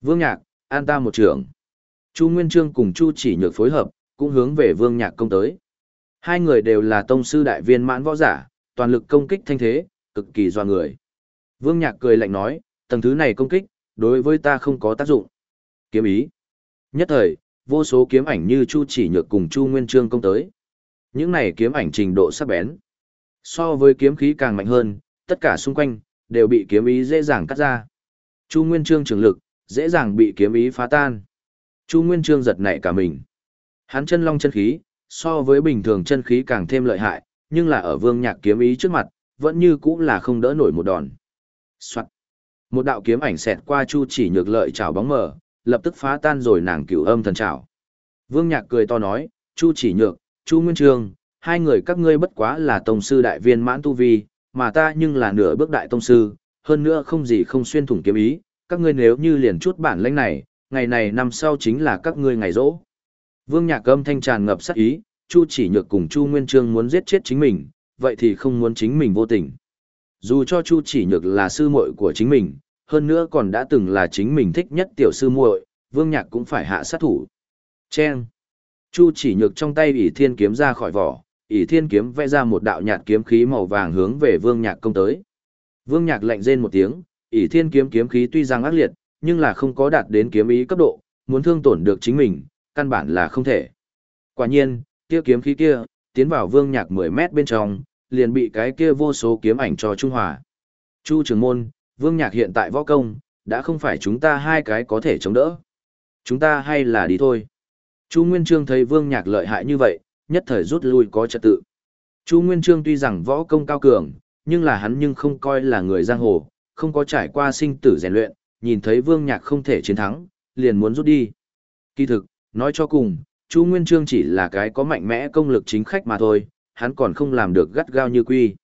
Vương Nhạc, an ta một trưởng. Chu Nguyên Trương cùng Chu Chỉ Nhược phối hợp, cũng hướng về Vương Nhạc công tới. Hai người đều là tông sư đại viên mãn võ giả, toàn lực công kích thanh thế, cực kỳ doa người. Vương Nhạc cười lạnh nói, tầng thứ này công kích, đối với ta không có tác dụng. Kiếm ý. Nhất thời, vô số kiếm ảnh như Chu Chỉ Nhược cùng Chu Nguyên Trương công tới. Những này kiếm ảnh trình độ sắc bén. So với kiếm khí càng mạnh hơn, tất cả xung quanh, đều bị kiếm ý dễ dàng cắt ra. Chu Nguyên Trương trường lực, dễ dàng bị kiếm ý phá tan. Chu Nguyên Trương giật nảy cả mình. Hắn chân long chân khí, so với bình thường chân khí càng thêm lợi hại, nhưng là ở vương nhạc kiếm ý trước mặt, vẫn như cũng là không đỡ nổi một đòn. Soạn. Một đạo kiếm ảnh xẹt qua Chu chỉ nhược lợi chảo bóng mờ, lập tức phá tan rồi nàng cửu âm thần chảo. Vương nhạc cười to nói, Chu chỉ nhược, Chu Nguyên Trương, hai người các ngươi bất quá là tông sư đại viên mãn tu vi, mà ta nhưng là nửa bước đại tông sư, hơn nữa không gì không xuyên thủng kiếm ý, các ngươi nếu như liền chút bản lãnh này, ngày này năm sau chính là các ngươi ngày rỗ. Vương Nhạc Âm thanh tràn ngập sát ý, Chu Chỉ Nhược cùng Chu Nguyên Trương muốn giết chết chính mình, vậy thì không muốn chính mình vô tình. Dù cho Chu Chỉ Nhược là sư muội của chính mình, hơn nữa còn đã từng là chính mình thích nhất tiểu sư muội, Vương Nhạc cũng phải hạ sát thủ. Chen. Chu Chỉ Nhược trong tay ỷ thiên kiếm ra khỏi vỏ, ỷ thiên kiếm vẽ ra một đạo nhạt kiếm khí màu vàng hướng về Vương Nhạc công tới. Vương Nhạc lạnh rên một tiếng, ỷ thiên kiếm kiếm khí tuy rằng ác liệt, nhưng là không có đạt đến kiếm ý cấp độ, muốn thương tổn được chính mình, căn bản là không thể. Quả nhiên, kia kiếm khí kia, tiến vào vương nhạc 10 mét bên trong, liền bị cái kia vô số kiếm ảnh cho trung hòa. Chu trường môn, vương nhạc hiện tại võ công, đã không phải chúng ta hai cái có thể chống đỡ. Chúng ta hay là đi thôi. Chu Nguyên Trương thấy vương nhạc lợi hại như vậy, nhất thời rút lui có trật tự. Chu Nguyên Trương tuy rằng võ công cao cường, nhưng là hắn nhưng không coi là người giang hồ, không có trải qua sinh tử rèn luyện, nhìn thấy Vương Nhạc không thể chiến thắng, liền muốn rút đi. Kỳ thực, nói cho cùng, Chu Nguyên Trương chỉ là cái có mạnh mẽ công lực chính khách mà thôi, hắn còn không làm được gắt gao như quy.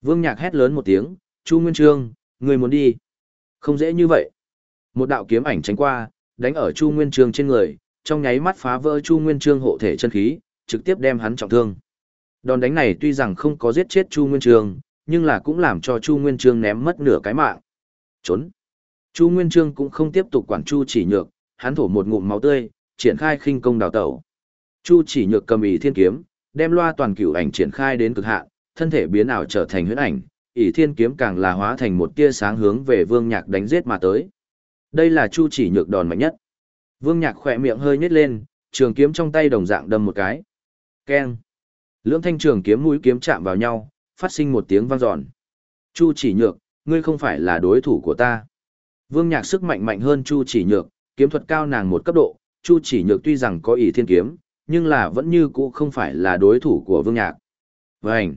Vương Nhạc hét lớn một tiếng, Chu Nguyên Trương, người muốn đi. Không dễ như vậy. Một đạo kiếm ảnh tránh qua, đánh ở Chu Nguyên Trương trên người, trong nháy mắt phá vỡ Chu Nguyên Trương hộ thể chân khí, trực tiếp đem hắn trọng thương. Đòn đánh này tuy rằng không có giết chết Chu Nguyên Trương, nhưng là cũng làm cho Chu Nguyên Trương ném mất nửa cái mạng. Trốn. Chu Nguyên Trương cũng không tiếp tục quản Chu Chỉ Nhược, hắn thổ một ngụm máu tươi, triển khai khinh công đào tẩu. Chu Chỉ Nhược cầm ý thiên kiếm, đem loa toàn cửu ảnh triển khai đến cực hạn, thân thể biến ảo trở thành huyễn ảnh, ỷ thiên kiếm càng là hóa thành một tia sáng hướng về Vương Nhạc đánh giết mà tới. Đây là Chu Chỉ Nhược đòn mạnh nhất. Vương Nhạc khỏe miệng hơi nhếch lên, trường kiếm trong tay đồng dạng đâm một cái. Keng. Lưỡng thanh trường kiếm mũi kiếm chạm vào nhau, phát sinh một tiếng vang dọn. Chu Chỉ Nhược, ngươi không phải là đối thủ của ta. Vương Nhạc sức mạnh mạnh hơn Chu Chỉ Nhược, kiếm thuật cao nàng một cấp độ, Chu Chỉ Nhược tuy rằng có ý thiên kiếm, nhưng là vẫn như cũ không phải là đối thủ của Vương Nhạc. Vành.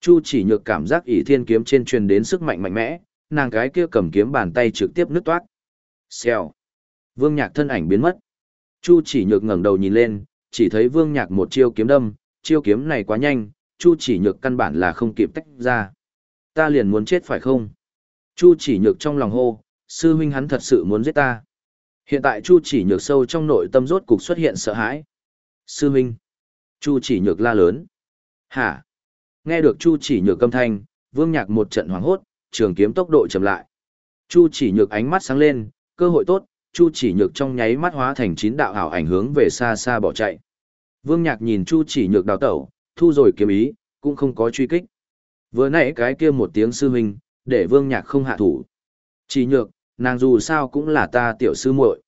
Chu Chỉ Nhược cảm giác ỷ thiên kiếm trên truyền đến sức mạnh mạnh mẽ, nàng cái kia cầm kiếm bàn tay trực tiếp nứt toát. Xèo. Vương Nhạc thân ảnh biến mất. Chu Chỉ Nhược ngẩng đầu nhìn lên, chỉ thấy Vương Nhạc một chiêu kiếm đâm, chiêu kiếm này quá nhanh, Chu Chỉ Nhược căn bản là không kịp tách ra. Ta liền muốn chết phải không? Chu Chỉ Nhược trong lòng hô, sư huynh hắn thật sự muốn giết ta. Hiện tại Chu chỉ nhược sâu trong nội tâm rốt cục xuất hiện sợ hãi. Sư huynh. Chu chỉ nhược la lớn. Hả? Nghe được Chu chỉ nhược âm thanh, vương nhạc một trận hoảng hốt, trường kiếm tốc độ chậm lại. Chu chỉ nhược ánh mắt sáng lên, cơ hội tốt, Chu chỉ nhược trong nháy mắt hóa thành chín đạo ảo ảnh hướng về xa xa bỏ chạy. Vương nhạc nhìn Chu chỉ nhược đào tẩu, thu rồi kiếm ý, cũng không có truy kích. Vừa nãy cái kia một tiếng sư huynh, để vương nhạc không hạ thủ. Chỉ nhược, nàng dù sao cũng là ta tiểu sư muội.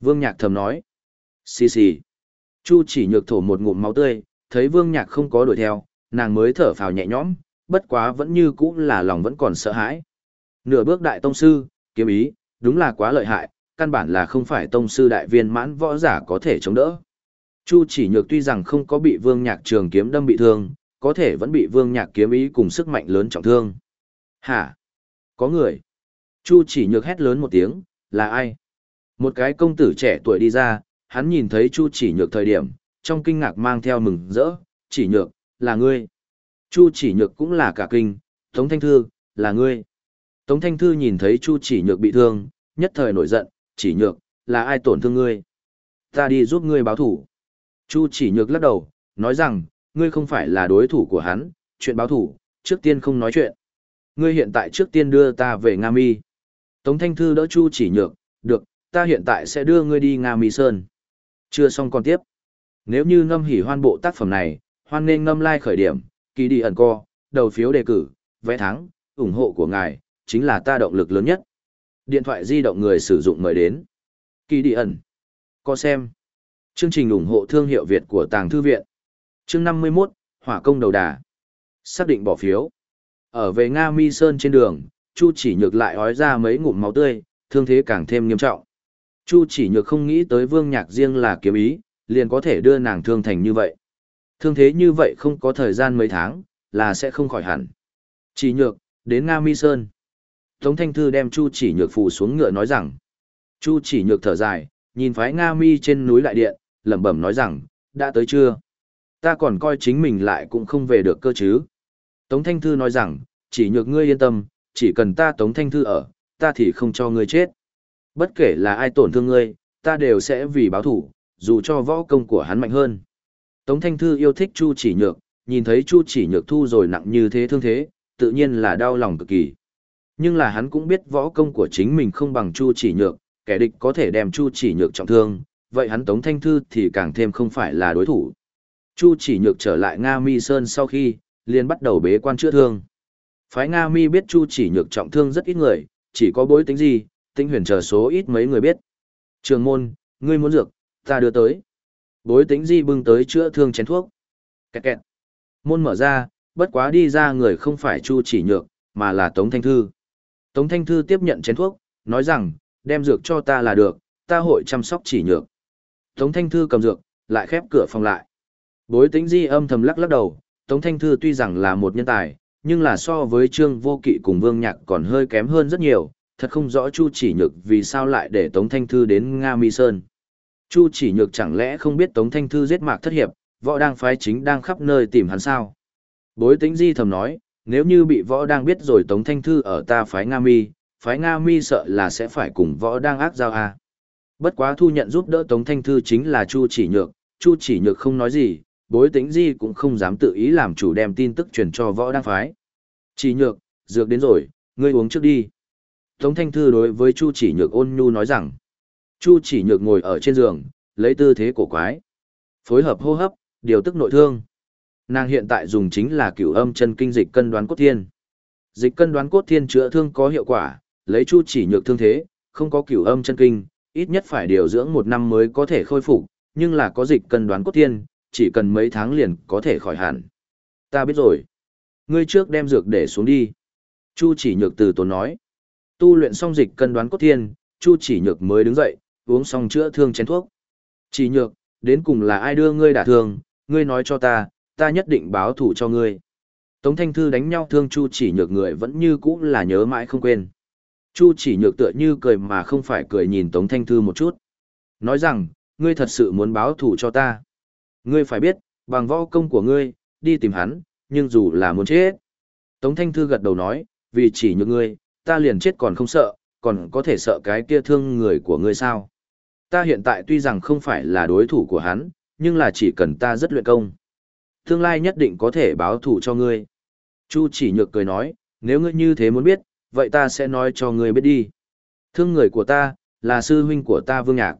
Vương Nhạc thầm nói. Xì xì. Chu chỉ nhược thổ một ngụm máu tươi, thấy Vương Nhạc không có đuổi theo, nàng mới thở phào nhẹ nhõm, bất quá vẫn như cũ là lòng vẫn còn sợ hãi. Nửa bước đại tông sư, kiếm ý, đúng là quá lợi hại, căn bản là không phải tông sư đại viên mãn võ giả có thể chống đỡ. Chu chỉ nhược tuy rằng không có bị Vương Nhạc trường kiếm đâm bị thương, có thể vẫn bị Vương Nhạc kiếm ý cùng sức mạnh lớn trọng thương. Hả? Có người. Chu chỉ nhược hét lớn một tiếng, là ai? Một cái công tử trẻ tuổi đi ra, hắn nhìn thấy Chu chỉ nhược thời điểm, trong kinh ngạc mang theo mừng rỡ, chỉ nhược, là ngươi. Chu chỉ nhược cũng là cả kinh, Tống Thanh Thư, là ngươi. Tống Thanh Thư nhìn thấy Chu chỉ nhược bị thương, nhất thời nổi giận, chỉ nhược, là ai tổn thương ngươi? Ta đi giúp ngươi báo thủ. Chu chỉ nhược lắc đầu, nói rằng, ngươi không phải là đối thủ của hắn, chuyện báo thủ, trước tiên không nói chuyện. Ngươi hiện tại trước tiên đưa ta về Nga Mi. Tống Thanh Thư đỡ Chu chỉ nhược, được, ta hiện tại sẽ đưa ngươi đi Nga Mi Sơn. Chưa xong còn tiếp. Nếu như ngâm hỉ hoan bộ tác phẩm này, hoan nên ngâm lai like khởi điểm, kỳ đi ẩn co, đầu phiếu đề cử, vẽ thắng, ủng hộ của ngài, chính là ta động lực lớn nhất. Điện thoại di động người sử dụng mời đến. Kỳ đi ẩn. Co xem. Chương trình ủng hộ thương hiệu Việt của Tàng Thư Viện. Chương 51, Hỏa công đầu đà. Xác định bỏ phiếu. Ở về Nga Mi Sơn trên đường, Chu chỉ nhược lại ói ra mấy ngụm máu tươi, thương thế càng thêm nghiêm trọng. Chu chỉ nhược không nghĩ tới vương nhạc riêng là kiếm ý, liền có thể đưa nàng thương thành như vậy. Thương thế như vậy không có thời gian mấy tháng, là sẽ không khỏi hẳn. Chỉ nhược, đến Nga Mi Sơn. Tống Thanh Thư đem Chu chỉ nhược phù xuống ngựa nói rằng. Chu chỉ nhược thở dài, nhìn phái Nga Mi trên núi đại điện, lẩm bẩm nói rằng, đã tới chưa? Ta còn coi chính mình lại cũng không về được cơ chứ. Tống Thanh Thư nói rằng, chỉ nhược ngươi yên tâm, chỉ cần ta Tống Thanh Thư ở, ta thì không cho ngươi chết. Bất kể là ai tổn thương ngươi, ta đều sẽ vì báo thủ, dù cho võ công của hắn mạnh hơn. Tống Thanh Thư yêu thích Chu chỉ nhược, nhìn thấy Chu chỉ nhược thu rồi nặng như thế thương thế, tự nhiên là đau lòng cực kỳ. Nhưng là hắn cũng biết võ công của chính mình không bằng Chu chỉ nhược, kẻ địch có thể đem Chu chỉ nhược trọng thương, vậy hắn Tống Thanh Thư thì càng thêm không phải là đối thủ. Chu chỉ nhược trở lại Nga Mi Sơn sau khi, liền bắt đầu bế quan chữa thương. Phái Nga Mi biết Chu chỉ nhược trọng thương rất ít người, chỉ có bối tính gì, tinh huyền chờ số ít mấy người biết. Trường môn, ngươi muốn dược, ta đưa tới. Bối tính di bưng tới chữa thương chén thuốc. Kẹt kẹt. Môn mở ra, bất quá đi ra người không phải Chu chỉ nhược, mà là Tống Thanh Thư. Tống Thanh Thư tiếp nhận chén thuốc, nói rằng, đem dược cho ta là được, ta hội chăm sóc chỉ nhược. Tống Thanh Thư cầm dược, lại khép cửa phòng lại. Bối tính di âm thầm lắc lắc đầu, Tống Thanh Thư tuy rằng là một nhân tài, nhưng là so với Trương Vô Kỵ cùng Vương Nhạc còn hơi kém hơn rất nhiều, thật không rõ Chu chỉ nhược vì sao lại để Tống Thanh Thư đến Nga Mi Sơn. Chu chỉ nhược chẳng lẽ không biết Tống Thanh Thư giết mạc thất hiệp, võ đang phái chính đang khắp nơi tìm hắn sao. Bối tính di thầm nói, nếu như bị võ đang biết rồi Tống Thanh Thư ở ta phái Nga Mi, phái Nga Mi sợ là sẽ phải cùng võ đang ác giao à. Bất quá thu nhận giúp đỡ Tống Thanh Thư chính là Chu chỉ nhược, Chu chỉ nhược không nói gì, bối tính di cũng không dám tự ý làm chủ đem tin tức truyền cho võ đang phái. Chỉ nhược, dược đến rồi, ngươi uống trước đi. Tống Thanh Thư đối với Chu chỉ nhược ôn nhu nói rằng, Chu chỉ nhược ngồi ở trên giường, lấy tư thế cổ quái. Phối hợp hô hấp, điều tức nội thương. Nàng hiện tại dùng chính là cửu âm chân kinh dịch cân đoán cốt thiên. Dịch cân đoán cốt thiên chữa thương có hiệu quả, lấy Chu chỉ nhược thương thế, không có cửu âm chân kinh, ít nhất phải điều dưỡng một năm mới có thể khôi phục, nhưng là có dịch cân đoán cốt thiên, chỉ cần mấy tháng liền có thể khỏi hẳn. Ta biết rồi. Ngươi trước đem dược để xuống đi. Chu chỉ nhược từ tốn nói. Tu luyện xong dịch cân đoán cốt thiên, Chu chỉ nhược mới đứng dậy, uống xong chữa thương chén thuốc. Chỉ nhược, đến cùng là ai đưa ngươi đả thương, ngươi nói cho ta, ta nhất định báo thủ cho ngươi. Tống Thanh Thư đánh nhau thương Chu chỉ nhược người vẫn như cũ là nhớ mãi không quên. Chu chỉ nhược tựa như cười mà không phải cười nhìn Tống Thanh Thư một chút. Nói rằng, ngươi thật sự muốn báo thủ cho ta. Ngươi phải biết, bằng võ công của ngươi, đi tìm hắn, nhưng dù là muốn chết. Tống Thanh Thư gật đầu nói, vì chỉ nhược ngươi, ta liền chết còn không sợ, còn có thể sợ cái kia thương người của ngươi sao. Ta hiện tại tuy rằng không phải là đối thủ của hắn, nhưng là chỉ cần ta rất luyện công. Tương lai nhất định có thể báo thủ cho ngươi. Chu chỉ nhược cười nói, nếu ngươi như thế muốn biết, vậy ta sẽ nói cho ngươi biết đi. Thương người của ta, là sư huynh của ta Vương Nhạc.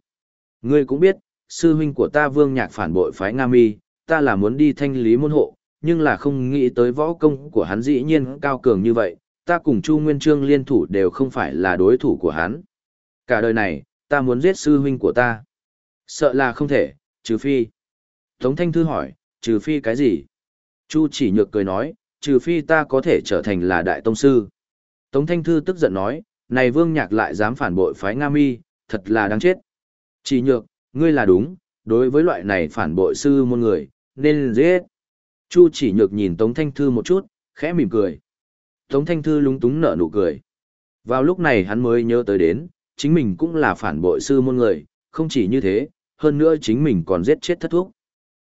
Ngươi cũng biết, sư huynh của ta Vương Nhạc phản bội phái Nga Mi, ta là muốn đi thanh lý môn hộ, nhưng là không nghĩ tới võ công của hắn dĩ nhiên cao cường như vậy, ta cùng Chu Nguyên Trương liên thủ đều không phải là đối thủ của hắn. Cả đời này, ta muốn giết sư huynh của ta. Sợ là không thể, trừ phi. Tống Thanh Thư hỏi, trừ phi cái gì? Chu chỉ nhược cười nói, trừ phi ta có thể trở thành là đại tông sư. Tống Thanh Thư tức giận nói, này vương nhạc lại dám phản bội phái Nga Mi, thật là đáng chết. Chỉ nhược, ngươi là đúng, đối với loại này phản bội sư môn người, nên giết. Chu chỉ nhược nhìn Tống Thanh Thư một chút, khẽ mỉm cười. Tống Thanh Thư lúng túng nở nụ cười. Vào lúc này hắn mới nhớ tới đến, chính mình cũng là phản bội sư môn người, không chỉ như thế, hơn nữa chính mình còn giết chết thất thuốc.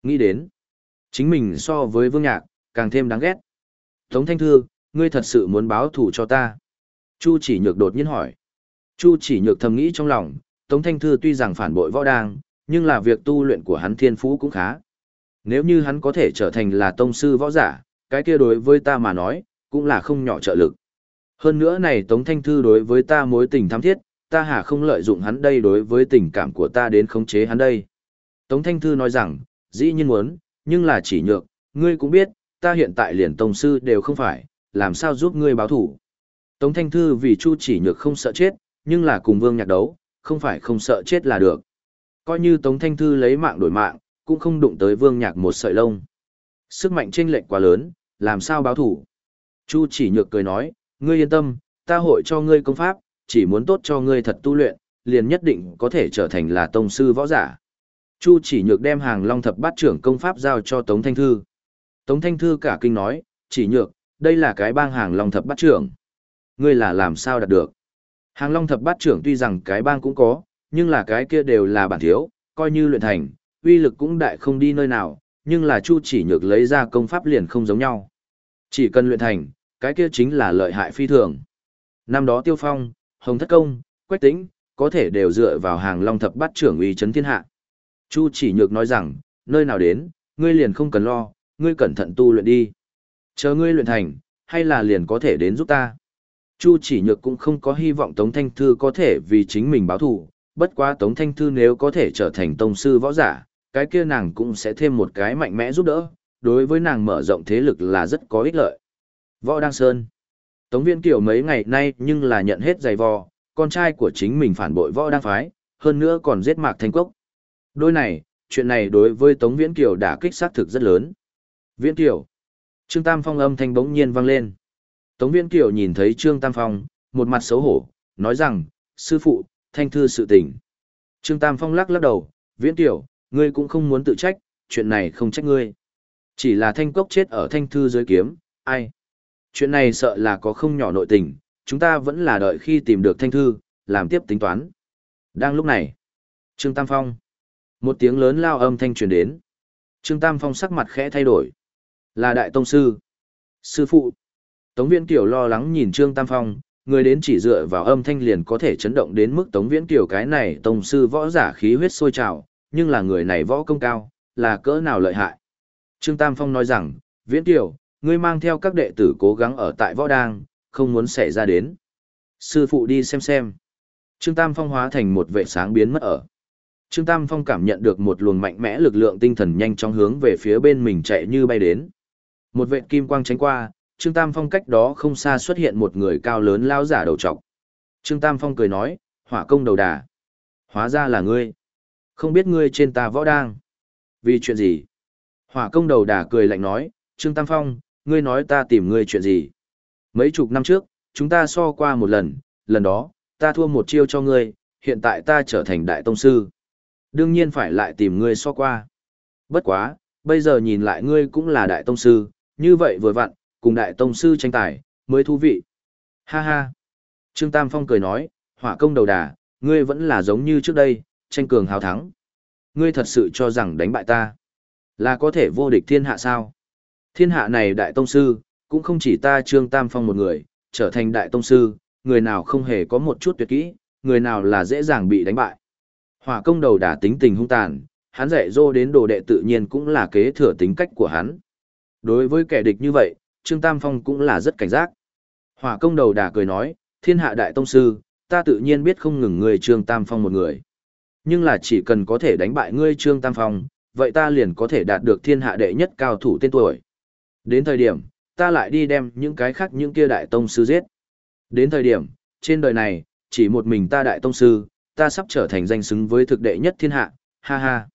Nghĩ đến, chính mình so với vương nhạc, càng thêm đáng ghét. Tống Thanh Thư, ngươi thật sự muốn báo thù cho ta. Chu chỉ nhược đột nhiên hỏi. Chu chỉ nhược thầm nghĩ trong lòng, Tống Thanh Thư tuy rằng phản bội võ đang, nhưng là việc tu luyện của hắn thiên phú cũng khá. Nếu như hắn có thể trở thành là tông sư võ giả, cái kia đối với ta mà nói, cũng là không nhỏ trợ lực. Hơn nữa này Tống Thanh Thư đối với ta mối tình thắm thiết, ta hà không lợi dụng hắn đây đối với tình cảm của ta đến khống chế hắn đây. Tống Thanh Thư nói rằng, dĩ nhiên muốn, nhưng là chỉ nhược, ngươi cũng biết, ta hiện tại liền tông sư đều không phải, làm sao giúp ngươi báo thủ. Tống Thanh Thư vì Chu chỉ nhược không sợ chết, nhưng là cùng vương nhạc đấu, không phải không sợ chết là được. Coi như Tống Thanh Thư lấy mạng đổi mạng, cũng không đụng tới vương nhạc một sợi lông. Sức mạnh chênh lệch quá lớn, làm sao báo thủ. Chu chỉ nhược cười nói, ngươi yên tâm, ta hội cho ngươi công pháp, chỉ muốn tốt cho ngươi thật tu luyện, liền nhất định có thể trở thành là tông sư võ giả. Chu chỉ nhược đem hàng long thập bát trưởng công pháp giao cho Tống Thanh Thư. Tống Thanh Thư cả kinh nói, chỉ nhược, đây là cái bang hàng long thập bát trưởng. Ngươi là làm sao đạt được? Hàng long thập bát trưởng tuy rằng cái bang cũng có, nhưng là cái kia đều là bản thiếu, coi như luyện thành, uy lực cũng đại không đi nơi nào, nhưng là Chu chỉ nhược lấy ra công pháp liền không giống nhau. Chỉ cần luyện thành, cái kia chính là lợi hại phi thường. Năm đó Tiêu Phong, Hồng Thất Công, Quách Tĩnh, có thể đều dựa vào hàng long thập bát trưởng uy chấn thiên hạ. Chu chỉ nhược nói rằng, nơi nào đến, ngươi liền không cần lo, ngươi cẩn thận tu luyện đi. Chờ ngươi luyện thành, hay là liền có thể đến giúp ta. Chu chỉ nhược cũng không có hy vọng Tống Thanh Thư có thể vì chính mình báo thù, bất quá Tống Thanh Thư nếu có thể trở thành tông sư võ giả, cái kia nàng cũng sẽ thêm một cái mạnh mẽ giúp đỡ, đối với nàng mở rộng thế lực là rất có ích lợi. Võ Đăng Sơn Tống Viên Kiều mấy ngày nay nhưng là nhận hết giày vò, con trai của chính mình phản bội Võ Đăng Phái, hơn nữa còn giết Mạc Thanh Cốc. Đôi này, chuyện này đối với Tống Viễn Kiều đã kích sát thực rất lớn. Viễn Kiều. Trương Tam Phong âm thanh bỗng nhiên vang lên. Tống Viễn Kiều nhìn thấy Trương Tam Phong, một mặt xấu hổ, nói rằng, sư phụ, thanh thư sự tình. Trương Tam Phong lắc lắc đầu, Viễn Kiều, ngươi cũng không muốn tự trách, chuyện này không trách ngươi. Chỉ là thanh cốc chết ở thanh thư dưới kiếm, ai? Chuyện này sợ là có không nhỏ nội tình, chúng ta vẫn là đợi khi tìm được thanh thư, làm tiếp tính toán. Đang lúc này, Trương Tam Phong, một tiếng lớn lao âm thanh truyền đến. Trương Tam Phong sắc mặt khẽ thay đổi. Là đại tông sư. Sư phụ. Tống Viễn Kiều lo lắng nhìn Trương Tam Phong, người đến chỉ dựa vào âm thanh liền có thể chấn động đến mức Tống Viễn Kiều cái này tông sư võ giả khí huyết sôi trào, nhưng là người này võ công cao, là cỡ nào lợi hại. Trương Tam Phong nói rằng, Viễn Kiều, ngươi mang theo các đệ tử cố gắng ở tại võ đang, không muốn xảy ra đến. Sư phụ đi xem xem. Trương Tam Phong hóa thành một vệ sáng biến mất ở. Trương Tam Phong cảm nhận được một luồng mạnh mẽ lực lượng tinh thần nhanh chóng hướng về phía bên mình chạy như bay đến. Một vệ kim quang tránh qua, Trương Tam Phong cách đó không xa xuất hiện một người cao lớn lao giả đầu trọc. Trương Tam Phong cười nói, hỏa công đầu đà. Hóa ra là ngươi. Không biết ngươi trên ta võ đang. Vì chuyện gì? Hỏa công đầu đà cười lạnh nói, Trương Tam Phong, ngươi nói ta tìm ngươi chuyện gì? Mấy chục năm trước, chúng ta so qua một lần, lần đó, ta thua một chiêu cho ngươi, hiện tại ta trở thành đại tông sư. Đương nhiên phải lại tìm ngươi so qua. Bất quá, bây giờ nhìn lại ngươi cũng là đại tông sư, như vậy vừa vặn, cùng đại tông sư tranh tài, mới thú vị. Ha ha. Trương Tam Phong cười nói, hỏa công đầu đà, ngươi vẫn là giống như trước đây, tranh cường hào thắng. Ngươi thật sự cho rằng đánh bại ta, là có thể vô địch thiên hạ sao? Thiên hạ này đại tông sư, cũng không chỉ ta Trương Tam Phong một người, trở thành đại tông sư, người nào không hề có một chút tuyệt kỹ, người nào là dễ dàng bị đánh bại. Hỏa công đầu đà tính tình hung tàn, hắn dạy dỗ đến đồ đệ tự nhiên cũng là kế thừa tính cách của hắn. Đối với kẻ địch như vậy, Trương Tam Phong cũng là rất cảnh giác. Hỏa công đầu đà cười nói, thiên hạ đại tông sư, ta tự nhiên biết không ngừng ngươi Trương Tam Phong một người. Nhưng là chỉ cần có thể đánh bại ngươi Trương Tam Phong, vậy ta liền có thể đạt được thiên hạ đệ nhất cao thủ tên tuổi. Đến thời điểm, ta lại đi đem những cái khác những kia đại tông sư giết. Đến thời điểm, trên đời này, chỉ một mình ta đại tông sư, ta sắp trở thành danh xứng với thực đệ nhất thiên hạ, ha ha.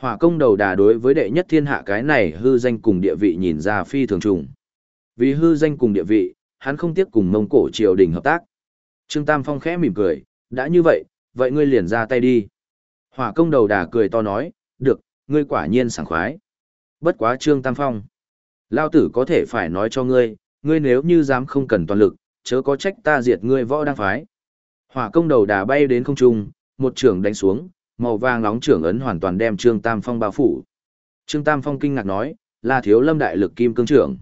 Hỏa công đầu đà đối với đệ nhất thiên hạ cái này hư danh cùng địa vị nhìn ra phi thường trùng. Vì hư danh cùng địa vị, hắn không tiếp cùng mông cổ triều đình hợp tác. Trương Tam Phong khẽ mỉm cười, đã như vậy, vậy ngươi liền ra tay đi. Hỏa công đầu đà cười to nói, được, ngươi quả nhiên sảng khoái. Bất quá Trương Tam Phong. Lao tử có thể phải nói cho ngươi, ngươi nếu như dám không cần toàn lực, chớ có trách ta diệt ngươi võ đang phái. Hỏa công đầu đà bay đến không trung, một trường đánh xuống, màu vàng nóng trưởng ấn hoàn toàn đem Trương Tam Phong bao phủ. Trương Tam Phong kinh ngạc nói, là thiếu lâm đại lực kim cương trưởng.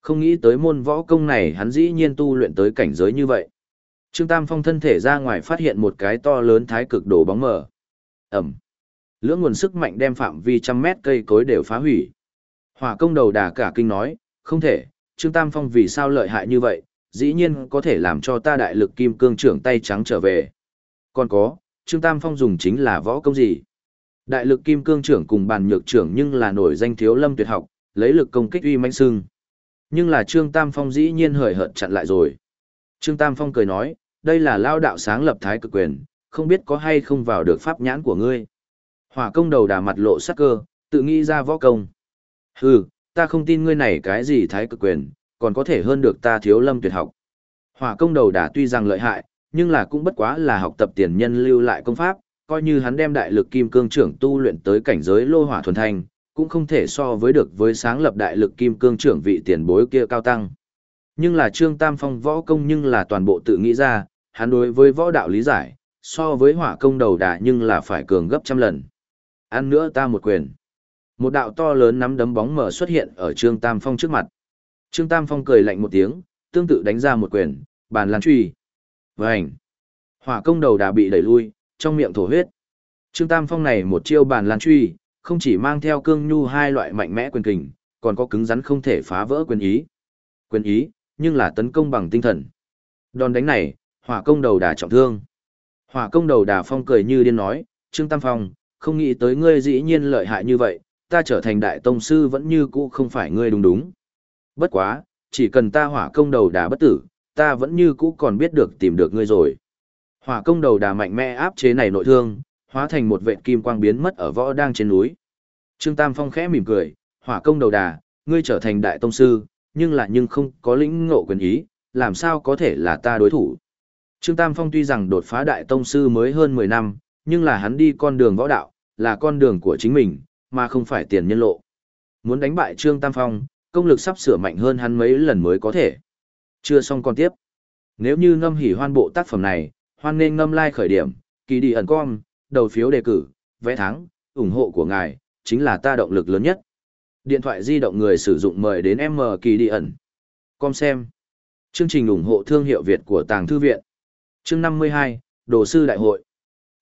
Không nghĩ tới môn võ công này hắn dĩ nhiên tu luyện tới cảnh giới như vậy. Trương Tam Phong thân thể ra ngoài phát hiện một cái to lớn thái cực đồ bóng mờ. Ẩm. Lưỡng nguồn sức mạnh đem phạm vi trăm mét cây cối đều phá hủy. Hỏa công đầu đà cả kinh nói, không thể, Trương Tam Phong vì sao lợi hại như vậy, dĩ nhiên có thể làm cho ta đại lực kim cương trưởng tay trắng trở về. Còn có, Trương Tam Phong dùng chính là võ công gì? Đại lực kim cương trưởng cùng bàn nhược trưởng nhưng là nổi danh thiếu lâm tuyệt học, lấy lực công kích uy mãnh sưng. Nhưng là Trương Tam Phong dĩ nhiên hời hợt chặn lại rồi. Trương Tam Phong cười nói, đây là lao đạo sáng lập thái cực quyền, không biết có hay không vào được pháp nhãn của ngươi. Hỏa công đầu đà mặt lộ sắc cơ, tự nghĩ ra võ công. Hừ, ta không tin ngươi này cái gì thái cực quyền, còn có thể hơn được ta thiếu lâm tuyệt học. Hỏa công đầu đà tuy rằng lợi hại, nhưng là cũng bất quá là học tập tiền nhân lưu lại công pháp, coi như hắn đem đại lực kim cương trưởng tu luyện tới cảnh giới lô hỏa thuần thành, cũng không thể so với được với sáng lập đại lực kim cương trưởng vị tiền bối kia cao tăng. Nhưng là Trương Tam Phong võ công nhưng là toàn bộ tự nghĩ ra, hắn đối với võ đạo lý giải, so với hỏa công đầu đà nhưng là phải cường gấp trăm lần. Ăn nữa ta một quyền. Một đạo to lớn nắm đấm bóng mở xuất hiện ở Trương Tam Phong trước mặt. Trương Tam Phong cười lạnh một tiếng, tương tự đánh ra một quyền, bàn lan truy. Vành. Hỏa công đầu đà bị đẩy lui, trong miệng thổ huyết. Trương Tam Phong này một chiêu bàn lan truy, không chỉ mang theo cương nhu hai loại mạnh mẽ quyền kình, còn có cứng rắn không thể phá vỡ quyền ý. Quyền ý, nhưng là tấn công bằng tinh thần. Đòn đánh này, hỏa công đầu đà trọng thương. Hỏa công đầu đà phong cười như điên nói, Trương Tam Phong, không nghĩ tới ngươi dĩ nhiên lợi hại như vậy, ta trở thành đại tông sư vẫn như cũ không phải ngươi đúng đúng. Bất quá, chỉ cần ta hỏa công đầu đà bất tử, ta vẫn như cũ còn biết được tìm được ngươi rồi. Hỏa công đầu đà mạnh mẽ áp chế này nội thương, hóa thành một vệt kim quang biến mất ở võ đang trên núi. Trương Tam Phong khẽ mỉm cười, hỏa công đầu đà, ngươi trở thành đại tông sư, nhưng là nhưng không có lĩnh ngộ quyền ý, làm sao có thể là ta đối thủ. Trương Tam Phong tuy rằng đột phá đại tông sư mới hơn 10 năm, nhưng là hắn đi con đường võ đạo, là con đường của chính mình, mà không phải tiền nhân lộ. Muốn đánh bại Trương Tam Phong, công lực sắp sửa mạnh hơn hắn mấy lần mới có thể. Chưa xong còn tiếp. Nếu như ngâm hỉ hoan bộ tác phẩm này, hoan nên ngâm like khởi điểm, kỳ đi ẩn com, đầu phiếu đề cử, vẽ thắng, ủng hộ của ngài, chính là ta động lực lớn nhất. Điện thoại di động người sử dụng mời đến M kỳ đi ẩn. Com xem. Chương trình ủng hộ thương hiệu Việt của Tàng Thư Viện. Chương 52, Đồ sư Đại hội.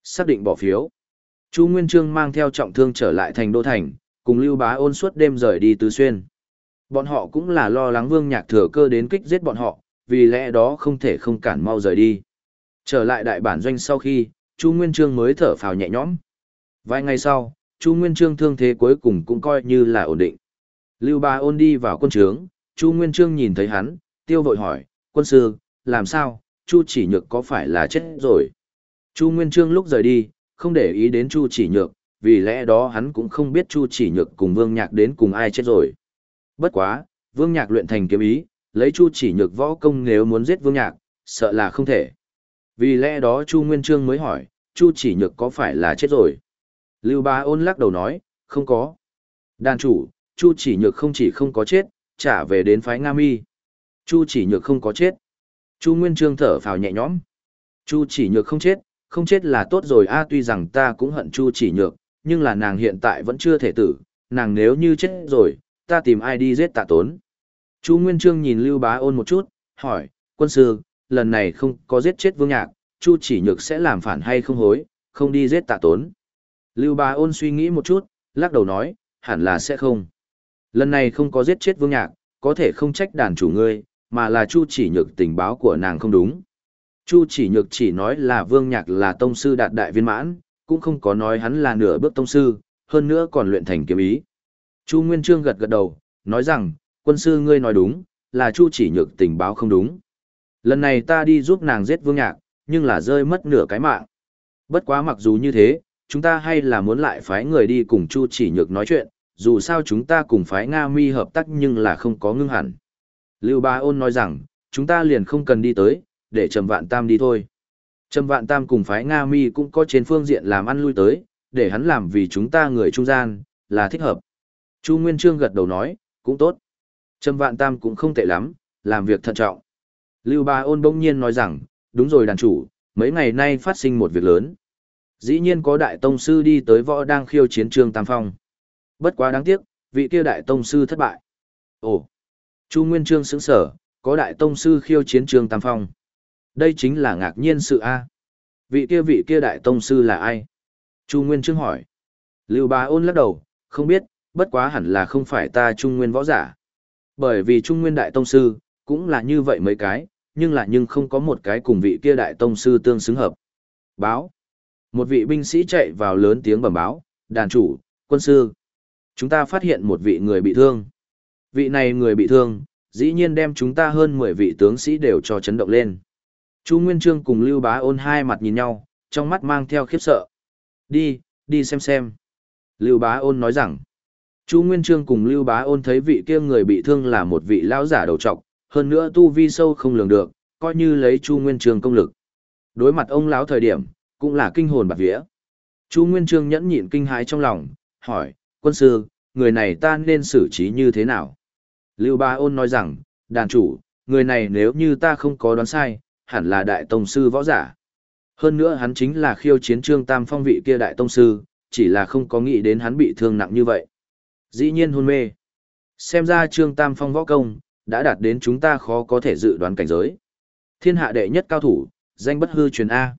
Xác định bỏ phiếu. Chu Nguyên Trương mang theo trọng thương trở lại thành đô thành, cùng Lưu Bá ôn suốt đêm rời đi Tứ Xuyên. Bọn họ cũng là lo lắng Vương Nhạc thừa cơ đến kích giết bọn họ, vì lẽ đó không thể không cản mau rời đi. Trở lại đại bản doanh sau khi, Chu Nguyên Trương mới thở phào nhẹ nhõm. Vài ngày sau, Chu Nguyên Trương thương thế cuối cùng cũng coi như là ổn định. Lưu Ba ôn đi vào quân trướng, Chu Nguyên Trương nhìn thấy hắn, tiêu vội hỏi, quân sư, làm sao, Chu chỉ nhược có phải là chết rồi? Chu Nguyên Trương lúc rời đi, không để ý đến Chu chỉ nhược, vì lẽ đó hắn cũng không biết Chu chỉ nhược cùng Vương Nhạc đến cùng ai chết rồi. Bất quá, Vương Nhạc luyện thành kiếm ý, lấy Chu chỉ nhược võ công nếu muốn giết Vương Nhạc, sợ là không thể. Vì lẽ đó Chu Nguyên Trương mới hỏi, Chu chỉ nhược có phải là chết rồi? Lưu Ba ôn lắc đầu nói, không có. Đàn chủ, Chu chỉ nhược không chỉ không có chết, trả về đến phái Nga Mi. Chu chỉ nhược không có chết. Chu Nguyên Trương thở phào nhẹ nhõm. Chu chỉ nhược không chết, không chết là tốt rồi a tuy rằng ta cũng hận Chu chỉ nhược, nhưng là nàng hiện tại vẫn chưa thể tử, nàng nếu như chết rồi, ta tìm ai đi giết tạ tốn. Chu Nguyên Trương nhìn Lưu Bá ôn một chút, hỏi, quân sư, lần này không có giết chết vương nhạc, Chu chỉ nhược sẽ làm phản hay không hối, không đi giết tạ tốn. Lưu Bá ôn suy nghĩ một chút, lắc đầu nói, hẳn là sẽ không. Lần này không có giết chết vương nhạc, có thể không trách đàn chủ ngươi, mà là Chu chỉ nhược tình báo của nàng không đúng. Chu chỉ nhược chỉ nói là vương nhạc là tông sư đạt đại viên mãn, cũng không có nói hắn là nửa bước tông sư, hơn nữa còn luyện thành kiếm ý. Chu Nguyên Trương gật gật đầu, nói rằng, quân sư ngươi nói đúng, là Chu chỉ nhược tình báo không đúng. Lần này ta đi giúp nàng giết vương nhạc, nhưng là rơi mất nửa cái mạng. Bất quá mặc dù như thế, chúng ta hay là muốn lại phái người đi cùng Chu chỉ nhược nói chuyện, dù sao chúng ta cùng phái Nga mi hợp tác nhưng là không có ngưng hẳn. Lưu Ba Ôn nói rằng, chúng ta liền không cần đi tới, để Trầm Vạn Tam đi thôi. Trầm Vạn Tam cùng phái Nga mi cũng có trên phương diện làm ăn lui tới, để hắn làm vì chúng ta người trung gian, là thích hợp. Chu Nguyên Trương gật đầu nói, cũng tốt. Trâm Vạn Tam cũng không tệ lắm, làm việc thận trọng. Lưu Ba Ôn bỗng nhiên nói rằng, đúng rồi đàn chủ, mấy ngày nay phát sinh một việc lớn. Dĩ nhiên có đại tông sư đi tới võ đang khiêu chiến Trương Tam Phong. Bất quá đáng tiếc, vị kia đại tông sư thất bại. Ồ, Chu Nguyên Trương sững sở, có đại tông sư khiêu chiến Trương Tam Phong. Đây chính là ngạc nhiên sự A. Vị kia vị kia đại tông sư là ai? Chu Nguyên Trương hỏi. Lưu Bá ôn lắc đầu, không biết, bất quá hẳn là không phải ta Trung Nguyên võ giả. Bởi vì Trung Nguyên đại tông sư, cũng là như vậy mấy cái, nhưng là nhưng không có một cái cùng vị kia đại tông sư tương xứng hợp. Báo. Một vị binh sĩ chạy vào lớn tiếng bẩm báo, đàn chủ, quân sư. Chúng ta phát hiện một vị người bị thương. Vị này người bị thương, dĩ nhiên đem chúng ta hơn 10 vị tướng sĩ đều cho chấn động lên. Chu Nguyên Trương cùng Lưu Bá ôn hai mặt nhìn nhau, trong mắt mang theo khiếp sợ. Đi, đi xem xem. Lưu Bá ôn nói rằng, Chu Nguyên Trương cùng Lưu Bá ôn thấy vị kia người bị thương là một vị lão giả đầu trọc, hơn nữa tu vi sâu không lường được, coi như lấy Chu Nguyên Trương công lực. Đối mặt ông lão thời điểm, cũng là kinh hồn bạt vía. Chu Nguyên Trương nhẫn nhịn kinh hãi trong lòng, hỏi, quân sư, người này ta nên xử trí như thế nào? Lưu Ba Ôn nói rằng, đàn chủ, người này nếu như ta không có đoán sai, hẳn là đại tông sư võ giả. Hơn nữa hắn chính là khiêu chiến trương tam phong vị kia đại tông sư, chỉ là không có nghĩ đến hắn bị thương nặng như vậy. Dĩ nhiên hôn mê. Xem ra trương tam phong võ công, đã đạt đến chúng ta khó có thể dự đoán cảnh giới. Thiên hạ đệ nhất cao thủ, danh bất hư truyền A.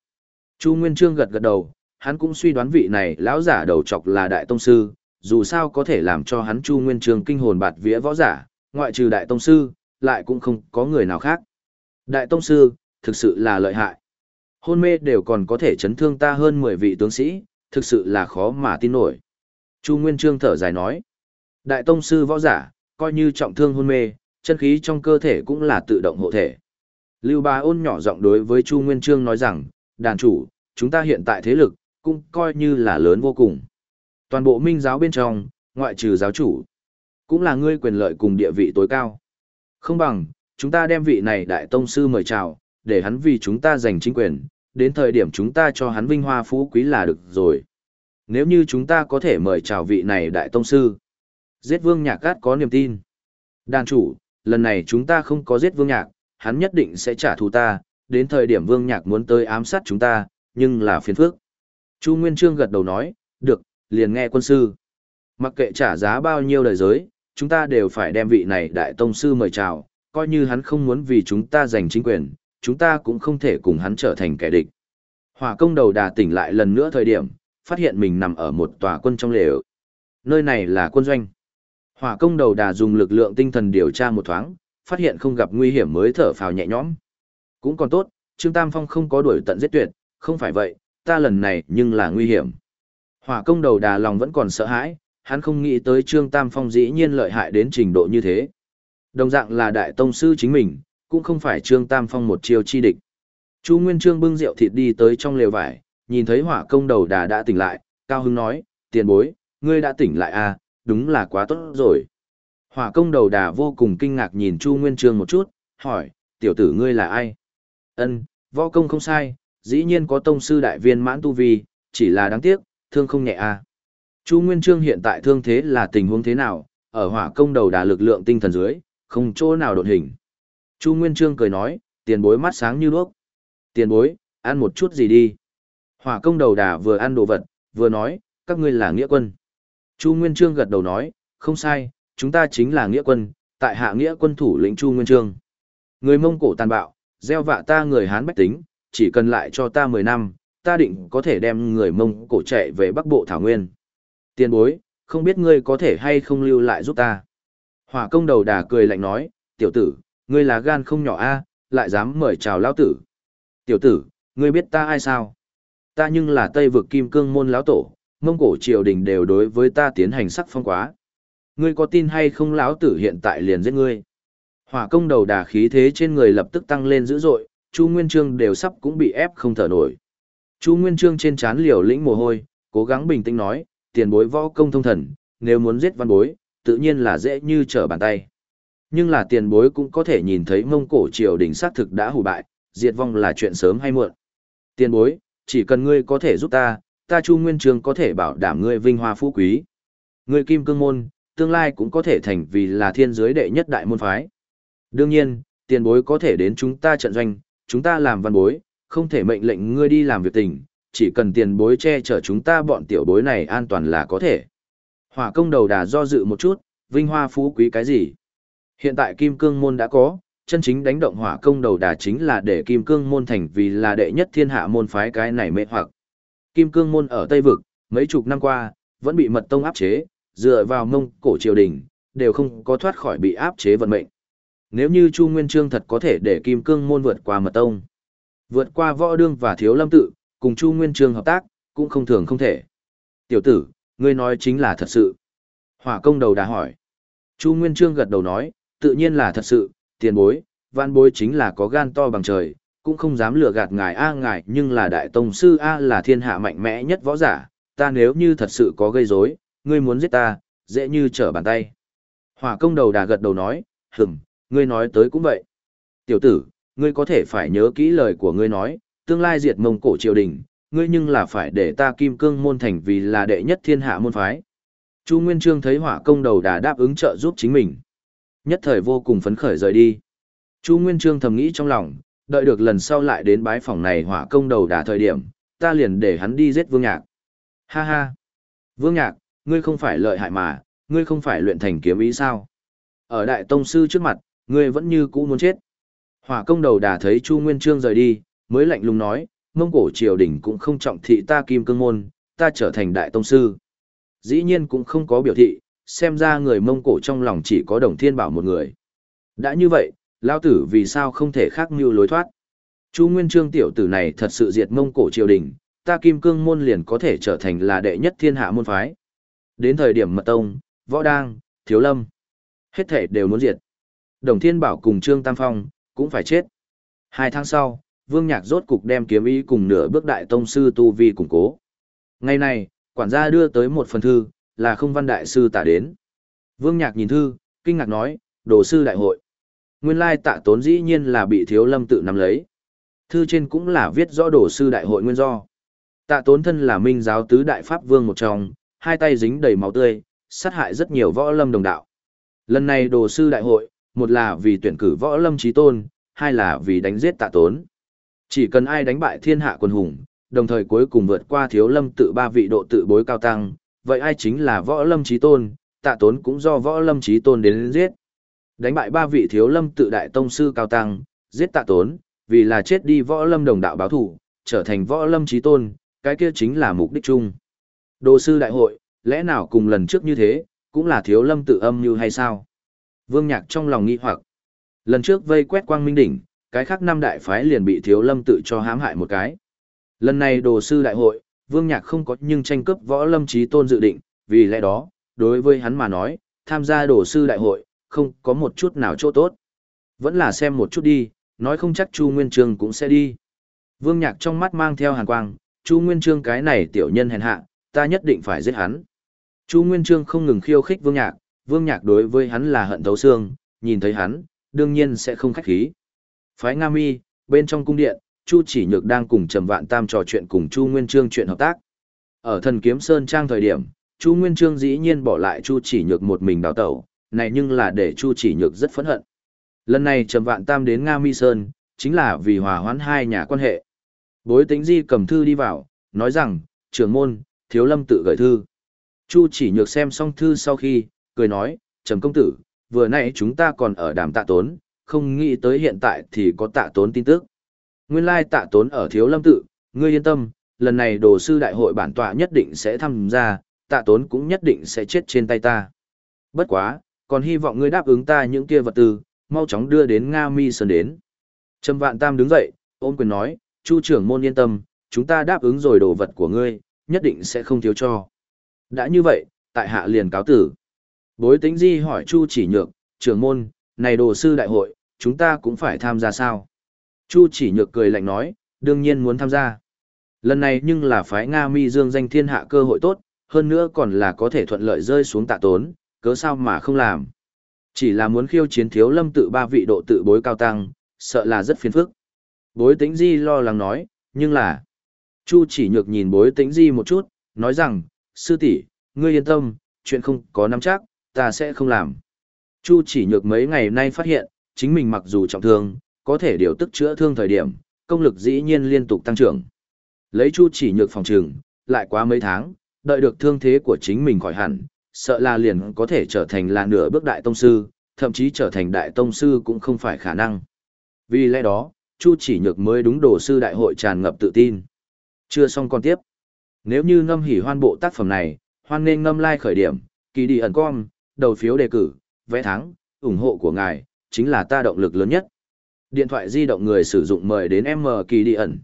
Chu Nguyên Trương gật gật đầu, hắn cũng suy đoán vị này lão giả đầu chọc là đại tông sư, dù sao có thể làm cho hắn Chu Nguyên Trương kinh hồn bạt vía võ giả, ngoại trừ đại tông sư, lại cũng không có người nào khác. Đại tông sư, thực sự là lợi hại. Hôn mê đều còn có thể chấn thương ta hơn 10 vị tướng sĩ, thực sự là khó mà tin nổi. Chu Nguyên Trương thở dài nói. Đại tông sư võ giả, coi như trọng thương hôn mê, chân khí trong cơ thể cũng là tự động hộ thể. Lưu Bá ôn nhỏ giọng đối với Chu Nguyên Trương nói rằng, đàn chủ, chúng ta hiện tại thế lực, cũng coi như là lớn vô cùng. Toàn bộ minh giáo bên trong, ngoại trừ giáo chủ, cũng là ngươi quyền lợi cùng địa vị tối cao. Không bằng, chúng ta đem vị này đại tông sư mời chào, để hắn vì chúng ta giành chính quyền, đến thời điểm chúng ta cho hắn vinh hoa phú quý là được rồi. Nếu như chúng ta có thể mời chào vị này đại tông sư, giết vương nhạc gắt có niềm tin. Đàn chủ, lần này chúng ta không có giết vương nhạc, hắn nhất định sẽ trả thù ta, đến thời điểm vương nhạc muốn tới ám sát chúng ta, nhưng là phiền phức. Chu Nguyên Trương gật đầu nói, được, liền nghe quân sư. Mặc kệ trả giá bao nhiêu đời giới, chúng ta đều phải đem vị này đại tông sư mời chào, coi như hắn không muốn vì chúng ta giành chính quyền, chúng ta cũng không thể cùng hắn trở thành kẻ địch. Hỏa công đầu đà tỉnh lại lần nữa thời điểm, phát hiện mình nằm ở một tòa quân trong lều. Nơi này là quân doanh. Hỏa công đầu đà dùng lực lượng tinh thần điều tra một thoáng, phát hiện không gặp nguy hiểm mới thở phào nhẹ nhõm. Cũng còn tốt, Trương Tam Phong không có đuổi tận giết tuyệt, không phải vậy, ta lần này nhưng là nguy hiểm. Hỏa công đầu đà lòng vẫn còn sợ hãi, hắn không nghĩ tới Trương Tam Phong dĩ nhiên lợi hại đến trình độ như thế. Đồng dạng là đại tông sư chính mình, cũng không phải Trương Tam Phong một chiêu chi địch. Chu Nguyên Trương bưng rượu thịt đi tới trong lều vải, nhìn thấy hỏa công đầu đà đã tỉnh lại, cao hứng nói, tiền bối, ngươi đã tỉnh lại à, đúng là quá tốt rồi. Hỏa công đầu đà vô cùng kinh ngạc nhìn Chu Nguyên Trương một chút, hỏi, tiểu tử ngươi là ai? Ân, võ công không sai, dĩ nhiên có tông sư đại viên mãn tu vi, chỉ là đáng tiếc, thương không nhẹ à. Chu Nguyên Trương hiện tại thương thế là tình huống thế nào, ở hỏa công đầu đà lực lượng tinh thần dưới, không chỗ nào đột hình. Chu Nguyên Trương cười nói, tiền bối mắt sáng như đuốc. Tiền bối, ăn một chút gì đi. Hỏa công đầu đà vừa ăn đồ vật, vừa nói, các ngươi là nghĩa quân. Chu Nguyên Trương gật đầu nói, không sai, chúng ta chính là nghĩa quân, tại hạ nghĩa quân thủ lĩnh Chu Nguyên Trương. Người Mông Cổ tàn bạo, gieo vạ ta người Hán bách tính, chỉ cần lại cho ta 10 năm, ta định có thể đem người Mông Cổ chạy về Bắc Bộ Thảo Nguyên. Tiền bối, không biết ngươi có thể hay không lưu lại giúp ta. Hỏa công đầu đà cười lạnh nói, tiểu tử, ngươi là gan không nhỏ a, lại dám mời chào lão tử. Tiểu tử, ngươi biết ta ai sao? Ta nhưng là Tây vực Kim Cương môn lão tổ, Mông Cổ triều đình đều đối với ta tiến hành sắc phong quá. Ngươi có tin hay không lão tử hiện tại liền giết ngươi? Hỏa công đầu đà khí thế trên người lập tức tăng lên dữ dội, Chu Nguyên Trương đều sắp cũng bị ép không thở nổi. Chu Nguyên Trương trên trán liều lĩnh mồ hôi, cố gắng bình tĩnh nói, tiền bối võ công thông thần, nếu muốn giết văn bối, tự nhiên là dễ như trở bàn tay. Nhưng là tiền bối cũng có thể nhìn thấy mông cổ triều đình xác thực đã hủ bại, diệt vong là chuyện sớm hay muộn. Tiền bối, chỉ cần ngươi có thể giúp ta, ta Chu Nguyên trường có thể bảo đảm ngươi vinh hoa phú quý. Ngươi kim cương môn, tương lai cũng có thể thành vì là thiên giới đệ nhất đại môn phái. Đương nhiên, tiền bối có thể đến chúng ta trận doanh, chúng ta làm văn bối, không thể mệnh lệnh ngươi đi làm việc tình, chỉ cần tiền bối che chở chúng ta bọn tiểu bối này an toàn là có thể. Hỏa công đầu đà do dự một chút, vinh hoa phú quý cái gì? Hiện tại kim cương môn đã có, chân chính đánh động hỏa công đầu đà chính là để kim cương môn thành vì là đệ nhất thiên hạ môn phái cái này mê hoặc. Kim cương môn ở Tây Vực, mấy chục năm qua, vẫn bị mật tông áp chế, dựa vào mông cổ triều đình, đều không có thoát khỏi bị áp chế vận mệnh. Nếu như Chu Nguyên Trương thật có thể để kim cương môn vượt qua mật tông, vượt qua võ đương và thiếu lâm tự, cùng Chu Nguyên Trương hợp tác, cũng không thường không thể. Tiểu tử, ngươi nói chính là thật sự. Hỏa công đầu đã hỏi. Chu Nguyên Trương gật đầu nói, tự nhiên là thật sự, tiền bối, văn bối chính là có gan to bằng trời, cũng không dám lừa gạt ngài A ngài nhưng là đại tông sư A là thiên hạ mạnh mẽ nhất võ giả, ta nếu như thật sự có gây rối, ngươi muốn giết ta, dễ như trở bàn tay. Hỏa công đầu đà gật đầu nói, hừng, ngươi nói tới cũng vậy. Tiểu tử, ngươi có thể phải nhớ kỹ lời của ngươi nói, tương lai diệt mông cổ triều đình, ngươi nhưng là phải để ta kim cương môn thành vì là đệ nhất thiên hạ môn phái. Chu Nguyên Trương thấy hỏa công đầu đà đáp ứng trợ giúp chính mình. Nhất thời vô cùng phấn khởi rời đi. Chu Nguyên Trương thầm nghĩ trong lòng, đợi được lần sau lại đến bái phòng này hỏa công đầu đà thời điểm, ta liền để hắn đi giết Vương Nhạc. Ha ha! Vương Nhạc, ngươi không phải lợi hại mà, ngươi không phải luyện thành kiếm ý sao? Ở đại tông sư trước mặt, ngươi vẫn như cũ muốn chết. Hỏa công đầu đà thấy Chu Nguyên Trương rời đi, mới lạnh lùng nói, mông cổ triều đình cũng không trọng thị ta kim cương môn, ta trở thành đại tông sư. Dĩ nhiên cũng không có biểu thị, xem ra người mông cổ trong lòng chỉ có đồng thiên bảo một người. Đã như vậy, lao tử vì sao không thể khác mưu lối thoát. Chu Nguyên Trương tiểu tử này thật sự diệt mông cổ triều đình, ta kim cương môn liền có thể trở thành là đệ nhất thiên hạ môn phái. Đến thời điểm mật tông, võ đang, thiếu lâm, hết thể đều muốn diệt. Đồng thiên bảo cùng Trương Tam Phong, cũng phải chết. Hai tháng sau, Vương Nhạc rốt cục đem kiếm ý cùng nửa bước đại tông sư tu vi củng cố. Ngày này, quản gia đưa tới một phần thư, là không văn đại sư tả đến. Vương Nhạc nhìn thư, kinh ngạc nói, đồ sư đại hội. Nguyên lai tạ tốn dĩ nhiên là bị thiếu lâm tự nắm lấy. Thư trên cũng là viết rõ đồ sư đại hội nguyên do. Tạ tốn thân là minh giáo tứ đại pháp vương một trong, hai tay dính đầy máu tươi, sát hại rất nhiều võ lâm đồng đạo. Lần này đồ sư đại hội, một là vì tuyển cử võ lâm trí tôn, hai là vì đánh giết tạ tốn. Chỉ cần ai đánh bại thiên hạ quân hùng, đồng thời cuối cùng vượt qua thiếu lâm tự ba vị độ tự bối cao tăng, vậy ai chính là võ lâm trí tôn, tạ tốn cũng do võ lâm trí tôn đến giết. Đánh bại ba vị thiếu lâm tự đại tông sư cao tăng, giết tạ tốn, vì là chết đi võ lâm đồng đạo báo thủ, trở thành võ lâm trí tôn, cái kia chính là mục đích chung. Đồ sư đại hội, lẽ nào cùng lần trước như thế, cũng là thiếu lâm tự âm như hay sao? Vương Nhạc trong lòng nghi hoặc. Lần trước vây quét quang minh đỉnh, cái khác năm đại phái liền bị thiếu lâm tự cho hãm hại một cái. Lần này đồ sư đại hội, Vương Nhạc không có nhưng tranh cướp võ lâm trí tôn dự định, vì lẽ đó, đối với hắn mà nói, tham gia đồ sư đại hội, không có một chút nào chỗ tốt. Vẫn là xem một chút đi, nói không chắc Chu Nguyên Trương cũng sẽ đi. Vương Nhạc trong mắt mang theo hàn quang, Chu Nguyên Trương cái này tiểu nhân hèn hạ, ta nhất định phải giết hắn. Chu Nguyên Trương không ngừng khiêu khích Vương Nhạc, Vương Nhạc đối với hắn là hận thấu xương, nhìn thấy hắn, đương nhiên sẽ không khách khí. Phái Nga Mi, bên trong cung điện, Chu Chỉ Nhược đang cùng Trầm Vạn Tam trò chuyện cùng Chu Nguyên Trương chuyện hợp tác. Ở Thần Kiếm Sơn trang thời điểm, Chu Nguyên Trương dĩ nhiên bỏ lại Chu Chỉ Nhược một mình đào tẩu, này nhưng là để Chu Chỉ Nhược rất phẫn hận. Lần này Trầm Vạn Tam đến Nga Mi Sơn, chính là vì hòa hoãn hai nhà quan hệ. Bối Tĩnh Di cầm thư đi vào, nói rằng, trưởng môn, thiếu lâm tự gửi thư. Chu Chỉ Nhược xem xong thư sau khi, cười nói, Trầm công tử, vừa nãy chúng ta còn ở đàm tạ tốn, không nghĩ tới hiện tại thì có tạ tốn tin tức. Nguyên lai tạ tốn ở thiếu lâm tự, ngươi yên tâm, lần này đồ sư đại hội bản tọa nhất định sẽ tham gia, tạ tốn cũng nhất định sẽ chết trên tay ta. Bất quá, còn hy vọng ngươi đáp ứng ta những kia vật tư, mau chóng đưa đến Nga Mi Sơn đến. Trầm Vạn Tam đứng dậy, ôm quyền nói, Chu trưởng môn yên tâm, chúng ta đáp ứng rồi đồ vật của ngươi, nhất định sẽ không thiếu cho. Đã như vậy, tại hạ liền cáo tử. Bối tính di hỏi Chu chỉ nhược, trưởng môn, này đồ sư đại hội, chúng ta cũng phải tham gia sao? Chu chỉ nhược cười lạnh nói, đương nhiên muốn tham gia. Lần này nhưng là phái Nga mi dương danh thiên hạ cơ hội tốt, hơn nữa còn là có thể thuận lợi rơi xuống tạ tốn, cớ sao mà không làm. Chỉ là muốn khiêu chiến thiếu lâm tự ba vị độ tự bối cao tăng, sợ là rất phiền phức. Bối tĩnh di lo lắng nói, nhưng là... Chu chỉ nhược nhìn bối tĩnh di một chút, nói rằng, sư tỷ, ngươi yên tâm, chuyện không có nắm chắc, ta sẽ không làm. Chu chỉ nhược mấy ngày nay phát hiện, chính mình mặc dù trọng thương, có thể điều tức chữa thương thời điểm, công lực dĩ nhiên liên tục tăng trưởng. Lấy Chu chỉ nhược phòng trường, lại quá mấy tháng, đợi được thương thế của chính mình khỏi hẳn, sợ là liền có thể trở thành là nửa bước đại tông sư, thậm chí trở thành đại tông sư cũng không phải khả năng. Vì lẽ đó, Chu chỉ nhược mới đúng đồ sư đại hội tràn ngập tự tin. Chưa xong còn tiếp. Nếu như ngâm hỉ hoan bộ tác phẩm này, hoan nên ngâm like khởi điểm, kỳ đi ẩn com, đầu phiếu đề cử, vẽ thắng, ủng hộ của ngài, chính là ta động lực lớn nhất. Điện thoại di động người sử dụng mời đến M kỳ đi ẩn.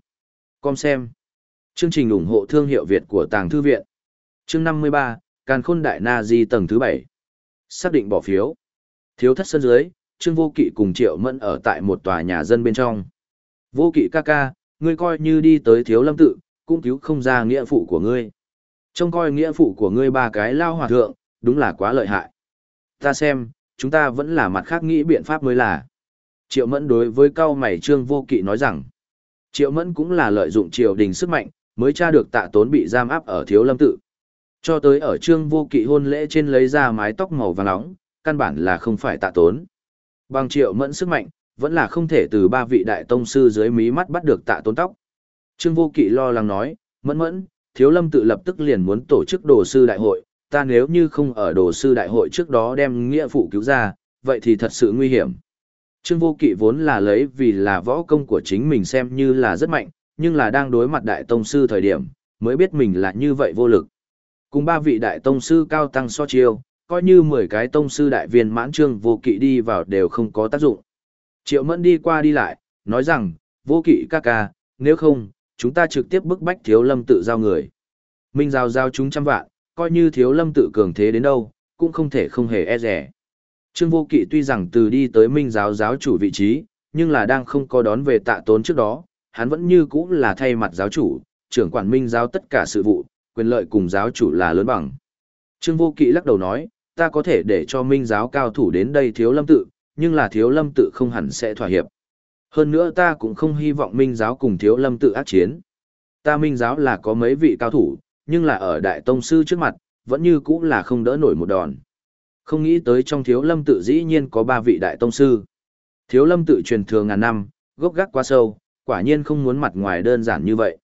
Com xem. Chương trình ủng hộ thương hiệu Việt của Tàng Thư Viện. Chương 53, Càn Khôn Đại Na Di tầng thứ bảy Xác định bỏ phiếu. Thiếu thất sân dưới, Trương Vô Kỵ cùng Triệu Mẫn ở tại một tòa nhà dân bên trong. Vô Kỵ ca ca, ngươi coi như đi tới Thiếu Lâm tự, cũng cứu không ra nghĩa phụ của ngươi. Trông coi nghĩa phụ của ngươi ba cái lao hòa thượng, đúng là quá lợi hại. Ta xem, chúng ta vẫn là mặt khác nghĩ biện pháp mới là. Triệu Mẫn đối với cao mày Trương Vô Kỵ nói rằng, Triệu Mẫn cũng là lợi dụng triều đình sức mạnh, mới tra được tạ tốn bị giam áp ở Thiếu Lâm tự. Cho tới ở Trương Vô Kỵ hôn lễ trên lấy ra mái tóc màu vàng nóng, căn bản là không phải tạ tốn. Bằng Triệu Mẫn sức mạnh, vẫn là không thể từ ba vị đại tông sư dưới mí mắt bắt được tạ tốn tóc. Trương Vô Kỵ lo lắng nói, Mẫn Mẫn, Thiếu Lâm tự lập tức liền muốn tổ chức đồ sư đại hội, ta nếu như không ở đồ sư đại hội trước đó đem nghĩa phụ cứu ra, vậy thì thật sự nguy hiểm. Trương Vô Kỵ vốn là lấy vì là võ công của chính mình xem như là rất mạnh, nhưng là đang đối mặt đại tông sư thời điểm, mới biết mình là như vậy vô lực. Cùng ba vị đại tông sư cao tăng so chiêu, coi như 10 cái tông sư đại viên mãn Trương Vô Kỵ đi vào đều không có tác dụng. Triệu Mẫn đi qua đi lại, nói rằng, Vô Kỵ ca ca, nếu không, chúng ta trực tiếp bức bách Thiếu Lâm tự giao người. Minh giao giao chúng trăm vạn, coi như Thiếu Lâm tự cường thế đến đâu, cũng không thể không hề e rẻ. Trương Vô Kỵ tuy rằng từ đi tới Minh giáo giáo chủ vị trí, nhưng là đang không có đón về tạ tốn trước đó, hắn vẫn như cũ là thay mặt giáo chủ, trưởng quản Minh giáo tất cả sự vụ, quyền lợi cùng giáo chủ là lớn bằng. Trương Vô Kỵ lắc đầu nói, ta có thể để cho Minh giáo cao thủ đến đây thiếu lâm tự, nhưng là thiếu lâm tự không hẳn sẽ thỏa hiệp. Hơn nữa ta cũng không hy vọng Minh giáo cùng thiếu lâm tự ác chiến. Ta Minh giáo là có mấy vị cao thủ, nhưng là ở đại tông sư trước mặt, vẫn như cũng là không đỡ nổi một đòn. Không nghĩ tới trong thiếu lâm tự dĩ nhiên có ba vị đại tông sư. Thiếu lâm tự truyền thừa ngàn năm, gốc gác quá sâu, quả nhiên không muốn mặt ngoài đơn giản như vậy.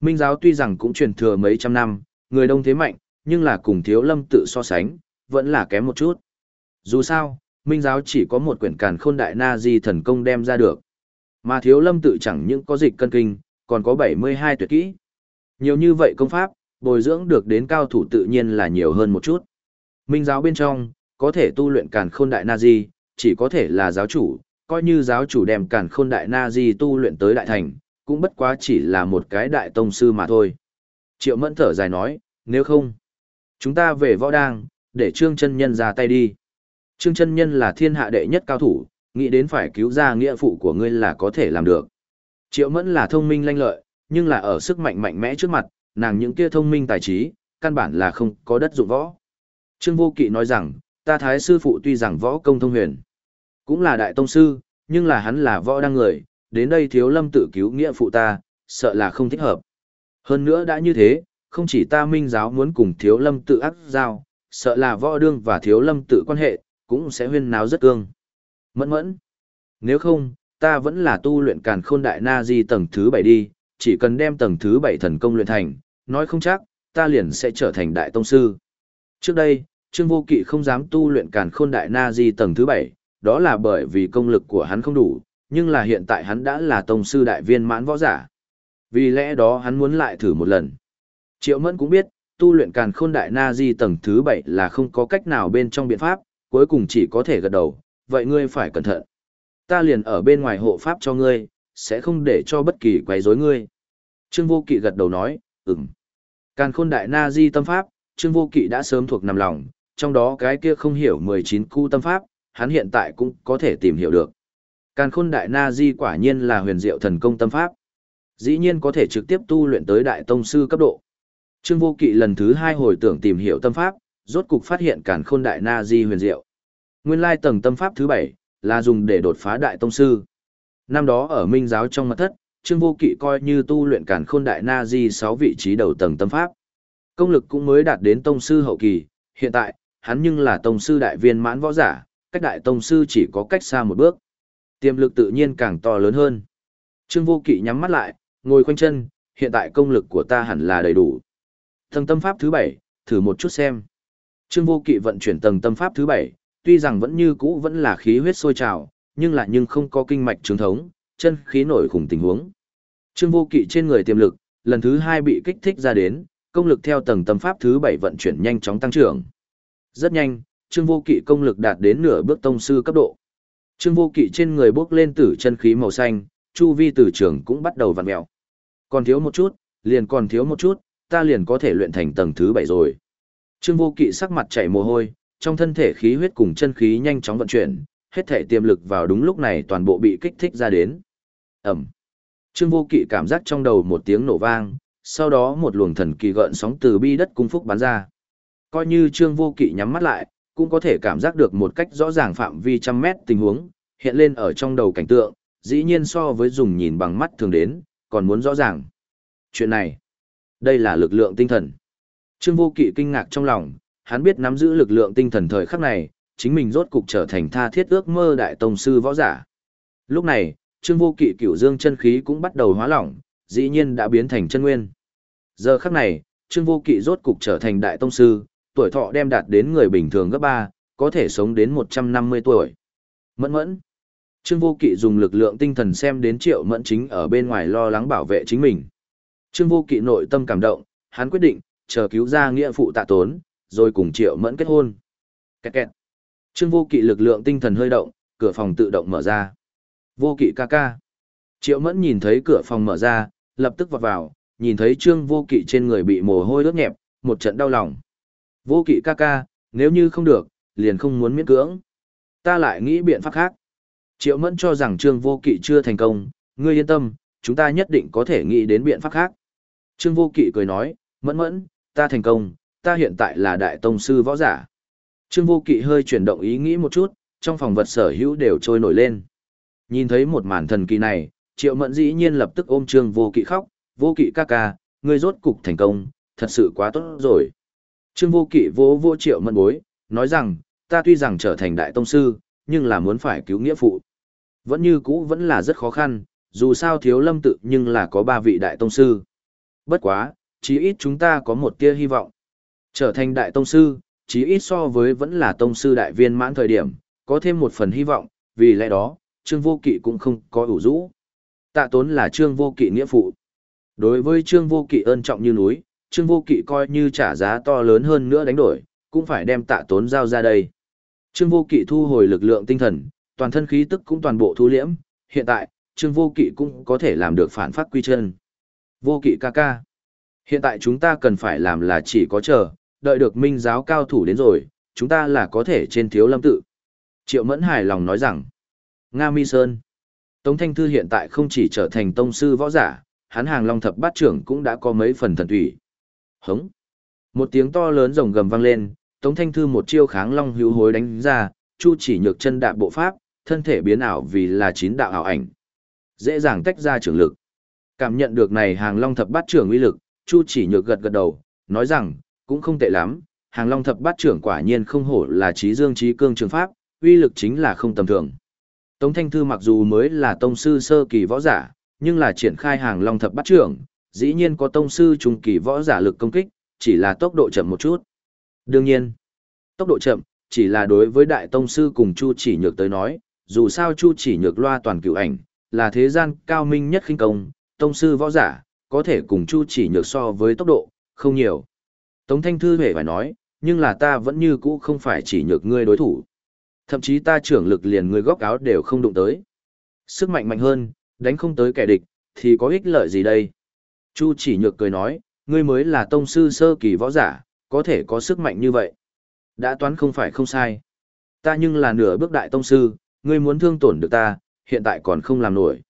Minh giáo tuy rằng cũng truyền thừa mấy trăm năm, người đông thế mạnh, nhưng là cùng thiếu lâm tự so sánh, vẫn là kém một chút. Dù sao, Minh giáo chỉ có một quyển càn khôn đại na di thần công đem ra được. Mà thiếu lâm tự chẳng những có dịch cân kinh, còn có 72 tuyệt kỹ. Nhiều như vậy công pháp, bồi dưỡng được đến cao thủ tự nhiên là nhiều hơn một chút. Minh giáo bên trong, có thể tu luyện càn khôn đại na di, chỉ có thể là giáo chủ, coi như giáo chủ đem càn khôn đại na di tu luyện tới đại thành, cũng bất quá chỉ là một cái đại tông sư mà thôi. Triệu mẫn thở dài nói, nếu không, chúng ta về võ đang, để trương chân nhân ra tay đi. Trương chân nhân là thiên hạ đệ nhất cao thủ, nghĩ đến phải cứu ra nghĩa phụ của ngươi là có thể làm được. Triệu mẫn là thông minh lanh lợi, nhưng là ở sức mạnh mạnh mẽ trước mặt, nàng những kia thông minh tài trí, căn bản là không có đất dụng võ. Trương Vô Kỵ nói rằng, ta thái sư phụ tuy rằng võ công thông huyền, cũng là đại tông sư, nhưng là hắn là võ đăng người, đến đây thiếu lâm tự cứu nghĩa phụ ta, sợ là không thích hợp. Hơn nữa đã như thế, không chỉ ta minh giáo muốn cùng thiếu lâm tự ác giao, sợ là võ đương và thiếu lâm tự quan hệ, cũng sẽ huyên náo rất cương. Mẫn mẫn. Nếu không, ta vẫn là tu luyện càn khôn đại na di tầng thứ bảy đi, chỉ cần đem tầng thứ bảy thần công luyện thành, nói không chắc, ta liền sẽ trở thành đại tông sư. Trước đây, Trương Vô Kỵ không dám tu luyện càn khôn đại na di tầng thứ bảy, đó là bởi vì công lực của hắn không đủ, nhưng là hiện tại hắn đã là tông sư đại viên mãn võ giả. Vì lẽ đó hắn muốn lại thử một lần. Triệu Mẫn cũng biết, tu luyện càn khôn đại na di tầng thứ 7 là không có cách nào bên trong biện pháp, cuối cùng chỉ có thể gật đầu, vậy ngươi phải cẩn thận. Ta liền ở bên ngoài hộ pháp cho ngươi, sẽ không để cho bất kỳ quấy rối ngươi. Trương Vô Kỵ gật đầu nói, ừm. Càn khôn đại na di tâm pháp, Trương Vô Kỵ đã sớm thuộc nằm lòng, trong đó cái kia không hiểu 19 cu tâm pháp, hắn hiện tại cũng có thể tìm hiểu được. Càn khôn đại na di quả nhiên là huyền diệu thần công tâm pháp. Dĩ nhiên có thể trực tiếp tu luyện tới đại tông sư cấp độ. Trương Vô Kỵ lần thứ hai hồi tưởng tìm hiểu tâm pháp, rốt cục phát hiện càn khôn đại na di huyền diệu. Nguyên lai tầng tâm pháp thứ bảy là dùng để đột phá đại tông sư. Năm đó ở Minh giáo trong mật thất, Trương Vô Kỵ coi như tu luyện càn khôn đại na di 6 vị trí đầu tầng tâm pháp. Công lực cũng mới đạt đến tông sư hậu kỳ, hiện tại, hắn nhưng là tông sư đại viên mãn võ giả, cách đại tông sư chỉ có cách xa một bước. Tiềm lực tự nhiên càng to lớn hơn. Trương Vô Kỵ nhắm mắt lại, ngồi khoanh chân, hiện tại công lực của ta hẳn là đầy đủ. Tầng tâm pháp thứ bảy, thử một chút xem. Trương Vô Kỵ vận chuyển tầng tâm pháp thứ bảy, tuy rằng vẫn như cũ vẫn là khí huyết sôi trào, nhưng lại nhưng không có kinh mạch trường thống, chân khí nổi khủng tình huống. Trương Vô Kỵ trên người tiềm lực, lần thứ hai bị kích thích ra đến, công lực theo tầng tâm pháp thứ bảy vận chuyển nhanh chóng tăng trưởng. Rất nhanh, Trương Vô Kỵ công lực đạt đến nửa bước tông sư cấp độ. Trương Vô Kỵ trên người bốc lên tử chân khí màu xanh, chu vi tử trường cũng bắt đầu vặn mèo. Còn thiếu một chút, liền còn thiếu một chút, ta liền có thể luyện thành tầng thứ bảy rồi. Trương Vô Kỵ sắc mặt chảy mồ hôi, trong thân thể khí huyết cùng chân khí nhanh chóng vận chuyển, hết thể tiềm lực vào đúng lúc này toàn bộ bị kích thích ra đến. Ẩm. Trương Vô Kỵ cảm giác trong đầu một tiếng nổ vang, sau đó một luồng thần kỳ gợn sóng từ bi đất cung phúc bắn ra. Coi như Trương Vô Kỵ nhắm mắt lại, cũng có thể cảm giác được một cách rõ ràng phạm vi trăm mét tình huống, hiện lên ở trong đầu cảnh tượng, dĩ nhiên so với dùng nhìn bằng mắt thường đến, còn muốn rõ ràng. Chuyện này, đây là lực lượng tinh thần. Trương Vô Kỵ kinh ngạc trong lòng, hắn biết nắm giữ lực lượng tinh thần thời khắc này, chính mình rốt cục trở thành tha thiết ước mơ đại tông sư võ giả. Lúc này, Trương Vô Kỵ cửu dương chân khí cũng bắt đầu hóa lỏng, dĩ nhiên đã biến thành chân nguyên. Giờ khắc này, Trương Vô Kỵ rốt cục trở thành đại tông sư, tuổi thọ đem đạt đến người bình thường gấp 3, có thể sống đến 150 tuổi. Mẫn mẫn. Trương Vô Kỵ dùng lực lượng tinh thần xem đến Triệu Mẫn chính ở bên ngoài lo lắng bảo vệ chính mình. Trương Vô Kỵ nội tâm cảm động, hắn quyết định, chờ cứu ra nghĩa phụ tạ tốn, rồi cùng Triệu Mẫn kết hôn. Kẹt kẹt. Trương Vô Kỵ lực lượng tinh thần hơi động, cửa phòng tự động mở ra. Vô Kỵ ca ca. Triệu Mẫn nhìn thấy cửa phòng mở ra, lập tức vọt vào, nhìn thấy Trương Vô Kỵ trên người bị mồ hôi ướt nhẹp, một trận đau lòng. Vô Kỵ ca ca, nếu như không được, liền không muốn miễn cưỡng. Ta lại nghĩ biện pháp khác. Triệu Mẫn cho rằng Trương Vô Kỵ chưa thành công, ngươi yên tâm, chúng ta nhất định có thể nghĩ đến biện pháp khác. Trương Vô Kỵ cười nói, Mẫn Mẫn, ta thành công, ta hiện tại là đại tông sư võ giả. Trương Vô Kỵ hơi chuyển động ý nghĩ một chút, trong phòng vật sở hữu đều trôi nổi lên. Nhìn thấy một màn thần kỳ này, Triệu Mẫn dĩ nhiên lập tức ôm Trương Vô Kỵ khóc, Vô Kỵ ca ca, ngươi rốt cục thành công, thật sự quá tốt rồi. Trương Vô Kỵ vỗ vỗ Triệu Mẫn bối, nói rằng, ta tuy rằng trở thành đại tông sư, nhưng là muốn phải cứu nghĩa phụ. Vẫn như cũ vẫn là rất khó khăn, dù sao thiếu lâm tự nhưng là có ba vị đại tông sư. Bất quá, chí ít chúng ta có một tia hy vọng. Trở thành đại tông sư, chí ít so với vẫn là tông sư đại viên mãn thời điểm, có thêm một phần hy vọng, vì lẽ đó, Trương Vô Kỵ cũng không có ủ rũ. Tạ Tốn là Trương Vô Kỵ nghĩa phụ. Đối với Trương Vô Kỵ ơn trọng như núi, Trương Vô Kỵ coi như trả giá to lớn hơn nữa đánh đổi, cũng phải đem Tạ Tốn giao ra đây. Trương Vô Kỵ thu hồi lực lượng tinh thần, toàn thân khí tức cũng toàn bộ thu liễm, hiện tại, Trương Vô Kỵ cũng có thể làm được phản phát quy chân. Vô Kỵ ca ca. Hiện tại chúng ta cần phải làm là chỉ có chờ, đợi được minh giáo cao thủ đến rồi, chúng ta là có thể trên thiếu lâm tự. Triệu Mẫn hài lòng nói rằng, Nga Mi Sơn. Tống Thanh Thư hiện tại không chỉ trở thành tông sư võ giả, hắn hàng long thập bát trưởng cũng đã có mấy phần thần thủy. Hống. Một tiếng to lớn rồng gầm vang lên, Tống Thanh Thư một chiêu kháng long hữu hối đánh ra, Chu chỉ nhược chân đạp bộ pháp, thân thể biến ảo vì là chín đạo ảo ảnh. Dễ dàng tách ra trường lực. Cảm nhận được này hàng long thập bát trưởng uy lực, Chu chỉ nhược gật gật đầu, nói rằng, cũng không tệ lắm, hàng long thập bát trưởng quả nhiên không hổ là trí dương trí cương trường pháp, uy lực chính là không tầm thường. Tống Thanh Thư mặc dù mới là tông sư sơ kỳ võ giả, nhưng là triển khai hàng long thập bát trưởng, dĩ nhiên có tông sư trung kỳ võ giả lực công kích, chỉ là tốc độ chậm một chút. Đương nhiên, tốc độ chậm, chỉ là đối với đại tông sư cùng Chu chỉ nhược tới nói, dù sao Chu chỉ nhược loa toàn cửu ảnh, là thế gian cao minh nhất khinh công, tông sư võ giả, có thể cùng Chu chỉ nhược so với tốc độ, không nhiều. Tống Thanh Thư hề phải nói, nhưng là ta vẫn như cũ không phải chỉ nhược ngươi đối thủ. Thậm chí ta trưởng lực liền ngươi góc áo đều không đụng tới. Sức mạnh mạnh hơn, đánh không tới kẻ địch, thì có ích lợi gì đây? Chu chỉ nhược cười nói, ngươi mới là tông sư sơ kỳ võ giả, có thể có sức mạnh như vậy. Đã toán không phải không sai. Ta nhưng là nửa bước đại tông sư, ngươi muốn thương tổn được ta, hiện tại còn không làm nổi.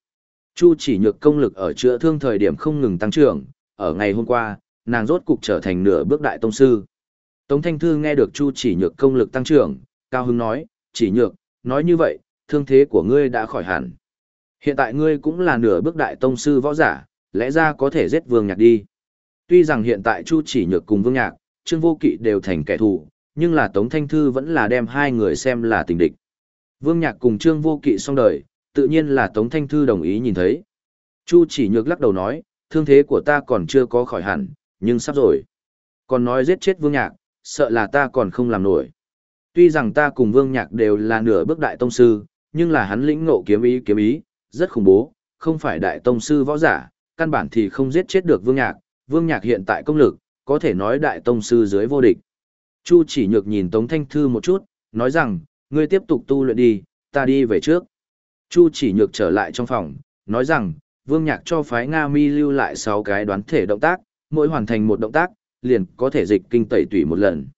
Chu chỉ nhược công lực ở chữa thương thời điểm không ngừng tăng trưởng, ở ngày hôm qua, nàng rốt cục trở thành nửa bước đại tông sư. Tống Thanh Thư nghe được Chu chỉ nhược công lực tăng trưởng, cao hứng nói, chỉ nhược, nói như vậy, thương thế của ngươi đã khỏi hẳn. Hiện tại ngươi cũng là nửa bước đại tông sư võ giả, lẽ ra có thể giết vương nhạc đi. Tuy rằng hiện tại Chu chỉ nhược cùng vương nhạc, Trương Vô Kỵ đều thành kẻ thù, nhưng là Tống Thanh Thư vẫn là đem hai người xem là tình địch. Vương Nhạc cùng Trương Vô Kỵ xong đời, tự nhiên là Tống Thanh Thư đồng ý nhìn thấy. Chu chỉ nhược lắc đầu nói, thương thế của ta còn chưa có khỏi hẳn, nhưng sắp rồi. Còn nói giết chết Vương Nhạc, sợ là ta còn không làm nổi. Tuy rằng ta cùng Vương Nhạc đều là nửa bước đại tông sư, nhưng là hắn lĩnh ngộ kiếm ý kiếm ý, rất khủng bố, không phải đại tông sư võ giả, căn bản thì không giết chết được Vương Nhạc. Vương Nhạc hiện tại công lực, có thể nói đại tông sư dưới vô địch. Chu chỉ nhược nhìn Tống Thanh Thư một chút, nói rằng, ngươi tiếp tục tu luyện đi, ta đi về trước. Chu chỉ nhược trở lại trong phòng, nói rằng, Vương Nhạc cho phái Nga Mi lưu lại 6 cái đoán thể động tác, mỗi hoàn thành một động tác, liền có thể dịch kinh tẩy tủy một lần.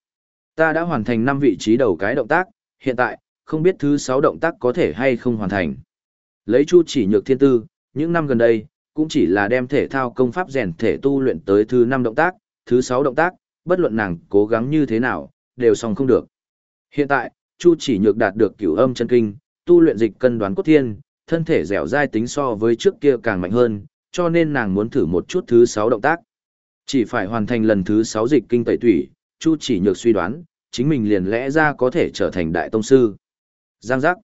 Ta đã hoàn thành 5 vị trí đầu cái động tác, hiện tại, không biết thứ 6 động tác có thể hay không hoàn thành. Lấy Chu chỉ nhược thiên tư, những năm gần đây, cũng chỉ là đem thể thao công pháp rèn thể tu luyện tới thứ 5 động tác, thứ 6 động tác, bất luận nàng cố gắng như thế nào, đều xong không được. Hiện tại, Chu chỉ nhược đạt được cửu âm chân kinh, tu luyện dịch cân đoán cốt thiên, thân thể dẻo dai tính so với trước kia càng mạnh hơn, cho nên nàng muốn thử một chút thứ 6 động tác. Chỉ phải hoàn thành lần thứ 6 dịch kinh tẩy tủy, Chu chỉ nhược suy đoán, chính mình liền lẽ ra có thể trở thành đại tông sư. Giang giác.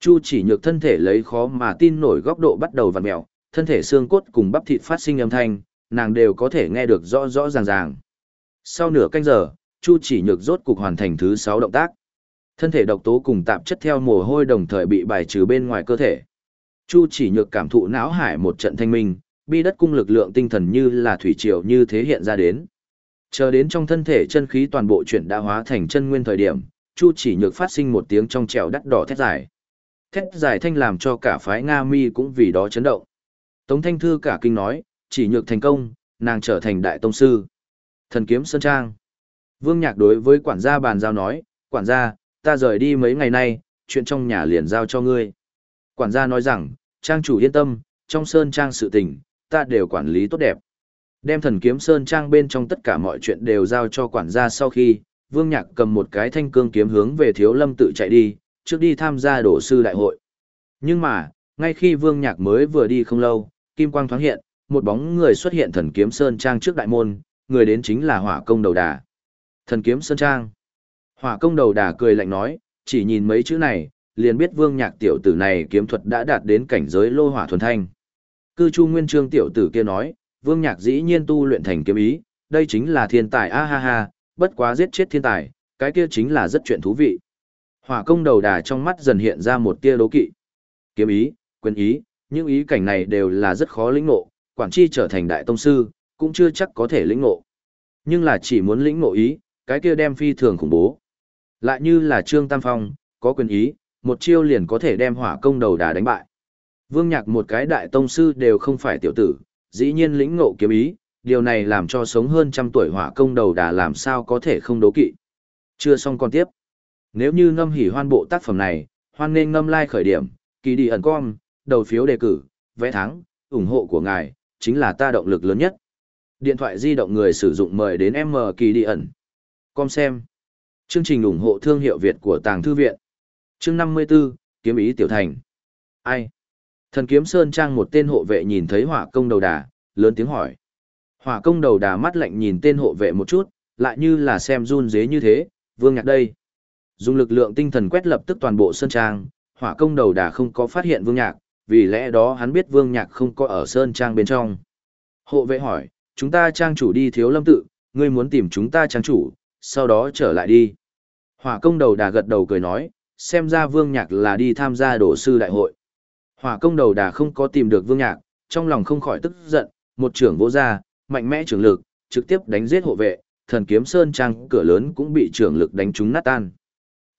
Chu chỉ nhược thân thể lấy khó mà tin nổi góc độ bắt đầu vặn mèo, thân thể xương cốt cùng bắp thịt phát sinh âm thanh, nàng đều có thể nghe được rõ rõ ràng ràng. Sau nửa canh giờ, Chu chỉ nhược rốt cục hoàn thành thứ 6 động tác. Thân thể độc tố cùng tạp chất theo mồ hôi đồng thời bị bài trừ bên ngoài cơ thể. Chu chỉ nhược cảm thụ não hải một trận thanh minh, bi đất cung lực lượng tinh thần như là thủy triều như thế hiện ra đến. Chờ đến trong thân thể chân khí toàn bộ chuyển đã hóa thành chân nguyên thời điểm, Chu chỉ nhược phát sinh một tiếng trong trèo đắt đỏ thét dài. Thét dài thanh làm cho cả phái Nga Mi cũng vì đó chấn động. Tống Thanh Thư cả kinh nói, chỉ nhược thành công, nàng trở thành đại tông sư. Thần kiếm Sơn Trang. Vương Nhạc đối với quản gia bàn giao nói, quản gia, ta rời đi mấy ngày nay, chuyện trong nhà liền giao cho ngươi. Quản gia nói rằng, trang chủ yên tâm, trong Sơn Trang sự tình, ta đều quản lý tốt đẹp. Đem thần kiếm Sơn Trang bên trong tất cả mọi chuyện đều giao cho quản gia sau khi, Vương Nhạc cầm một cái thanh cương kiếm hướng về Thiếu Lâm tự chạy đi, trước đi tham gia đổ sư đại hội. Nhưng mà, ngay khi Vương Nhạc mới vừa đi không lâu, kim quang thoáng hiện, một bóng người xuất hiện thần kiếm Sơn Trang trước đại môn, người đến chính là hỏa công đầu đà. Thần kiếm Sơn Trang. Hỏa công đầu đà cười lạnh nói, chỉ nhìn mấy chữ này, liền biết Vương Nhạc tiểu tử này kiếm thuật đã đạt đến cảnh giới lô hỏa thuần thanh. Cư Chu Nguyên Trương tiểu tử kia nói, Vương Nhạc dĩ nhiên tu luyện thành kiếm ý, đây chính là thiên tài a ha ha, bất quá giết chết thiên tài, cái kia chính là rất chuyện thú vị. Hỏa công đầu đà trong mắt dần hiện ra một tia đố kỵ. Kiếm ý, quyền ý, những ý cảnh này đều là rất khó lĩnh ngộ, quản chi trở thành đại tông sư, cũng chưa chắc có thể lĩnh ngộ. Nhưng là chỉ muốn lĩnh ngộ ý, cái kia đem phi thường khủng bố. Lại như là Trương Tam Phong, có quyền ý, một chiêu liền có thể đem hỏa công đầu đà đánh bại. Vương Nhạc một cái đại tông sư đều không phải tiểu tử, dĩ nhiên lĩnh ngộ kiếm ý, điều này làm cho sống hơn trăm tuổi hỏa công đầu đà làm sao có thể không đố kỵ. Chưa xong còn tiếp. Nếu như ngâm hỉ hoan bộ tác phẩm này, hoan nên ngâm like khởi điểm, kỳ đi ẩn com, đầu phiếu đề cử, vẽ thắng, ủng hộ của ngài, chính là ta động lực lớn nhất. Điện thoại di động người sử dụng mời đến M kỳ đi ẩn. Com xem. Chương trình ủng hộ thương hiệu Việt của Tàng Thư Viện. Chương 54, Kiếm ý tiểu thành. Ai? Thần kiếm Sơn Trang một tên hộ vệ nhìn thấy hỏa công đầu đà, lớn tiếng hỏi. Hỏa công đầu đà mắt lạnh nhìn tên hộ vệ một chút, lại như là xem run dế như thế, vương nhạc đây. Dùng lực lượng tinh thần quét lập tức toàn bộ Sơn Trang, hỏa công đầu đà không có phát hiện vương nhạc, vì lẽ đó hắn biết vương nhạc không có ở Sơn Trang bên trong. Hộ vệ hỏi, chúng ta trang chủ đi thiếu lâm tự, ngươi muốn tìm chúng ta trang chủ, sau đó trở lại đi. Hỏa công đầu đà gật đầu cười nói, xem ra vương nhạc là đi tham gia đổ sư đại hội. Hỏa công đầu đà không có tìm được vương nhạc, trong lòng không khỏi tức giận, một trưởng vô ra, mạnh mẽ trưởng lực, trực tiếp đánh giết hộ vệ, thần kiếm sơn trang cửa lớn cũng bị trưởng lực đánh trúng nát tan.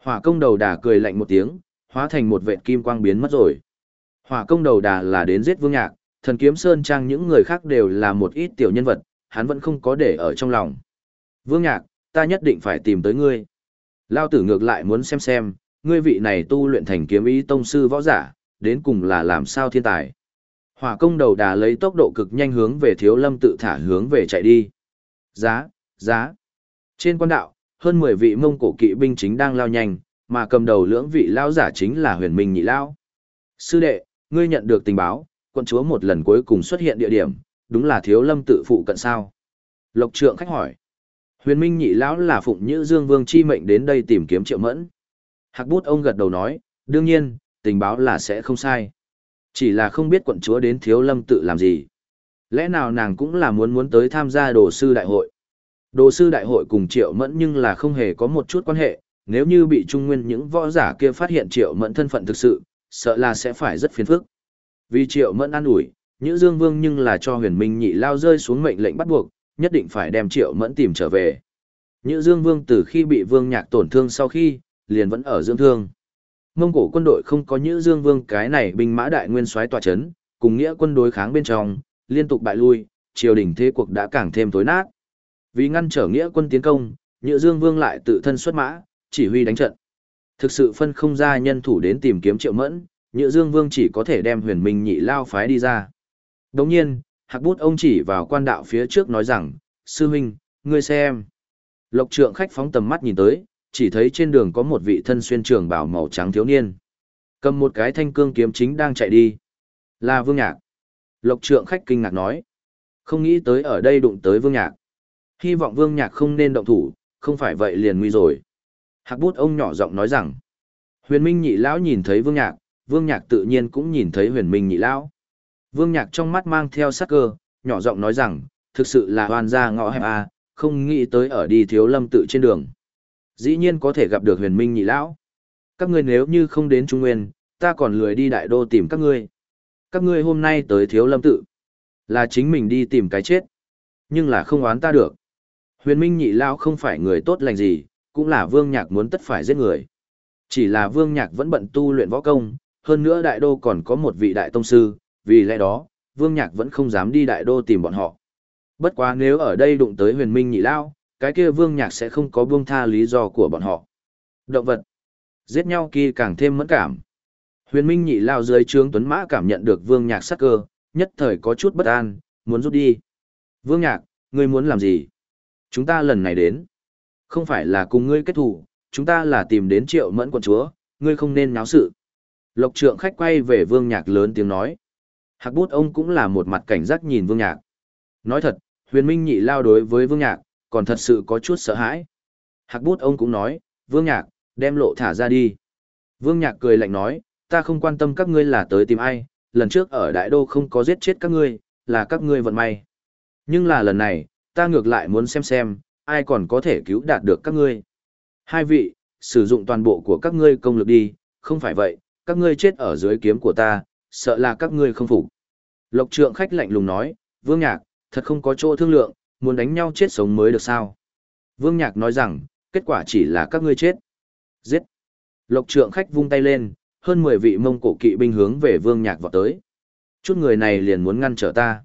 Hỏa công đầu đà cười lạnh một tiếng, hóa thành một vệt kim quang biến mất rồi. Hỏa công đầu đà là đến giết vương nhạc, thần kiếm sơn trang những người khác đều là một ít tiểu nhân vật, hắn vẫn không có để ở trong lòng. Vương nhạc, ta nhất định phải tìm tới ngươi. Lao tử ngược lại muốn xem xem, ngươi vị này tu luyện thành kiếm ý tông sư võ giả, đến cùng là làm sao thiên tài. Hỏa công đầu đà lấy tốc độ cực nhanh hướng về thiếu lâm tự thả hướng về chạy đi. Giá, giá. Trên quan đạo, hơn 10 vị mông cổ kỵ binh chính đang lao nhanh, mà cầm đầu lưỡng vị lao giả chính là huyền minh nhị lao. Sư đệ, ngươi nhận được tình báo, quân chúa một lần cuối cùng xuất hiện địa điểm, đúng là thiếu lâm tự phụ cận sao. Lộc trượng khách hỏi. Huyền minh nhị lão là phụng nhữ dương vương chi mệnh đến đây tìm kiếm triệu mẫn. Hạc bút ông gật đầu nói, đương nhiên, tình báo là sẽ không sai. Chỉ là không biết quận chúa đến thiếu lâm tự làm gì. Lẽ nào nàng cũng là muốn muốn tới tham gia đồ sư đại hội. Đồ sư đại hội cùng triệu mẫn nhưng là không hề có một chút quan hệ, nếu như bị trung nguyên những võ giả kia phát hiện triệu mẫn thân phận thực sự, sợ là sẽ phải rất phiền phức. Vì triệu mẫn an ủi, Nhữ Dương Vương nhưng là cho huyền minh nhị lao rơi xuống mệnh lệnh bắt buộc, nhất định phải đem triệu mẫn tìm trở về. Nhữ Dương Vương từ khi bị Vương Nhạc tổn thương sau khi, liền vẫn ở dưỡng thương. Mông cổ quân đội không có Nhữ Dương Vương cái này binh mã đại nguyên soái tòa chấn, cùng nghĩa quân đối kháng bên trong, liên tục bại lui, triều đình thế cuộc đã càng thêm tối nát. Vì ngăn trở nghĩa quân tiến công, Nhữ Dương Vương lại tự thân xuất mã, chỉ huy đánh trận. Thực sự phân không ra nhân thủ đến tìm kiếm Triệu Mẫn, Nhữ Dương Vương chỉ có thể đem Huyền Minh Nhị lao phái đi ra. Đồng nhiên, Hạc Bút ông chỉ vào quan đạo phía trước nói rằng, "Sư huynh, ngươi xem." Lộc Trượng khách phóng tầm mắt nhìn tới, chỉ thấy trên đường có một vị thân xuyên trường bào màu trắng thiếu niên, cầm một cái thanh cương kiếm chính đang chạy đi. Là Vương Nhạc. Lộc Trượng khách kinh ngạc nói, không nghĩ tới ở đây đụng tới Vương Nhạc. Hy vọng Vương Nhạc không nên động thủ, không phải vậy liền nguy rồi. Hạc bút ông nhỏ giọng nói rằng, huyền minh nhị lão nhìn thấy Vương Nhạc, Vương Nhạc tự nhiên cũng nhìn thấy huyền minh nhị lão. Vương Nhạc trong mắt mang theo sắc cơ, nhỏ giọng nói rằng, thực sự là hoàn gia ngõ hẹp à, không nghĩ tới ở đi thiếu lâm tự trên đường. Dĩ nhiên có thể gặp được huyền minh nhị lão. Các ngươi nếu như không đến Trung Nguyên, ta còn lười đi đại đô tìm các ngươi. Các ngươi hôm nay tới thiếu lâm tự. Là chính mình đi tìm cái chết. Nhưng là không oán ta được. Huyền minh nhị lão không phải người tốt lành gì, cũng là vương nhạc muốn tất phải giết người. Chỉ là vương nhạc vẫn bận tu luyện võ công, hơn nữa đại đô còn có một vị đại tông sư, vì lẽ đó, vương nhạc vẫn không dám đi đại đô tìm bọn họ. Bất quá nếu ở đây đụng tới huyền minh nhị lao, cái kia vương nhạc sẽ không có buông tha lý do của bọn họ. Động vật. Giết nhau kia càng thêm mẫn cảm. Huyền minh nhị lao dưới trướng tuấn mã cảm nhận được vương nhạc sắc cơ, nhất thời có chút bất an, muốn rút đi. Vương nhạc, ngươi muốn làm gì? Chúng ta lần này đến. Không phải là cùng ngươi kết thủ, chúng ta là tìm đến triệu mẫn quận chúa, ngươi không nên náo sự. Lộc trượng khách quay về vương nhạc lớn tiếng nói. Hạc bút ông cũng là một mặt cảnh giác nhìn vương nhạc. Nói thật, huyền minh nhị lao đối với vương nhạc, còn thật sự có chút sợ hãi. Hạc bút ông cũng nói, vương nhạc, đem lộ thả ra đi. Vương nhạc cười lạnh nói, ta không quan tâm các ngươi là tới tìm ai, lần trước ở đại đô không có giết chết các ngươi, là các ngươi vận may. Nhưng là lần này, ta ngược lại muốn xem xem, ai còn có thể cứu đạt được các ngươi. Hai vị, sử dụng toàn bộ của các ngươi công lực đi, không phải vậy, các ngươi chết ở dưới kiếm của ta, sợ là các ngươi không phục. Lộc trượng khách lạnh lùng nói, Vương Nhạc, thật không có chỗ thương lượng, muốn đánh nhau chết sống mới được sao. Vương Nhạc nói rằng, kết quả chỉ là các ngươi chết. Giết. Lộc trượng khách vung tay lên, hơn 10 vị mông cổ kỵ binh hướng về Vương Nhạc vọt tới. Chút người này liền muốn ngăn trở ta.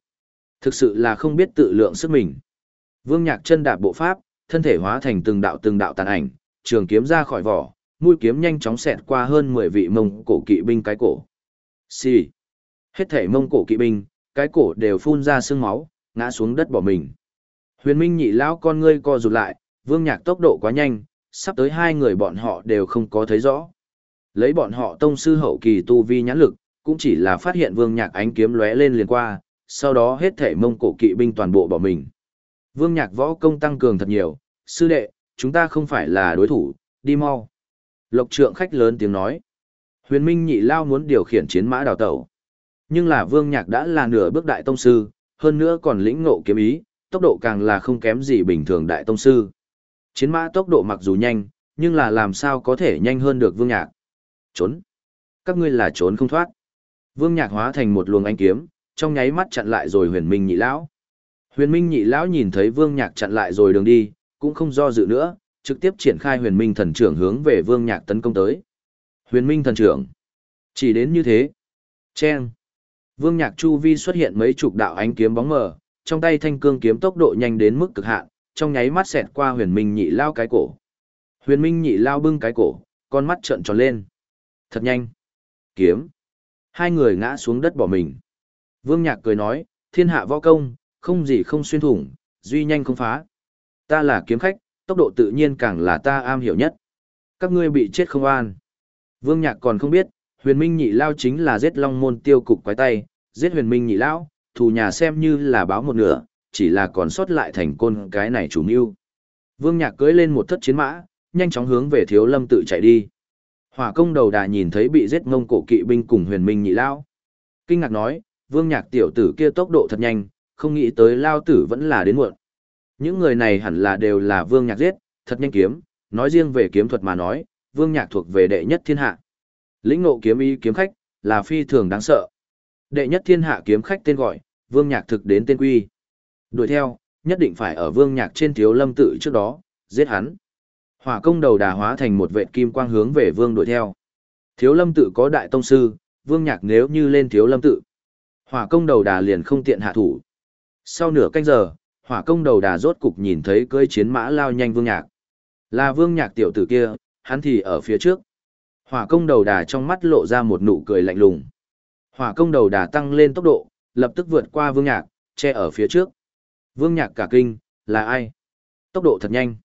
Thực sự là không biết tự lượng sức mình. Vương Nhạc chân đạp bộ pháp, thân thể hóa thành từng đạo từng đạo tàn ảnh, trường kiếm ra khỏi vỏ, mũi kiếm nhanh chóng xẹt qua hơn 10 vị mông cổ kỵ binh cái cổ. Xì. Hết thể mông cổ kỵ binh, cái cổ đều phun ra sương máu, ngã xuống đất bỏ mình. Huyền Minh nhị lão con ngươi co rụt lại, Vương Nhạc tốc độ quá nhanh, sắp tới hai người bọn họ đều không có thấy rõ. Lấy bọn họ tông sư hậu kỳ tu vi nhãn lực, cũng chỉ là phát hiện Vương Nhạc ánh kiếm lóe lên liền qua, sau đó hết thể mông cổ kỵ binh toàn bộ bỏ mình. Vương Nhạc võ công tăng cường thật nhiều, sư đệ, chúng ta không phải là đối thủ, đi mau. Lộc trượng khách lớn tiếng nói. Huyền Minh nhị lao muốn điều khiển chiến mã đào tẩu. Nhưng là Vương Nhạc đã là nửa bước đại tông sư, hơn nữa còn lĩnh ngộ kiếm ý, tốc độ càng là không kém gì bình thường đại tông sư. Chiến mã tốc độ mặc dù nhanh, nhưng là làm sao có thể nhanh hơn được Vương Nhạc. Trốn. Các ngươi là trốn không thoát. Vương Nhạc hóa thành một luồng ánh kiếm, trong nháy mắt chặn lại rồi huyền minh nhị lão. Huyền minh nhị lão nhìn thấy Vương Nhạc chặn lại rồi đường đi, cũng không do dự nữa, trực tiếp triển khai huyền minh thần trưởng hướng về Vương Nhạc tấn công tới. Huyền minh thần trưởng. Chỉ đến như thế. Chen. Vương Nhạc Chu Vi xuất hiện mấy chục đạo ánh kiếm bóng mờ, trong tay thanh cương kiếm tốc độ nhanh đến mức cực hạn, trong nháy mắt xẹt qua huyền minh nhị lao cái cổ. Huyền minh nhị lao bưng cái cổ, con mắt trợn tròn lên. Thật nhanh. Kiếm. Hai người ngã xuống đất bỏ mình. Vương Nhạc cười nói, thiên hạ võ công, không gì không xuyên thủng, duy nhanh không phá. Ta là kiếm khách, tốc độ tự nhiên càng là ta am hiểu nhất. Các ngươi bị chết không an. Vương Nhạc còn không biết, huyền minh nhị lao chính là giết long môn tiêu cục quái tay, giết huyền minh nhị lao, thù nhà xem như là báo một nửa, chỉ là còn sót lại thành côn cái này chủ mưu. Vương Nhạc cưỡi lên một thất chiến mã, nhanh chóng hướng về thiếu lâm tự chạy đi. Hỏa công đầu đà nhìn thấy bị giết ngông cổ kỵ binh cùng huyền minh nhị lao. Kinh ngạc nói, vương nhạc tiểu tử kia tốc độ thật nhanh, không nghĩ tới lao tử vẫn là đến muộn. Những người này hẳn là đều là vương nhạc giết, thật nhanh kiếm, nói riêng về kiếm thuật mà nói, vương nhạc thuộc về đệ nhất thiên hạ. Lĩnh ngộ kiếm ý kiếm khách, là phi thường đáng sợ. Đệ nhất thiên hạ kiếm khách tên gọi, vương nhạc thực đến tên quy. Đuổi theo, nhất định phải ở vương nhạc trên thiếu lâm tự trước đó, giết hắn. Hỏa công đầu đà hóa thành một vệ kim quang hướng về vương đuổi theo. Thiếu lâm tự có đại tông sư, vương nhạc nếu như lên thiếu lâm tự. Hỏa công đầu đà liền không tiện hạ thủ. Sau nửa canh giờ, hỏa công đầu đà rốt cục nhìn thấy cưỡi chiến mã lao nhanh vương nhạc. Là vương nhạc tiểu tử kia, hắn thì ở phía trước. Hỏa công đầu đà trong mắt lộ ra một nụ cười lạnh lùng. Hỏa công đầu đà tăng lên tốc độ, lập tức vượt qua vương nhạc, che ở phía trước. Vương nhạc cả kinh, là ai? Tốc độ thật nhanh.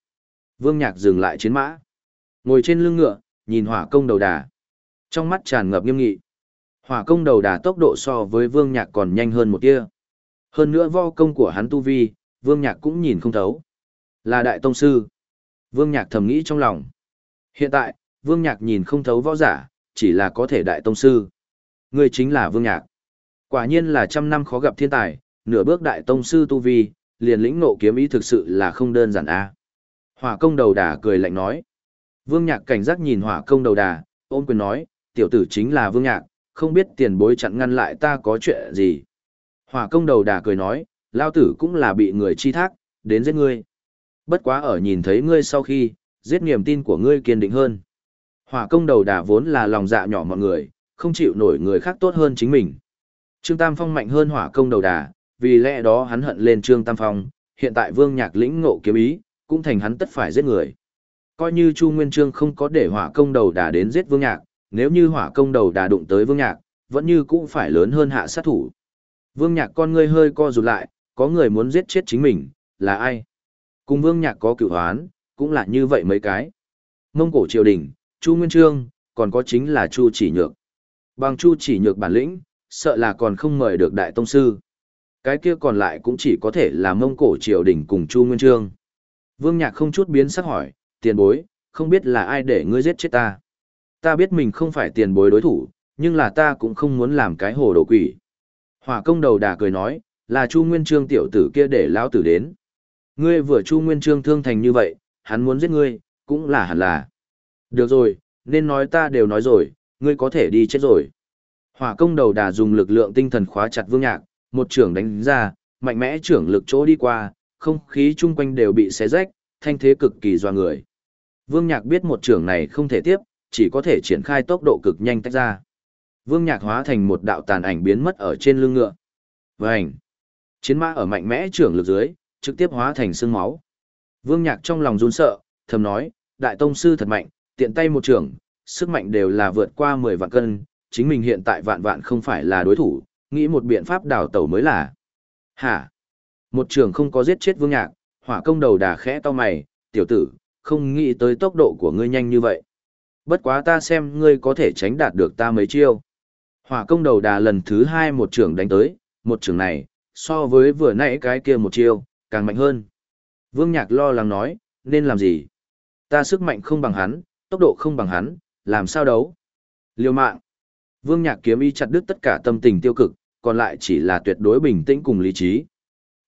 Vương nhạc dừng lại chiến mã. Ngồi trên lưng ngựa, nhìn hỏa công đầu đà. Trong mắt tràn ngập nghiêm nghị. Hỏa công đầu đà tốc độ so với vương nhạc còn nhanh hơn một tia. Hơn nữa vo công của hắn tu vi, vương nhạc cũng nhìn không thấu. Là đại tông sư. Vương nhạc thầm nghĩ trong lòng. Hiện tại, vương nhạc nhìn không thấu võ giả, chỉ là có thể đại tông sư. Người chính là vương nhạc. Quả nhiên là trăm năm khó gặp thiên tài, nửa bước đại tông sư tu vi, liền lĩnh nộ kiếm ý thực sự là không đơn giản a. Hỏa công đầu đà cười lạnh nói. Vương nhạc cảnh giác nhìn hỏa công đầu đà, ôm quyền nói, tiểu tử chính là vương nhạc, không biết tiền bối chặn ngăn lại ta có chuyện gì. Hỏa công đầu đà cười nói, lao tử cũng là bị người chi thác, đến giết ngươi. Bất quá ở nhìn thấy ngươi sau khi, giết niềm tin của ngươi kiên định hơn. Hỏa công đầu đà vốn là lòng dạ nhỏ mọi người, không chịu nổi người khác tốt hơn chính mình. Trương Tam Phong mạnh hơn hỏa công đầu đà, vì lẽ đó hắn hận lên Trương Tam Phong, hiện tại vương nhạc lĩnh ngộ kiếm ý, cũng thành hắn tất phải giết người. Coi như Chu Nguyên Trương không có để hỏa công đầu đà đến giết vương nhạc, nếu như hỏa công đầu đà đụng tới vương nhạc, vẫn như cũng phải lớn hơn hạ sát thủ. Vương nhạc con ngươi hơi co rụt lại, có người muốn giết chết chính mình, là ai? Cùng vương nhạc có cửu hoán, cũng là như vậy mấy cái. Mông cổ triều đình, Chu Nguyên Trương, còn có chính là Chu Chỉ Nhược. Bằng Chu Chỉ Nhược bản lĩnh, sợ là còn không mời được đại tông sư. Cái kia còn lại cũng chỉ có thể là mông cổ triều đình cùng Chu Nguyên Trương. Vương Nhạc không chút biến sắc hỏi, tiền bối, không biết là ai để ngươi giết chết ta. Ta biết mình không phải tiền bối đối thủ, nhưng là ta cũng không muốn làm cái hồ đồ quỷ. Hỏa công đầu đà cười nói, là Chu Nguyên Trương tiểu tử kia để lão tử đến. Ngươi vừa Chu Nguyên Trương thương thành như vậy, hắn muốn giết ngươi, cũng là hẳn là. Được rồi, nên nói ta đều nói rồi, ngươi có thể đi chết rồi. Hỏa công đầu đà dùng lực lượng tinh thần khóa chặt vương nhạc, một trưởng đánh ra, mạnh mẽ trưởng lực chỗ đi qua, không khí chung quanh đều bị xé rách, thanh thế cực kỳ doa người. Vương nhạc biết một trưởng này không thể tiếp, chỉ có thể triển khai tốc độ cực nhanh tách ra. Vương nhạc hóa thành một đạo tàn ảnh biến mất ở trên lưng ngựa. Vành! Chiến mã ở mạnh mẽ trưởng lực dưới, trực tiếp hóa thành xương máu. Vương nhạc trong lòng run sợ, thầm nói, đại tông sư thật mạnh, tiện tay một trưởng, sức mạnh đều là vượt qua 10 vạn cân, chính mình hiện tại vạn vạn không phải là đối thủ, nghĩ một biện pháp đào tẩu mới là. Hả? Một trưởng không có giết chết vương nhạc, hỏa công đầu đà khẽ to mày, tiểu tử, không nghĩ tới tốc độ của ngươi nhanh như vậy. Bất quá ta xem ngươi có thể tránh đạt được ta mấy chiêu. Hỏa công đầu đà lần thứ hai một trưởng đánh tới, một trưởng này, so với vừa nãy cái kia một chiêu, càng mạnh hơn. Vương Nhạc lo lắng nói, nên làm gì? Ta sức mạnh không bằng hắn, tốc độ không bằng hắn, làm sao đấu? Liêu mạng. Vương Nhạc kiếm y chặt đứt tất cả tâm tình tiêu cực, còn lại chỉ là tuyệt đối bình tĩnh cùng lý trí.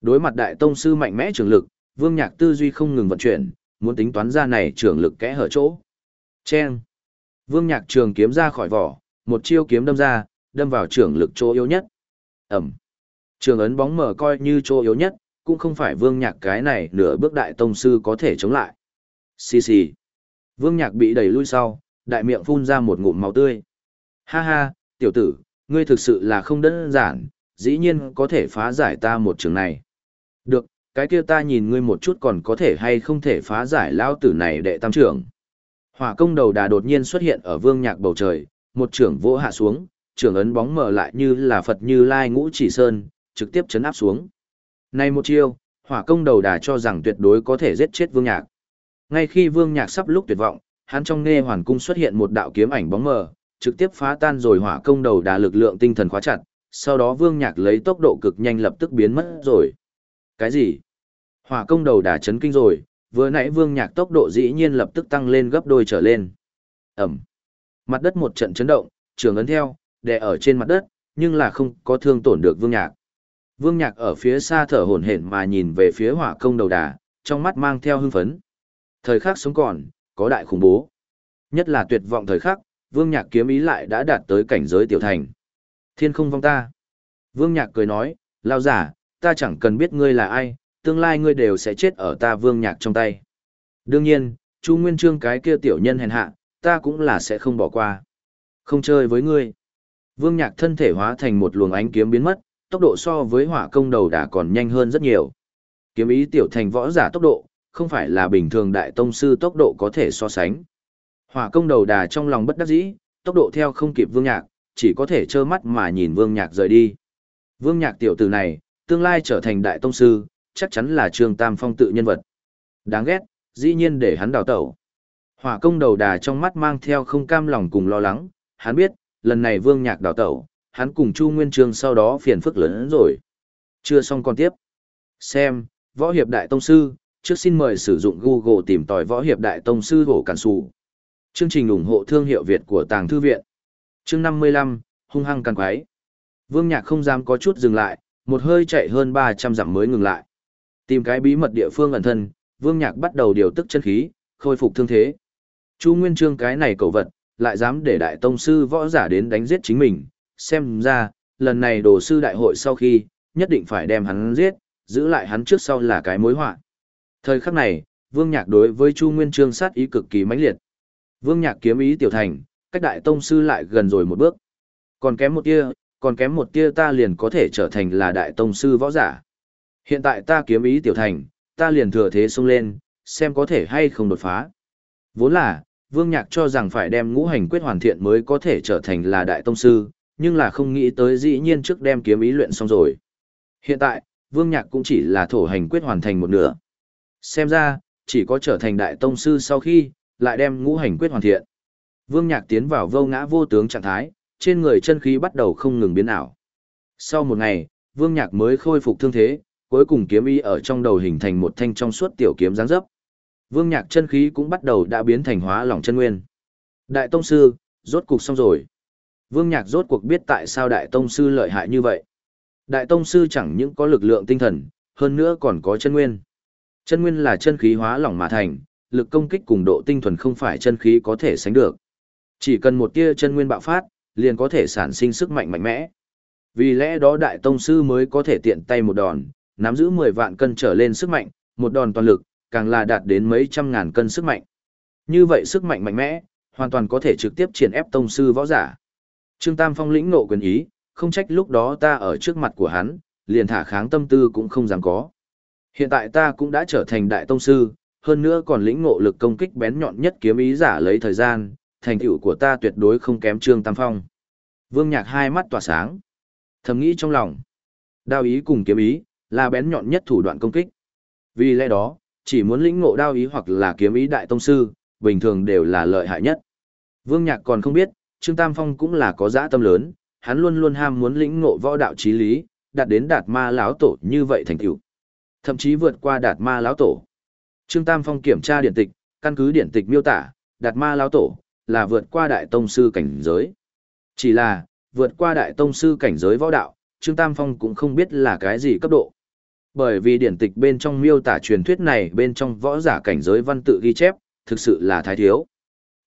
Đối mặt đại tông sư mạnh mẽ trường lực, Vương Nhạc tư duy không ngừng vận chuyển, muốn tính toán ra này trường lực kẽ hở chỗ. Chen. Vương Nhạc trường kiếm ra khỏi vỏ, một chiêu kiếm đâm ra, đâm vào trường lực chỗ yếu nhất. Ẩm. Trường ấn bóng mở coi như chỗ yếu nhất, cũng không phải Vương Nhạc cái này nửa bước đại tông sư có thể chống lại. Xì xì. Vương Nhạc bị đẩy lui sau, đại miệng phun ra một ngụm máu tươi. Ha ha, tiểu tử, ngươi thực sự là không đơn giản, dĩ nhiên có thể phá giải ta một trường này. Được, cái kia ta nhìn ngươi một chút còn có thể hay không thể phá giải lao tử này đệ tam trưởng. Hỏa công đầu đà đột nhiên xuất hiện ở vương nhạc bầu trời, một trưởng vỗ hạ xuống, trưởng ấn bóng mở lại như là Phật như Lai ngũ chỉ sơn, trực tiếp chấn áp xuống. Này một chiêu, hỏa công đầu đà cho rằng tuyệt đối có thể giết chết vương nhạc. Ngay khi vương nhạc sắp lúc tuyệt vọng, hắn trong nghe hoàn cung xuất hiện một đạo kiếm ảnh bóng mờ, trực tiếp phá tan rồi hỏa công đầu đà lực lượng tinh thần khóa chặt, sau đó vương nhạc lấy tốc độ cực nhanh lập tức biến mất rồi. Cái gì? Hỏa công đầu đà chấn kinh rồi, vừa nãy vương nhạc tốc độ dĩ nhiên lập tức tăng lên gấp đôi trở lên. Ẩm. Mặt đất một trận chấn động, trường ấn theo, đè ở trên mặt đất, nhưng là không có thương tổn được vương nhạc. Vương nhạc ở phía xa thở hổn hển mà nhìn về phía hỏa công đầu đà, trong mắt mang theo hưng phấn. Thời khắc sống còn, có đại khủng bố. Nhất là tuyệt vọng thời khắc, vương nhạc kiếm ý lại đã đạt tới cảnh giới tiểu thành. Thiên không vong ta. Vương nhạc cười nói, lao giả, ta chẳng cần biết ngươi là ai, tương lai ngươi đều sẽ chết ở ta vương nhạc trong tay. Đương nhiên, Chu Nguyên Trương cái kia tiểu nhân hèn hạ, ta cũng là sẽ không bỏ qua. Không chơi với ngươi. Vương nhạc thân thể hóa thành một luồng ánh kiếm biến mất, tốc độ so với hỏa công đầu đà còn nhanh hơn rất nhiều. Kiếm ý tiểu thành võ giả tốc độ, không phải là bình thường đại tông sư tốc độ có thể so sánh. Hỏa công đầu đà trong lòng bất đắc dĩ, tốc độ theo không kịp vương nhạc, chỉ có thể trơ mắt mà nhìn vương nhạc rời đi. Vương nhạc tiểu tử này, tương lai trở thành đại tông sư, chắc chắn là trương tam phong tự nhân vật. Đáng ghét, dĩ nhiên để hắn đào tẩu. Hỏa công đầu đà trong mắt mang theo không cam lòng cùng lo lắng, hắn biết, lần này vương nhạc đào tẩu, hắn cùng Chu Nguyên Trương sau đó phiền phức lớn hơn rồi. Chưa xong còn tiếp. Xem, Võ Hiệp Đại Tông Sư, trước xin mời sử dụng Google tìm tòi Võ Hiệp Đại Tông Sư Hổ Cản Sù. Chương trình ủng hộ thương hiệu Việt của Tàng Thư Viện. Chương 55, hung hăng càng quái. Vương Nhạc không dám có chút dừng lại, một hơi chạy hơn 300 dặm mới ngừng lại. Tìm cái bí mật địa phương ẩn thân, Vương Nhạc bắt đầu điều tức chân khí, khôi phục thương thế. Chu Nguyên Trương cái này cầu vật, lại dám để đại tông sư võ giả đến đánh giết chính mình, xem ra, lần này đồ sư đại hội sau khi, nhất định phải đem hắn giết, giữ lại hắn trước sau là cái mối họa. Thời khắc này, Vương Nhạc đối với Chu Nguyên Trương sát ý cực kỳ mãnh liệt. Vương Nhạc kiếm ý tiểu thành, cách đại tông sư lại gần rồi một bước. Còn kém một tia, còn kém một tia ta liền có thể trở thành là đại tông sư võ giả. Hiện tại ta kiếm ý tiểu thành, ta liền thừa thế xông lên, xem có thể hay không đột phá. Vốn là, Vương Nhạc cho rằng phải đem ngũ hành quyết hoàn thiện mới có thể trở thành là đại tông sư, nhưng là không nghĩ tới dĩ nhiên trước đem kiếm ý luyện xong rồi. Hiện tại, Vương Nhạc cũng chỉ là thổ hành quyết hoàn thành một nửa. Xem ra, chỉ có trở thành đại tông sư sau khi, lại đem ngũ hành quyết hoàn thiện. Vương Nhạc tiến vào vô ngã vô tướng trạng thái, trên người chân khí bắt đầu không ngừng biến ảo. Sau một ngày, Vương Nhạc mới khôi phục thương thế, cuối cùng kiếm ý ở trong đầu hình thành một thanh trong suốt tiểu kiếm dáng dấp. Vương Nhạc chân khí cũng bắt đầu đã biến thành hóa lỏng chân nguyên. Đại tông sư, rốt cục xong rồi. Vương Nhạc rốt cuộc biết tại sao Đại Tông Sư lợi hại như vậy. Đại Tông Sư chẳng những có lực lượng tinh thần, hơn nữa còn có chân nguyên. Chân nguyên là chân khí hóa lỏng mà thành, lực công kích cùng độ tinh thuần không phải chân khí có thể sánh được. Chỉ cần một tia chân nguyên bạo phát, liền có thể sản sinh sức mạnh mạnh mẽ. Vì lẽ đó Đại Tông Sư mới có thể tiện tay một đòn, nắm giữ 10 vạn cân trở lên sức mạnh, một đòn toàn lực, càng là đạt đến mấy trăm ngàn cân sức mạnh. Như vậy sức mạnh mạnh mẽ, hoàn toàn có thể trực tiếp triển ép Tông Sư võ giả. Trương Tam Phong lĩnh ngộ quyền ý, không trách lúc đó ta ở trước mặt của hắn, liền thả kháng tâm tư cũng không dám có. Hiện tại ta cũng đã trở thành đại tông sư, hơn nữa còn lĩnh ngộ lực công kích bén nhọn nhất kiếm ý giả lấy thời gian, thành tựu của ta tuyệt đối không kém Trương Tam Phong. Vương Nhạc hai mắt tỏa sáng, thầm nghĩ trong lòng, đao ý cùng kiếm ý là bén nhọn nhất thủ đoạn công kích. Vì lẽ đó, chỉ muốn lĩnh ngộ đao ý hoặc là kiếm ý đại tông sư, bình thường đều là lợi hại nhất. Vương Nhạc còn không biết, Trương Tam Phong cũng là có dã tâm lớn, hắn luôn luôn ham muốn lĩnh ngộ võ đạo chí lý, đạt đến đạt ma lão tổ như vậy thành tựu. Thậm chí vượt qua đạt ma lão tổ. Trương Tam Phong kiểm tra điển tịch, căn cứ điển tịch miêu tả, đạt ma lão tổ là vượt qua đại tông sư cảnh giới. Chỉ là, vượt qua đại tông sư cảnh giới võ đạo, Trương Tam Phong cũng không biết là cái gì cấp độ. Bởi vì điển tịch bên trong miêu tả truyền thuyết này bên trong võ giả cảnh giới văn tự ghi chép, thực sự là thái thiếu.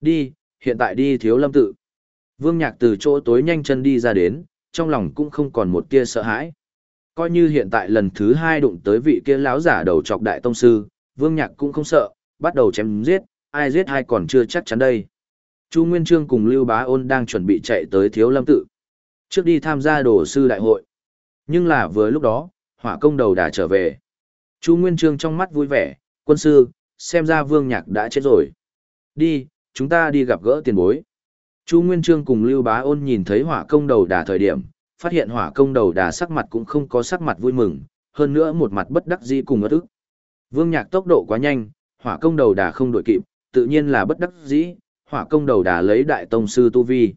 Đi, hiện tại đi thiếu lâm tự. Vương Nhạc từ chỗ tối nhanh chân đi ra đến, trong lòng cũng không còn một tia sợ hãi. Coi như hiện tại lần thứ hai đụng tới vị kia lão giả đầu trọc đại tông sư, Vương Nhạc cũng không sợ, bắt đầu chém giết, ai giết ai còn chưa chắc chắn đây. Chu Nguyên Trương cùng Lưu Bá Ôn đang chuẩn bị chạy tới Thiếu Lâm tự. Trước đi tham gia đồ sư đại hội. Nhưng là vừa lúc đó, hỏa công đầu đà trở về. Chu Nguyên Trương trong mắt vui vẻ, quân sư, xem ra Vương Nhạc đã chết rồi. Đi, chúng ta đi gặp gỡ tiền bối. Chu Nguyên Trương cùng Lưu Bá Ôn nhìn thấy hỏa công đầu đà thời điểm, phát hiện hỏa công đầu đà sắc mặt cũng không có sắc mặt vui mừng, hơn nữa một mặt bất đắc dĩ cùng ớt ức. Vương Nhạc tốc độ quá nhanh, hỏa công đầu đà không đuổi kịp, tự nhiên là bất đắc dĩ, hỏa công đầu đà lấy đại tông sư tu vi.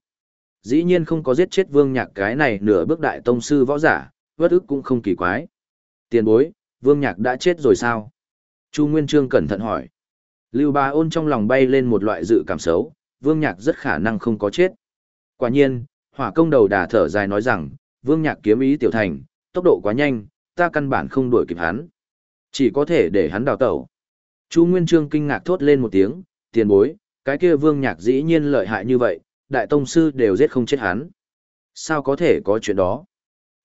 Dĩ nhiên không có giết chết Vương Nhạc cái này nửa bước đại tông sư võ giả, bất ức cũng không kỳ quái. Tiền bối, Vương Nhạc đã chết rồi sao? Chu Nguyên Trương cẩn thận hỏi. Lưu Bá Ôn trong lòng bay lên một loại dự cảm xấu, Vương Nhạc rất khả năng không có chết. Quả nhiên, hỏa công đầu đà thở dài nói rằng, Vương Nhạc kiếm ý tiểu thành, tốc độ quá nhanh, ta căn bản không đuổi kịp hắn. Chỉ có thể để hắn đào tẩu. Chu Nguyên Trương kinh ngạc thốt lên một tiếng, tiền bối, cái kia Vương Nhạc dĩ nhiên lợi hại như vậy, đại tông sư đều giết không chết hắn. Sao có thể có chuyện đó?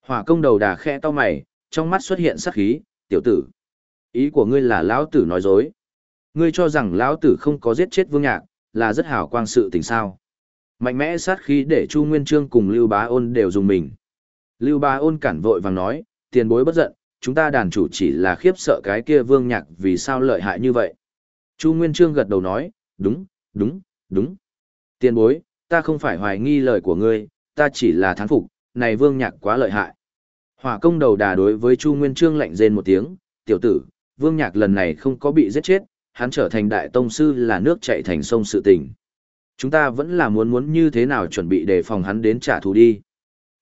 Hỏa công đầu đà khẽ to mày, trong mắt xuất hiện sắc khí, tiểu tử. Ý của ngươi là lão tử nói dối. Ngươi cho rằng lão tử không có giết chết Vương Nhạc, là rất hảo quang sự tình sao. Mạnh mẽ sát khí để Chu Nguyên Trương cùng Lưu Bá Ôn đều dùng mình. Lưu bá ôn cản vội vàng nói, tiền bối bất giận, chúng ta đàn chủ chỉ là khiếp sợ cái kia vương nhạc vì sao lợi hại như vậy. Chu Nguyên Trương gật đầu nói, đúng, đúng, đúng. Tiền bối, ta không phải hoài nghi lời của ngươi, ta chỉ là thán phục, này vương nhạc quá lợi hại. Hỏa công đầu đà đối với Chu Nguyên Trương lạnh rên một tiếng, tiểu tử, vương nhạc lần này không có bị giết chết, hắn trở thành đại tông sư là nước chạy thành sông sự tình. Chúng ta vẫn là muốn muốn như thế nào chuẩn bị để phòng hắn đến trả thù đi.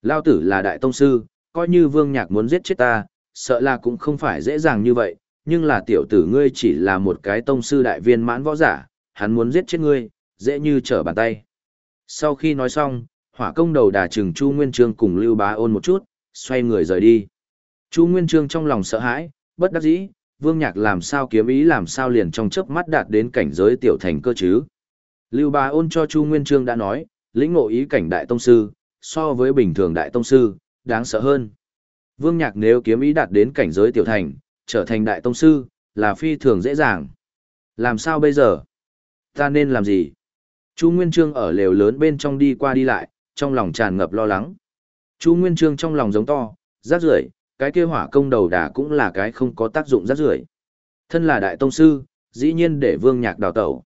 Lao tử là đại tông sư, coi như vương nhạc muốn giết chết ta, sợ là cũng không phải dễ dàng như vậy, nhưng là tiểu tử ngươi chỉ là một cái tông sư đại viên mãn võ giả, hắn muốn giết chết ngươi, dễ như trở bàn tay. Sau khi nói xong, hỏa công đầu đà trừng Chu Nguyên Trương cùng Lưu Bá ôn một chút, xoay người rời đi. Chu Nguyên Trương trong lòng sợ hãi, bất đắc dĩ, Vương Nhạc làm sao kiếm ý làm sao liền trong chớp mắt đạt đến cảnh giới tiểu thành cơ chứ. Lưu Bá ôn cho Chu Nguyên Trương đã nói, lĩnh ngộ ý cảnh đại tông sư, so với bình thường đại tông sư, đáng sợ hơn. Vương Nhạc nếu kiếm ý đạt đến cảnh giới tiểu thành, trở thành đại tông sư, là phi thường dễ dàng. Làm sao bây giờ? Ta nên làm gì? Chu Nguyên Trương ở lều lớn bên trong đi qua đi lại, trong lòng tràn ngập lo lắng. Chu Nguyên Trương trong lòng giống to, rác rưởi, cái kia hỏa công đầu đà cũng là cái không có tác dụng rác rưởi. Thân là đại tông sư, dĩ nhiên để Vương Nhạc đào tẩu.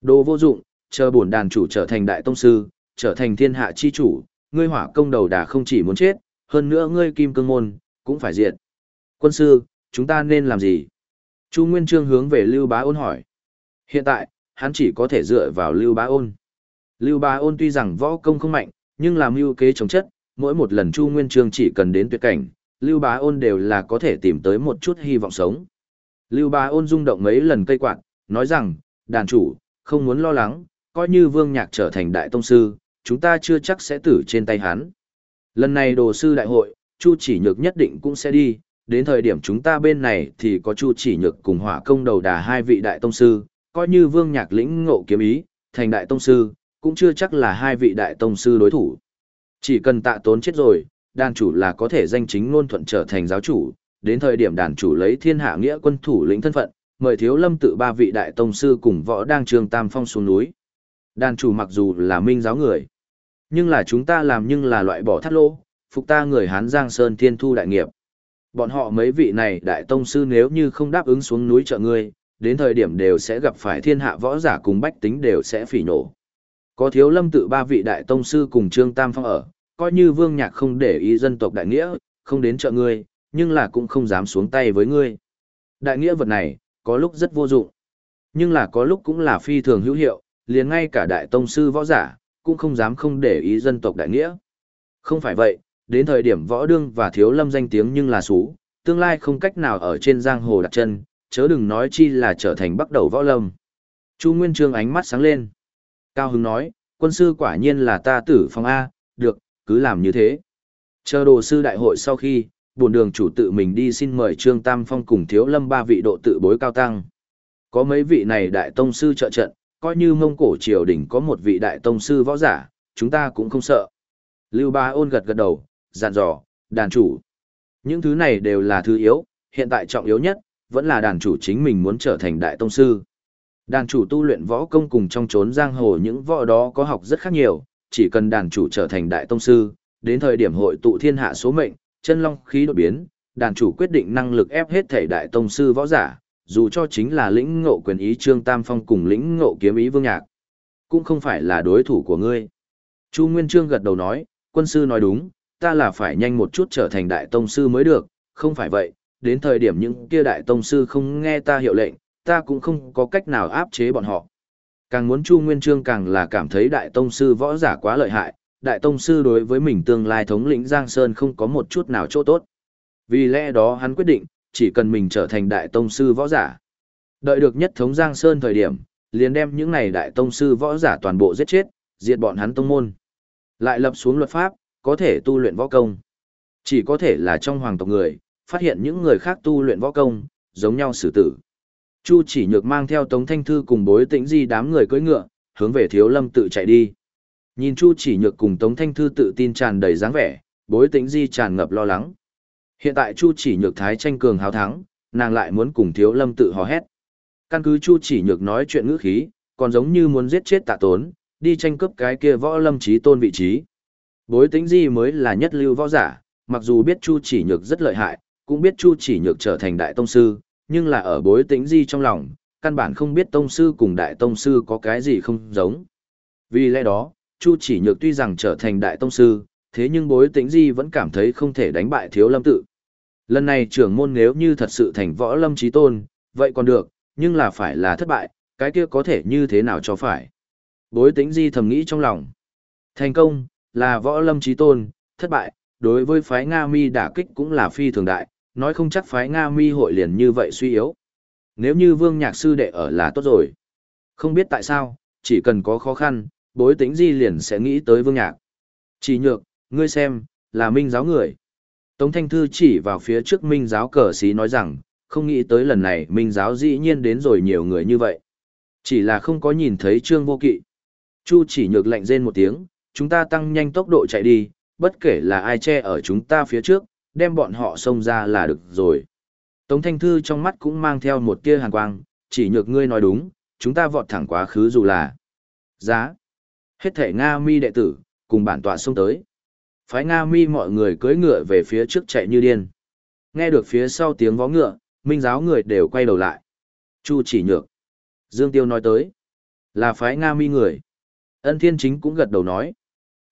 Đồ vô dụng, chờ bổn đàn chủ trở thành đại tông sư, trở thành thiên hạ chi chủ, ngươi hỏa công đầu đà không chỉ muốn chết, hơn nữa ngươi kim cương môn, cũng phải diệt. Quân sư, chúng ta nên làm gì? Chu Nguyên Trương hướng về Lưu Bá Ôn hỏi. Hiện tại, hắn chỉ có thể dựa vào Lưu Bá Ôn. Lưu Bá Ôn tuy rằng võ công không mạnh, nhưng làm mưu kế chống chất, mỗi một lần Chu Nguyên Trương chỉ cần đến tuyệt cảnh, Lưu Bá Ôn đều là có thể tìm tới một chút hy vọng sống. Lưu Bá Ôn rung động mấy lần cây quạt, nói rằng, đàn chủ, không muốn lo lắng, coi như Vương Nhạc trở thành đại tông sư, chúng ta chưa chắc sẽ tử trên tay hắn. Lần này đồ sư đại hội, Chu chỉ nhược nhất định cũng sẽ đi, đến thời điểm chúng ta bên này thì có Chu chỉ nhược cùng hỏa công đầu đà hai vị đại tông sư, coi như Vương Nhạc lĩnh ngộ kiếm ý, thành đại tông sư, cũng chưa chắc là hai vị đại tông sư đối thủ. Chỉ cần tạ tốn chết rồi, đàn chủ là có thể danh chính ngôn thuận trở thành giáo chủ, đến thời điểm đàn chủ lấy thiên hạ nghĩa quân thủ lĩnh thân phận, mời thiếu lâm tự ba vị đại tông sư cùng võ đang trường tam phong xuống núi. Đàn chủ mặc dù là minh giáo người, nhưng là chúng ta làm nhưng là loại bỏ thắt lỗ, phục ta người Hán Giang Sơn Thiên Thu đại nghiệp. Bọn họ mấy vị này đại tông sư nếu như không đáp ứng xuống núi trợ ngươi, đến thời điểm đều sẽ gặp phải thiên hạ võ giả cùng bách tính đều sẽ phỉ nổ. Có thiếu lâm tự ba vị đại tông sư cùng Trương Tam Phong ở, coi như vương nhạc không để ý dân tộc đại nghĩa, không đến trợ ngươi, nhưng là cũng không dám xuống tay với ngươi. Đại nghĩa vật này, có lúc rất vô dụng, nhưng là có lúc cũng là phi thường hữu hiệu, liền ngay cả đại tông sư võ giả, cũng không dám không để ý dân tộc đại nghĩa. Không phải vậy, đến thời điểm võ đương và thiếu lâm danh tiếng nhưng là xú, tương lai không cách nào ở trên giang hồ đặt chân, chớ đừng nói chi là trở thành bắt đầu võ lâm. Chu Nguyên Trương ánh mắt sáng lên. Cao Hưng nói, quân sư quả nhiên là ta tử phong A, được, cứ làm như thế. Chờ đồ sư đại hội sau khi, buồn đường chủ tự mình đi xin mời Trương Tam Phong cùng thiếu lâm ba vị độ tự bối cao tăng. Có mấy vị này đại tông sư trợ trận, coi như mông cổ triều đình có một vị đại tông sư võ giả, chúng ta cũng không sợ. Lưu Ba ôn gật gật đầu, dặn dò, đàn chủ. Những thứ này đều là thứ yếu, hiện tại trọng yếu nhất, vẫn là đàn chủ chính mình muốn trở thành đại tông sư. Đàn chủ tu luyện võ công cùng trong chốn giang hồ những võ đó có học rất khác nhiều, chỉ cần đàn chủ trở thành đại tông sư, đến thời điểm hội tụ thiên hạ số mệnh, chân long khí đột biến, đàn chủ quyết định năng lực ép hết thể đại tông sư võ giả, dù cho chính là lĩnh ngộ quyền ý Trương Tam Phong cùng lĩnh ngộ kiếm ý Vương Nhạc, cũng không phải là đối thủ của ngươi. Chu Nguyên Trương gật đầu nói, quân sư nói đúng, ta là phải nhanh một chút trở thành đại tông sư mới được, không phải vậy, đến thời điểm những kia đại tông sư không nghe ta hiệu lệnh, ta cũng không có cách nào áp chế bọn họ. Càng muốn Chu Nguyên Trương càng là cảm thấy đại tông sư võ giả quá lợi hại, đại tông sư đối với mình tương lai thống lĩnh Giang Sơn không có một chút nào chỗ tốt. Vì lẽ đó hắn quyết định, chỉ cần mình trở thành đại tông sư võ giả. Đợi được nhất thống Giang Sơn thời điểm, liền đem những này đại tông sư võ giả toàn bộ giết chết, diệt bọn hắn tông môn. Lại lập xuống luật pháp, có thể tu luyện võ công. Chỉ có thể là trong hoàng tộc người, phát hiện những người khác tu luyện võ công, giống nhau xử tử. Chu chỉ nhược mang theo Tống Thanh Thư cùng bối tĩnh di đám người cưỡi ngựa, hướng về thiếu lâm tự chạy đi. Nhìn Chu chỉ nhược cùng Tống Thanh Thư tự tin tràn đầy dáng vẻ, bối tĩnh di tràn ngập lo lắng. Hiện tại Chu chỉ nhược thái tranh cường hào thắng, nàng lại muốn cùng thiếu lâm tự hò hét. Căn cứ Chu chỉ nhược nói chuyện ngữ khí, còn giống như muốn giết chết tạ tốn, đi tranh cướp cái kia võ lâm trí tôn vị trí. Bối tĩnh di mới là nhất lưu võ giả, mặc dù biết Chu chỉ nhược rất lợi hại, cũng biết Chu chỉ nhược trở thành đại tông sư, nhưng là ở bối tĩnh di trong lòng, căn bản không biết tông sư cùng đại tông sư có cái gì không giống. Vì lẽ đó, Chu chỉ nhược tuy rằng trở thành đại tông sư, thế nhưng bối tĩnh di vẫn cảm thấy không thể đánh bại thiếu lâm tự. Lần này trưởng môn nếu như thật sự thành võ lâm trí tôn, vậy còn được, nhưng là phải là thất bại, cái kia có thể như thế nào cho phải. Bối tĩnh di thầm nghĩ trong lòng. Thành công, là võ lâm trí tôn, thất bại, đối với phái Nga mi đả kích cũng là phi thường đại, nói không chắc phái Nga mi hội liền như vậy suy yếu. Nếu như vương nhạc sư đệ ở là tốt rồi. Không biết tại sao, chỉ cần có khó khăn, bối tĩnh di liền sẽ nghĩ tới vương nhạc. Chỉ nhược, ngươi xem, là minh giáo người. Tống Thanh Thư chỉ vào phía trước minh giáo cờ xí nói rằng, không nghĩ tới lần này minh giáo dĩ nhiên đến rồi nhiều người như vậy. Chỉ là không có nhìn thấy trương vô kỵ. Chu chỉ nhược lạnh rên một tiếng, chúng ta tăng nhanh tốc độ chạy đi, bất kể là ai che ở chúng ta phía trước, đem bọn họ xông ra là được rồi. Tống Thanh Thư trong mắt cũng mang theo một tia hàn quang, chỉ nhược ngươi nói đúng, chúng ta vọt thẳng quá khứ dù là giá. Hết thể Nga mi đệ tử, cùng bản tọa xông tới. Phái Nga mi mọi người cưỡi ngựa về phía trước chạy như điên. Nghe được phía sau tiếng vó ngựa, minh giáo người đều quay đầu lại. Chu chỉ nhược. Dương Tiêu nói tới. Là phái Nga mi người. Ân Thiên Chính cũng gật đầu nói.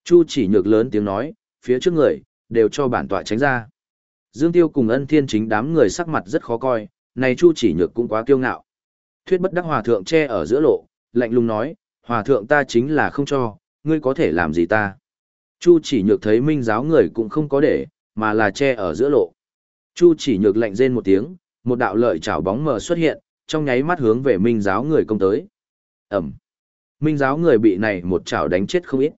Chu chỉ nhược lớn tiếng nói, phía trước người, đều cho bản tọa tránh ra. Dương Tiêu cùng ân thiên chính đám người sắc mặt rất khó coi, này Chu chỉ nhược cũng quá kiêu ngạo. Thuyết bất đắc hòa thượng che ở giữa lộ, lạnh lùng nói, hòa thượng ta chính là không cho, ngươi có thể làm gì ta. Chu chỉ nhược thấy minh giáo người cũng không có để, mà là che ở giữa lộ. Chu chỉ nhược lạnh rên một tiếng, một đạo lợi chảo bóng mờ xuất hiện, trong nháy mắt hướng về minh giáo người công tới. Ẩm. Minh giáo người bị này một chảo đánh chết không ít.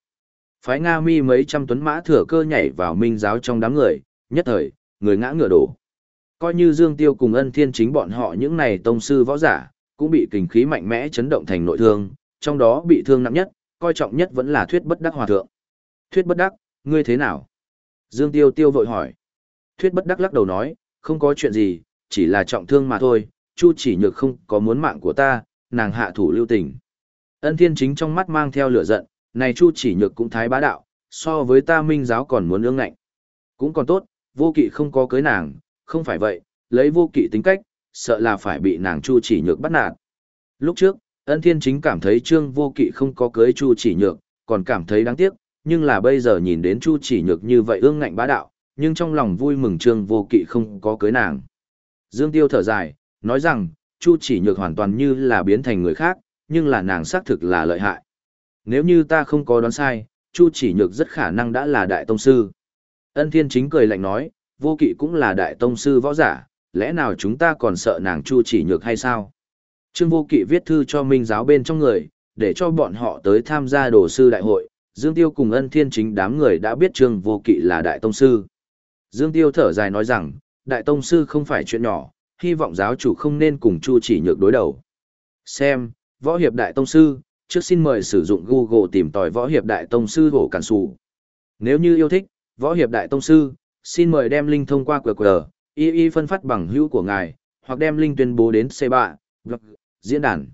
Phái Nga mi mấy trăm tuấn mã thừa cơ nhảy vào minh giáo trong đám người, nhất thời, người ngã ngựa đổ. Coi như Dương Tiêu cùng ân thiên chính bọn họ những này tông sư võ giả, cũng bị kình khí mạnh mẽ chấn động thành nội thương, trong đó bị thương nặng nhất, coi trọng nhất vẫn là thuyết bất đắc hòa thượng. Thuyết bất đắc, ngươi thế nào? Dương Tiêu Tiêu vội hỏi. Thuyết bất đắc lắc đầu nói, không có chuyện gì, chỉ là trọng thương mà thôi, Chu chỉ nhược không có muốn mạng của ta, nàng hạ thủ lưu tình. Ân thiên chính trong mắt mang theo lửa giận, này Chu chỉ nhược cũng thái bá đạo, so với ta minh giáo còn muốn ương ngạnh. Cũng còn tốt, vô kỵ không có cưới nàng, không phải vậy, lấy vô kỵ tính cách, sợ là phải bị nàng Chu chỉ nhược bắt nạt. Lúc trước, ân thiên chính cảm thấy trương vô kỵ không có cưới Chu chỉ nhược, còn cảm thấy đáng tiếc, nhưng là bây giờ nhìn đến Chu chỉ nhược như vậy ương ngạnh bá đạo, nhưng trong lòng vui mừng trương vô kỵ không có cưới nàng. Dương Tiêu thở dài, nói rằng, Chu chỉ nhược hoàn toàn như là biến thành người khác, nhưng là nàng xác thực là lợi hại. Nếu như ta không có đoán sai, Chu chỉ nhược rất khả năng đã là đại tông sư. Ân thiên chính cười lạnh nói, vô kỵ cũng là đại tông sư võ giả, lẽ nào chúng ta còn sợ nàng Chu chỉ nhược hay sao? Trương vô kỵ viết thư cho minh giáo bên trong người, để cho bọn họ tới tham gia đồ sư đại hội. Dương Tiêu cùng ân thiên chính đám người đã biết Trương vô kỵ là đại tông sư. Dương Tiêu thở dài nói rằng, đại tông sư không phải chuyện nhỏ, hy vọng giáo chủ không nên cùng Chu chỉ nhược đối đầu. Xem, võ hiệp đại tông sư, trước xin mời sử dụng Google tìm tòi võ hiệp đại tông sư hổ cản sủ. Nếu như yêu thích, võ hiệp đại tông sư, xin mời đem link thông qua QR, y y phân phát bằng hữu của ngài, hoặc đem link tuyên bố đến C3, blog, diễn đàn.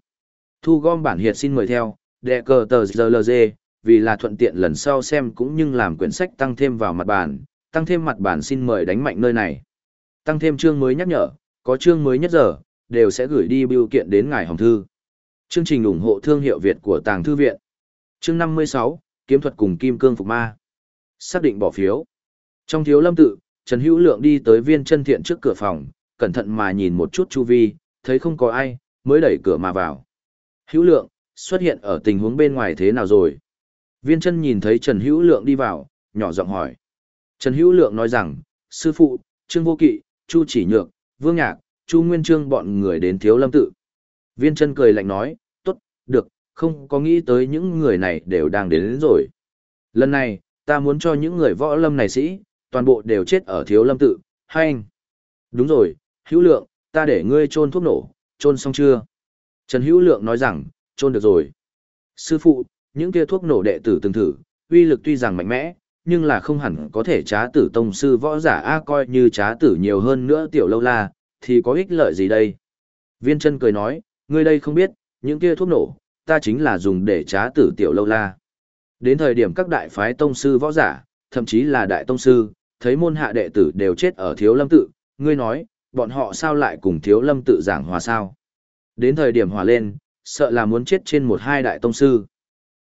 Thu gom bản hiệp xin mời theo, đệ cờ tờ GLG, vì là thuận tiện lần sau xem cũng như làm quyển sách tăng thêm vào mặt bản, tăng thêm mặt bản xin mời đánh mạnh nơi này. Tăng thêm chương mới nhắc nhở, có chương mới nhất giờ, đều sẽ gửi đi biểu kiện đến ngài hồng thư. Chương trình ủng hộ thương hiệu Việt của Tàng Thư Viện. Chương 56, Kiếm thuật cùng Kim Cương Phục Ma. Xác định bỏ phiếu. Trong thiếu lâm tự, Trần Hữu Lượng đi tới viên chân thiện trước cửa phòng, cẩn thận mà nhìn một chút chu vi, thấy không có ai, mới đẩy cửa mà vào. Hữu Lượng, xuất hiện ở tình huống bên ngoài thế nào rồi? Viên chân nhìn thấy Trần Hữu Lượng đi vào, nhỏ giọng hỏi. Trần Hữu Lượng nói rằng, sư phụ, Trương Vô Kỵ, Chu Chỉ Nhược, Vương Nhạc, Chu Nguyên Trương bọn người đến thiếu lâm tự. Viên chân cười lạnh nói, tốt, được, không có nghĩ tới những người này đều đang đến, đến rồi. Lần này, ta muốn cho những người võ lâm này sĩ, toàn bộ đều chết ở thiếu lâm tự, hay anh? Đúng rồi, hữu lượng, ta để ngươi trôn thuốc nổ, trôn xong chưa? Trần hữu lượng nói rằng, trôn được rồi. Sư phụ, những kia thuốc nổ đệ tử từng thử, uy lực tuy rằng mạnh mẽ, nhưng là không hẳn có thể trá tử tông sư võ giả A coi như trá tử nhiều hơn nữa tiểu lâu la, thì có ích lợi gì đây? Viên chân cười nói, ngươi đây không biết, những kia thuốc nổ, ta chính là dùng để trá tử tiểu lâu la. Đến thời điểm các đại phái tông sư võ giả, thậm chí là đại tông sư, thấy môn hạ đệ tử đều chết ở thiếu lâm tự, ngươi nói, bọn họ sao lại cùng thiếu lâm tự giảng hòa sao? Đến thời điểm hòa lên, sợ là muốn chết trên một hai đại tông sư.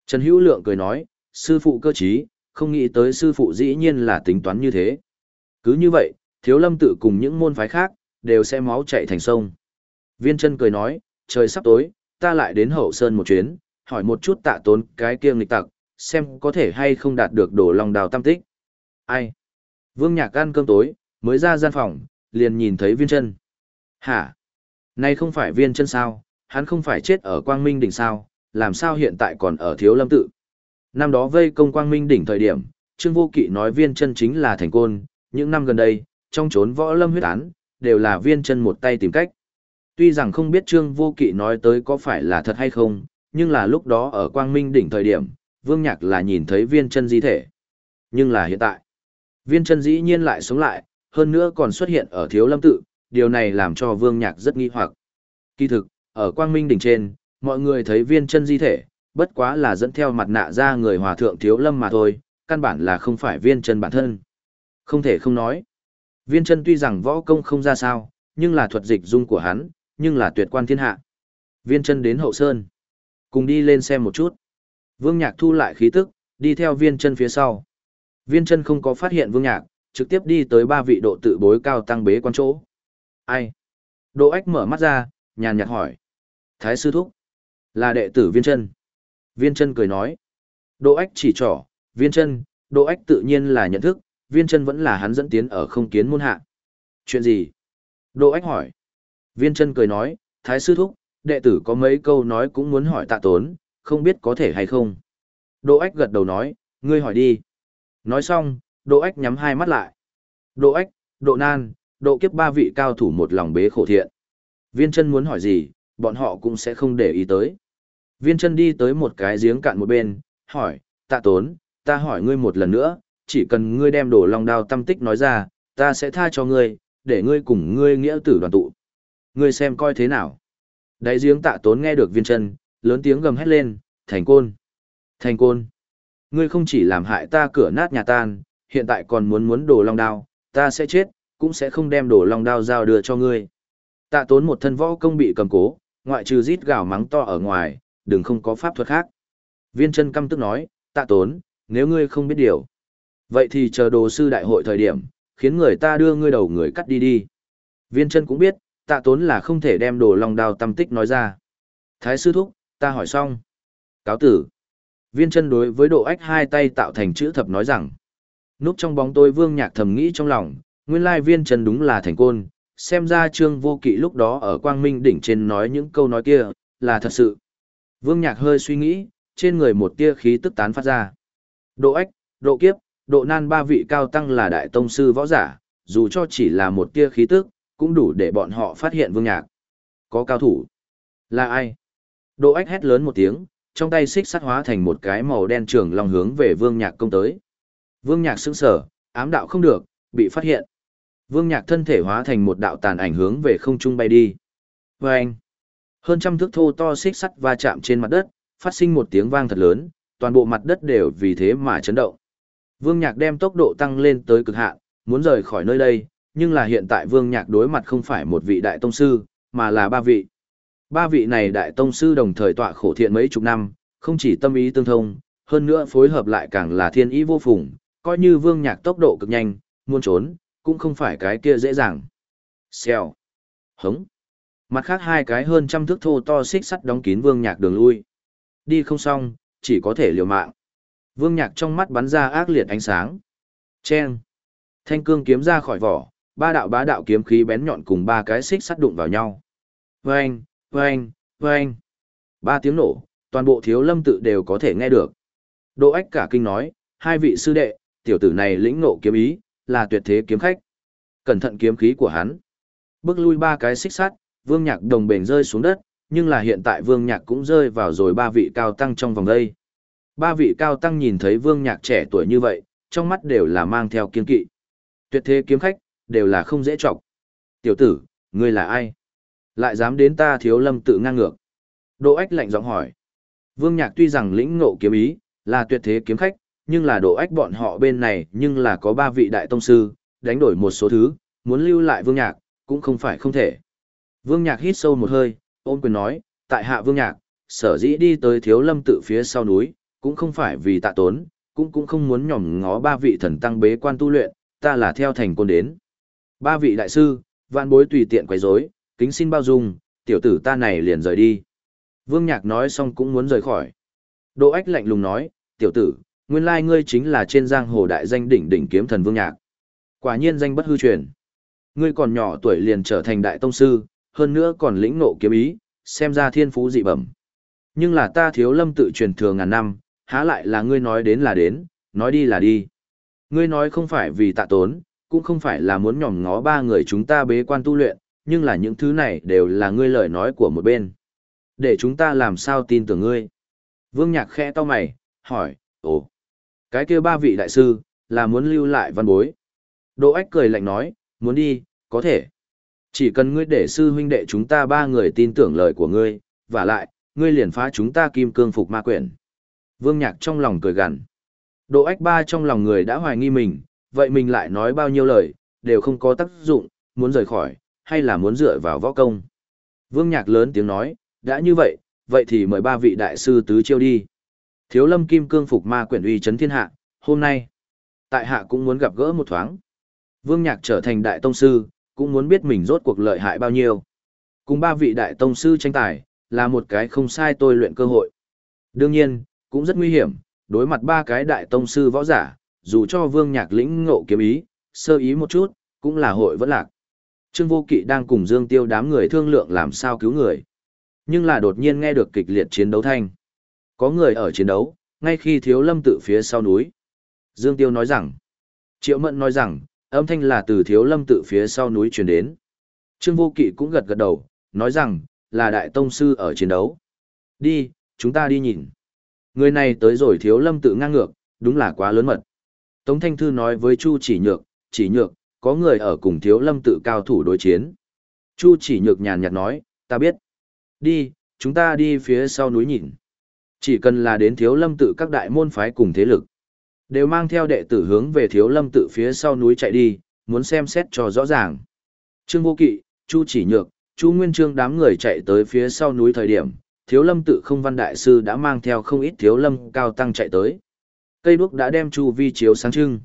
Trần Hữu Lượng cười nói, sư phụ cơ trí, không nghĩ tới sư phụ dĩ nhiên là tính toán như thế. Cứ như vậy, thiếu lâm tự cùng những môn phái khác, đều sẽ máu chạy thành sông. Viên chân cười nói, trời sắp tối, ta lại đến hậu sơn một chuyến, hỏi một chút tạ tốn cái kia nghịch tặc, xem có thể hay không đạt được đổ lòng đào tam tích. Ai? Vương Nhạc ăn cơm tối, mới ra gian phòng, liền nhìn thấy viên chân. Hả? Này không phải viên chân sao, hắn không phải chết ở quang minh đỉnh sao, làm sao hiện tại còn ở thiếu lâm tự. Năm đó vây công quang minh đỉnh thời điểm, Trương Vô Kỵ nói viên chân chính là thành côn, những năm gần đây, trong chốn võ lâm huyết án, đều là viên chân một tay tìm cách. Tuy rằng không biết Trương Vô Kỵ nói tới có phải là thật hay không, nhưng là lúc đó ở quang minh đỉnh thời điểm, Vương Nhạc là nhìn thấy viên chân di thể. Nhưng là hiện tại, viên chân dĩ nhiên lại sống lại, hơn nữa còn xuất hiện ở thiếu lâm tự, điều này làm cho Vương Nhạc rất nghi hoặc. Kỳ thực, ở quang minh đỉnh trên, mọi người thấy viên chân di thể, bất quá là dẫn theo mặt nạ ra người hòa thượng thiếu lâm mà thôi, căn bản là không phải viên chân bản thân. Không thể không nói. Viên chân tuy rằng võ công không ra sao, nhưng là thuật dịch dung của hắn, nhưng là tuyệt quan thiên hạ. Viên chân đến hậu sơn. Cùng đi lên xem một chút. Vương Nhạc thu lại khí tức, đi theo viên chân phía sau. Viên chân không có phát hiện Vương Nhạc, trực tiếp đi tới ba vị độ tự bối cao tăng bế quan chỗ. Ai? Độ ách mở mắt ra, nhàn nhạt hỏi. Thái sư thúc. Là đệ tử viên chân. Viên chân cười nói. Độ ách chỉ trỏ, viên chân, độ ách tự nhiên là nhận thức, viên chân vẫn là hắn dẫn tiến ở không kiến môn hạ. Chuyện gì? Độ ách hỏi. Viên chân cười nói, Thái sư thúc, đệ tử có mấy câu nói cũng muốn hỏi tạ tốn, không biết có thể hay không. Đỗ ách gật đầu nói, ngươi hỏi đi. Nói xong, Đỗ ách nhắm hai mắt lại. Đỗ ách, Đỗ nan, Đỗ kiếp ba vị cao thủ một lòng bế khổ thiện. Viên chân muốn hỏi gì, bọn họ cũng sẽ không để ý tới. Viên chân đi tới một cái giếng cạn một bên, hỏi, tạ tốn, ta hỏi ngươi một lần nữa, chỉ cần ngươi đem đổ lòng đao tâm tích nói ra, ta sẽ tha cho ngươi, để ngươi cùng ngươi nghĩa tử đoàn tụ. Ngươi xem coi thế nào. Đáy giếng tạ tốn nghe được viên chân, lớn tiếng gầm hét lên, thành côn. Thành côn. Ngươi không chỉ làm hại ta cửa nát nhà tan, hiện tại còn muốn muốn đổ long đao, ta sẽ chết, cũng sẽ không đem đổ long đao giao đưa cho ngươi. Tạ tốn một thân võ công bị cầm cố, ngoại trừ rít gào mắng to ở ngoài, đừng không có pháp thuật khác. Viên chân căm tức nói, tạ tốn, nếu ngươi không biết điều. Vậy thì chờ đồ sư đại hội thời điểm, khiến người ta đưa ngươi đầu người cắt đi đi. Viên chân cũng biết, tạ tốn là không thể đem đồ long đao tâm tích nói ra. Thái sư thúc, ta hỏi xong. Cáo tử. Viên chân đối với độ ách hai tay tạo thành chữ thập nói rằng. Núp trong bóng tôi vương nhạc thầm nghĩ trong lòng, nguyên lai viên chân đúng là thành côn. Xem ra trương vô kỵ lúc đó ở quang minh đỉnh trên nói những câu nói kia, là thật sự. Vương nhạc hơi suy nghĩ, trên người một tia khí tức tán phát ra. Độ ách, độ kiếp, độ nan ba vị cao tăng là đại tông sư võ giả, dù cho chỉ là một tia khí tức, cũng đủ để bọn họ phát hiện vương nhạc. Có cao thủ. Là ai? Độ ách hét lớn một tiếng, trong tay xích sắt hóa thành một cái màu đen trường long hướng về vương nhạc công tới. Vương nhạc sững sở, ám đạo không được, bị phát hiện. Vương nhạc thân thể hóa thành một đạo tàn ảnh hướng về không trung bay đi. Và anh, hơn trăm thước thô to xích sắt va chạm trên mặt đất, phát sinh một tiếng vang thật lớn, toàn bộ mặt đất đều vì thế mà chấn động. Vương nhạc đem tốc độ tăng lên tới cực hạn, muốn rời khỏi nơi đây, nhưng là hiện tại Vương Nhạc đối mặt không phải một vị đại tông sư, mà là ba vị. Ba vị này đại tông sư đồng thời tọa khổ thiện mấy chục năm, không chỉ tâm ý tương thông, hơn nữa phối hợp lại càng là thiên ý vô phùng, coi như Vương Nhạc tốc độ cực nhanh, muốn trốn, cũng không phải cái kia dễ dàng. Xèo. Hống. Mặt khác hai cái hơn trăm thước thô to xích sắt đóng kín Vương Nhạc đường lui. Đi không xong, chỉ có thể liều mạng. Vương Nhạc trong mắt bắn ra ác liệt ánh sáng. Chen. Thanh cương kiếm ra khỏi vỏ, ba đạo bá đạo kiếm khí bén nhọn cùng ba cái xích sắt đụng vào nhau. Vâng, vâng, vâng. Ba tiếng nổ, toàn bộ thiếu lâm tự đều có thể nghe được. Đỗ ách cả kinh nói, hai vị sư đệ, tiểu tử này lĩnh nộ kiếm ý, là tuyệt thế kiếm khách. Cẩn thận kiếm khí của hắn. Bước lui ba cái xích sắt, vương nhạc đồng bền rơi xuống đất, nhưng là hiện tại vương nhạc cũng rơi vào rồi ba vị cao tăng trong vòng đây. Ba vị cao tăng nhìn thấy vương nhạc trẻ tuổi như vậy, trong mắt đều là mang theo kiên kỵ. Tuyệt thế kiếm khách, đều là không dễ chọc. Tiểu tử, ngươi là ai? Lại dám đến ta thiếu lâm tự ngang ngược. Đỗ ách lạnh giọng hỏi. Vương Nhạc tuy rằng lĩnh ngộ kiếm ý, là tuyệt thế kiếm khách, nhưng là độ ách bọn họ bên này nhưng là có ba vị đại tông sư, đánh đổi một số thứ, muốn lưu lại vương nhạc, cũng không phải không thể. Vương nhạc hít sâu một hơi, ôm quyền nói, tại hạ vương nhạc, sở dĩ đi tới thiếu lâm tự phía sau núi, cũng không phải vì tạ tốn, cũng cũng không muốn nhòm ngó ba vị thần tăng bế quan tu luyện, ta là theo thành côn đến. Ba vị đại sư, vạn bối tùy tiện quấy rối, kính xin bao dung, tiểu tử ta này liền rời đi. Vương Nhạc nói xong cũng muốn rời khỏi. Đỗ Ách lạnh lùng nói, tiểu tử, nguyên lai ngươi chính là trên giang hồ đại danh đỉnh đỉnh kiếm thần Vương Nhạc. Quả nhiên danh bất hư truyền. Ngươi còn nhỏ tuổi liền trở thành đại tông sư, hơn nữa còn lĩnh ngộ kiếm ý, xem ra thiên phú dị bẩm. Nhưng là ta thiếu lâm tự truyền thừa ngàn năm, há lại là ngươi nói đến là đến, nói đi là đi. Ngươi nói không phải vì tạ tốn, cũng không phải là muốn nhòm ngó ba người chúng ta bế quan tu luyện, nhưng là những thứ này đều là ngươi lời nói của một bên. Để chúng ta làm sao tin tưởng ngươi. Vương Nhạc khẽ to mày, hỏi, ồ, cái kia ba vị đại sư, là muốn lưu lại văn bối. Đỗ Ách cười lạnh nói, muốn đi, có thể. Chỉ cần ngươi để sư huynh đệ chúng ta ba người tin tưởng lời của ngươi, và lại, ngươi liền phá chúng ta kim cương phục ma quyển. Vương Nhạc trong lòng cười gằn. Đỗ Ách ba trong lòng người đã hoài nghi mình, vậy mình lại nói bao nhiêu lời, đều không có tác dụng, muốn rời khỏi, hay là muốn dựa vào võ công. Vương Nhạc lớn tiếng nói, đã như vậy, vậy thì mời ba vị đại sư tứ chiêu đi. Thiếu lâm kim cương phục ma quyển uy chấn thiên hạ, hôm nay, tại hạ cũng muốn gặp gỡ một thoáng. Vương Nhạc trở thành đại tông sư, cũng muốn biết mình rốt cuộc lợi hại bao nhiêu. Cùng ba vị đại tông sư tranh tài, là một cái không sai tôi luyện cơ hội. Đương nhiên, cũng rất nguy hiểm, đối mặt ba cái đại tông sư võ giả, dù cho vương nhạc lĩnh ngộ kiếm ý, sơ ý một chút, cũng là hội vẫn lạc. Trương Vô Kỵ đang cùng Dương Tiêu đám người thương lượng làm sao cứu người. Nhưng là đột nhiên nghe được kịch liệt chiến đấu thanh. Có người ở chiến đấu, ngay khi thiếu lâm tự phía sau núi. Dương Tiêu nói rằng, Triệu Mẫn nói rằng, âm thanh là từ thiếu lâm tự phía sau núi truyền đến. Trương Vô Kỵ cũng gật gật đầu, nói rằng, là đại tông sư ở chiến đấu. Đi, chúng ta đi nhìn. Người này tới rồi thiếu lâm tự ngang ngược, đúng là quá lớn mật. Tống Thanh Thư nói với Chu chỉ nhược, chỉ nhược, có người ở cùng thiếu lâm tự cao thủ đối chiến. Chu chỉ nhược nhàn nhạt nói, ta biết. Đi, chúng ta đi phía sau núi nhìn. Chỉ cần là đến thiếu lâm tự các đại môn phái cùng thế lực. Đều mang theo đệ tử hướng về thiếu lâm tự phía sau núi chạy đi, muốn xem xét cho rõ ràng. Trương Vô Kỵ, Chu chỉ nhược, Chu Nguyên Trương đám người chạy tới phía sau núi thời điểm, thiếu lâm tự không văn đại sư đã mang theo không ít thiếu lâm cao tăng chạy tới. Cây đuốc đã đem chu vi chiếu sáng trưng.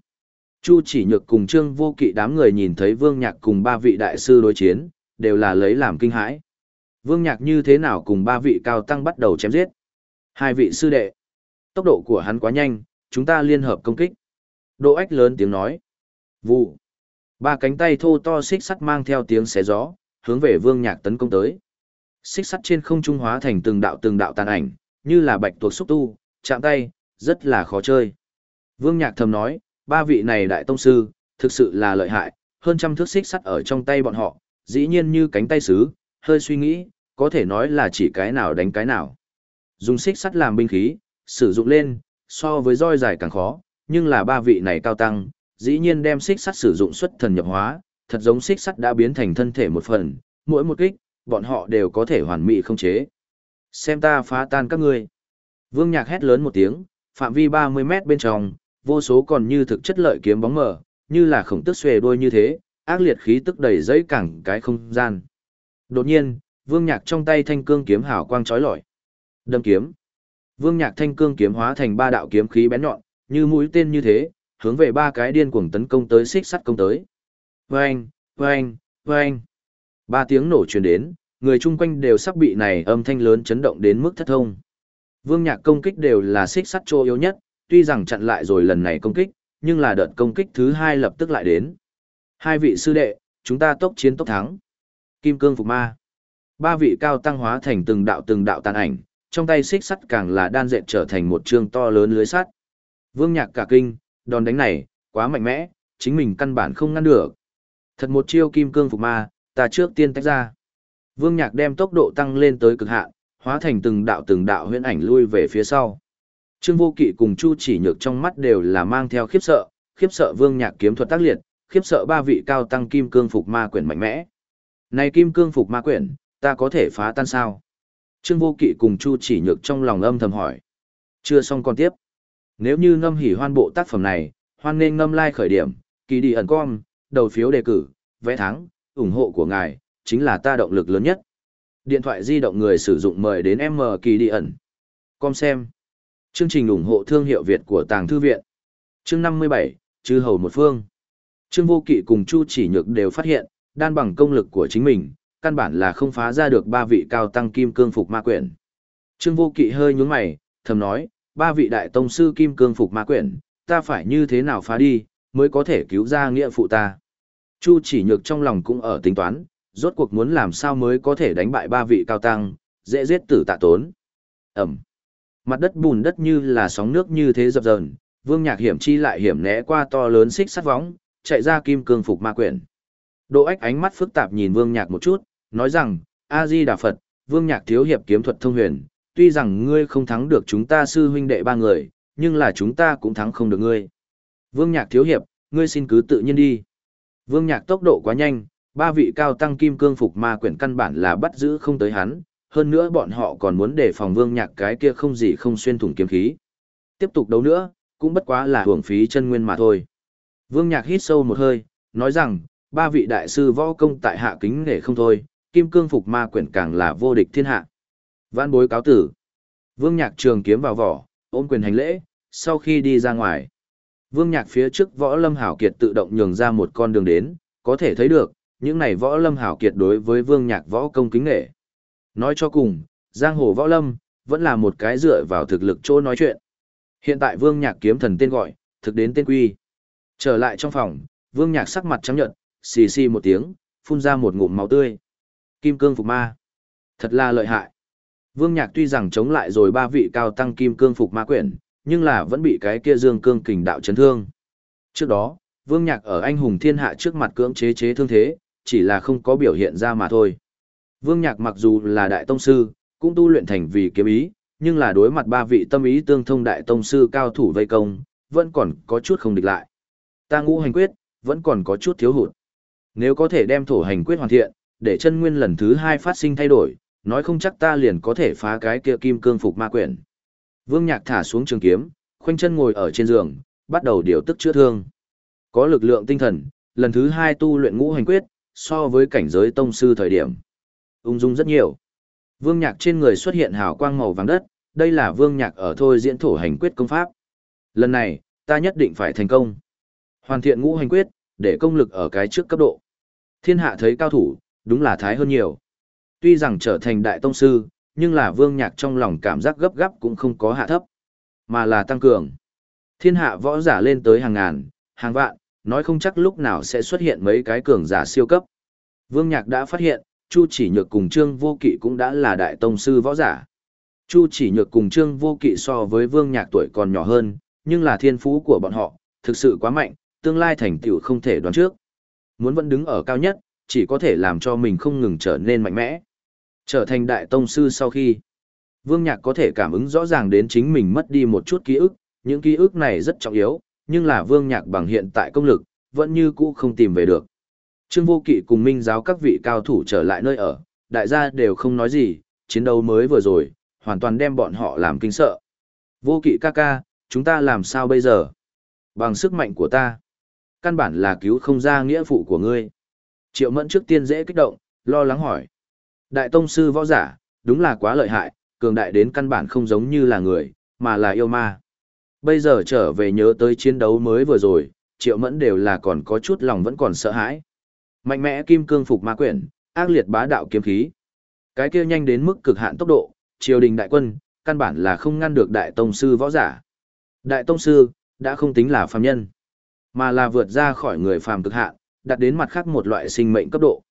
Chu chỉ nhược cùng trương vô kỵ đám người nhìn thấy vương nhạc cùng ba vị đại sư đối chiến, đều là lấy làm kinh hãi. Vương nhạc như thế nào cùng ba vị cao tăng bắt đầu chém giết. Hai vị sư đệ. Tốc độ của hắn quá nhanh, chúng ta liên hợp công kích. Độ ách lớn tiếng nói. Vụ. Ba cánh tay thô to xích sắt mang theo tiếng xé gió, hướng về vương nhạc tấn công tới. Xích sắt trên không trung hóa thành từng đạo từng đạo tàn ảnh, như là bạch tuộc xúc tu, chạm tay, rất là khó chơi. Vương Nhạc thầm nói, ba vị này đại tông sư, thực sự là lợi hại, hơn trăm thước xích sắt ở trong tay bọn họ, dĩ nhiên như cánh tay sứ, hơi suy nghĩ, có thể nói là chỉ cái nào đánh cái nào. Dùng xích sắt làm binh khí, sử dụng lên, so với roi dài càng khó, nhưng là ba vị này cao tăng, dĩ nhiên đem xích sắt sử dụng xuất thần nhập hóa, thật giống xích sắt đã biến thành thân thể một phần, mỗi một kích, bọn họ đều có thể hoàn mỹ không chế. Xem ta phá tan các ngươi. Vương Nhạc hét lớn một tiếng, phạm vi 30 mét bên trong, vô số còn như thực chất lợi kiếm bóng mờ, như là khổng tức xòe đuôi như thế, ác liệt khí tức đầy dẫy cẳng cái không gian. Đột nhiên, Vương Nhạc trong tay thanh cương kiếm hào quang chói lọi. Đâm kiếm. Vương Nhạc thanh cương kiếm hóa thành ba đạo kiếm khí bén nhọn, như mũi tên như thế, hướng về ba cái điên cuồng tấn công tới xích sắt công tới. Oeng, oeng, oeng. Ba tiếng nổ truyền đến, người chung quanh đều sắp bị này âm thanh lớn chấn động đến mức thất thông. Vương Nhạc công kích đều là xích sắt trô yếu nhất, tuy rằng chặn lại rồi lần này công kích, nhưng là đợt công kích thứ hai lập tức lại đến. Hai vị sư đệ, chúng ta tốc chiến tốc thắng. Kim cương phục ma. Ba vị cao tăng hóa thành từng đạo từng đạo tàn ảnh, trong tay xích sắt càng là đan dệt trở thành một trường to lớn lưới sắt. Vương Nhạc cả kinh, đòn đánh này, quá mạnh mẽ, chính mình căn bản không ngăn được. Thật một chiêu kim cương phục ma, ta trước tiên tách ra. Vương Nhạc đem tốc độ tăng lên tới cực hạn, hóa thành từng đạo từng đạo huyễn ảnh lui về phía sau. Trương Vô Kỵ cùng Chu Chỉ Nhược trong mắt đều là mang theo khiếp sợ, khiếp sợ Vương Nhạc kiếm thuật tác liệt, khiếp sợ ba vị cao tăng kim cương phục ma quyển mạnh mẽ. Này kim cương phục ma quyển, ta có thể phá tan sao? Trương Vô Kỵ cùng Chu Chỉ Nhược trong lòng âm thầm hỏi. Chưa xong còn tiếp. Nếu như ngâm hỉ hoan bộ tác phẩm này, hoan nên ngâm lai like khởi điểm, kỳ đi ẩn com, đầu phiếu đề cử, vẽ thắng, ủng hộ của ngài, chính là ta động lực lớn nhất. Điện thoại di động người sử dụng mời đến M kỳ đi ẩn. Com xem. Chương trình ủng hộ thương hiệu Việt của Tàng Thư Viện. Chương 57, Chư Hầu Một Phương. Trương Vô Kỵ cùng Chu Chỉ Nhược đều phát hiện, đan bằng công lực của chính mình, căn bản là không phá ra được ba vị cao tăng kim cương phục ma quyển. Trương Vô Kỵ hơi nhướng mày, thầm nói, ba vị đại tông sư kim cương phục ma quyển, ta phải như thế nào phá đi, mới có thể cứu ra nghĩa phụ ta. Chu Chỉ Nhược trong lòng cũng ở tính toán, rốt cuộc muốn làm sao mới có thể đánh bại ba vị cao tăng, dễ giết tử tạ tốn. Ẩm. Mặt đất bùn đất như là sóng nước như thế dập dờn, vương nhạc hiểm chi lại hiểm né qua to lớn xích sắt võng, chạy ra kim cương phục ma quyển. Đỗ ách ánh mắt phức tạp nhìn vương nhạc một chút, nói rằng, A-di Đà Phật, vương nhạc thiếu hiệp kiếm thuật thông huyền, tuy rằng ngươi không thắng được chúng ta sư huynh đệ ba người, nhưng là chúng ta cũng thắng không được ngươi. Vương nhạc thiếu hiệp, ngươi xin cứ tự nhiên đi. Vương nhạc tốc độ quá nhanh, ba vị cao tăng kim cương phục ma quyển căn bản là bắt giữ không tới hắn, hơn nữa bọn họ còn muốn đề phòng vương nhạc cái kia không gì không xuyên thủng kiếm khí. Tiếp tục đấu nữa, cũng bất quá là hưởng phí chân nguyên mà thôi. Vương nhạc hít sâu một hơi, nói rằng, ba vị đại sư võ công tại hạ kính nể không thôi, kim cương phục ma quyển càng là vô địch thiên hạ. Vãn bối cáo tử. Vương nhạc trường kiếm vào vỏ, ôm quyền hành lễ, sau khi đi ra ngoài. Vương nhạc phía trước võ lâm hảo kiệt tự động nhường ra một con đường đến, có thể thấy được, những này võ lâm hảo kiệt đối với vương nhạc võ công kính nghệ. Nói cho cùng, giang hồ võ lâm, vẫn là một cái dựa vào thực lực chỗ nói chuyện. Hiện tại vương nhạc kiếm thần tên gọi, thực đến tên quy. Trở lại trong phòng, vương nhạc sắc mặt trắng nhợt, xì xì một tiếng, phun ra một ngụm máu tươi. Kim cương phục ma. Thật là lợi hại. Vương nhạc tuy rằng chống lại rồi ba vị cao tăng kim cương phục ma quyển, nhưng là vẫn bị cái kia dương cương kình đạo chấn thương. Trước đó, vương nhạc ở anh hùng thiên hạ trước mặt cưỡng chế chế thương thế, chỉ là không có biểu hiện ra mà thôi. Vương nhạc mặc dù là đại tông sư, cũng tu luyện thành vì kiếm ý, nhưng là đối mặt ba vị tâm ý tương thông đại tông sư cao thủ vây công, vẫn còn có chút không địch lại. Ta ngũ hành quyết, vẫn còn có chút thiếu hụt. Nếu có thể đem thổ hành quyết hoàn thiện, để chân nguyên lần thứ hai phát sinh thay đổi, nói không chắc ta liền có thể phá cái kia kim cương phục ma quyển. Vương Nhạc thả xuống trường kiếm, khoanh chân ngồi ở trên giường, bắt đầu điều tức chữa thương. Có lực lượng tinh thần, lần thứ hai tu luyện ngũ hành quyết, so với cảnh giới tông sư thời điểm. Ung dung rất nhiều. Vương Nhạc trên người xuất hiện hào quang màu vàng đất, đây là Vương Nhạc ở thôi diễn thổ hành quyết công pháp. Lần này, ta nhất định phải thành công. Hoàn thiện ngũ hành quyết, để công lực ở cái trước cấp độ. Thiên hạ thấy cao thủ, đúng là thái hơn nhiều. Tuy rằng trở thành đại tông sư, nhưng là vương nhạc trong lòng cảm giác gấp gáp cũng không có hạ thấp, mà là tăng cường. Thiên hạ võ giả lên tới hàng ngàn, hàng vạn, nói không chắc lúc nào sẽ xuất hiện mấy cái cường giả siêu cấp. Vương nhạc đã phát hiện, Chu chỉ nhược cùng Trương vô kỵ cũng đã là đại tông sư võ giả. Chu chỉ nhược cùng Trương vô kỵ so với vương nhạc tuổi còn nhỏ hơn, nhưng là thiên phú của bọn họ, thực sự quá mạnh, tương lai thành tựu không thể đoán trước. Muốn vẫn đứng ở cao nhất, chỉ có thể làm cho mình không ngừng trở nên mạnh mẽ. Trở thành đại tông sư sau khi, Vương Nhạc có thể cảm ứng rõ ràng đến chính mình mất đi một chút ký ức, những ký ức này rất trọng yếu, nhưng là Vương Nhạc bằng hiện tại công lực, vẫn như cũ không tìm về được. Trương Vô Kỵ cùng Minh giáo các vị cao thủ trở lại nơi ở, đại gia đều không nói gì, chiến đấu mới vừa rồi, hoàn toàn đem bọn họ làm kinh sợ. Vô Kỵ ca ca, chúng ta làm sao bây giờ? Bằng sức mạnh của ta, căn bản là cứu không ra nghĩa phụ của ngươi. Triệu Mẫn trước tiên dễ kích động, lo lắng hỏi. Đại tông sư võ giả, đúng là quá lợi hại, cường đại đến căn bản không giống như là người, mà là yêu ma. Bây giờ trở về nhớ tới chiến đấu mới vừa rồi, triệu mẫn đều là còn có chút lòng vẫn còn sợ hãi. Mạnh mẽ kim cương phục ma quyển, ác liệt bá đạo kiếm khí. Cái kia nhanh đến mức cực hạn tốc độ, triều đình đại quân, căn bản là không ngăn được đại tông sư võ giả. Đại tông sư, đã không tính là phàm nhân, mà là vượt ra khỏi người phàm cực hạn, đạt đến mặt khác một loại sinh mệnh cấp độ.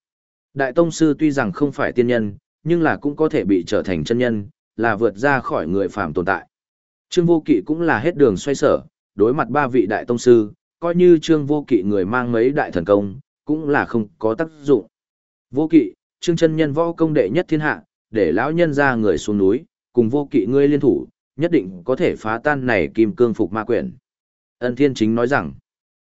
Đại Tông Sư tuy rằng không phải tiên nhân, nhưng là cũng có thể bị trở thành chân nhân, là vượt ra khỏi người phàm tồn tại. Trương Vô Kỵ cũng là hết đường xoay sở, đối mặt ba vị Đại Tông Sư, coi như Trương Vô Kỵ người mang mấy đại thần công, cũng là không có tác dụng. Vô Kỵ, Trương chân nhân võ công đệ nhất thiên hạ, để lão nhân ra người xuống núi, cùng Vô Kỵ ngươi liên thủ, nhất định có thể phá tan này kim cương phục ma quyển. Ân Thiên Chính nói rằng,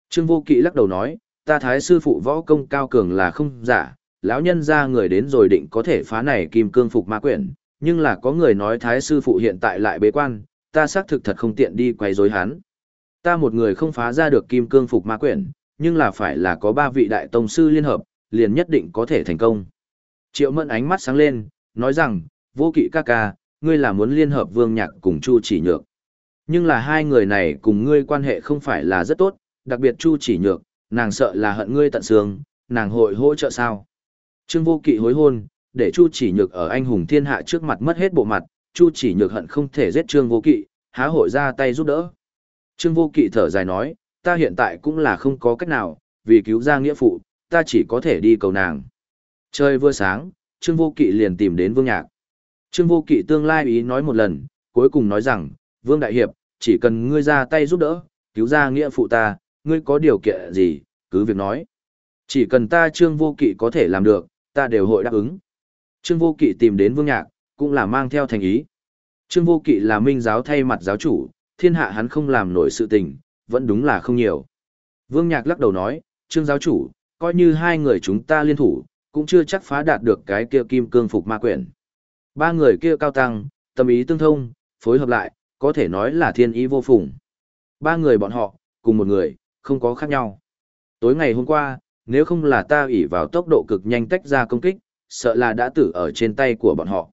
Trương Vô Kỵ lắc đầu nói, ta thái sư phụ võ công cao cường là không giả, lão nhân ra người đến rồi định có thể phá này kim cương phục ma quyển, nhưng là có người nói thái sư phụ hiện tại lại bế quan, ta xác thực thật không tiện đi quay rối hắn. Ta một người không phá ra được kim cương phục ma quyển, nhưng là phải là có ba vị đại tông sư liên hợp, liền nhất định có thể thành công. Triệu Mẫn ánh mắt sáng lên, nói rằng, vô kỵ ca ca, ngươi là muốn liên hợp vương nhạc cùng Chu chỉ nhược. Nhưng là hai người này cùng ngươi quan hệ không phải là rất tốt, đặc biệt Chu chỉ nhược, nàng sợ là hận ngươi tận xương, nàng hội hỗ trợ sao. Trương vô kỵ hối hôn, để Chu chỉ nhược ở anh hùng thiên hạ trước mặt mất hết bộ mặt, Chu chỉ nhược hận không thể giết Trương vô kỵ, há hội ra tay giúp đỡ. Trương vô kỵ thở dài nói, ta hiện tại cũng là không có cách nào, vì cứu ra nghĩa phụ, ta chỉ có thể đi cầu nàng. Trời vừa sáng, Trương vô kỵ liền tìm đến Vương Nhạc. Trương vô kỵ tương lai ý nói một lần, cuối cùng nói rằng, Vương Đại Hiệp, chỉ cần ngươi ra tay giúp đỡ, cứu ra nghĩa phụ ta, ngươi có điều kiện gì, cứ việc nói. Chỉ cần ta Trương vô kỵ có thể làm được, ta đều hội đáp ứng. Trương vô kỵ tìm đến Vương Nhạc, cũng là mang theo thành ý. Trương vô kỵ là minh giáo thay mặt giáo chủ, thiên hạ hắn không làm nổi sự tình, vẫn đúng là không nhiều. Vương Nhạc lắc đầu nói, Trương giáo chủ, coi như hai người chúng ta liên thủ, cũng chưa chắc phá đạt được cái kia kim cương phục ma quyển. Ba người kia cao tăng, tâm ý tương thông, phối hợp lại, có thể nói là thiên ý vô phùng. Ba người bọn họ, cùng một người, không có khác nhau. Tối ngày hôm qua, nếu không là ta ủy vào tốc độ cực nhanh tách ra công kích, sợ là đã tử ở trên tay của bọn họ.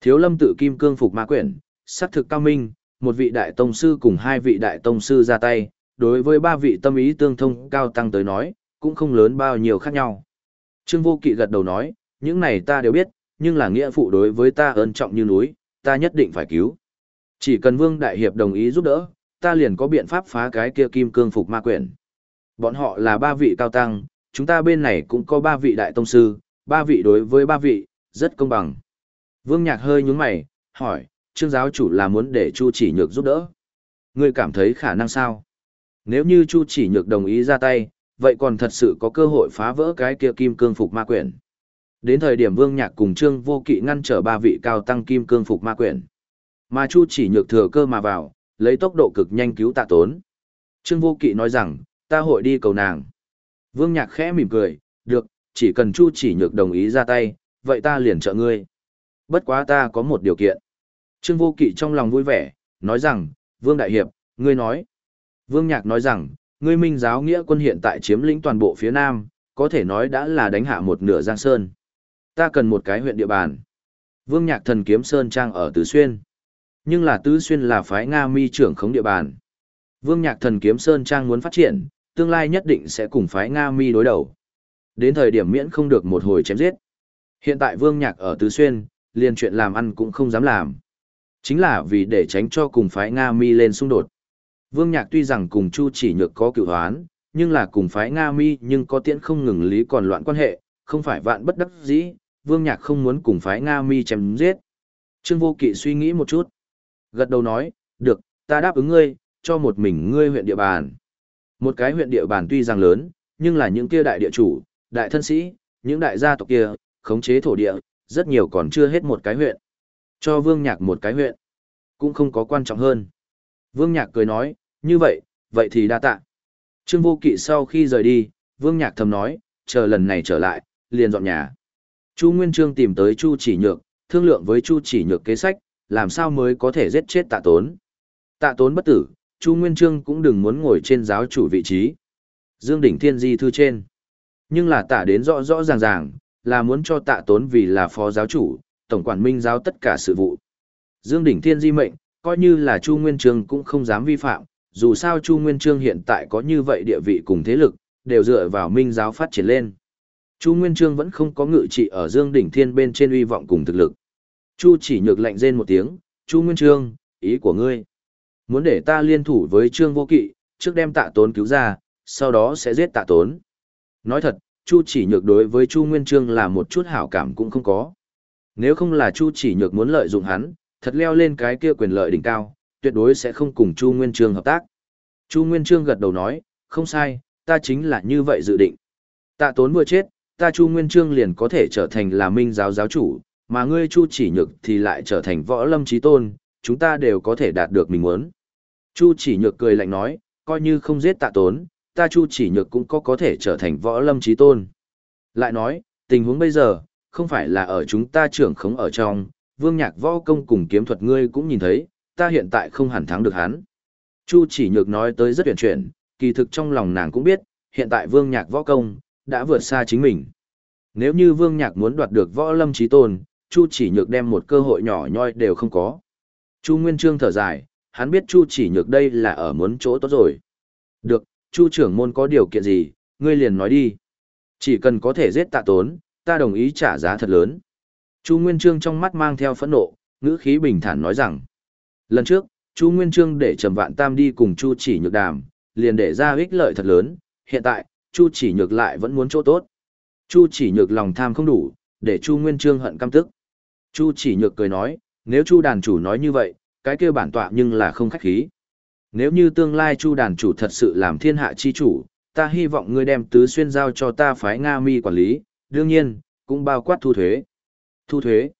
Thiếu lâm tự kim cương phục ma quyển, sắc thực cao minh, một vị đại tông sư cùng hai vị đại tông sư ra tay, đối với ba vị tâm ý tương thông cao tăng tới nói, cũng không lớn bao nhiêu khác nhau. Trương Vô Kỵ gật đầu nói, những này ta đều biết, nhưng là nghĩa phụ đối với ta ơn trọng như núi, ta nhất định phải cứu. Chỉ cần Vương Đại Hiệp đồng ý giúp đỡ, ta liền có biện pháp phá cái kia kim cương phục ma quyển. Bọn họ là ba vị cao tăng, chúng ta bên này cũng có ba vị đại tông sư, ba vị đối với ba vị, rất công bằng. Vương Nhạc hơi nhúng mày, hỏi, trương giáo chủ là muốn để Chu chỉ nhược giúp đỡ. Ngươi cảm thấy khả năng sao? Nếu như Chu chỉ nhược đồng ý ra tay, vậy còn thật sự có cơ hội phá vỡ cái kia kim cương phục ma quyển. Đến thời điểm Vương Nhạc cùng Trương Vô Kỵ ngăn trở ba vị cao tăng kim cương phục ma quyển. Mà Chu chỉ nhược thừa cơ mà vào, lấy tốc độ cực nhanh cứu tạ tốn. Trương Vô Kỵ nói rằng, ta hội đi cầu nàng. Vương Nhạc khẽ mỉm cười, được, chỉ cần Chu chỉ nhược đồng ý ra tay, vậy ta liền trợ ngươi. Bất quá ta có một điều kiện. Trương Vô Kỵ trong lòng vui vẻ, nói rằng, Vương Đại Hiệp, ngươi nói. Vương Nhạc nói rằng, ngươi minh giáo nghĩa quân hiện tại chiếm lĩnh toàn bộ phía Nam, có thể nói đã là đánh hạ một nửa Giang Sơn. Ta cần một cái huyện địa bàn. Vương Nhạc thần kiếm Sơn Trang ở Tứ Xuyên. Nhưng là Tứ Xuyên là phái Nga mi trưởng khống địa bàn. Vương Nhạc thần kiếm Sơn Trang muốn phát triển, tương lai nhất định sẽ cùng phái Nga mi đối đầu. Đến thời điểm miễn không được một hồi chém giết. Hiện tại Vương Nhạc ở Tứ Xuyên, liền chuyện làm ăn cũng không dám làm. Chính là vì để tránh cho cùng phái Nga mi lên xung đột. Vương Nhạc tuy rằng cùng Chu chỉ nhược có cựu hoán, nhưng là cùng phái Nga mi nhưng có tiễn không ngừng lý còn loạn quan hệ, không phải vạn bất đắc dĩ, Vương Nhạc không muốn cùng phái Nga mi chém giết. Trương Vô Kỵ suy nghĩ một chút. Gật đầu nói, được, ta đáp ứng ngươi, cho một mình ngươi huyện địa bàn. Một cái huyện địa bàn tuy rằng lớn, nhưng là những kia đại địa chủ, đại thân sĩ, những đại gia tộc kia, khống chế thổ địa, rất nhiều còn chưa hết một cái huyện. Cho Vương Nhạc một cái huyện, cũng không có quan trọng hơn. Vương Nhạc cười nói, như vậy, vậy thì đa tạ. Trương Vô Kỵ sau khi rời đi, Vương Nhạc thầm nói, chờ lần này trở lại, liền dọn nhà. Chu Nguyên Trương tìm tới Chu Chỉ Nhược, thương lượng với Chu Chỉ Nhược kế sách, làm sao mới có thể giết chết tạ tốn. Tạ tốn bất tử, Chu Nguyên Trương cũng đừng muốn ngồi trên giáo chủ vị trí. Dương Đỉnh Thiên Di thư trên. Nhưng là tạ đến rõ rõ ràng ràng, là muốn cho tạ tốn vì là phó giáo chủ, tổng quản minh giáo tất cả sự vụ. Dương Đỉnh Thiên Di mệnh, coi như là Chu Nguyên Trương cũng không dám vi phạm, dù sao Chu Nguyên Trương hiện tại có như vậy địa vị cùng thế lực, đều dựa vào minh giáo phát triển lên. Chu Nguyên Trương vẫn không có ngự trị ở Dương Đỉnh Thiên bên trên uy vọng cùng thực lực. Chu chỉ nhược lệnh rên một tiếng, Chu Nguyên Trương, ý của ngươi. Muốn để ta liên thủ với Trương Vô Kỵ, trước đem tạ tốn cứu ra, sau đó sẽ giết tạ tốn. Nói thật, Chu chỉ nhược đối với Chu Nguyên Trương là một chút hảo cảm cũng không có. Nếu không là Chu chỉ nhược muốn lợi dụng hắn, thật leo lên cái kia quyền lợi đỉnh cao, tuyệt đối sẽ không cùng Chu Nguyên Trương hợp tác. Chu Nguyên Trương gật đầu nói, không sai, ta chính là như vậy dự định. Tạ tốn vừa chết, ta Chu Nguyên Trương liền có thể trở thành là minh giáo giáo chủ, mà ngươi Chu chỉ nhược thì lại trở thành võ lâm trí tôn, chúng ta đều có thể đạt được mình muốn. Chu chỉ nhược cười lạnh nói, coi như không giết tạ tốn, ta Chu chỉ nhược cũng có có thể trở thành võ lâm trí tôn. Lại nói, tình huống bây giờ, không phải là ở chúng ta trưởng khống ở trong, vương nhạc võ công cùng kiếm thuật ngươi cũng nhìn thấy, ta hiện tại không hẳn thắng được hắn. Chu chỉ nhược nói tới rất tuyển chuyển, kỳ thực trong lòng nàng cũng biết, hiện tại vương nhạc võ công, đã vượt xa chính mình. Nếu như vương nhạc muốn đoạt được võ lâm trí tôn, Chu chỉ nhược đem một cơ hội nhỏ nhoi đều không có. Chu Nguyên Trương thở dài, hắn biết Chu chỉ nhược đây là ở muốn chỗ tốt rồi. Được, Chu trưởng môn có điều kiện gì, ngươi liền nói đi. Chỉ cần có thể giết tạ tốn, ta đồng ý trả giá thật lớn. Chu Nguyên Trương trong mắt mang theo phẫn nộ, ngữ khí bình thản nói rằng. Lần trước, Chu Nguyên Trương để Trầm Vạn Tam đi cùng Chu chỉ nhược đàm, liền để ra ích lợi thật lớn, hiện tại, Chu chỉ nhược lại vẫn muốn chỗ tốt. Chu chỉ nhược lòng tham không đủ, để Chu Nguyên Trương hận căm tức. Chu chỉ nhược cười nói, nếu Chu đàn chủ nói như vậy, cái kia bản tọa nhưng là không khách khí. Nếu như tương lai Chu đàn chủ thật sự làm thiên hạ chi chủ, ta hy vọng ngươi đem tứ xuyên giao cho ta phái Nga mi quản lý, đương nhiên, cũng bao quát thu thuế. Thu thuế.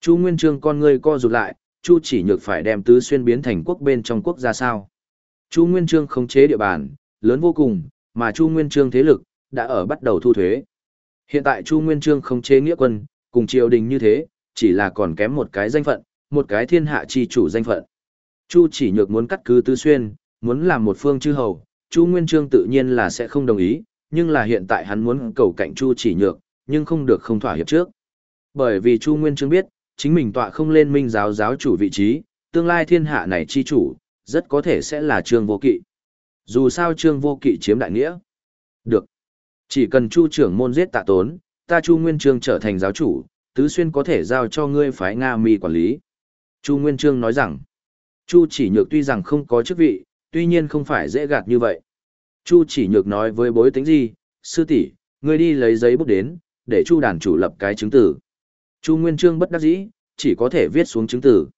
Chu Nguyên Trương con ngươi co rụt lại, Chu chỉ nhược phải đem tứ xuyên biến thành quốc bên trong quốc gia sao. Chu Nguyên Trương khống chế địa bàn, lớn vô cùng, mà Chu Nguyên Trương thế lực, đã ở bắt đầu thu thuế. Hiện tại Chu Nguyên Trương khống chế nghĩa quân, cùng triều đình như thế, chỉ là còn kém một cái danh phận, một cái thiên hạ chi chủ danh phận. Chu chỉ nhược muốn cắt cứ tứ xuyên, muốn làm một phương chư hầu, Chu Nguyên Trương tự nhiên là sẽ không đồng ý, nhưng là hiện tại hắn muốn cầu cạnh Chu chỉ nhược, nhưng không được không thỏa hiệp trước. Bởi vì Chu Nguyên Trương biết, chính mình tọa không lên minh giáo giáo chủ vị trí, tương lai thiên hạ này chi chủ, rất có thể sẽ là Trương Vô Kỵ. Dù sao Trương Vô Kỵ chiếm đại nghĩa. Được. Chỉ cần Chu trưởng môn giết tạ tốn, ta Chu Nguyên Trương trở thành giáo chủ, tứ xuyên có thể giao cho ngươi phái Nga mi quản lý. Chu Nguyên Trương nói rằng, Chu chỉ nhược tuy rằng không có chức vị, tuy nhiên không phải dễ gạt như vậy. Chu chỉ nhược nói với bối tính gì, sư tỷ, ngươi đi lấy giấy bút đến, để Chu đàn chủ lập cái chứng tử. Chu Nguyên Trương bất đắc dĩ, chỉ có thể viết xuống chứng tử.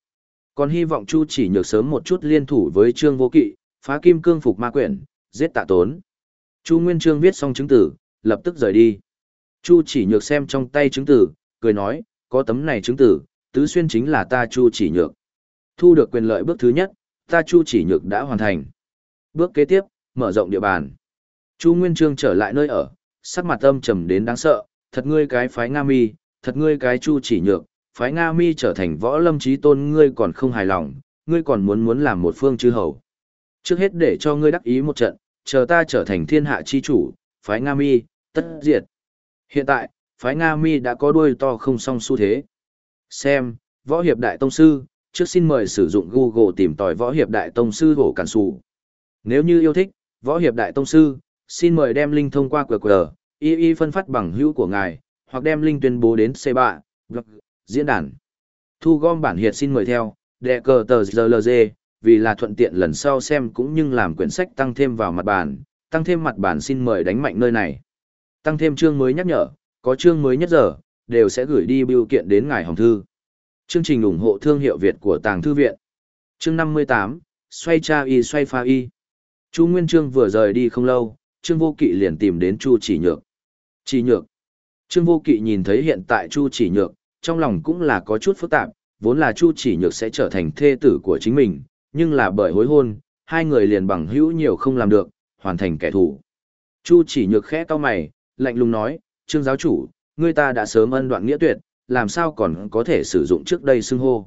Còn hy vọng Chu chỉ nhược sớm một chút liên thủ với Trương Vô Kỵ, phá kim cương phục ma quyển, giết tạ tốn. Chu Nguyên Trương viết xong chứng tử, lập tức rời đi. Chu chỉ nhược xem trong tay chứng tử, cười nói, có tấm này chứng tử, tứ xuyên chính là ta Chu chỉ nhược. Thu được quyền lợi bước thứ nhất, ta Chu chỉ nhược đã hoàn thành. Bước kế tiếp, mở rộng địa bàn. Chu Nguyên Trương trở lại nơi ở, sắc mặt âm trầm đến đáng sợ, thật ngươi cái phái Nga Mi, thật ngươi cái Chu chỉ nhược, phái Nga Mi trở thành võ lâm trí tôn ngươi còn không hài lòng, ngươi còn muốn muốn làm một phương chư hầu. Trước hết để cho ngươi đắc ý một trận, chờ ta trở thành thiên hạ chi chủ, phái Nga Mi, tất diệt. Hiện tại, phái Nga Mi đã có đuôi to không song xu thế. Xem, võ hiệp đại tông sư, trước xin mời sử dụng Google tìm tòi võ hiệp đại tông sư hổ cản sụ. Nếu như yêu thích, võ hiệp đại tông sư, xin mời đem link thông qua QR, y y phân phát bằng hữu của ngài, hoặc đem link tuyên bố đến C3, blog, diễn đàn. Thu gom bản hiệt xin mời theo, đệ cờ tờ ZLZ, vì là thuận tiện lần sau xem cũng như làm quyển sách tăng thêm vào mặt bản, tăng thêm mặt bản xin mời đánh mạnh nơi này. Tăng thêm chương mới nhắc nhở, có chương mới nhất giờ, đều sẽ gửi đi biểu kiện đến ngài hồng thư. Chương trình ủng hộ thương hiệu Việt của Tàng Thư Viện. Chương 58, xoay cha y xoay pha y. Chu Nguyên Trương vừa rời đi không lâu, Trương Vô Kỵ liền tìm đến Chu Chỉ Nhược. Chỉ Nhược. Trương Vô Kỵ nhìn thấy hiện tại Chu Chỉ Nhược, trong lòng cũng là có chút phức tạp, vốn là Chu Chỉ Nhược sẽ trở thành thê tử của chính mình, nhưng là bởi hối hôn, hai người liền bằng hữu nhiều không làm được, hoàn thành kẻ thù. Chu Chỉ Nhược khẽ cau mày, lạnh lùng nói, Trương giáo chủ, ngươi ta đã sớm ân đoạn nghĩa tuyệt, làm sao còn có thể sử dụng trước đây xưng hô.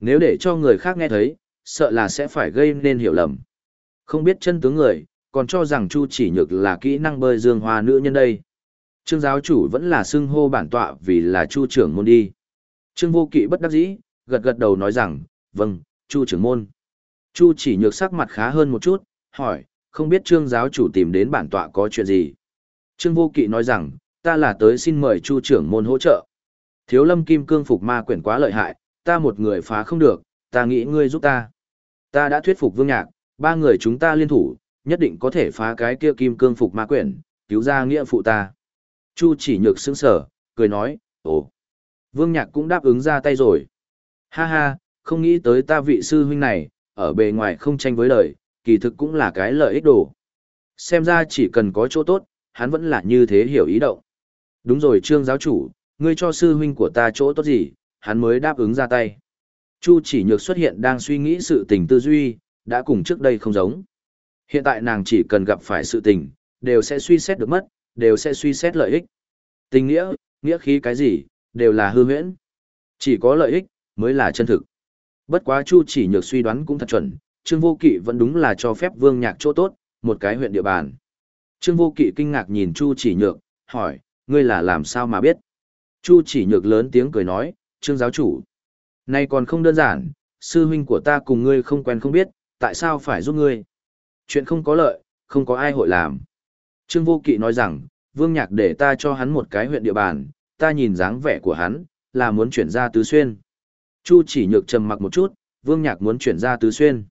Nếu để cho người khác nghe thấy, sợ là sẽ phải gây nên hiểu lầm. Không biết chân tướng người, còn cho rằng Chu chỉ nhược là kỹ năng bơi dương hoa nữ nhân đây. Trương giáo chủ vẫn là xưng hô bản tọa vì là Chu trưởng môn đi. Trương vô kỵ bất đắc dĩ, gật gật đầu nói rằng, vâng, Chu trưởng môn. Chu chỉ nhược sắc mặt khá hơn một chút, hỏi, không biết trương giáo chủ tìm đến bản tọa có chuyện gì. Trương vô kỵ nói rằng, ta là tới xin mời Chu trưởng môn hỗ trợ. Thiếu lâm kim cương phục ma quyển quá lợi hại, ta một người phá không được, ta nghĩ ngươi giúp ta. Ta đã thuyết phục vương nhạc, ba người chúng ta liên thủ, nhất định có thể phá cái kia kim cương phục ma quyển, cứu ra nghĩa phụ ta. Chu chỉ nhược sững sở, cười nói, ồ, vương nhạc cũng đáp ứng ra tay rồi. Ha ha, không nghĩ tới ta vị sư huynh này, ở bề ngoài không tranh với lời, kỳ thực cũng là cái lợi ích đồ. Xem ra chỉ cần có chỗ tốt, hắn vẫn là như thế hiểu ý động. Đúng rồi trương giáo chủ, ngươi cho sư huynh của ta chỗ tốt gì, hắn mới đáp ứng ra tay. Chu chỉ nhược xuất hiện đang suy nghĩ sự tình tư duy, đã cùng trước đây không giống. Hiện tại nàng chỉ cần gặp phải sự tình, đều sẽ suy xét được mất, đều sẽ suy xét lợi ích. Tình nghĩa, nghĩa khí cái gì, đều là hư huyễn. Chỉ có lợi ích, mới là chân thực. Bất quá Chu chỉ nhược suy đoán cũng thật chuẩn, Trương Vô Kỵ vẫn đúng là cho phép Vương Nhạc chỗ tốt, một cái huyện địa bàn. Trương Vô Kỵ kinh ngạc nhìn Chu chỉ nhược, hỏi, ngươi là làm sao mà biết? Chu chỉ nhược lớn tiếng cười nói, Trương giáo chủ. Này còn không đơn giản, sư huynh của ta cùng ngươi không quen không biết, tại sao phải giúp ngươi? Chuyện không có lợi, không có ai hội làm. Trương Vô Kỵ nói rằng, Vương Nhạc để ta cho hắn một cái huyện địa bàn, ta nhìn dáng vẻ của hắn, là muốn chuyển ra Tứ Xuyên. Chu chỉ nhược trầm mặc một chút, Vương Nhạc muốn chuyển ra Tứ Xuyên.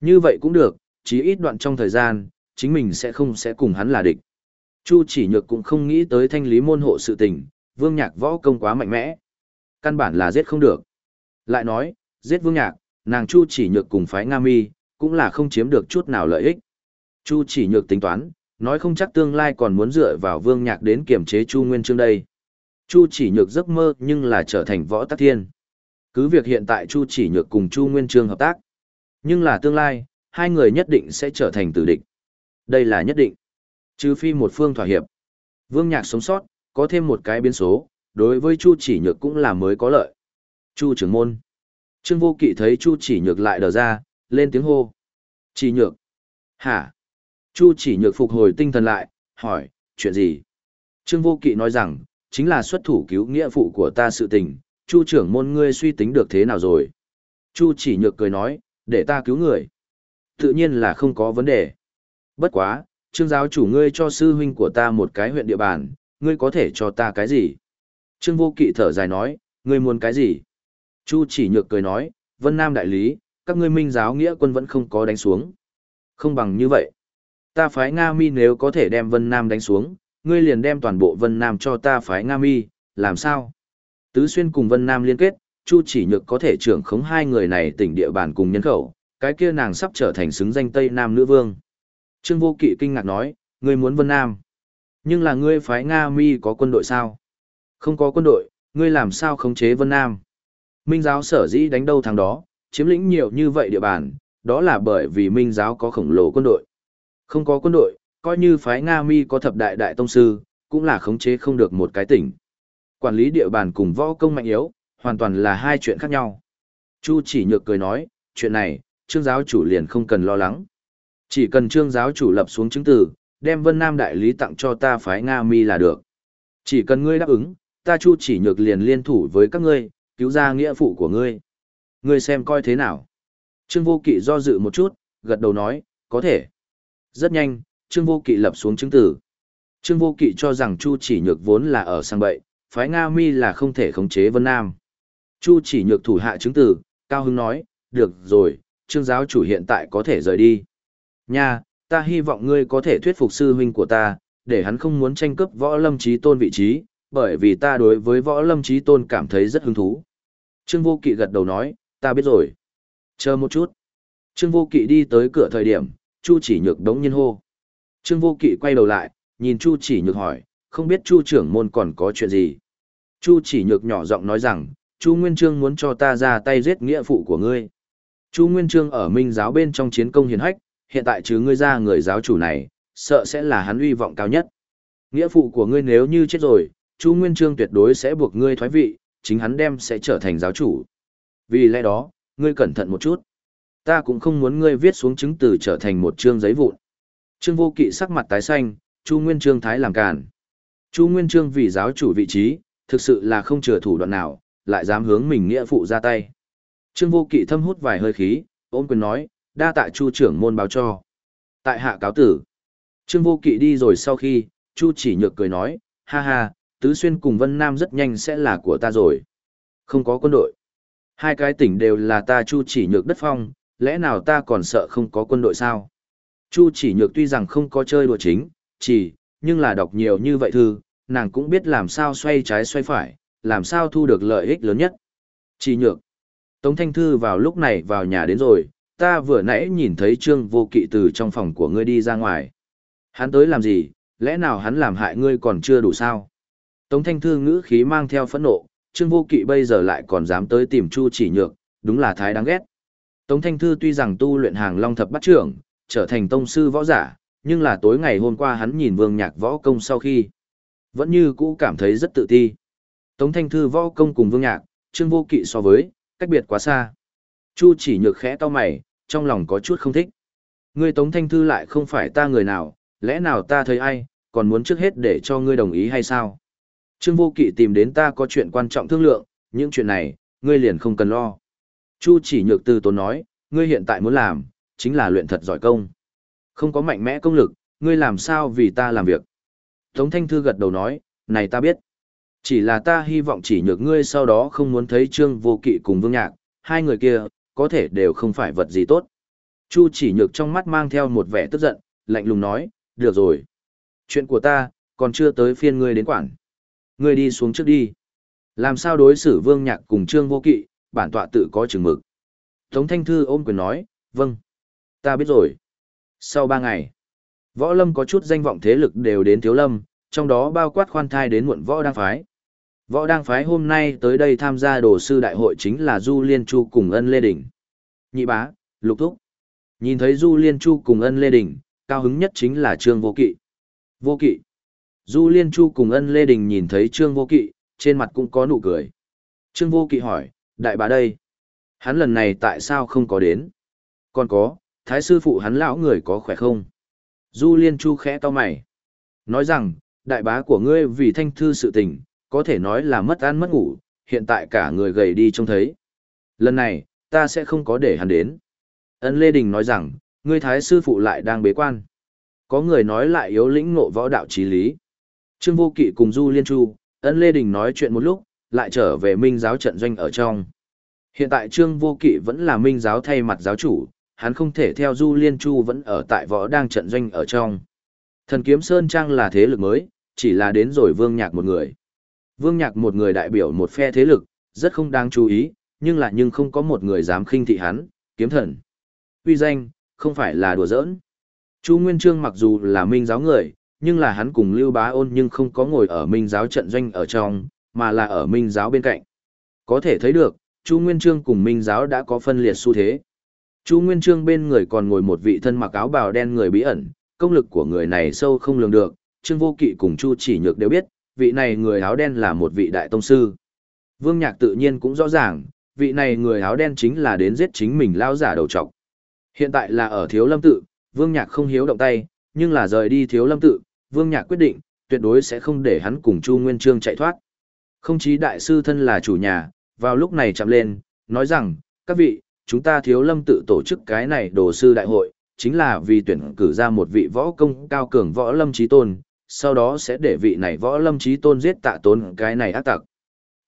Như vậy cũng được, chỉ ít đoạn trong thời gian, chính mình sẽ không sẽ cùng hắn là địch. Chu chỉ nhược cũng không nghĩ tới thanh lý môn hộ sự tình, Vương Nhạc võ công quá mạnh mẽ. Căn bản là giết không được. Lại nói, giết Vương Nhạc, nàng Chu chỉ nhược cùng phái Nga Mi, cũng là không chiếm được chút nào lợi ích. Chu chỉ nhược tính toán, nói không chắc tương lai còn muốn dựa vào Vương Nhạc đến kiểm chế Chu Nguyên Trương đây. Chu chỉ nhược giấc mơ nhưng là trở thành võ tắc thiên. Cứ việc hiện tại Chu chỉ nhược cùng Chu Nguyên Trương hợp tác. Nhưng là tương lai, hai người nhất định sẽ trở thành tử địch. Đây là nhất định. Trừ phi một phương thỏa hiệp. Vương Nhạc sống sót, có thêm một cái biến số, đối với Chu chỉ nhược cũng là mới có lợi. Chu trưởng môn. Trương Vô Kỵ thấy Chu chỉ nhược lại đờ ra, lên tiếng hô. Chỉ nhược. Hả? Chu chỉ nhược phục hồi tinh thần lại, hỏi, chuyện gì? Trương Vô Kỵ nói rằng, chính là xuất thủ cứu nghĩa phụ của ta sự tình, Chu trưởng môn ngươi suy tính được thế nào rồi? Chu chỉ nhược cười nói, để ta cứu người. Tự nhiên là không có vấn đề. Bất quá, trương giáo chủ ngươi cho sư huynh của ta một cái huyện địa bàn, ngươi có thể cho ta cái gì? Trương vô kỵ thở dài nói, ngươi muốn cái gì? Chu chỉ nhược cười nói, Vân Nam đại lý, các ngươi minh giáo nghĩa quân vẫn không có đánh xuống. Không bằng như vậy. Ta phái Nga mi nếu có thể đem Vân Nam đánh xuống, ngươi liền đem toàn bộ Vân Nam cho ta phái Nga mi, làm sao? Tứ Xuyên cùng Vân Nam liên kết, Chu chỉ nhược có thể trưởng khống hai người này tỉnh địa bàn cùng nhân khẩu, cái kia nàng sắp trở thành xứng danh Tây Nam nữ vương. Trương Vô Kỵ kinh ngạc nói, ngươi muốn Vân Nam. Nhưng là ngươi phái Nga mi có quân đội sao? Không có quân đội, ngươi làm sao khống chế Vân Nam? Minh giáo sở dĩ đánh đâu thằng đó, chiếm lĩnh nhiều như vậy địa bàn, đó là bởi vì Minh giáo có khổng lồ quân đội. Không có quân đội, coi như phái Nga mi có thập đại đại tông sư, cũng là khống chế không được một cái tỉnh. Quản lý địa bàn cùng võ công mạnh yếu, hoàn toàn là hai chuyện khác nhau. Chu chỉ nhược cười nói, chuyện này, trương giáo chủ liền không cần lo lắng. Chỉ cần trương giáo chủ lập xuống chứng từ, đem Vân Nam đại lý tặng cho ta phái Nga mi là được. Chỉ cần ngươi đáp ứng, ta chu chỉ nhược liền liên thủ với các ngươi, cứu ra nghĩa phụ của ngươi. Ngươi xem coi thế nào. Trương vô kỵ do dự một chút, gật đầu nói, có thể. Rất nhanh, Trương vô kỵ lập xuống chứng tử. Trương vô kỵ cho rằng chu chỉ nhược vốn là ở sang bậy, phái Nga mi là không thể khống chế Vân Nam. Chu chỉ nhược thủ hạ chứng tử, Cao Hưng nói, được rồi, trương giáo chủ hiện tại có thể rời đi. Nha, ta hy vọng ngươi có thể thuyết phục sư huynh của ta, để hắn không muốn tranh cướp võ lâm trí tôn vị trí, bởi vì ta đối với võ lâm trí tôn cảm thấy rất hứng thú. Trương Vô Kỵ gật đầu nói, ta biết rồi. Chờ một chút. Trương Vô Kỵ đi tới cửa thời điểm, Chu chỉ nhược đống nhiên hô. Trương Vô Kỵ quay đầu lại, nhìn Chu chỉ nhược hỏi, không biết Chu trưởng môn còn có chuyện gì. Chu chỉ nhược nhỏ giọng nói rằng, Chu Nguyên Trương muốn cho ta ra tay giết nghĩa phụ của ngươi. Chu Nguyên Trương ở minh giáo bên trong chiến công hiền hách, hiện tại chứ ngươi ra người giáo chủ này, sợ sẽ là hắn uy vọng cao nhất. Nghĩa phụ của ngươi nếu như chết rồi, Chu Nguyên Trương tuyệt đối sẽ buộc ngươi thoái vị, chính hắn đem sẽ trở thành giáo chủ. Vì lẽ đó, ngươi cẩn thận một chút. Ta cũng không muốn ngươi viết xuống chứng từ trở thành một chương giấy vụn. Trương Vô Kỵ sắc mặt tái xanh, Chu Nguyên Trương thái làm cản. Chu Nguyên Trương vì giáo chủ vị trí, thực sự là không chừa thủ đoạn nào, lại dám hướng mình nghĩa phụ ra tay. Trương Vô Kỵ thâm hút vài hơi khí, ôm quyền nói, đa tạ Chu trưởng môn báo cho. Tại hạ cáo tử. Trương Vô Kỵ đi rồi sau khi, Chu chỉ nhược cười nói, ha ha, Tứ Xuyên cùng Vân Nam rất nhanh sẽ là của ta rồi. Không có quân đội. Hai cái tỉnh đều là ta Chu chỉ nhược đất phong, lẽ nào ta còn sợ không có quân đội sao? Chu chỉ nhược tuy rằng không có chơi đùa chính, chỉ, nhưng là đọc nhiều như vậy thư, nàng cũng biết làm sao xoay trái xoay phải, làm sao thu được lợi ích lớn nhất. Chỉ nhược. Tống Thanh Thư vào lúc này vào nhà đến rồi, ta vừa nãy nhìn thấy Trương Vô Kỵ từ trong phòng của ngươi đi ra ngoài. Hắn tới làm gì, lẽ nào hắn làm hại ngươi còn chưa đủ sao? Tống Thanh Thư ngữ khí mang theo phẫn nộ, Trương Vô Kỵ bây giờ lại còn dám tới tìm Chu chỉ nhược, đúng là thái đáng ghét. Tống Thanh Thư tuy rằng tu luyện hàng long thập bắt trưởng, trở thành tông sư võ giả, nhưng là tối ngày hôm qua hắn nhìn vương nhạc võ công sau khi. Vẫn như cũ cảm thấy rất tự ti. Tống Thanh Thư võ công cùng vương nhạc, Trương Vô Kỵ so với, cách biệt quá xa. Chu chỉ nhược khẽ to mày, trong lòng có chút không thích. Ngươi Tống Thanh Thư lại không phải ta người nào, lẽ nào ta thấy ai, còn muốn trước hết để cho ngươi đồng ý hay sao? Trương Vô Kỵ tìm đến ta có chuyện quan trọng thương lượng, những chuyện này, ngươi liền không cần lo. Chu chỉ nhược từ tốn nói, ngươi hiện tại muốn làm, chính là luyện thật giỏi công. Không có mạnh mẽ công lực, ngươi làm sao vì ta làm việc. Tống Thanh Thư gật đầu nói, này ta biết. Chỉ là ta hy vọng chỉ nhược ngươi sau đó không muốn thấy Trương Vô Kỵ cùng Vương Nhạc, hai người kia, có thể đều không phải vật gì tốt. Chu chỉ nhược trong mắt mang theo một vẻ tức giận, lạnh lùng nói, được rồi. Chuyện của ta, còn chưa tới phiên ngươi đến quản. Ngươi đi xuống trước đi. Làm sao đối xử Vương Nhạc cùng Trương Vô Kỵ, bản tọa tự có chừng mực. Tống Thanh Thư ôm quyền nói, vâng. Ta biết rồi. Sau ba ngày, võ lâm có chút danh vọng thế lực đều đến thiếu lâm, trong đó bao quát khoan thai đến muộn võ đang phái. Võ đang phái hôm nay tới đây tham gia đồ sư đại hội chính là Du Liên Chu cùng ân Lê Đình. Nhị bá, lục thúc. Nhìn thấy Du Liên Chu cùng ân Lê Đình, cao hứng nhất chính là Trương Vô Kỵ. Vô Kỵ. Du Liên Chu cùng ân Lê Đình nhìn thấy Trương Vô Kỵ, trên mặt cũng có nụ cười. Trương Vô Kỵ hỏi, đại bá đây. Hắn lần này tại sao không có đến? Còn có, thái sư phụ hắn lão người có khỏe không? Du Liên Chu khẽ to mày. Nói rằng, đại bá của ngươi vì thanh thư sự tình, có thể nói là mất ăn mất ngủ, hiện tại cả người gầy đi trông thấy. Lần này, ta sẽ không có để hắn đến. Ân Lê Đình nói rằng, ngươi thái sư phụ lại đang bế quan. Có người nói lại yếu lĩnh ngộ võ đạo trí lý. Trương Vô Kỵ cùng Du Liên Chu, Ân Lê Đình nói chuyện một lúc, lại trở về minh giáo trận doanh ở trong. Hiện tại Trương Vô Kỵ vẫn là minh giáo thay mặt giáo chủ, hắn không thể theo Du Liên Chu vẫn ở tại võ đang trận doanh ở trong. Thần Kiếm Sơn Trang là thế lực mới, chỉ là đến rồi Vương Nhạc một người. Vương Nhạc một người đại biểu một phe thế lực, rất không đáng chú ý, nhưng là nhưng không có một người dám khinh thị hắn, kiếm thần. Uy danh, không phải là đùa giỡn. Chu Nguyên Trương mặc dù là minh giáo người, nhưng là hắn cùng Lưu Bá Ôn nhưng không có ngồi ở minh giáo trận doanh ở trong, mà là ở minh giáo bên cạnh. Có thể thấy được, Chu Nguyên Trương cùng minh giáo đã có phân liệt xu thế. Chu Nguyên Trương bên người còn ngồi một vị thân mặc áo bào đen người bí ẩn, công lực của người này sâu không lường được, Trương Vô Kỵ cùng Chu Chỉ Nhược đều biết, vị này người áo đen là một vị đại tông sư. Vương Nhạc tự nhiên cũng rõ ràng, vị này người áo đen chính là đến giết chính mình lao giả đầu trọc. Hiện tại là ở Thiếu Lâm Tự, Vương Nhạc không hiếu động tay, nhưng là rời đi Thiếu Lâm Tự, Vương Nhạc quyết định, tuyệt đối sẽ không để hắn cùng Chu Nguyên Trương chạy thoát. Không chí đại sư thân là chủ nhà, vào lúc này chạm lên, nói rằng, các vị, chúng ta Thiếu Lâm Tự tổ chức cái này đồ sư đại hội, chính là vì tuyển cử ra một vị võ công cao cường võ lâm trí tôn, sau đó sẽ để vị này võ lâm trí tôn giết tạ tốn cái này ác tặc.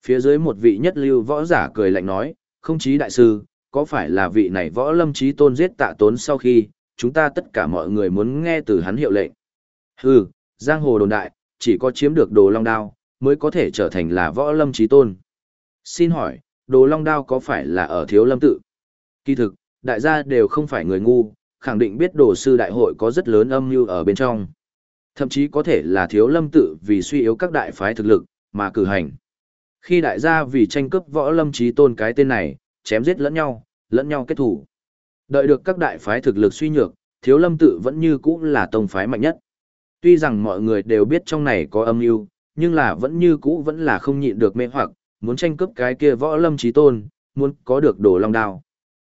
Phía dưới một vị nhất lưu võ giả cười lạnh nói, không chí đại sư, có phải là vị này võ lâm trí tôn giết tạ tốn sau khi, chúng ta tất cả mọi người muốn nghe từ hắn hiệu lệnh. Hừ, giang hồ đồn đại, chỉ có chiếm được đồ long đao, mới có thể trở thành là võ lâm trí tôn. Xin hỏi, đồ long đao có phải là ở thiếu lâm tự? Kỳ thực, đại gia đều không phải người ngu, khẳng định biết đồ sư đại hội có rất lớn âm mưu ở bên trong. Thậm chí có thể là thiếu lâm tự vì suy yếu các đại phái thực lực, mà cử hành. Khi đại gia vì tranh cướp võ lâm trí tôn cái tên này, chém giết lẫn nhau, lẫn nhau kết thủ. Đợi được các đại phái thực lực suy nhược, thiếu lâm tự vẫn như cũ là tông phái mạnh nhất. Tuy rằng mọi người đều biết trong này có âm mưu, nhưng là vẫn như cũ vẫn là không nhịn được mê hoặc, muốn tranh cướp cái kia võ lâm trí tôn, muốn có được đồ long đao.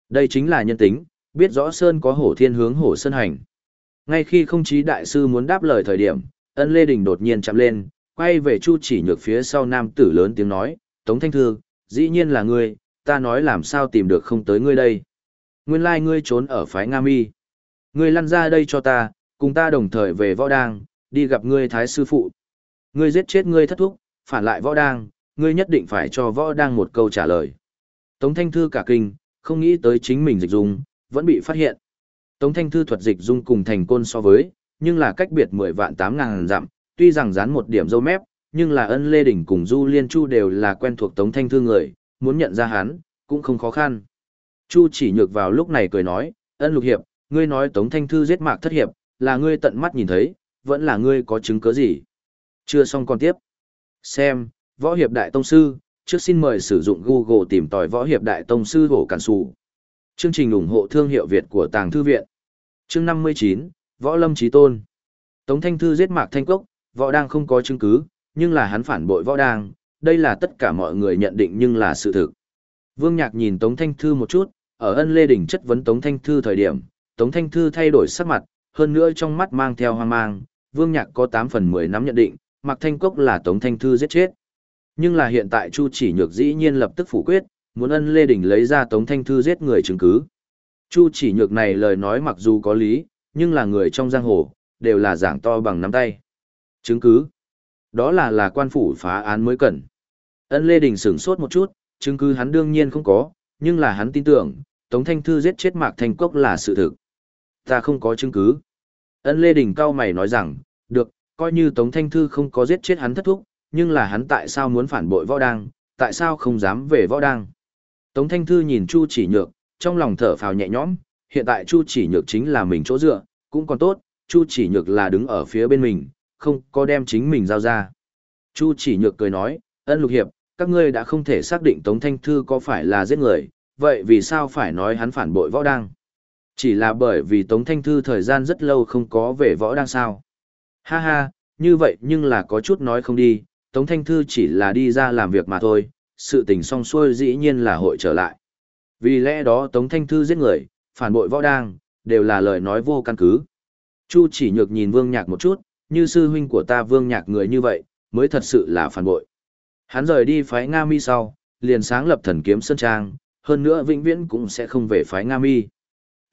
Đây chính là nhân tính, biết rõ sơn có hổ thiên hướng hổ sơn hành. Ngay khi không chí đại sư muốn đáp lời thời điểm, ân Lê Đình đột nhiên chạm lên, quay về chu chỉ nhược phía sau nam tử lớn tiếng nói, Tống Thanh Thư, dĩ nhiên là ngươi, ta nói làm sao tìm được không tới ngươi đây. Nguyên lai ngươi trốn ở phái Nga Mi. Ngươi lăn ra đây cho ta, cùng ta đồng thời về võ đang, đi gặp ngươi thái sư phụ. Ngươi giết chết ngươi thất thúc, phản lại võ đang, ngươi nhất định phải cho võ đang một câu trả lời. Tống Thanh Thư cả kinh, không nghĩ tới chính mình dịch dung, vẫn bị phát hiện. Tống Thanh Thư thuật dịch dung cùng thành côn so với, nhưng là cách biệt 10 vạn 8 ngàn dặm, tuy rằng dán một điểm dâu mép, nhưng là ân Lê Đình cùng Du Liên Chu đều là quen thuộc Tống Thanh Thư người, muốn nhận ra hắn, cũng không khó khăn. Chu chỉ nhược vào lúc này cười nói, ân lục hiệp, ngươi nói Tống Thanh Thư giết mạc thất hiệp, là ngươi tận mắt nhìn thấy, vẫn là ngươi có chứng cứ gì. Chưa xong còn tiếp. Xem, võ hiệp đại tông sư, trước xin mời sử dụng Google tìm tòi võ hiệp đại tông sư hổ cản sụ. Chương trình ủng hộ thương hiệu Việt của Tàng Thư Viện. Chương 59, Võ Lâm Chí Tôn. Tống Thanh Thư giết Mạc Thanh Cốc, võ đang không có chứng cứ, nhưng là hắn phản bội võ đang, đây là tất cả mọi người nhận định nhưng là sự thực. Vương Nhạc nhìn Tống Thanh Thư một chút, ở ân lê đỉnh chất vấn Tống Thanh Thư thời điểm, Tống Thanh Thư thay đổi sắc mặt, hơn nữa trong mắt mang theo hoang mang, Vương Nhạc có 8 phần 10 nắm nhận định, Mạc Thanh Cốc là Tống Thanh Thư giết chết. Nhưng là hiện tại Chu Chỉ Nhược dĩ nhiên lập tức phủ quyết, muốn ân Lê Đình lấy ra Tống Thanh Thư giết người chứng cứ. Chu Chỉ Nhược này lời nói mặc dù có lý, nhưng là người trong giang hồ, đều là giảng to bằng nắm tay. Chứng cứ. Đó là là quan phủ phá án mới cần. Ân Lê Đình sửng sốt một chút, chứng cứ hắn đương nhiên không có, nhưng là hắn tin tưởng, Tống Thanh Thư giết chết Mạc Thanh Cốc là sự thực. Ta không có chứng cứ. Ân Lê Đình cao mày nói rằng, được, coi như Tống Thanh Thư không có giết chết hắn thất thúc, nhưng là hắn tại sao muốn phản bội võ đăng, tại sao không dám về võ đăng. Tống Thanh Thư nhìn Chu chỉ nhược, trong lòng thở phào nhẹ nhõm, hiện tại Chu chỉ nhược chính là mình chỗ dựa, cũng còn tốt, Chu chỉ nhược là đứng ở phía bên mình, không có đem chính mình giao ra. Chu chỉ nhược cười nói, ân lục hiệp, các ngươi đã không thể xác định Tống Thanh Thư có phải là giết người, vậy vì sao phải nói hắn phản bội võ đăng? Chỉ là bởi vì Tống Thanh Thư thời gian rất lâu không có về võ đang sao. Ha ha, như vậy nhưng là có chút nói không đi, Tống Thanh Thư chỉ là đi ra làm việc mà thôi, sự tình xong xuôi dĩ nhiên là hội trở lại. Vì lẽ đó Tống Thanh Thư giết người, phản bội võ đang đều là lời nói vô căn cứ. Chu chỉ nhược nhìn Vương Nhạc một chút, như sư huynh của ta Vương Nhạc người như vậy, mới thật sự là phản bội. Hắn rời đi phái Nga Mi sau, liền sáng lập thần kiếm Sơn Trang, hơn nữa vĩnh viễn cũng sẽ không về phái Nga Mi.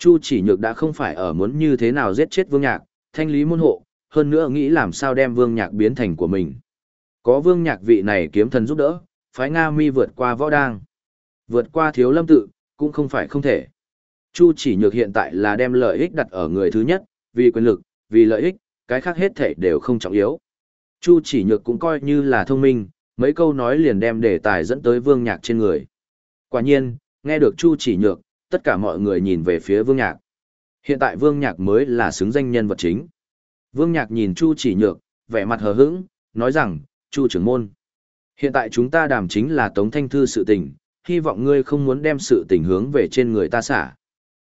Chu chỉ nhược đã không phải ở muốn như thế nào giết chết Vương Nhạc, thanh lý môn hộ, hơn nữa nghĩ làm sao đem Vương Nhạc biến thành của mình. Có Vương Nhạc vị này kiếm thần giúp đỡ, phái Nga Mi vượt qua võ đang. Vượt qua thiếu lâm tự, cũng không phải không thể. Chu chỉ nhược hiện tại là đem lợi ích đặt ở người thứ nhất, vì quyền lực, vì lợi ích, cái khác hết thể đều không trọng yếu. Chu chỉ nhược cũng coi như là thông minh, mấy câu nói liền đem đề tài dẫn tới vương nhạc trên người. Quả nhiên, nghe được Chu chỉ nhược, tất cả mọi người nhìn về phía vương nhạc. Hiện tại vương nhạc mới là xứng danh nhân vật chính. Vương nhạc nhìn Chu chỉ nhược, vẻ mặt hờ hững, nói rằng, Chu trưởng môn. Hiện tại chúng ta đàm chính là Tống Thanh Thư sự tình, hy vọng ngươi không muốn đem sự tình hướng về trên người ta xả.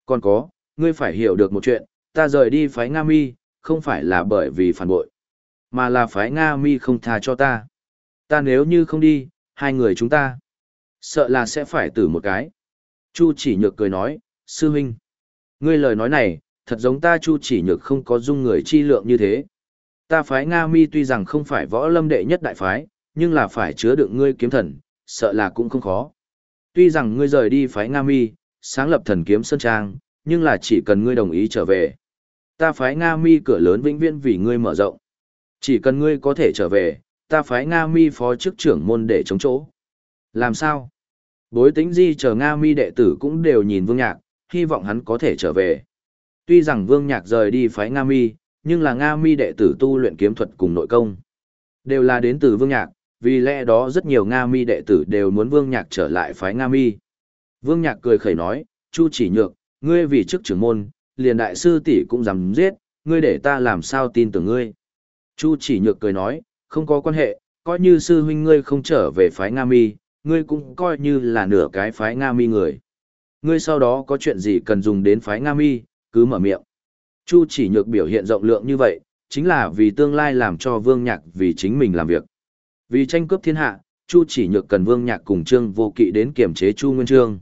Còn có, ngươi phải hiểu được một chuyện, ta rời đi phái Nga Mi, không phải là bởi vì phản bội, mà là phái Nga Mi không tha cho ta. Ta nếu như không đi, hai người chúng ta, sợ là sẽ phải tử một cái. Chu chỉ nhược cười nói, sư huynh. Ngươi lời nói này, thật giống ta chu chỉ nhược không có dung người chi lượng như thế. Ta phái Nga Mi tuy rằng không phải võ lâm đệ nhất đại phái, nhưng là phải chứa đựng ngươi kiếm thần, sợ là cũng không khó. Tuy rằng ngươi rời đi phái Nga Mi, sáng lập thần kiếm Sơn Trang, nhưng là chỉ cần ngươi đồng ý trở về. Ta phái Nga Mi cửa lớn vĩnh viễn vì ngươi mở rộng. Chỉ cần ngươi có thể trở về, ta phái Nga Mi phó chức trưởng môn để chống chỗ. Làm sao? Bối tính di chờ Nga Mi đệ tử cũng đều nhìn Vương Nhạc, hy vọng hắn có thể trở về. Tuy rằng Vương Nhạc rời đi phái Nga Mi, nhưng là Nga Mi đệ tử tu luyện kiếm thuật cùng nội công. Đều là đến từ Vương Nhạc, vì lẽ đó rất nhiều Nga Mi đệ tử đều muốn Vương Nhạc trở lại phái Nga Mi. Vương Nhạc cười khẩy nói, Chu chỉ nhược, ngươi vì chức trưởng môn, liền đại sư tỷ cũng dám giết, ngươi để ta làm sao tin tưởng ngươi. Chu chỉ nhược cười nói, không có quan hệ, coi như sư huynh ngươi không trở về phái Nga Mi, ngươi cũng coi như là nửa cái phái Nga Mi người. Ngươi sau đó có chuyện gì cần dùng đến phái Nga Mi, cứ mở miệng. Chu chỉ nhược biểu hiện rộng lượng như vậy, chính là vì tương lai làm cho Vương Nhạc vì chính mình làm việc. Vì tranh cướp thiên hạ, Chu chỉ nhược cần Vương Nhạc cùng Trương Vô Kỵ đến kiểm chế Chu Nguyên Trương.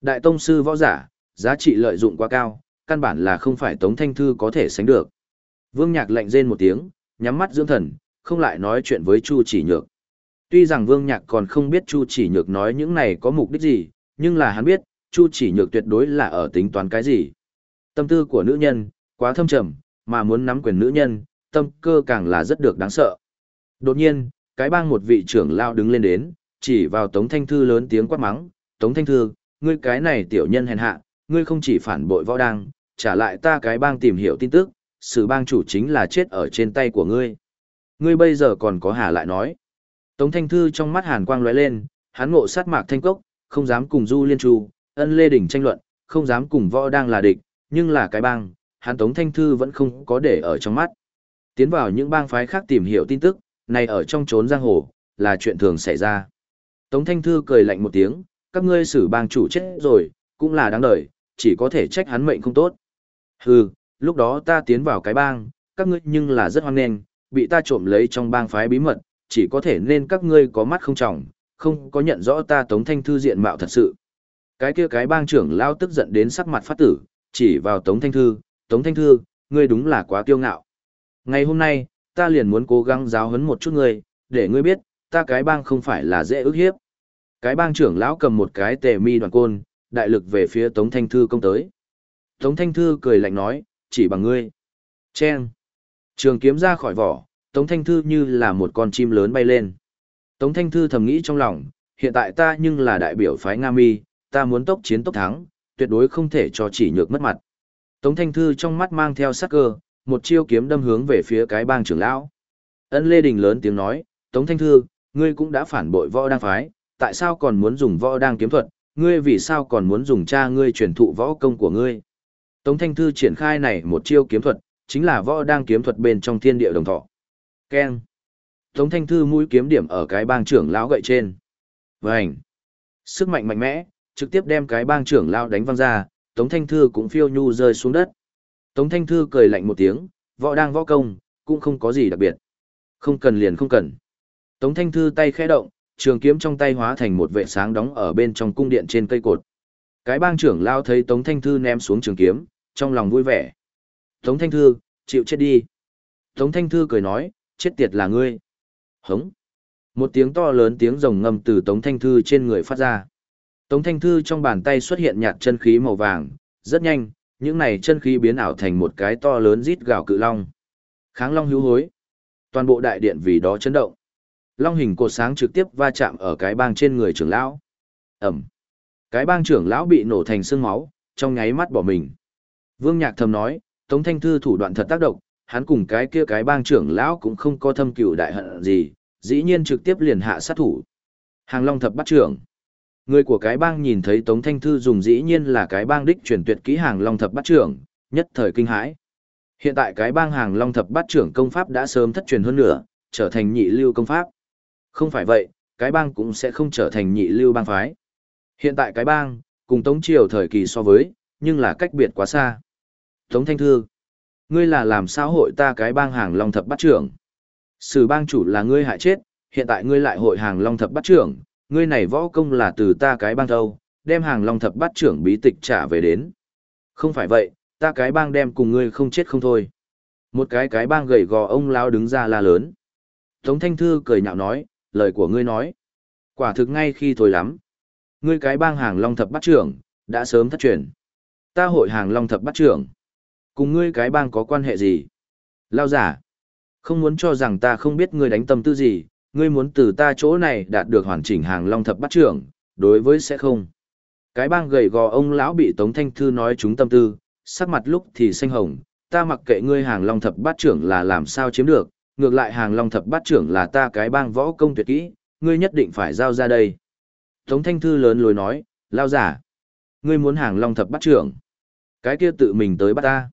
Đại tông sư võ giả, giá trị lợi dụng quá cao, căn bản là không phải Tống Thanh Thư có thể sánh được. Vương Nhạc lạnh rên một tiếng, nhắm mắt dưỡng thần, không lại nói chuyện với Chu Chỉ Nhược. Tuy rằng Vương Nhạc còn không biết Chu Chỉ Nhược nói những này có mục đích gì, nhưng là hắn biết, Chu Chỉ Nhược tuyệt đối là ở tính toán cái gì. Tâm tư của nữ nhân, quá thâm trầm, mà muốn nắm quyền nữ nhân, tâm cơ càng là rất được đáng sợ. Đột nhiên, cái bang một vị trưởng lao đứng lên đến, chỉ vào Tống Thanh Thư lớn tiếng quát mắng, Tống Thanh Thư, ngươi cái này tiểu nhân hèn hạ, ngươi không chỉ phản bội võ đăng, trả lại ta cái bang tìm hiểu tin tức, sự bang chủ chính là chết ở trên tay của ngươi. Ngươi bây giờ còn có hà lại nói. Tống Thanh Thư trong mắt hàn quang lóe lên, hắn ngộ sát mạc thanh cốc, không dám cùng Du Liên Chu, ân lê đỉnh tranh luận, không dám cùng võ đang là địch, nhưng là cái bang, hắn Tống Thanh Thư vẫn không có để ở trong mắt. Tiến vào những bang phái khác tìm hiểu tin tức, này ở trong trốn giang hồ, là chuyện thường xảy ra. Tống Thanh Thư cười lạnh một tiếng, các ngươi xử bang chủ chết rồi, cũng là đáng đời, chỉ có thể trách hắn mệnh không tốt. Hừ, lúc đó ta tiến vào cái bang, các ngươi nhưng là rất hoang nghênh, bị ta trộm lấy trong bang phái bí mật, chỉ có thể nên các ngươi có mắt không trọng, không có nhận rõ ta Tống Thanh Thư diện mạo thật sự. Cái kia cái bang trưởng lao tức giận đến sắc mặt phát tử, chỉ vào Tống Thanh Thư, Tống Thanh Thư, ngươi đúng là quá kiêu ngạo. Ngày hôm nay, ta liền muốn cố gắng giáo huấn một chút ngươi, để ngươi biết, ta cái bang không phải là dễ ức hiếp. Cái bang trưởng lão cầm một cái tề mi đoàn côn, đại lực về phía Tống Thanh Thư công tới. Tống Thanh Thư cười lạnh nói, chỉ bằng ngươi. Chen. Trường kiếm ra khỏi vỏ, Tống Thanh Thư như là một con chim lớn bay lên. Tống Thanh Thư thầm nghĩ trong lòng, hiện tại ta nhưng là đại biểu phái Nga Mi, ta muốn tốc chiến tốc thắng, tuyệt đối không thể cho chỉ nhược mất mặt. Tống Thanh Thư trong mắt mang theo sắc cơ, một chiêu kiếm đâm hướng về phía cái bang trưởng lão. Ân Lê Đình lớn tiếng nói, Tống Thanh Thư, ngươi cũng đã phản bội võ đang phái, tại sao còn muốn dùng võ đang kiếm thuật, ngươi vì sao còn muốn dùng cha ngươi truyền thụ võ công của ngươi. Tống Thanh Thư triển khai này một chiêu kiếm thuật, chính là võ đang kiếm thuật bên trong thiên địa đồng thọ. Keng. Tống Thanh Thư mũi kiếm điểm ở cái bang trưởng lão gậy trên. vảnh Sức mạnh mạnh mẽ, trực tiếp đem cái bang trưởng lão đánh văng ra, Tống Thanh Thư cũng phiêu nhu rơi xuống đất. Tống Thanh Thư cười lạnh một tiếng, võ đang võ công, cũng không có gì đặc biệt. Không cần liền không cần. Tống Thanh Thư tay khẽ động, trường kiếm trong tay hóa thành một vệ sáng đóng ở bên trong cung điện trên cây cột. Cái bang trưởng lao thấy Tống Thanh Thư ném xuống trường kiếm, trong lòng vui vẻ. Tống Thanh Thư, chịu chết đi. Tống Thanh Thư cười nói, chết tiệt là ngươi. Hống. Một tiếng to lớn tiếng rồng ngầm từ Tống Thanh Thư trên người phát ra. Tống Thanh Thư trong bàn tay xuất hiện nhạt chân khí màu vàng, rất nhanh, những này chân khí biến ảo thành một cái to lớn rít gào cự long. Kháng long hữu hối. Toàn bộ đại điện vì đó chấn động. Long hình cột sáng trực tiếp va chạm ở cái bang trên người trưởng lão. Ẩm. Cái bang trưởng lão bị nổ thành xương máu, trong nháy mắt bỏ mình. Vương Nhạc thầm nói, Tống Thanh Thư thủ đoạn thật tác động, hắn cùng cái kia cái bang trưởng lão cũng không có thâm cừu đại hận gì, dĩ nhiên trực tiếp liền hạ sát thủ. Hàng Long thập bắt trưởng. Người của cái bang nhìn thấy Tống Thanh Thư dùng dĩ nhiên là cái bang đích truyền tuyệt kỹ Hàng Long thập bắt trưởng, nhất thời kinh hãi. Hiện tại cái bang Hàng Long thập bắt trưởng công pháp đã sớm thất truyền hơn nữa, trở thành nhị lưu công pháp. Không phải vậy, cái bang cũng sẽ không trở thành nhị lưu bang phái. Hiện tại cái bang, cùng Tống Triều thời kỳ so với, nhưng là cách biệt quá xa. Tống Thanh Thư, ngươi là làm sao hội ta cái bang hàng long thập bắt trưởng? Sử bang chủ là ngươi hại chết, hiện tại ngươi lại hội hàng long thập bắt trưởng, ngươi này võ công là từ ta cái bang đâu, đem hàng long thập bắt trưởng bí tịch trả về đến. Không phải vậy, ta cái bang đem cùng ngươi không chết không thôi. Một cái cái bang gầy gò ông lao đứng ra la lớn. Tống Thanh Thư cười nhạo nói, lời của ngươi nói. Quả thực ngay khi thôi lắm. Ngươi cái bang hàng long thập bắt trưởng, đã sớm thất truyền. Ta hội hàng long thập bắt trưởng. Cùng ngươi cái bang có quan hệ gì? Lao giả. Không muốn cho rằng ta không biết ngươi đánh tâm tư gì, ngươi muốn từ ta chỗ này đạt được hoàn chỉnh hàng long thập bắt trưởng, đối với sẽ không. Cái bang gầy gò ông lão bị Tống Thanh Thư nói chúng tâm tư, sắc mặt lúc thì xanh hồng, ta mặc kệ ngươi hàng long thập bát trưởng là làm sao chiếm được, ngược lại hàng long thập bát trưởng là ta cái bang võ công tuyệt kỹ, ngươi nhất định phải giao ra đây. Tống Thanh Thư lớn lối nói, lao giả. Ngươi muốn hàng long thập bát trưởng. Cái kia tự mình tới bắt ta.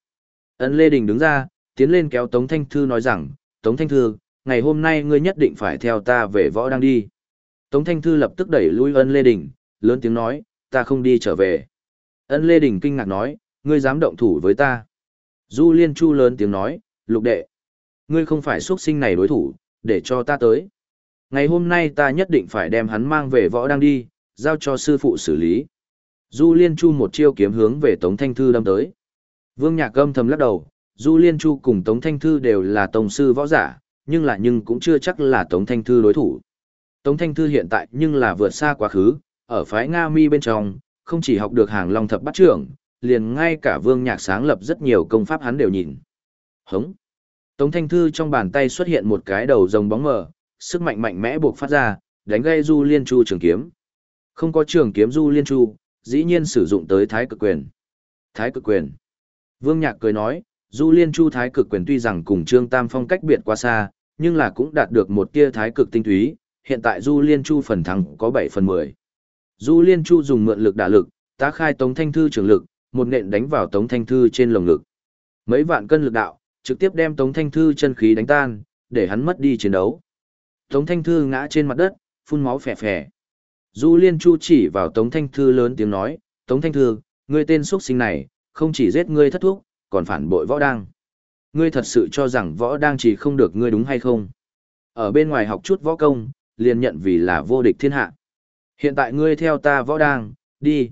Ấn Lê Đình đứng ra, tiến lên kéo Tống Thanh Thư nói rằng, Tống Thanh Thư, ngày hôm nay ngươi nhất định phải theo ta về võ đang đi. Tống Thanh Thư lập tức đẩy lui ân Lê Đình, lớn tiếng nói, ta không đi trở về. Ân Lê Đình kinh ngạc nói, ngươi dám động thủ với ta. Du Liên Chu lớn tiếng nói, lục đệ. Ngươi không phải xuất sinh này đối thủ, để cho ta tới. Ngày hôm nay ta nhất định phải đem hắn mang về võ đang đi, giao cho sư phụ xử lý. Du Liên Chu một chiêu kiếm hướng về Tống Thanh Thư đâm tới. Vương Nhạc Âm thầm lắc đầu, Du Liên Chu cùng Tống Thanh Thư đều là tổng sư võ giả, nhưng là nhưng cũng chưa chắc là Tống Thanh Thư đối thủ. Tống Thanh Thư hiện tại nhưng là vượt xa quá khứ, ở phái Nga Mi bên trong, không chỉ học được hàng long thập bắt trưởng, liền ngay cả Vương Nhạc sáng lập rất nhiều công pháp hắn đều nhìn. Hống! Tống Thanh Thư trong bàn tay xuất hiện một cái đầu rồng bóng mờ, sức mạnh mạnh mẽ buộc phát ra, đánh gây Du Liên Chu trường kiếm. Không có trường kiếm Du Liên Chu, dĩ nhiên sử dụng tới Thái Cực Quyền. Thái Cực Quyền. Vương Nhạc cười nói, Du Liên Chu Thái Cực Quyền tuy rằng cùng Trương Tam Phong cách biệt quá xa, nhưng là cũng đạt được một tia Thái Cực tinh túy, hiện tại Du Liên Chu phần thắng có 7 phần 10. Du Liên Chu dùng mượn lực đả lực, tá khai Tống Thanh Thư trường lực, một nện đánh vào Tống Thanh Thư trên lồng ngực. Mấy vạn cân lực đạo, trực tiếp đem Tống Thanh Thư chân khí đánh tan, để hắn mất đi chiến đấu. Tống Thanh Thư ngã trên mặt đất, phun máu phè phè. Du Liên Chu chỉ vào Tống Thanh Thư lớn tiếng nói, Tống Thanh Thư, ngươi tên xuất sinh này, không chỉ giết ngươi thất thúc, còn phản bội võ đang. Ngươi thật sự cho rằng võ đang chỉ không được ngươi đúng hay không? Ở bên ngoài học chút võ công, liền nhận vì là vô địch thiên hạ. Hiện tại ngươi theo ta võ đang, đi.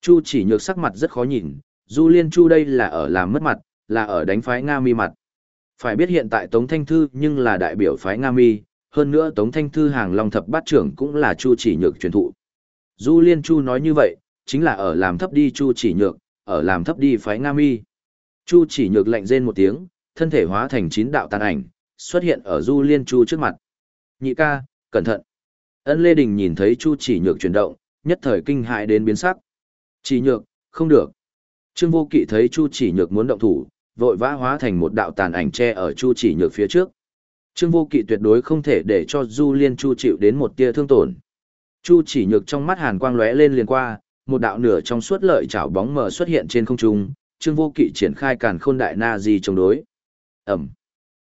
Chu chỉ nhược sắc mặt rất khó nhìn, Du Liên Chu đây là ở làm mất mặt, là ở đánh phái Nga mi mặt. Phải biết hiện tại Tống Thanh Thư nhưng là đại biểu phái Nga mi, hơn nữa Tống Thanh Thư hàng Long thập bát trưởng cũng là Chu chỉ nhược truyền thụ. Du Liên Chu nói như vậy, chính là ở làm thấp đi Chu chỉ nhược, ở làm thấp đi phái Nga mi. Chu chỉ nhược lạnh rên một tiếng, thân thể hóa thành chín đạo tàn ảnh, xuất hiện ở Du Liên Chu trước mặt. Nhị ca, cẩn thận. Ân Lê Đình nhìn thấy Chu chỉ nhược chuyển động, nhất thời kinh hại đến biến sắc. Chỉ nhược, không được. Trương Vô Kỵ thấy Chu chỉ nhược muốn động thủ, vội vã hóa thành một đạo tàn ảnh che ở Chu chỉ nhược phía trước. Trương Vô Kỵ tuyệt đối không thể để cho Du Liên Chu chịu đến một tia thương tổn. Chu chỉ nhược trong mắt hàn quang lóe lên liền qua, một đạo nửa trong suốt lợi chảo bóng mờ xuất hiện trên không trung, Trương Vô Kỵ triển khai càn khôn đại na di chống đối. Ẩm.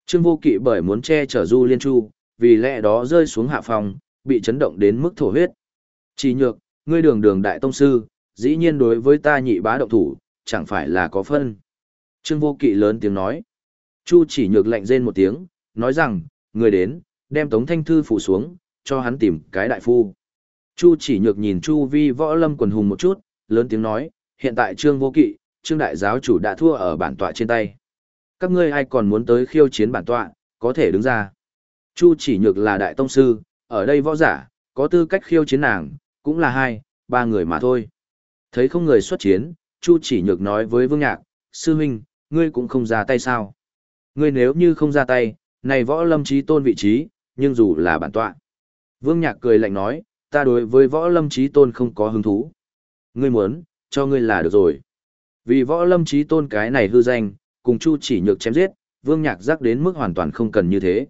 Trương Vô Kỵ bởi muốn che chở Du Liên Chu, vì lẽ đó rơi xuống hạ phòng, bị chấn động đến mức thổ huyết. Chỉ nhược, ngươi đường đường đại tông sư, dĩ nhiên đối với ta nhị bá động thủ, chẳng phải là có phân. Trương Vô Kỵ lớn tiếng nói. Chu chỉ nhược lạnh rên một tiếng, nói rằng, người đến, đem Tống Thanh Thư phủ xuống, cho hắn tìm cái đại phu. Chu chỉ nhược nhìn Chu vi võ lâm quần hùng một chút, lớn tiếng nói, hiện tại Trương Vô Kỵ, Trương Đại Giáo chủ đã thua ở bản tọa trên tay. Các ngươi ai còn muốn tới khiêu chiến bản tọa, có thể đứng ra. Chu chỉ nhược là đại tông sư, ở đây võ giả, có tư cách khiêu chiến nàng, cũng là hai, ba người mà thôi. Thấy không người xuất chiến, Chu chỉ nhược nói với Vương Nhạc, sư huynh, ngươi cũng không ra tay sao. Ngươi nếu như không ra tay, này võ lâm trí tôn vị trí, nhưng dù là bản tọa. Vương Nhạc cười lạnh nói, ta đối với võ lâm trí tôn không có hứng thú. Ngươi muốn, cho ngươi là được rồi. Vì võ lâm trí tôn cái này hư danh, cùng Chu chỉ nhược chém giết, Vương Nhạc giác đến mức hoàn toàn không cần như thế.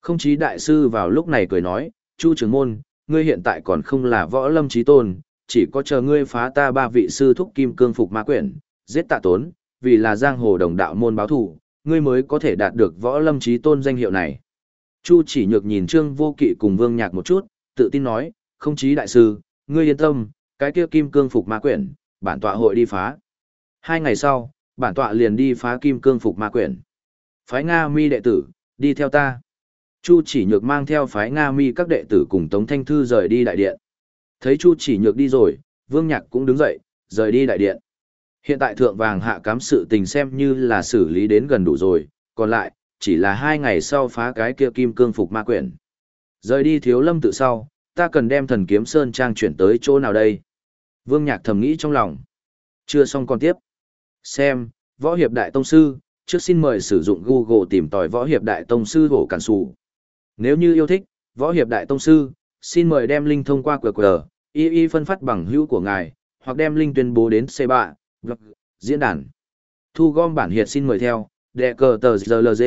Không chí đại sư vào lúc này cười nói, Chu trưởng môn, ngươi hiện tại còn không là võ lâm trí tôn, chỉ có chờ ngươi phá ta ba vị sư thúc kim cương phục ma quyển, giết tạ tốn, vì là giang hồ đồng đạo môn báo thủ, ngươi mới có thể đạt được võ lâm trí tôn danh hiệu này. Chu chỉ nhược nhìn Trương Vô Kỵ cùng Vương Nhạc một chút, tự tin nói, không chí đại sư, ngươi yên tâm, cái kia kim cương phục ma quyển, bản tọa hội đi phá. Hai ngày sau, bản tọa liền đi phá kim cương phục ma quyển. Phái Nga mi đệ tử, đi theo ta. Chu chỉ nhược mang theo phái Nga mi các đệ tử cùng Tống Thanh Thư rời đi đại điện. Thấy Chu chỉ nhược đi rồi, Vương Nhạc cũng đứng dậy, rời đi đại điện. Hiện tại thượng vàng hạ cám sự tình xem như là xử lý đến gần đủ rồi, còn lại, chỉ là hai ngày sau phá cái kia kim cương phục ma quyển. Rời đi thiếu lâm tự sau, ta cần đem thần kiếm sơn trang chuyển tới chỗ nào đây? Vương Nhạc thầm nghĩ trong lòng. Chưa xong còn tiếp. Xem, Võ Hiệp Đại Tông Sư, trước xin mời sử dụng Google tìm tòi Võ Hiệp Đại Tông Sư hổ cản Sủ. Nếu như yêu thích, Võ Hiệp Đại Tông Sư, xin mời đem link thông qua QR, y y phân phát bằng hữu của ngài, hoặc đem link tuyên bố đến C3, blog, diễn đàn. Thu gom bản hiệt xin mời theo, đệ cờ tờ GLG,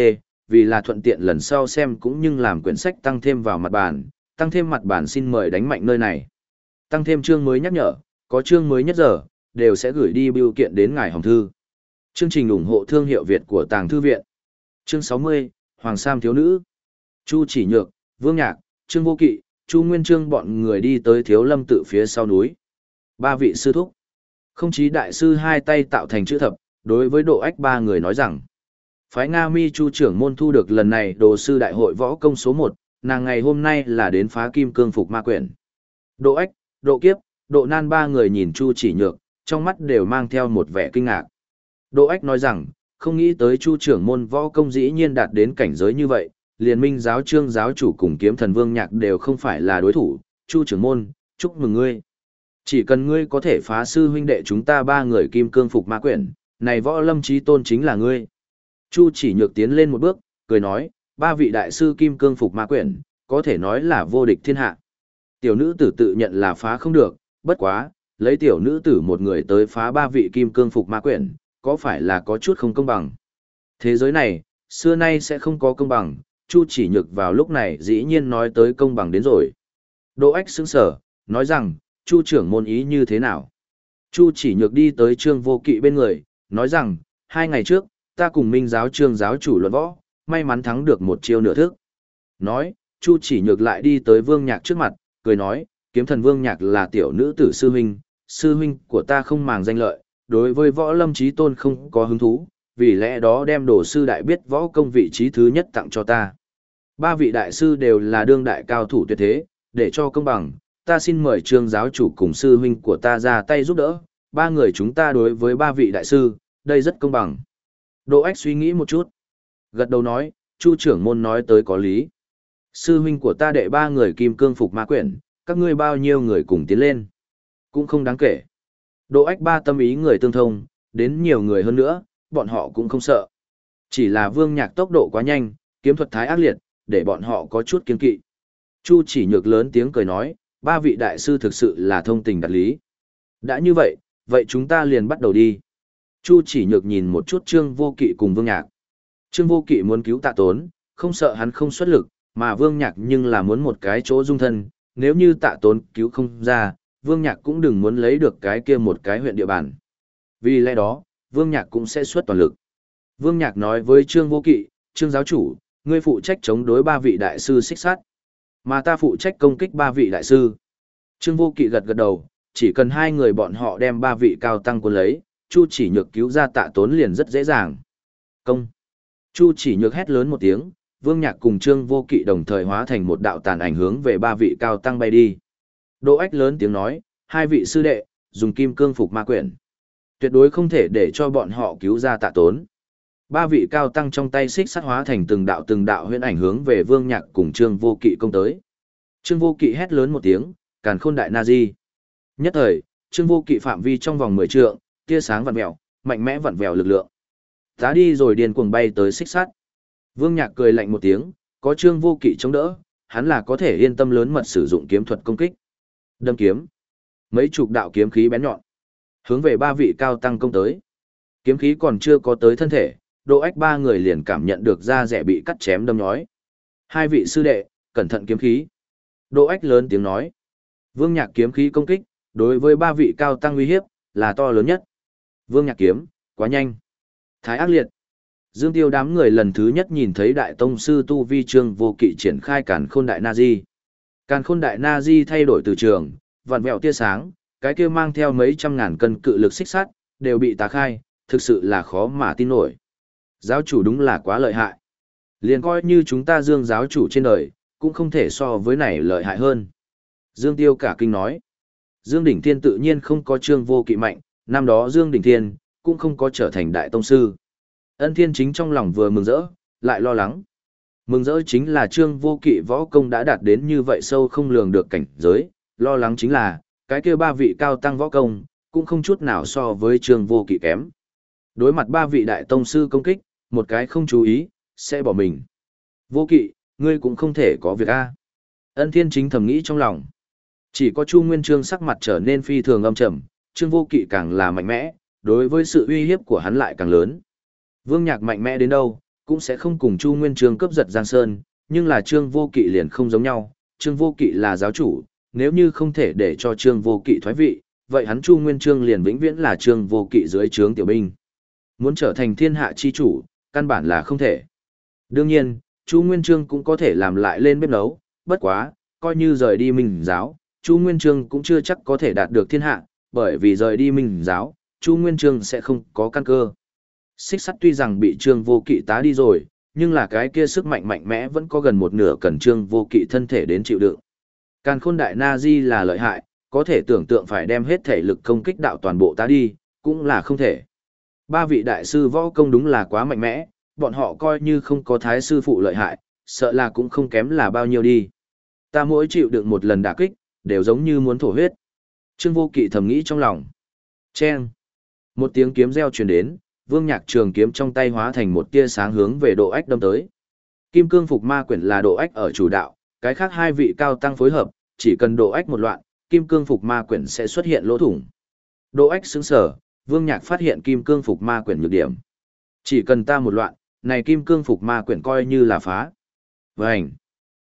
vì là thuận tiện lần sau xem cũng như làm quyển sách tăng thêm vào mặt bản, tăng thêm mặt bản xin mời đánh mạnh nơi này. Tăng thêm chương mới nhắc nhở, có chương mới nhất giờ, đều sẽ gửi đi biểu kiện đến ngài hồng thư. Chương trình ủng hộ thương hiệu Việt của Tàng Thư Viện. Chương 60, Hoàng Sam Thiếu Nữ. Chu Chỉ Nhược, Vương Nhạc, Trương Vô Kỵ, Chu Nguyên Trương bọn người đi tới Thiếu Lâm tự phía sau núi. Ba vị sư thúc. Không chí đại sư hai tay tạo thành chữ thập, đối với độ ách ba người nói rằng. Phái Nga Mi Chu trưởng môn thu được lần này đồ sư đại hội võ công số 1, nàng ngày hôm nay là đến phá kim cương phục ma quyển. Độ ếch, độ kiếp, độ nan ba người nhìn Chu chỉ nhược, trong mắt đều mang theo một vẻ kinh ngạc. Độ ếch nói rằng, không nghĩ tới Chu trưởng môn võ công dĩ nhiên đạt đến cảnh giới như vậy, liền minh giáo trương giáo chủ cùng kiếm thần vương nhạc đều không phải là đối thủ, Chu trưởng môn, chúc mừng ngươi. Chỉ cần ngươi có thể phá sư huynh đệ chúng ta ba người kim cương phục ma quyển, này võ lâm trí tôn chính là ngươi. Chu chỉ nhược tiến lên một bước, cười nói, ba vị đại sư kim cương phục ma quyển, có thể nói là vô địch thiên hạ. Tiểu nữ tử tự nhận là phá không được, bất quá, lấy tiểu nữ tử một người tới phá ba vị kim cương phục ma quyển, có phải là có chút không công bằng. Thế giới này, xưa nay sẽ không có công bằng, Chu chỉ nhược vào lúc này dĩ nhiên nói tới công bằng đến rồi. Đỗ ách sững sở, nói rằng, Chu trưởng môn ý như thế nào? Chu chỉ nhược đi tới trương vô kỵ bên người, nói rằng, hai ngày trước, ta cùng minh giáo trương giáo chủ luận võ, may mắn thắng được một chiêu nửa thức. Nói, Chu chỉ nhược lại đi tới vương nhạc trước mặt, cười nói, kiếm thần vương nhạc là tiểu nữ tử sư huynh, sư huynh của ta không màng danh lợi, đối với võ lâm trí tôn không có hứng thú, vì lẽ đó đem đồ sư đại biết võ công vị trí thứ nhất tặng cho ta. Ba vị đại sư đều là đương đại cao thủ tuyệt thế, để cho công bằng, ta xin mời trương giáo chủ cùng sư huynh của ta ra tay giúp đỡ, ba người chúng ta đối với ba vị đại sư, đây rất công bằng. Đỗ Ách suy nghĩ một chút. Gật đầu nói, Chu trưởng môn nói tới có lý. Sư huynh của ta đệ ba người kim cương phục ma quyển, các ngươi bao nhiêu người cùng tiến lên. Cũng không đáng kể. độ Ách ba tâm ý người tương thông, đến nhiều người hơn nữa, bọn họ cũng không sợ. Chỉ là vương nhạc tốc độ quá nhanh, kiếm thuật thái ác liệt, để bọn họ có chút kiên kỵ. Chu chỉ nhược lớn tiếng cười nói, ba vị đại sư thực sự là thông tình đặt lý. Đã như vậy, vậy chúng ta liền bắt đầu đi. Chu chỉ nhược nhìn một chút trương vô kỵ cùng vương nhạc. Trương vô kỵ muốn cứu tạ tốn, không sợ hắn không xuất lực, mà vương nhạc nhưng là muốn một cái chỗ dung thân, nếu như tạ tốn cứu không ra, vương nhạc cũng đừng muốn lấy được cái kia một cái huyện địa bàn. Vì lẽ đó, vương nhạc cũng sẽ xuất toàn lực. Vương nhạc nói với trương vô kỵ, trương giáo chủ, ngươi phụ trách chống đối ba vị đại sư xích sát. Mà ta phụ trách công kích ba vị đại sư. Trương vô kỵ gật gật đầu, chỉ cần hai người bọn họ đem ba vị cao tăng quân lấy, Chu chỉ nhược cứu ra tạ tốn liền rất dễ dàng. Công. Chu chỉ nhược hét lớn một tiếng, vương nhạc cùng trương vô kỵ đồng thời hóa thành một đạo tàn ảnh hướng về ba vị cao tăng bay đi. Đỗ ách lớn tiếng nói, hai vị sư đệ, dùng kim cương phục ma quyển. Tuyệt đối không thể để cho bọn họ cứu ra tạ tốn. Ba vị cao tăng trong tay xích sắt hóa thành từng đạo từng đạo huyễn ảnh hướng về vương nhạc cùng trương vô kỵ công tới. Trương vô kỵ hét lớn một tiếng, càn khôn đại na di. Nhất thời, trương vô kỵ phạm vi trong vòng mười trượng, tia sáng vặn vẹo, mạnh mẽ vặn vẹo lực lượng. Tá đi rồi điên cuồng bay tới xích sắt. Vương Nhạc cười lạnh một tiếng, có trương vô kỵ chống đỡ, hắn là có thể yên tâm lớn mật sử dụng kiếm thuật công kích. Đâm kiếm. Mấy chục đạo kiếm khí bén nhọn. Hướng về ba vị cao tăng công tới. Kiếm khí còn chưa có tới thân thể, độ ách ba người liền cảm nhận được da rẻ bị cắt chém đâm nhói. Hai vị sư đệ, cẩn thận kiếm khí. Độ ách lớn tiếng nói. Vương Nhạc kiếm khí công kích, đối với ba vị cao tăng uy hiếp, là to lớn nhất. Vương Nhạc kiếm, quá nhanh. Thái ác liệt. Dương Tiêu đám người lần thứ nhất nhìn thấy Đại Tông Sư Tu Vi Trương vô kỵ triển khai càn khôn đại na di. Càn khôn đại na di thay đổi từ trường, vặn vẹo tia sáng, cái kia mang theo mấy trăm ngàn cân cự lực xích sắt, đều bị tá khai, thực sự là khó mà tin nổi. Giáo chủ đúng là quá lợi hại. Liền coi như chúng ta dương giáo chủ trên đời, cũng không thể so với này lợi hại hơn. Dương Tiêu cả kinh nói. Dương Đỉnh Thiên tự nhiên không có trương vô kỵ mạnh, năm đó Dương Đỉnh Thiên, cũng không có trở thành đại tông sư. Ân Thiên chính trong lòng vừa mừng rỡ, lại lo lắng. Mừng rỡ chính là trương vô kỵ võ công đã đạt đến như vậy sâu không lường được cảnh giới, lo lắng chính là, cái kia ba vị cao tăng võ công, cũng không chút nào so với trương vô kỵ kém. Đối mặt ba vị đại tông sư công kích, một cái không chú ý, sẽ bỏ mình. Vô kỵ, ngươi cũng không thể có việc a. Ân Thiên chính thầm nghĩ trong lòng. Chỉ có Chu Nguyên Trương sắc mặt trở nên phi thường âm trầm, Trương Vô Kỵ càng là mạnh mẽ, đối với sự uy hiếp của hắn lại càng lớn. Vương Nhạc mạnh mẽ đến đâu, cũng sẽ không cùng Chu Nguyên Trương cướp giật Giang Sơn, nhưng là Trương Vô Kỵ liền không giống nhau, Trương Vô Kỵ là giáo chủ, nếu như không thể để cho Trương Vô Kỵ thoái vị, vậy hắn Chu Nguyên Trương liền vĩnh viễn là Trương Vô Kỵ dưới trướng tiểu binh. Muốn trở thành thiên hạ chi chủ, căn bản là không thể. Đương nhiên, Chu Nguyên Trương cũng có thể làm lại lên bếp nấu, bất quá, coi như rời đi Minh giáo, Chu Nguyên Trương cũng chưa chắc có thể đạt được thiên hạ, bởi vì rời đi Minh giáo, Chu Nguyên Trương sẽ không có căn cơ. Xích sắt tuy rằng bị Trương Vô Kỵ tá đi rồi, nhưng là cái kia sức mạnh mạnh mẽ vẫn có gần một nửa cần Trương Vô Kỵ thân thể đến chịu đựng. Càn Khôn Đại Na Di là lợi hại, có thể tưởng tượng phải đem hết thể lực công kích đạo toàn bộ tá đi, cũng là không thể. Ba vị đại sư võ công đúng là quá mạnh mẽ, bọn họ coi như không có thái sư phụ lợi hại, sợ là cũng không kém là bao nhiêu đi. Ta mỗi chịu đựng một lần đả kích, đều giống như muốn thổ huyết. Trương vô kỵ thầm nghĩ trong lòng. Chen. Một tiếng kiếm reo truyền đến, vương nhạc trường kiếm trong tay hóa thành một tia sáng hướng về độ ách đâm tới. Kim cương phục ma quyển là độ ách ở chủ đạo, cái khác hai vị cao tăng phối hợp, chỉ cần độ ách một loạn, kim cương phục ma quyển sẽ xuất hiện lỗ thủng. Độ ách sững sở, vương nhạc phát hiện kim cương phục ma quyển nhược điểm. Chỉ cần ta một loạn, này kim cương phục ma quyển coi như là phá. Vânh!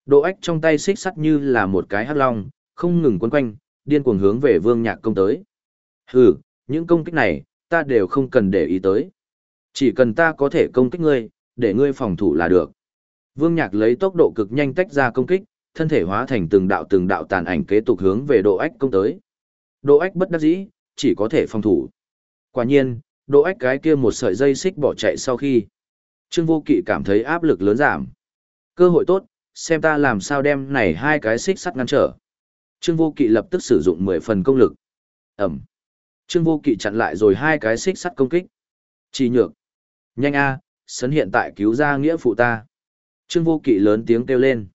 Độ ách trong tay xích sắt như là một cái hắc long, không ngừng quấn quanh, điên cuồng hướng về vương nhạc công tới. Hừ, những công kích này, ta đều không cần để ý tới. Chỉ cần ta có thể công kích ngươi, để ngươi phòng thủ là được. Vương nhạc lấy tốc độ cực nhanh tách ra công kích, thân thể hóa thành từng đạo từng đạo tàn ảnh kế tục hướng về độ ách công tới. Độ ách bất đắc dĩ, chỉ có thể phòng thủ. Quả nhiên, độ ách cái kia một sợi dây xích bỏ chạy sau khi. Trương Vô Kỵ cảm thấy áp lực lớn giảm. Cơ hội tốt, xem ta làm sao đem này hai cái xích sắt ngăn trở. Trương Vô Kỵ lập tức sử dụng 10 phần công lực. Ẩm. Trương Vô Kỵ chặn lại rồi hai cái xích sắt công kích. Chỉ nhược. Nhanh a, sấn hiện tại cứu ra nghĩa phụ ta. Trương Vô Kỵ lớn tiếng kêu lên.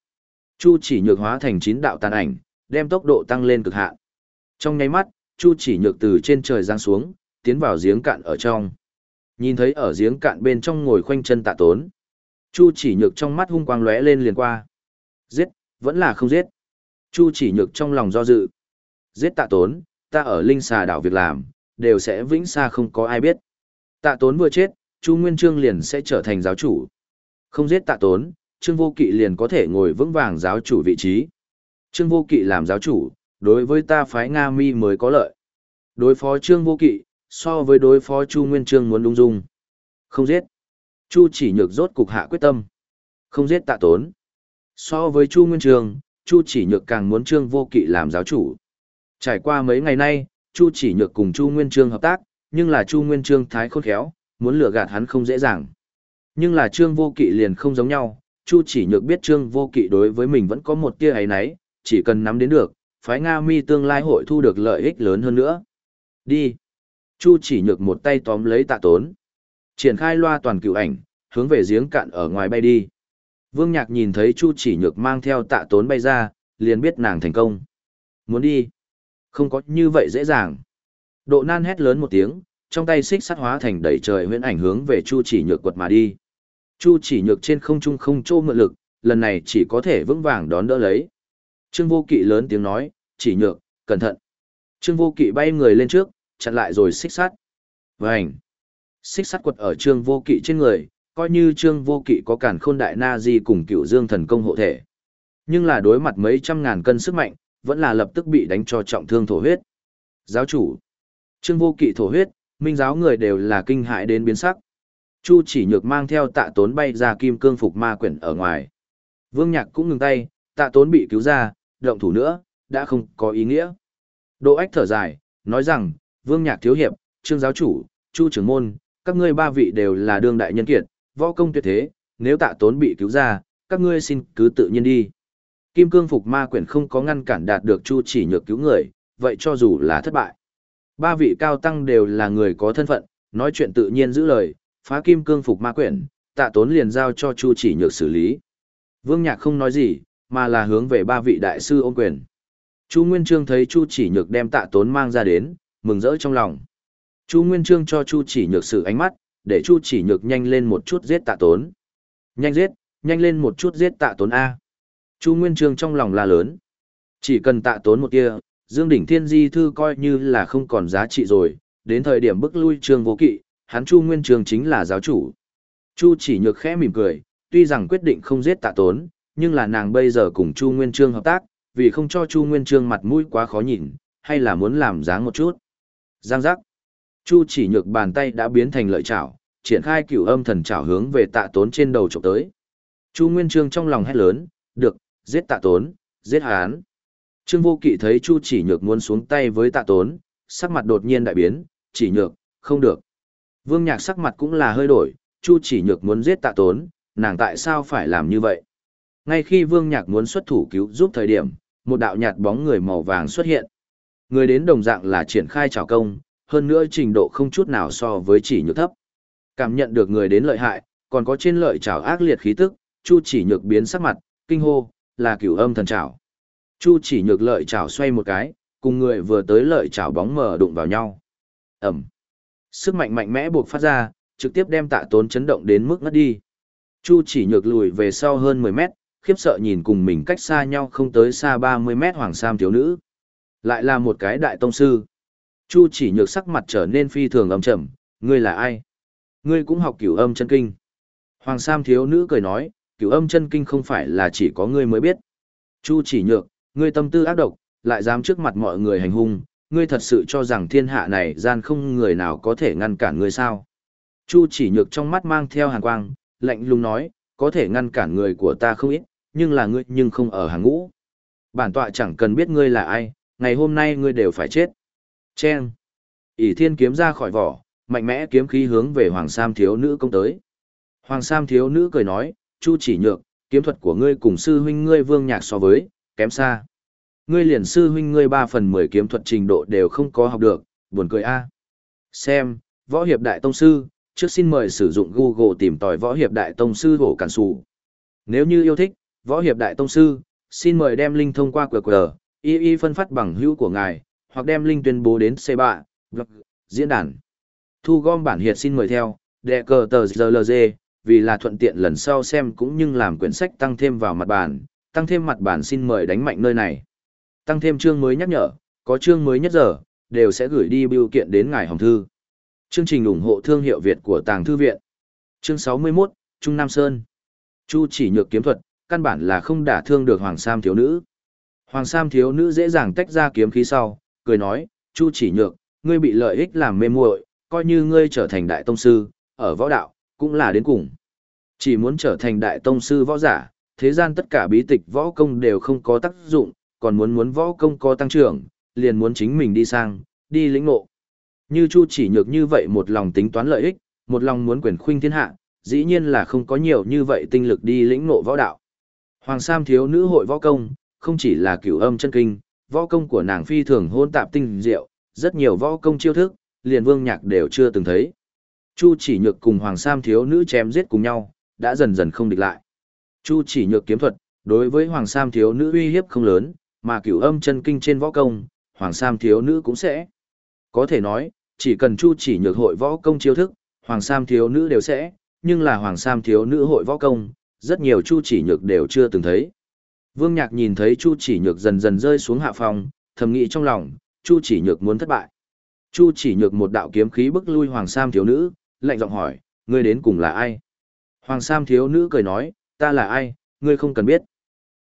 Chu chỉ nhược hóa thành chín đạo tàn ảnh, đem tốc độ tăng lên cực hạn. Trong nháy mắt, Chu chỉ nhược từ trên trời giáng xuống, tiến vào giếng cạn ở trong. Nhìn thấy ở giếng cạn bên trong ngồi khoanh chân tạ tốn. Chu chỉ nhược trong mắt hung quang lóe lên liền qua. Giết, vẫn là không giết. Chu chỉ nhược trong lòng do dự. Giết tạ tốn, ta ở linh xà đảo việc làm, đều sẽ vĩnh xa không có ai biết. Tạ tốn vừa chết, Chu Nguyên Trương liền sẽ trở thành giáo chủ. Không giết tạ tốn, Trương Vô Kỵ liền có thể ngồi vững vàng giáo chủ vị trí. Trương Vô Kỵ làm giáo chủ, đối với ta phái Nga Mi mới có lợi. Đối phó Trương Vô Kỵ, so với đối phó Chu Nguyên Trương muốn lung dung. Không giết. Chu chỉ nhược rốt cục hạ quyết tâm. Không giết tạ tốn. So với Chu Nguyên Trương, Chu chỉ nhược càng muốn Trương Vô Kỵ làm giáo chủ. Trải qua mấy ngày nay, Chu chỉ nhược cùng Chu Nguyên Trương hợp tác, nhưng là Chu Nguyên Trương thái khôn khéo, muốn lừa gạt hắn không dễ dàng. Nhưng là Trương Vô Kỵ liền không giống nhau, Chu chỉ nhược biết Trương Vô Kỵ đối với mình vẫn có một tia ấy nấy, chỉ cần nắm đến được, phái Nga Mi tương lai hội thu được lợi ích lớn hơn nữa. Đi. Chu chỉ nhược một tay tóm lấy tạ tốn. Triển khai loa toàn cựu ảnh, hướng về giếng cạn ở ngoài bay đi. Vương Nhạc nhìn thấy Chu chỉ nhược mang theo tạ tốn bay ra, liền biết nàng thành công. Muốn đi. Không có như vậy dễ dàng. Độ nan hét lớn một tiếng, trong tay xích sắt hóa thành đẩy trời huyễn ảnh hướng về Chu chỉ nhược quật mà đi. Chu chỉ nhược trên không trung không trô mượn lực, lần này chỉ có thể vững vàng đón đỡ lấy. Trương vô kỵ lớn tiếng nói, chỉ nhược, cẩn thận. Trương vô kỵ bay người lên trước, chặn lại rồi xích sắt. Vành. Xích sắt quật ở trương vô kỵ trên người, coi như trương vô kỵ có cản khôn đại na di cùng cựu dương thần công hộ thể. Nhưng là đối mặt mấy trăm ngàn cân sức mạnh, vẫn là lập tức bị đánh cho trọng thương thổ huyết. Giáo chủ. Trương vô kỵ thổ huyết, minh giáo người đều là kinh hại đến biến sắc. Chu chỉ nhược mang theo tạ tốn bay ra kim cương phục ma quyển ở ngoài. Vương nhạc cũng ngừng tay, tạ tốn bị cứu ra, động thủ nữa, đã không có ý nghĩa. Đỗ ách thở dài, nói rằng, vương nhạc thiếu hiệp, trương giáo chủ, chu trưởng môn, các ngươi ba vị đều là đương đại nhân kiệt, võ công tuyệt thế, nếu tạ tốn bị cứu ra, các ngươi xin cứ tự nhiên đi. Kim cương phục ma quyển không có ngăn cản đạt được chu chỉ nhược cứu người, vậy cho dù là thất bại. Ba vị cao tăng đều là người có thân phận, nói chuyện tự nhiên giữ lời, phá kim cương phục ma quyển, tạ tốn liền giao cho chu chỉ nhược xử lý. Vương Nhạc không nói gì, mà là hướng về ba vị đại sư ôm quyền. Chu Nguyên Trương thấy Chu Chỉ Nhược đem tạ tốn mang ra đến, mừng rỡ trong lòng. Chu Nguyên Trương cho Chu Chỉ Nhược sự ánh mắt, để Chu Chỉ Nhược nhanh lên một chút giết tạ tốn. Nhanh giết, nhanh lên một chút giết tạ tốn A. Chu Nguyên Trương trong lòng là lớn. Chỉ cần tạ tốn một kia, Dương Đỉnh Thiên Di Thư coi như là không còn giá trị rồi, đến thời điểm bức lui Trương Vô Kỵ, hắn Chu Nguyên Trương chính là giáo chủ. Chu Chỉ Nhược khẽ mỉm cười, tuy rằng quyết định không giết tạ tốn, nhưng là nàng bây giờ cùng Chu Nguyên Trương hợp tác, vì không cho Chu Nguyên Trương mặt mũi quá khó nhìn, hay là muốn làm dáng một chút. Giang giác. Chu chỉ nhược bàn tay đã biến thành lợi chảo, triển khai cửu âm thần chảo hướng về tạ tốn trên đầu chụp tới. Chu Nguyên Trương trong lòng hét lớn, được, giết tạ tốn, giết hán. Trương Vô Kỵ thấy Chu chỉ nhược muốn xuống tay với tạ tốn, sắc mặt đột nhiên đại biến, chỉ nhược, không được. Vương Nhạc sắc mặt cũng là hơi đổi, Chu chỉ nhược muốn giết tạ tốn, nàng tại sao phải làm như vậy? Ngay khi Vương Nhạc muốn xuất thủ cứu giúp thời điểm, một đạo nhạt bóng người màu vàng xuất hiện. Người đến đồng dạng là triển khai trào công, hơn nữa trình độ không chút nào so với chỉ nhược thấp. Cảm nhận được người đến lợi hại, còn có trên lợi trào ác liệt khí tức, Chu chỉ nhược biến sắc mặt, kinh hô, là cửu âm thần trào. Chu chỉ nhược lợi trào xoay một cái, cùng người vừa tới lợi trào bóng mờ đụng vào nhau. Ẩm. Sức mạnh mạnh mẽ buộc phát ra, trực tiếp đem tạ tốn chấn động đến mức ngất đi. Chu chỉ nhược lùi về sau hơn 10 mét, khiếp sợ nhìn cùng mình cách xa nhau không tới xa 30 mét hoàng sam thiếu nữ. Lại là một cái đại tông sư. Chu chỉ nhược sắc mặt trở nên phi thường âm trầm, ngươi là ai? Ngươi cũng học cửu âm chân kinh. Hoàng sam thiếu nữ cười nói, cửu âm chân kinh không phải là chỉ có ngươi mới biết. Chu chỉ nhược, ngươi tâm tư ác độc, lại dám trước mặt mọi người hành hung, ngươi thật sự cho rằng thiên hạ này gian không người nào có thể ngăn cản ngươi sao? Chu chỉ nhược trong mắt mang theo hàn quang, lạnh lùng nói, có thể ngăn cản người của ta không ít, nhưng là ngươi nhưng không ở hàng ngũ. Bản tọa chẳng cần biết ngươi là ai, ngày hôm nay ngươi đều phải chết. Chen. ỷ thiên kiếm ra khỏi vỏ, mạnh mẽ kiếm khí hướng về Hoàng Sam thiếu nữ công tới. Hoàng Sam thiếu nữ cười nói, Chu chỉ nhược, kiếm thuật của ngươi cùng sư huynh ngươi vương nhạc so với, kém xa. Ngươi liền sư huynh ngươi ba phần mười kiếm thuật trình độ đều không có học được, buồn cười a. Xem, võ hiệp đại tông sư, trước xin mời sử dụng Google tìm tòi võ hiệp đại tông sư hổ cản sủ. Nếu như yêu thích, võ hiệp đại tông sư, xin mời đem link thông qua QR, y y phân phát bằng hữu của ngài, hoặc đem link tuyên bố đến C3, blog, vâng, diễn đàn. Thu gom bản hiệt xin mời theo, đệ cờ tờ GLG, vì là thuận tiện lần sau xem cũng như làm quyển sách tăng thêm vào mặt bản, tăng thêm mặt bản xin mời đánh mạnh nơi này. Tăng thêm chương mới nhắc nhở, có chương mới nhất giờ, đều sẽ gửi đi biểu kiện đến ngài hồng thư. Chương trình ủng hộ thương hiệu Việt của Tàng Thư Viện. Chương 61, Trung Nam Sơn. Chu chỉ nhược kiếm thuật, căn bản là không đả thương được Hoàng Sam thiếu nữ. Hoàng Sam thiếu nữ dễ dàng tách ra kiếm khí sau, cười nói, Chu chỉ nhược, ngươi bị lợi ích làm mê muội, coi như ngươi trở thành đại tông sư, ở võ đạo, cũng là đến cùng. Chỉ muốn trở thành đại tông sư võ giả, thế gian tất cả bí tịch võ công đều không có tác dụng, còn muốn muốn võ công có tăng trưởng, liền muốn chính mình đi sang, đi lĩnh ngộ. Như Chu chỉ nhược như vậy một lòng tính toán lợi ích, một lòng muốn quyền khuynh thiên hạ, dĩ nhiên là không có nhiều như vậy tinh lực đi lĩnh ngộ võ đạo. Hoàng Sam thiếu nữ hội võ công, không chỉ là cửu âm chân kinh, võ công của nàng phi thường hôn tạp tinh diệu, rất nhiều võ công chiêu thức, liền vương nhạc đều chưa từng thấy. Chu chỉ nhược cùng Hoàng Sam thiếu nữ chém giết cùng nhau, đã dần dần không địch lại. Chu chỉ nhược kiếm thuật, đối với Hoàng Sam thiếu nữ uy hiếp không lớn, mà cửu âm chân kinh trên võ công, Hoàng Sam thiếu nữ cũng sẽ. Có thể nói, chỉ cần Chu chỉ nhược hội võ công chiêu thức, Hoàng Sam thiếu nữ đều sẽ, nhưng là Hoàng Sam thiếu nữ hội võ công, rất nhiều Chu chỉ nhược đều chưa từng thấy. Vương Nhạc nhìn thấy Chu chỉ nhược dần dần rơi xuống hạ phòng, thầm nghĩ trong lòng, Chu chỉ nhược muốn thất bại. Chu chỉ nhược một đạo kiếm khí bức lui Hoàng Sam thiếu nữ, lạnh giọng hỏi, ngươi đến cùng là ai? Hoàng Sam thiếu nữ cười nói, ta là ai, ngươi không cần biết.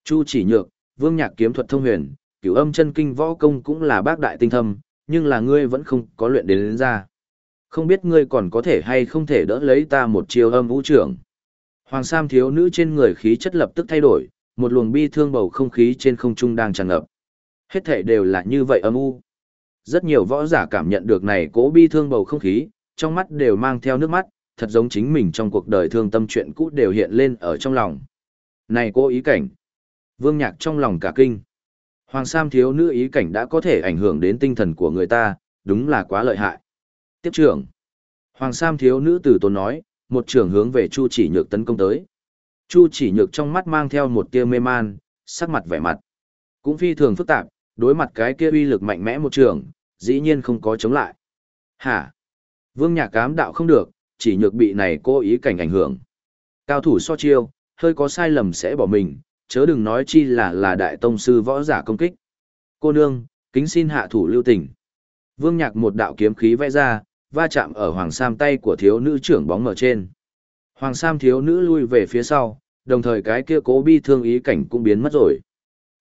Chu chỉ nhược, Vương Nhạc kiếm thuật thông huyền, cửu âm chân kinh võ công cũng là bác đại tinh thâm, nhưng là ngươi vẫn không có luyện đến, đến ra. Không biết ngươi còn có thể hay không thể đỡ lấy ta một chiêu âm vũ trưởng. Hoàng Sam thiếu nữ trên người khí chất lập tức thay đổi, một luồng bi thương bầu không khí trên không trung đang tràn ngập. Hết thể đều là như vậy âm u. Rất nhiều võ giả cảm nhận được này cố bi thương bầu không khí, trong mắt đều mang theo nước mắt, thật giống chính mình trong cuộc đời thương tâm chuyện cũ đều hiện lên ở trong lòng. Này cô ý cảnh. Vương Nhạc trong lòng cả kinh. Hoàng Sam thiếu nữ ý cảnh đã có thể ảnh hưởng đến tinh thần của người ta, đúng là quá lợi hại. Tiếp trưởng. Hoàng Sam thiếu nữ từ tốn nói, một trưởng hướng về Chu chỉ nhược tấn công tới. Chu chỉ nhược trong mắt mang theo một tia mê man, sắc mặt vẻ mặt. Cũng phi thường phức tạp, đối mặt cái kia uy lực mạnh mẽ một trường, dĩ nhiên không có chống lại. Hả? Vương nhạc cám đạo không được, chỉ nhược bị này cố ý cảnh ảnh hưởng. Cao thủ so chiêu, hơi có sai lầm sẽ bỏ mình, chớ đừng nói chi là là đại tông sư võ giả công kích. Cô nương, kính xin hạ thủ lưu tình. Vương nhạc một đạo kiếm khí vẽ ra, va chạm ở hoàng sam tay của thiếu nữ trưởng bóng ở trên. Hoàng sam thiếu nữ lui về phía sau, đồng thời cái kia cố bi thương ý cảnh cũng biến mất rồi.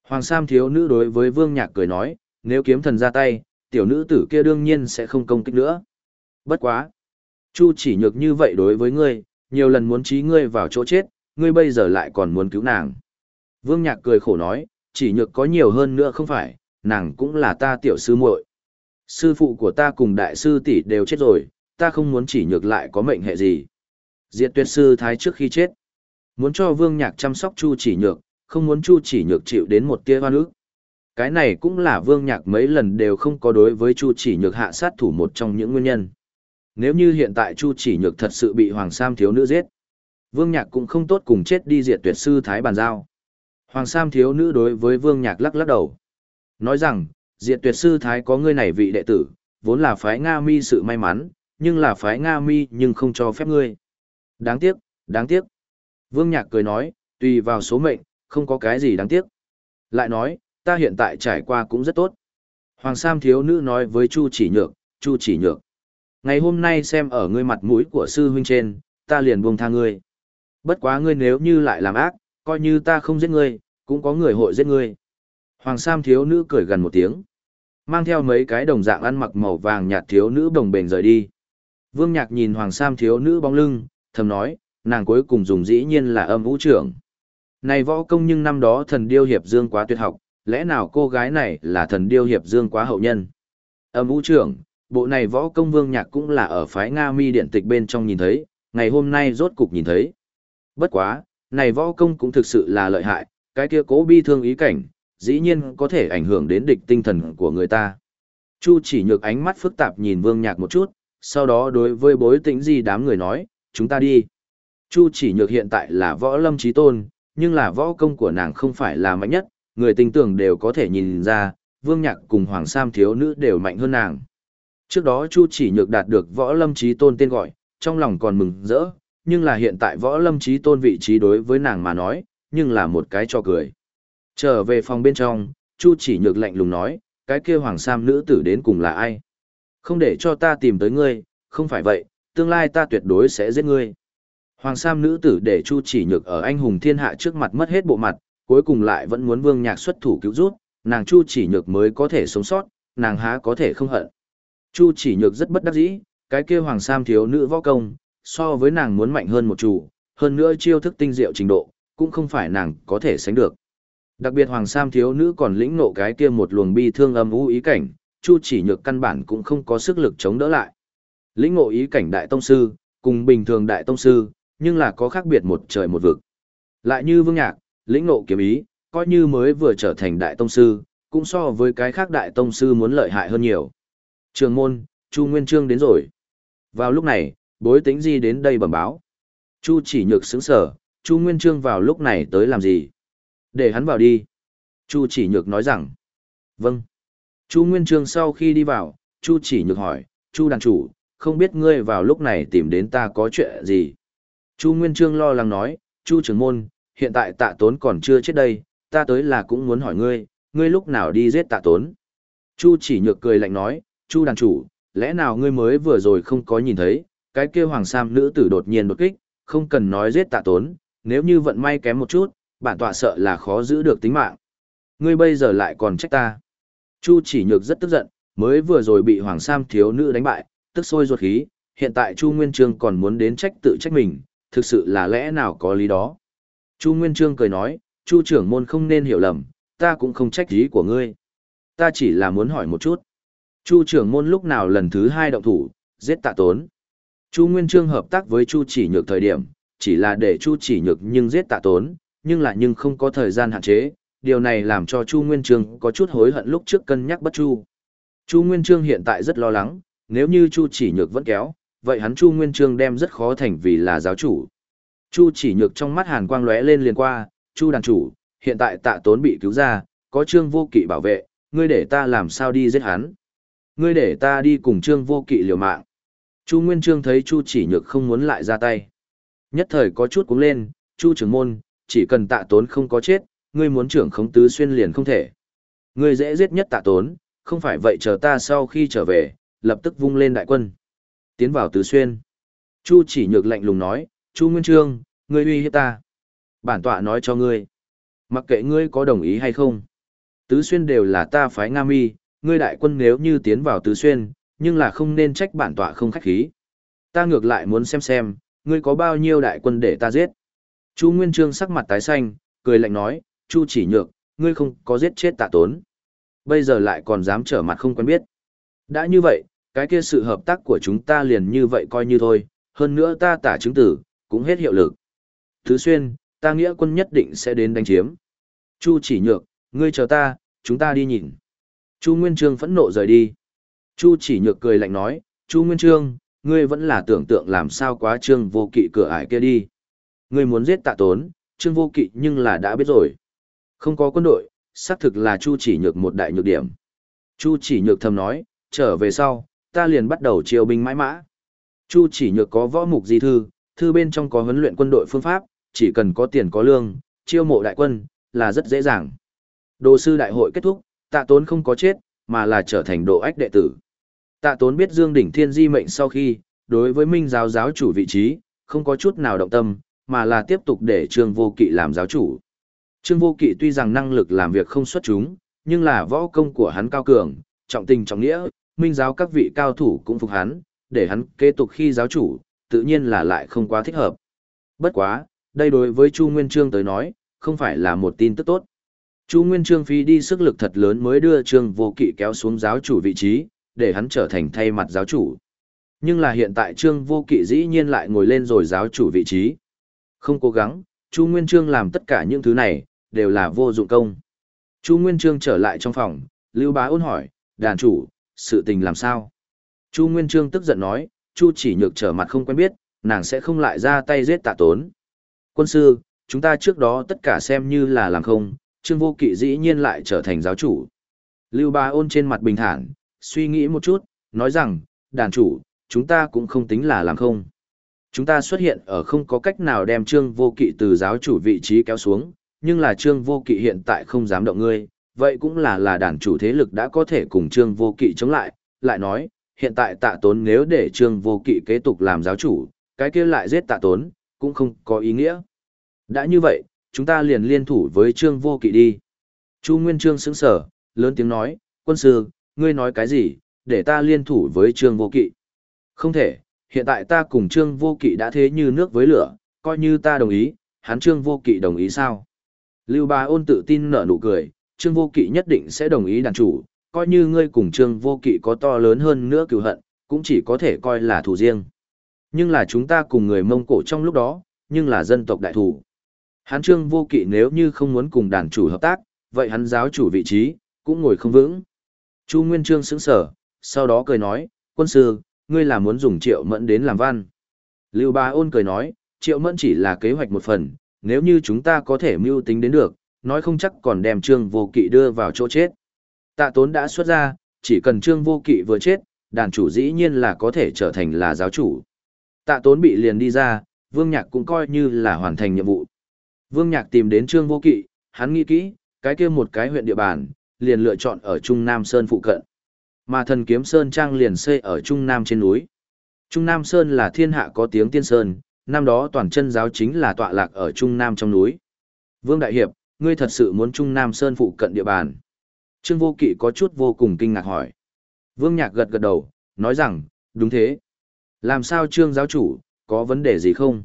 Hoàng sam thiếu nữ đối với vương nhạc cười nói, nếu kiếm thần ra tay, tiểu nữ tử kia đương nhiên sẽ không công kích nữa. Bất quá. Chu chỉ nhược như vậy đối với ngươi, nhiều lần muốn trí ngươi vào chỗ chết, ngươi bây giờ lại còn muốn cứu nàng. Vương Nhạc cười khổ nói, chỉ nhược có nhiều hơn nữa không phải, nàng cũng là ta tiểu sư muội. Sư phụ của ta cùng đại sư tỷ đều chết rồi, ta không muốn chỉ nhược lại có mệnh hệ gì. Diệt tuyệt sư thái trước khi chết. Muốn cho Vương Nhạc chăm sóc Chu chỉ nhược, không muốn Chu chỉ nhược chịu đến một tia hoa nước. Cái này cũng là Vương Nhạc mấy lần đều không có đối với Chu chỉ nhược hạ sát thủ một trong những nguyên nhân. Nếu như hiện tại Chu chỉ nhược thật sự bị Hoàng Sam thiếu nữ giết, Vương Nhạc cũng không tốt cùng chết đi diệt tuyệt sư thái bàn giao. Hoàng Sam thiếu nữ đối với Vương Nhạc lắc lắc đầu. Nói rằng, diệt tuyệt sư thái có ngươi này vị đệ tử, vốn là phái Nga mi sự may mắn, nhưng là phái Nga mi nhưng không cho phép ngươi. Đáng tiếc, đáng tiếc. Vương Nhạc cười nói, tùy vào số mệnh, không có cái gì đáng tiếc. Lại nói, ta hiện tại trải qua cũng rất tốt. Hoàng Sam thiếu nữ nói với Chu chỉ nhược, Chu chỉ nhược. Ngày hôm nay xem ở ngươi mặt mũi của sư huynh trên, ta liền buông tha ngươi. Bất quá ngươi nếu như lại làm ác, coi như ta không giết ngươi, cũng có người hội giết ngươi. Hoàng Sam thiếu nữ cười gần một tiếng. Mang theo mấy cái đồng dạng ăn mặc màu vàng nhạt thiếu nữ đồng bền rời đi. Vương Nhạc nhìn Hoàng Sam thiếu nữ bóng lưng, thầm nói, nàng cuối cùng dùng dĩ nhiên là âm vũ trưởng. Này võ công nhưng năm đó thần điêu hiệp dương quá tuyệt học, lẽ nào cô gái này là thần điêu hiệp dương quá hậu nhân? Âm vũ trưởng, bộ này võ công Vương Nhạc cũng là ở phái Nga mi điện tịch bên trong nhìn thấy, ngày hôm nay rốt cục nhìn thấy. Bất quá, này võ công cũng thực sự là lợi hại, cái kia cố bi thương ý cảnh, dĩ nhiên có thể ảnh hưởng đến địch tinh thần của người ta. Chu chỉ nhược ánh mắt phức tạp nhìn Vương Nhạc một chút, sau đó đối với bối tĩnh di đám người nói, chúng ta đi. Chu chỉ nhược hiện tại là võ lâm trí tôn, nhưng là võ công của nàng không phải là mạnh nhất, người tình tưởng đều có thể nhìn ra, Vương Nhạc cùng Hoàng Sam thiếu nữ đều mạnh hơn nàng. Trước đó Chu chỉ nhược đạt được võ lâm trí tôn tên gọi, trong lòng còn mừng rỡ, nhưng là hiện tại võ lâm trí tôn vị trí đối với nàng mà nói, nhưng là một cái cho cười. Trở về phòng bên trong, Chu chỉ nhược lạnh lùng nói, cái kia Hoàng Sam nữ tử đến cùng là ai? Không để cho ta tìm tới ngươi, không phải vậy, tương lai ta tuyệt đối sẽ giết ngươi. Hoàng Sam nữ tử để Chu chỉ nhược ở anh hùng thiên hạ trước mặt mất hết bộ mặt, cuối cùng lại vẫn muốn vương nhạc xuất thủ cứu rút, nàng Chu chỉ nhược mới có thể sống sót, nàng há có thể không hận. Chu chỉ nhược rất bất đắc dĩ, cái kia Hoàng Sam thiếu nữ võ công, so với nàng muốn mạnh hơn một chủ, hơn nữa chiêu thức tinh diệu trình độ, cũng không phải nàng có thể sánh được. Đặc biệt Hoàng Sam thiếu nữ còn lĩnh nộ cái kia một luồng bi thương âm u ý cảnh, Chu chỉ nhược căn bản cũng không có sức lực chống đỡ lại. Lĩnh ngộ ý cảnh đại tông sư, cùng bình thường đại tông sư, nhưng là có khác biệt một trời một vực. Lại như Vương Nhạc, lĩnh ngộ kiếm ý, coi như mới vừa trở thành đại tông sư, cũng so với cái khác đại tông sư muốn lợi hại hơn nhiều. Trường môn, Chu Nguyên Trương đến rồi. Vào lúc này, bối tính di đến đây bẩm báo. Chu chỉ nhược sững sở, Chu Nguyên Trương vào lúc này tới làm gì? Để hắn vào đi. Chu chỉ nhược nói rằng. Vâng. Chu Nguyên Trương sau khi đi vào, Chu chỉ nhược hỏi, Chu đàn chủ, không biết ngươi vào lúc này tìm đến ta có chuyện gì? Chu Nguyên Trương lo lắng nói, Chu trưởng môn, hiện tại tạ tốn còn chưa chết đây, ta tới là cũng muốn hỏi ngươi, ngươi lúc nào đi giết tạ tốn? Chu chỉ nhược cười lạnh nói, Chu đàn chủ, lẽ nào ngươi mới vừa rồi không có nhìn thấy, cái kia hoàng sam nữ tử đột nhiên đột kích, không cần nói giết tạ tốn, nếu như vận may kém một chút, bản tọa sợ là khó giữ được tính mạng. Ngươi bây giờ lại còn trách ta. Chu chỉ nhược rất tức giận, mới vừa rồi bị hoàng sam thiếu nữ đánh bại, tức sôi ruột khí, hiện tại Chu Nguyên Trương còn muốn đến trách tự trách mình, thực sự là lẽ nào có lý đó. Chu Nguyên Trương cười nói, Chu trưởng môn không nên hiểu lầm, ta cũng không trách ý của ngươi. Ta chỉ là muốn hỏi một chút. Chu trưởng môn lúc nào lần thứ hai động thủ, giết tạ tốn. Chu Nguyên Trương hợp tác với Chu chỉ nhược thời điểm, chỉ là để Chu chỉ nhược nhưng giết tạ tốn, nhưng lại nhưng không có thời gian hạn chế. Điều này làm cho Chu Nguyên Trương có chút hối hận lúc trước cân nhắc bất Chu. Chu Nguyên Trương hiện tại rất lo lắng, nếu như Chu chỉ nhược vẫn kéo, vậy hắn Chu Nguyên Trương đem rất khó thành vì là giáo chủ. Chu chỉ nhược trong mắt hàn quang lóe lên liền qua, Chu đàn chủ, hiện tại tạ tốn bị cứu ra, có trương vô kỵ bảo vệ, ngươi để ta làm sao đi giết hắn. Ngươi để ta đi cùng trương vô kỵ liều mạng. Chu Nguyên Trương thấy Chu chỉ nhược không muốn lại ra tay. Nhất thời có chút cúng lên, Chu trưởng môn, chỉ cần tạ tốn không có chết, ngươi muốn trưởng khống tứ xuyên liền không thể. Ngươi dễ giết nhất tạ tốn, không phải vậy chờ ta sau khi trở về, lập tức vung lên đại quân. Tiến vào tứ xuyên. Chu chỉ nhược lạnh lùng nói, Chu Nguyên Trương, ngươi uy hiếp ta. Bản tọa nói cho ngươi. Mặc kệ ngươi có đồng ý hay không. Tứ xuyên đều là ta phái Nga mi, ngươi đại quân nếu như tiến vào tứ xuyên, nhưng là không nên trách bản tọa không khách khí. Ta ngược lại muốn xem xem, ngươi có bao nhiêu đại quân để ta giết. Chu Nguyên Trương sắc mặt tái xanh, cười lạnh nói, Chu chỉ nhược, ngươi không có giết chết tạ tốn. Bây giờ lại còn dám trở mặt không quen biết. Đã như vậy, cái kia sự hợp tác của chúng ta liền như vậy coi như thôi, hơn nữa ta tả chứng tử, cũng hết hiệu lực. Thứ xuyên, ta nghĩa quân nhất định sẽ đến đánh chiếm. Chu chỉ nhược, ngươi chờ ta, chúng ta đi nhìn. Chu Nguyên Trương phẫn nộ rời đi. Chu chỉ nhược cười lạnh nói, Chu Nguyên Trương, ngươi vẫn là tưởng tượng làm sao quá trương vô kỵ cửa ải kia đi. Ngươi muốn giết tạ tốn, trương vô kỵ nhưng là đã biết rồi. Không có quân đội, xác thực là Chu chỉ nhược một đại nhược điểm. Chu chỉ nhược thầm nói, trở về sau, ta liền bắt đầu chiêu binh mãi mã. Chu chỉ nhược có võ mục di thư, thư bên trong có huấn luyện quân đội phương pháp, chỉ cần có tiền có lương, chiêu mộ đại quân, là rất dễ dàng. Đồ sư đại hội kết thúc, tạ tốn không có chết, mà là trở thành độ ách đệ tử. Tạ tốn biết Dương Đỉnh Thiên di mệnh sau khi, đối với minh giáo giáo chủ vị trí, không có chút nào động tâm, mà là tiếp tục để Trương Vô Kỵ làm giáo chủ. Trương Vô Kỵ tuy rằng năng lực làm việc không xuất chúng, nhưng là võ công của hắn cao cường, trọng tình trọng nghĩa, minh giáo các vị cao thủ cũng phục hắn, để hắn kế tục khi giáo chủ, tự nhiên là lại không quá thích hợp. Bất quá, đây đối với Chu Nguyên Trương tới nói, không phải là một tin tức tốt. Chu Nguyên Trương phí đi sức lực thật lớn mới đưa Trương Vô Kỵ kéo xuống giáo chủ vị trí, để hắn trở thành thay mặt giáo chủ. Nhưng là hiện tại Trương Vô Kỵ dĩ nhiên lại ngồi lên rồi giáo chủ vị trí. Không cố gắng, Chu Nguyên Trương làm tất cả những thứ này, đều là vô dụng công. Chu Nguyên Trương trở lại trong phòng, Lưu Bá ôn hỏi, đàn chủ, sự tình làm sao? Chu Nguyên Trương tức giận nói, Chu chỉ nhược trở mặt không quen biết, nàng sẽ không lại ra tay giết tạ tốn. Quân sư, chúng ta trước đó tất cả xem như là làm không, Trương Vô Kỵ dĩ nhiên lại trở thành giáo chủ. Lưu Ba ôn trên mặt bình thản, suy nghĩ một chút, nói rằng, đàn chủ, chúng ta cũng không tính là làm không. Chúng ta xuất hiện ở không có cách nào đem Trương Vô Kỵ từ giáo chủ vị trí kéo xuống, nhưng là Trương Vô Kỵ hiện tại không dám động ngươi, vậy cũng là là đàn chủ thế lực đã có thể cùng Trương Vô Kỵ chống lại, lại nói, hiện tại tạ tốn nếu để Trương Vô Kỵ kế tục làm giáo chủ, cái kia lại giết tạ tốn, cũng không có ý nghĩa. Đã như vậy, chúng ta liền liên thủ với Trương Vô Kỵ đi. Chu Nguyên Trương sững sở, lớn tiếng nói, quân sư, ngươi nói cái gì, để ta liên thủ với Trương Vô Kỵ. Không thể, hiện tại ta cùng Trương Vô Kỵ đã thế như nước với lửa, coi như ta đồng ý, hắn Trương Vô Kỵ đồng ý sao? Lưu Ba ôn tự tin nở nụ cười, Trương Vô Kỵ nhất định sẽ đồng ý đàn chủ, coi như ngươi cùng Trương Vô Kỵ có to lớn hơn nữa cựu hận, cũng chỉ có thể coi là thù riêng. Nhưng là chúng ta cùng người Mông Cổ trong lúc đó, nhưng là dân tộc đại thủ. Hắn Trương Vô Kỵ nếu như không muốn cùng đàn chủ hợp tác, vậy hắn giáo chủ vị trí, cũng ngồi không vững. Chu Nguyên Trương sững sở, sau đó cười nói, quân sư, ngươi là muốn dùng triệu mẫn đến làm văn. Lưu Ba ôn cười nói, triệu mẫn chỉ là kế hoạch một phần, nếu như chúng ta có thể mưu tính đến được, nói không chắc còn đem trương vô kỵ đưa vào chỗ chết. Tạ tốn đã xuất ra, chỉ cần trương vô kỵ vừa chết, đàn chủ dĩ nhiên là có thể trở thành là giáo chủ. Tạ tốn bị liền đi ra, vương nhạc cũng coi như là hoàn thành nhiệm vụ. Vương nhạc tìm đến trương vô kỵ, hắn nghĩ kỹ, cái kia một cái huyện địa bàn, liền lựa chọn ở Trung Nam Sơn phụ cận. Mà thần kiếm Sơn Trang liền xây ở Trung Nam trên núi. Trung Nam Sơn là thiên hạ có tiếng tiên sơn, năm đó toàn chân giáo chính là tọa lạc ở Trung Nam trong núi. Vương Đại Hiệp, ngươi thật sự muốn Trung Nam Sơn phụ cận địa bàn. Trương Vô Kỵ có chút vô cùng kinh ngạc hỏi. Vương Nhạc gật gật đầu, nói rằng, đúng thế. Làm sao Trương giáo chủ, có vấn đề gì không?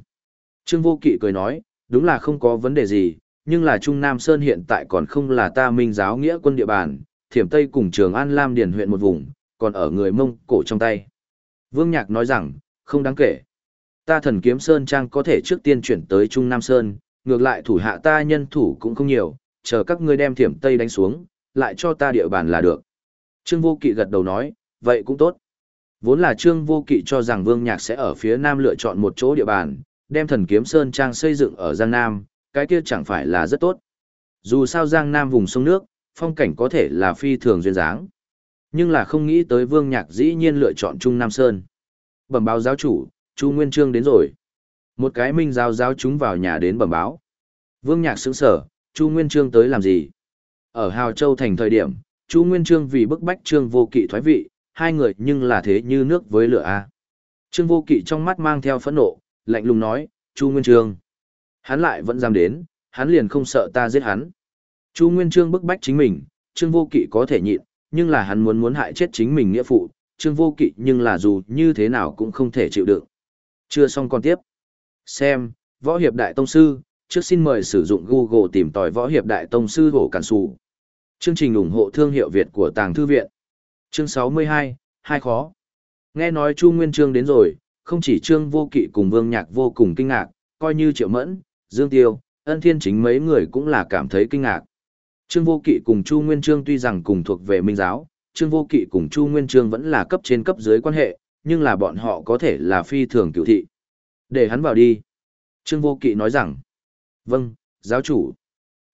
Trương Vô Kỵ cười nói, đúng là không có vấn đề gì, nhưng là Trung Nam Sơn hiện tại còn không là ta minh giáo nghĩa quân địa bàn, thiểm Tây cùng trường An Lam Điền huyện một vùng, còn ở người Mông Cổ trong tay. Vương Nhạc nói rằng, không đáng kể. Ta thần kiếm Sơn Trang có thể trước tiên chuyển tới Trung Nam Sơn, ngược lại thủ hạ ta nhân thủ cũng không nhiều, chờ các ngươi đem thiểm Tây đánh xuống, lại cho ta địa bàn là được. Trương Vô Kỵ gật đầu nói, vậy cũng tốt. Vốn là Trương Vô Kỵ cho rằng Vương Nhạc sẽ ở phía Nam lựa chọn một chỗ địa bàn, đem thần kiếm Sơn Trang xây dựng ở Giang Nam, cái kia chẳng phải là rất tốt. Dù sao Giang Nam vùng sông nước, phong cảnh có thể là phi thường duyên dáng. Nhưng là không nghĩ tới Vương Nhạc dĩ nhiên lựa chọn Trung Nam Sơn. Bẩm báo giáo chủ, Chu Nguyên Trương đến rồi. Một cái minh giáo giáo chúng vào nhà đến bẩm báo. Vương Nhạc sững sở, Chu Nguyên Trương tới làm gì? Ở Hào Châu thành thời điểm, Chu Nguyên Trương vì bức bách Trương Vô Kỵ thoái vị, hai người nhưng là thế như nước với lửa a. Trương Vô Kỵ trong mắt mang theo phẫn nộ, lạnh lùng nói, Chu Nguyên Trương. Hắn lại vẫn dám đến, hắn liền không sợ ta giết hắn. Chu Nguyên Trương bức bách chính mình, Trương Vô Kỵ có thể nhịn, nhưng là hắn muốn muốn hại chết chính mình nghĩa phụ, Trương Vô Kỵ nhưng là dù như thế nào cũng không thể chịu đựng. Chưa xong còn tiếp. Xem, Võ Hiệp Đại Tông Sư, trước xin mời sử dụng Google tìm tòi Võ Hiệp Đại Tông Sư Hổ Cản Sù. Chương trình ủng hộ thương hiệu Việt của Tàng Thư Viện. Chương 62, hai khó. Nghe nói Chu Nguyên Trương đến rồi, không chỉ Trương Vô Kỵ cùng Vương Nhạc vô cùng kinh ngạc, coi như Triệu Mẫn, Dương Tiêu, Ân Thiên chính mấy người cũng là cảm thấy kinh ngạc. Trương Vô Kỵ cùng Chu Nguyên Trương tuy rằng cùng thuộc về Minh giáo, Trương Vô Kỵ cùng Chu Nguyên Trương vẫn là cấp trên cấp dưới quan hệ, nhưng là bọn họ có thể là phi thường cựu thị. Để hắn vào đi. Trương Vô Kỵ nói rằng. Vâng, giáo chủ.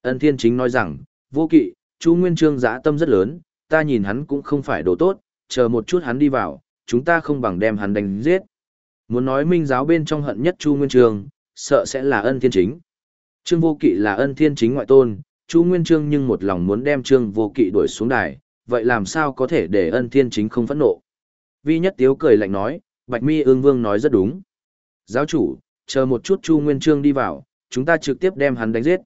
Ân Thiên Chính nói rằng, Vô Kỵ, Chu Nguyên Trương dã tâm rất lớn, ta nhìn hắn cũng không phải đồ tốt, chờ một chút hắn đi vào, chúng ta không bằng đem hắn đánh giết. Muốn nói minh giáo bên trong hận nhất Chu Nguyên Trương, sợ sẽ là ân thiên chính. Trương Vô Kỵ là ân thiên chính ngoại tôn, Chu Nguyên Trương nhưng một lòng muốn đem Trương Vô Kỵ đuổi xuống đài, vậy làm sao có thể để ân thiên chính không phẫn nộ. Vi Nhất Tiếu cười lạnh nói, Bạch Mi ương vương nói rất đúng. Giáo chủ, chờ một chút Chu Nguyên Trương đi vào, chúng ta trực tiếp đem hắn đánh giết.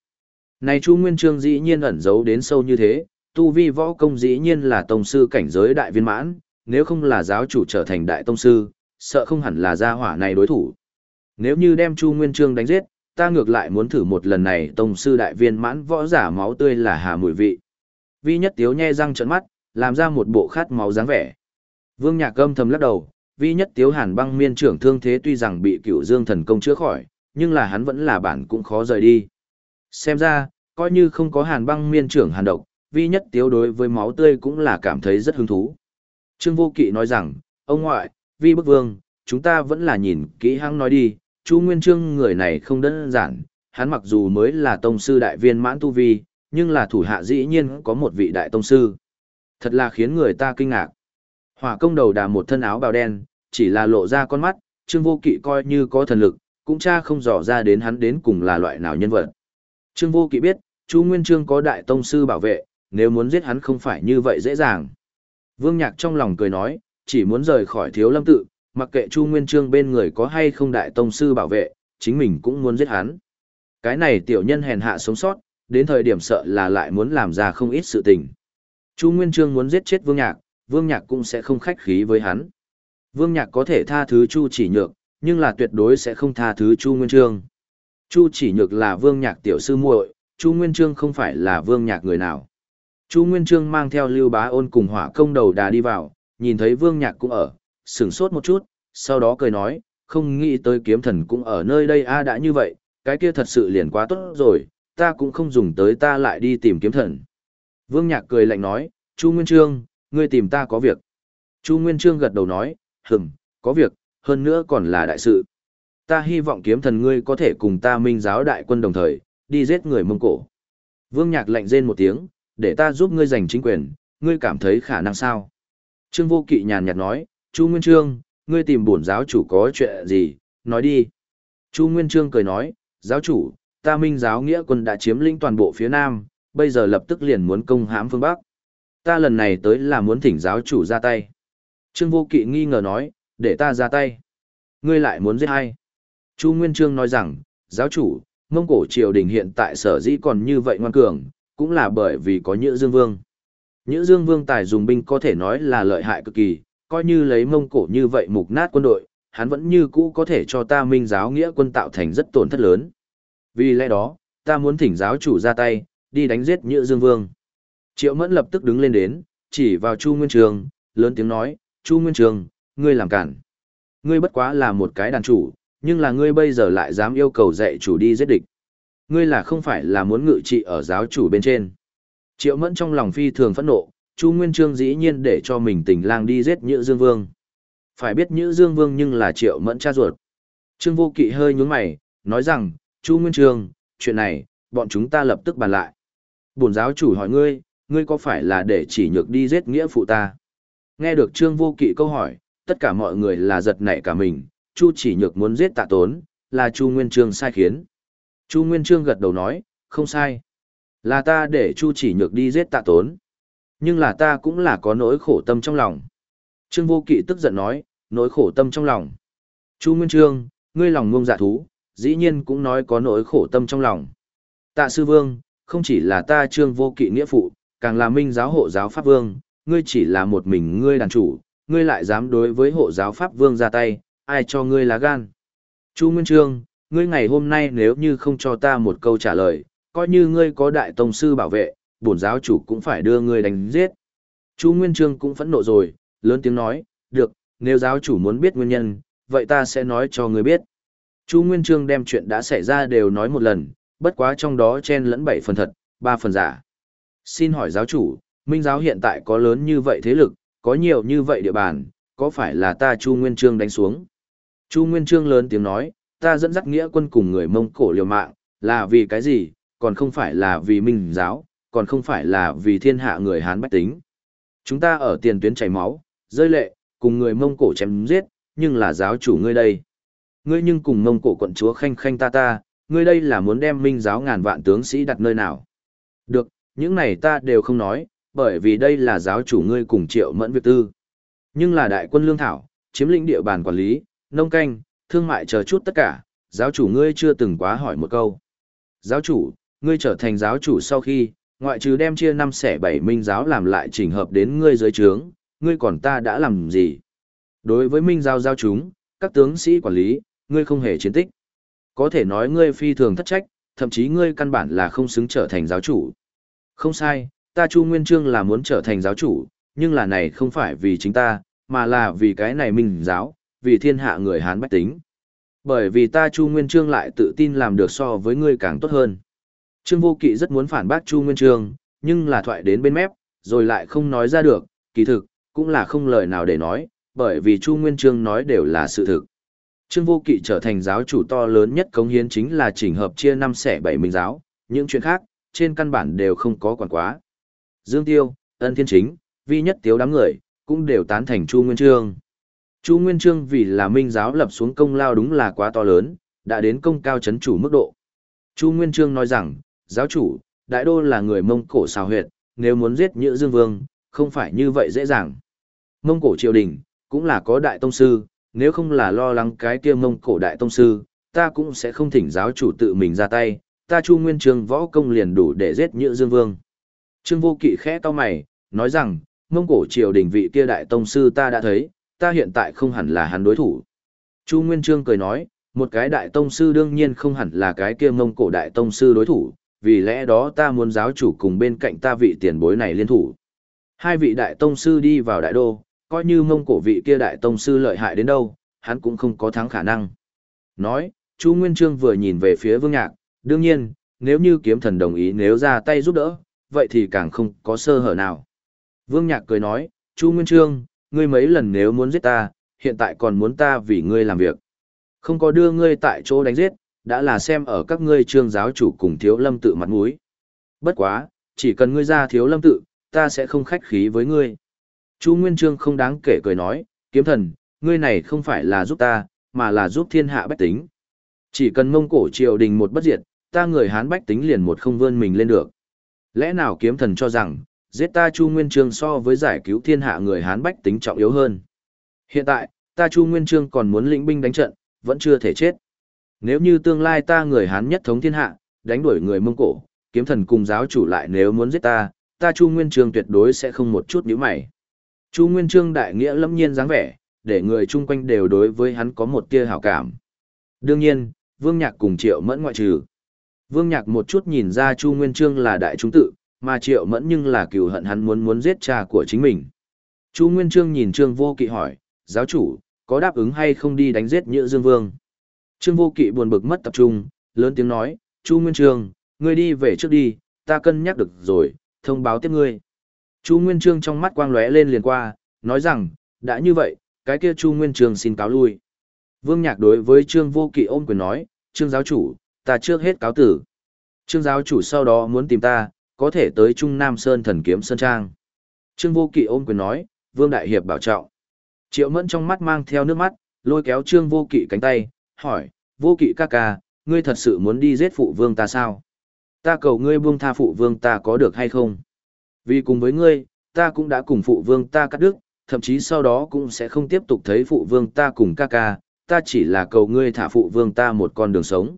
Này Chu Nguyên Trương dĩ nhiên ẩn giấu đến sâu như thế, tu vi võ công dĩ nhiên là tông sư cảnh giới đại viên mãn, nếu không là giáo chủ trở thành đại tông sư, sợ không hẳn là gia hỏa này đối thủ. Nếu như đem Chu Nguyên Trương đánh giết, ta ngược lại muốn thử một lần này tông sư đại viên mãn võ giả máu tươi là hà mùi vị. Vi nhất tiếu nhe răng trợn mắt, làm ra một bộ khát máu dáng vẻ. Vương Nhạc Âm thầm lắc đầu, vi nhất tiếu hàn băng miên trưởng thương thế tuy rằng bị Cửu dương thần công chữa khỏi, nhưng là hắn vẫn là bản cũng khó rời đi. Xem ra, coi như không có hàn băng miên trưởng hàn độc, vi nhất tiếu đối với máu tươi cũng là cảm thấy rất hứng thú. Trương Vô Kỵ nói rằng, ông ngoại, vi bức vương, chúng ta vẫn là nhìn kỹ hăng nói đi, Chu Nguyên Trương người này không đơn giản, hắn mặc dù mới là tông sư đại viên mãn tu vi, nhưng là thủ hạ dĩ nhiên có một vị đại tông sư. Thật là khiến người ta kinh ngạc. Hỏa công đầu đà một thân áo bào đen, chỉ là lộ ra con mắt, Trương Vô Kỵ coi như có thần lực, cũng cha không dò ra đến hắn đến cùng là loại nào nhân vật. Trương Vô Kỵ biết, Chu Nguyên Trương có đại tông sư bảo vệ, nếu muốn giết hắn không phải như vậy dễ dàng. Vương Nhạc trong lòng cười nói, chỉ muốn rời khỏi thiếu lâm tự, mặc kệ Chu Nguyên Trương bên người có hay không đại tông sư bảo vệ, chính mình cũng muốn giết hắn. Cái này tiểu nhân hèn hạ sống sót, đến thời điểm sợ là lại muốn làm ra không ít sự tình. Chu Nguyên Trương muốn giết chết Vương Nhạc, Vương Nhạc cũng sẽ không khách khí với hắn. Vương Nhạc có thể tha thứ Chu chỉ nhược, nhưng là tuyệt đối sẽ không tha thứ Chu Nguyên Trương. Chu chỉ nhược là Vương Nhạc tiểu sư muội, Chu Nguyên Trương không phải là Vương Nhạc người nào. Chu Nguyên Trương mang theo Lưu Bá Ôn cùng hỏa công đầu đà đi vào, nhìn thấy Vương Nhạc cũng ở, sửng sốt một chút, sau đó cười nói, không nghĩ tới kiếm thần cũng ở nơi đây a đã như vậy, cái kia thật sự liền quá tốt rồi, ta cũng không dùng tới ta lại đi tìm kiếm thần. Vương Nhạc cười lạnh nói, Chu Nguyên Trương, ngươi tìm ta có việc. Chu Nguyên Trương gật đầu nói, hừng, có việc, hơn nữa còn là đại sự. Ta hy vọng kiếm thần ngươi có thể cùng ta minh giáo đại quân đồng thời, đi giết người Mông Cổ. Vương Nhạc lạnh rên một tiếng, để ta giúp ngươi giành chính quyền, ngươi cảm thấy khả năng sao? Trương Vô Kỵ nhàn nhạt nói, Chu Nguyên Trương, ngươi tìm bổn giáo chủ có chuyện gì, nói đi. Chu Nguyên Trương cười nói, giáo chủ, ta minh giáo nghĩa quân đã chiếm lĩnh toàn bộ phía Nam, bây giờ lập tức liền muốn công hãm phương Bắc. Ta lần này tới là muốn thỉnh giáo chủ ra tay. Trương Vô Kỵ nghi ngờ nói, để ta ra tay. Ngươi lại muốn giết ai? Chu Nguyên Trương nói rằng, giáo chủ, Mông Cổ triều đình hiện tại sở dĩ còn như vậy ngoan cường, cũng là bởi vì có Nhữ Dương Vương. Nhữ Dương Vương tài dùng binh có thể nói là lợi hại cực kỳ, coi như lấy Mông Cổ như vậy mục nát quân đội, hắn vẫn như cũ có thể cho ta minh giáo nghĩa quân tạo thành rất tổn thất lớn. Vì lẽ đó, ta muốn thỉnh giáo chủ ra tay, đi đánh giết Nhữ Dương Vương. Triệu Mẫn lập tức đứng lên đến, chỉ vào Chu Nguyên Trường, lớn tiếng nói, Chu Nguyên Trường, ngươi làm cản. Ngươi bất quá là một cái đàn chủ, nhưng là ngươi bây giờ lại dám yêu cầu dạy chủ đi giết địch. Ngươi là không phải là muốn ngự trị ở giáo chủ bên trên. Triệu Mẫn trong lòng phi thường phẫn nộ, Chu Nguyên Trương dĩ nhiên để cho mình tình lang đi giết Nhữ Dương Vương. Phải biết Nhữ Dương Vương nhưng là Triệu Mẫn cha ruột. Trương Vô Kỵ hơi nhướng mày, nói rằng, Chu Nguyên Trương, chuyện này, bọn chúng ta lập tức bàn lại. Bổn giáo chủ hỏi ngươi, ngươi có phải là để chỉ nhược đi giết nghĩa phụ ta? Nghe được Trương Vô Kỵ câu hỏi, tất cả mọi người là giật nảy cả mình, Chu chỉ nhược muốn giết tạ tốn, là Chu Nguyên Trương sai khiến. Chu Nguyên Trương gật đầu nói, không sai. Là ta để Chu chỉ nhược đi giết tạ tốn. Nhưng là ta cũng là có nỗi khổ tâm trong lòng. Trương Vô Kỵ tức giận nói, nỗi khổ tâm trong lòng. Chu Nguyên Trương, ngươi lòng ngông dạ thú, dĩ nhiên cũng nói có nỗi khổ tâm trong lòng. Tạ Sư Vương, không chỉ là ta Trương Vô Kỵ nghĩa phụ, càng là minh giáo hộ giáo Pháp Vương, ngươi chỉ là một mình ngươi đàn chủ, ngươi lại dám đối với hộ giáo Pháp Vương ra tay, ai cho ngươi lá gan. Chu Nguyên Trương, ngươi ngày hôm nay nếu như không cho ta một câu trả lời, coi như ngươi có đại tông sư bảo vệ, bổn giáo chủ cũng phải đưa ngươi đánh giết. Chu Nguyên Trương cũng phẫn nộ rồi, lớn tiếng nói, được, nếu giáo chủ muốn biết nguyên nhân, vậy ta sẽ nói cho ngươi biết. Chu Nguyên Trương đem chuyện đã xảy ra đều nói một lần, bất quá trong đó chen lẫn bảy phần thật, ba phần giả. Xin hỏi giáo chủ, Minh giáo hiện tại có lớn như vậy thế lực, có nhiều như vậy địa bàn, có phải là ta Chu Nguyên Trương đánh xuống? Chu Nguyên Trương lớn tiếng nói, ta dẫn dắt nghĩa quân cùng người Mông Cổ liều mạng, là vì cái gì, còn không phải là vì Minh giáo, còn không phải là vì thiên hạ người Hán bách tính. Chúng ta ở tiền tuyến chảy máu, rơi lệ, cùng người Mông Cổ chém giết, nhưng là giáo chủ ngươi đây. Ngươi nhưng cùng Mông Cổ quận chúa khanh khanh ta ta, ngươi đây là muốn đem Minh giáo ngàn vạn tướng sĩ đặt nơi nào. Được, những này ta đều không nói, bởi vì đây là giáo chủ ngươi cùng triệu mẫn việc tư. Nhưng là đại quân lương thảo, chiếm lĩnh địa bàn quản lý, nông canh, thương mại chờ chút tất cả, giáo chủ ngươi chưa từng quá hỏi một câu. Giáo chủ, ngươi trở thành giáo chủ sau khi, ngoại trừ đem chia năm xẻ bảy minh giáo làm lại chỉnh hợp đến ngươi dưới trướng, ngươi còn ta đã làm gì? Đối với minh giáo giao chúng, các tướng sĩ quản lý, ngươi không hề chiến tích. Có thể nói ngươi phi thường thất trách, thậm chí ngươi căn bản là không xứng trở thành giáo chủ. Không sai, ta Chu Nguyên Trương là muốn trở thành giáo chủ, nhưng là này không phải vì chính ta, mà là vì cái này minh giáo, vì thiên hạ người Hán bách tính. Bởi vì ta Chu Nguyên Trương lại tự tin làm được so với ngươi càng tốt hơn. Trương Vô Kỵ rất muốn phản bác Chu Nguyên Trương, nhưng là thoại đến bên mép, rồi lại không nói ra được, kỳ thực, cũng là không lời nào để nói, bởi vì Chu Nguyên Trương nói đều là sự thực. Trương Vô Kỵ trở thành giáo chủ to lớn nhất cống hiến chính là chỉnh hợp chia năm xẻ bảy minh giáo, những chuyện khác, trên căn bản đều không có quản quá. Dương Tiêu, Ân Thiên Chính, Vi Nhất Tiếu đám người, cũng đều tán thành Chu Nguyên Trương. Chu Nguyên Trương vì là minh giáo lập xuống công lao đúng là quá to lớn, đã đến công cao chấn chủ mức độ. Chu Nguyên Trương nói rằng, giáo chủ, đại đô là người Mông Cổ xào huyệt, nếu muốn giết Nhữ Dương Vương, không phải như vậy dễ dàng. Mông Cổ triều đình, cũng là có đại tông sư, nếu không là lo lắng cái kia Mông Cổ đại tông sư, ta cũng sẽ không thỉnh giáo chủ tự mình ra tay, ta Chu Nguyên Trương võ công liền đủ để giết Nhữ Dương Vương. Trương Vô Kỵ khẽ to mày, nói rằng, Mông Cổ triều đình vị kia đại tông sư ta đã thấy, ta hiện tại không hẳn là hắn đối thủ. Chu Nguyên Trương cười nói, một cái đại tông sư đương nhiên không hẳn là cái kia mông cổ đại tông sư đối thủ, vì lẽ đó ta muốn giáo chủ cùng bên cạnh ta vị tiền bối này liên thủ. Hai vị đại tông sư đi vào đại đô, coi như mông cổ vị kia đại tông sư lợi hại đến đâu, hắn cũng không có thắng khả năng. Nói, Chu Nguyên Trương vừa nhìn về phía Vương Nhạc, đương nhiên, nếu như kiếm thần đồng ý nếu ra tay giúp đỡ, vậy thì càng không có sơ hở nào. Vương Nhạc cười nói, Chu Nguyên Trương, ngươi mấy lần nếu muốn giết ta, hiện tại còn muốn ta vì ngươi làm việc. Không có đưa ngươi tại chỗ đánh giết, đã là xem ở các ngươi trương giáo chủ cùng thiếu lâm tự mặt mũi. Bất quá, chỉ cần ngươi ra thiếu lâm tự, ta sẽ không khách khí với ngươi. Chu Nguyên Trương không đáng kể cười nói, kiếm thần, ngươi này không phải là giúp ta, mà là giúp thiên hạ bách tính. Chỉ cần mông cổ triều đình một bất diệt, ta người Hán bách tính liền một không vươn mình lên được. Lẽ nào kiếm thần cho rằng, giết ta Chu Nguyên Trương so với giải cứu thiên hạ người Hán bách tính trọng yếu hơn. Hiện tại, ta Chu Nguyên Trương còn muốn lĩnh binh đánh trận, vẫn chưa thể chết. Nếu như tương lai ta người Hán nhất thống thiên hạ, đánh đuổi người Mông Cổ, kiếm thần cùng giáo chủ lại nếu muốn giết ta, ta Chu Nguyên Trương tuyệt đối sẽ không một chút nhíu mày. Chu Nguyên Trương đại nghĩa lâm nhiên dáng vẻ, để người chung quanh đều đối với hắn có một tia hảo cảm. Đương nhiên, Vương Nhạc cùng Triệu Mẫn ngoại trừ. Vương Nhạc một chút nhìn ra Chu Nguyên Trương là đại chúng tự, mà Triệu Mẫn nhưng là cừu hận hắn muốn muốn giết cha của chính mình. Chu Nguyên Trương nhìn Trương Vô Kỵ hỏi, giáo chủ, có đáp ứng hay không đi đánh giết Nhữ Dương Vương? Trương Vô Kỵ buồn bực mất tập trung, lớn tiếng nói, Chu Nguyên Trương, ngươi đi về trước đi, ta cân nhắc được rồi, thông báo tiếp ngươi. Chu Nguyên Trương trong mắt quang lóe lên liền qua, nói rằng, đã như vậy, cái kia Chu Nguyên Trương xin cáo lui. Vương Nhạc đối với Trương Vô Kỵ ôm quyền nói, Trương giáo chủ, ta trước hết cáo tử. Trương giáo chủ sau đó muốn tìm ta, có thể tới Trung Nam Sơn thần kiếm Sơn Trang. Trương Vô Kỵ ôm quyền nói, Vương Đại Hiệp bảo trọng. Triệu Mẫn trong mắt mang theo nước mắt, lôi kéo Trương Vô Kỵ cánh tay, hỏi, Vô Kỵ ca ca, ngươi thật sự muốn đi giết phụ vương ta sao? Ta cầu ngươi buông tha phụ vương ta có được hay không? Vì cùng với ngươi, ta cũng đã cùng phụ vương ta cắt đứt, thậm chí sau đó cũng sẽ không tiếp tục thấy phụ vương ta cùng ca ca, ta chỉ là cầu ngươi thả phụ vương ta một con đường sống.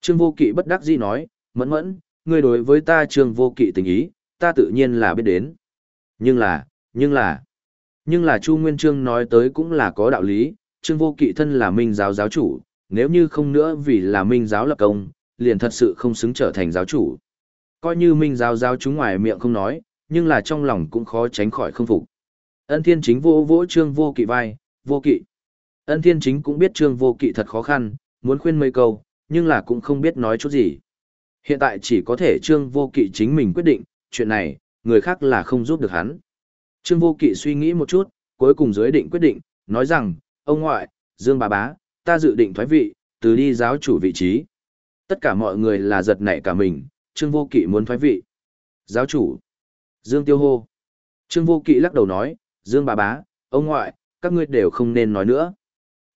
Trương Vô Kỵ bất đắc dĩ nói, mẫn mẫn, ngươi đối với ta Trương Vô Kỵ tình ý, ta tự nhiên là biết đến. Nhưng là, nhưng là, nhưng là Chu Nguyên Trương nói tới cũng là có đạo lý, Trương Vô Kỵ thân là minh giáo giáo chủ, nếu như không nữa vì là minh giáo lập công, liền thật sự không xứng trở thành giáo chủ. Coi như minh giáo giáo chúng ngoài miệng không nói, nhưng là trong lòng cũng khó tránh khỏi không phục. Ân Thiên Chính vô vỗ Trương Vô Kỵ vai, Vô Kỵ. Ân Thiên Chính cũng biết Trương Vô Kỵ thật khó khăn, muốn khuyên mấy câu, nhưng là cũng không biết nói chút gì. Hiện tại chỉ có thể Trương Vô Kỵ chính mình quyết định, chuyện này, người khác là không giúp được hắn. Trương Vô Kỵ suy nghĩ một chút, cuối cùng dưới định quyết định, nói rằng, ông ngoại, Dương bà bá, ta dự định thoái vị, từ đi giáo chủ vị trí. Tất cả mọi người là giật nảy cả mình, Trương Vô Kỵ muốn thoái vị. Giáo chủ. Dương Tiêu hô. Trương Vô Kỵ lắc đầu nói, Dương bà bá, ông ngoại, các ngươi đều không nên nói nữa.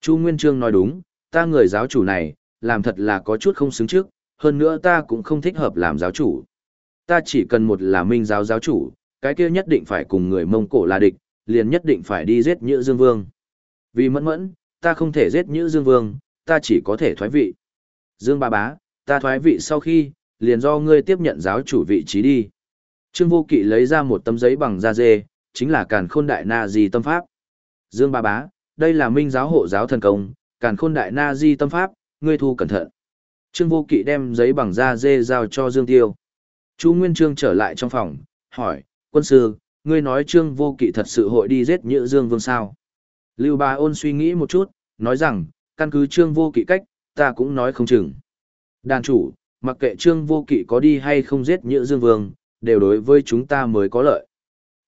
Chu Nguyên Trương nói đúng, ta người giáo chủ này, làm thật là có chút không xứng trước, hơn nữa ta cũng không thích hợp làm giáo chủ. Ta chỉ cần một là minh giáo giáo chủ, cái kia nhất định phải cùng người Mông Cổ là địch, liền nhất định phải đi giết Nhữ Dương Vương. Vì mẫn mẫn, ta không thể giết Nhữ Dương Vương, ta chỉ có thể thoái vị. Dương Ba Bá, ta thoái vị sau khi, liền do ngươi tiếp nhận giáo chủ vị trí đi. Trương Vô Kỵ lấy ra một tấm giấy bằng da dê, chính là Càn Khôn Đại Na Di Tâm Pháp. Dương Ba Bá, đây là minh giáo hộ giáo thần công, Càn Khôn Đại Na Di Tâm Pháp, ngươi thu cẩn thận. Trương Vô Kỵ đem giấy bằng da dê giao cho Dương Tiêu. Chu Nguyên Trương trở lại trong phòng, hỏi, quân sư, ngươi nói Trương Vô Kỵ thật sự hội đi giết Nhữ Dương Vương sao? Lưu Ba Ôn suy nghĩ một chút, nói rằng, căn cứ Trương Vô Kỵ cách, ta cũng nói không chừng. Đàn chủ, mặc kệ Trương Vô Kỵ có đi hay không giết Nhữ Dương Vương, đều đối với chúng ta mới có lợi.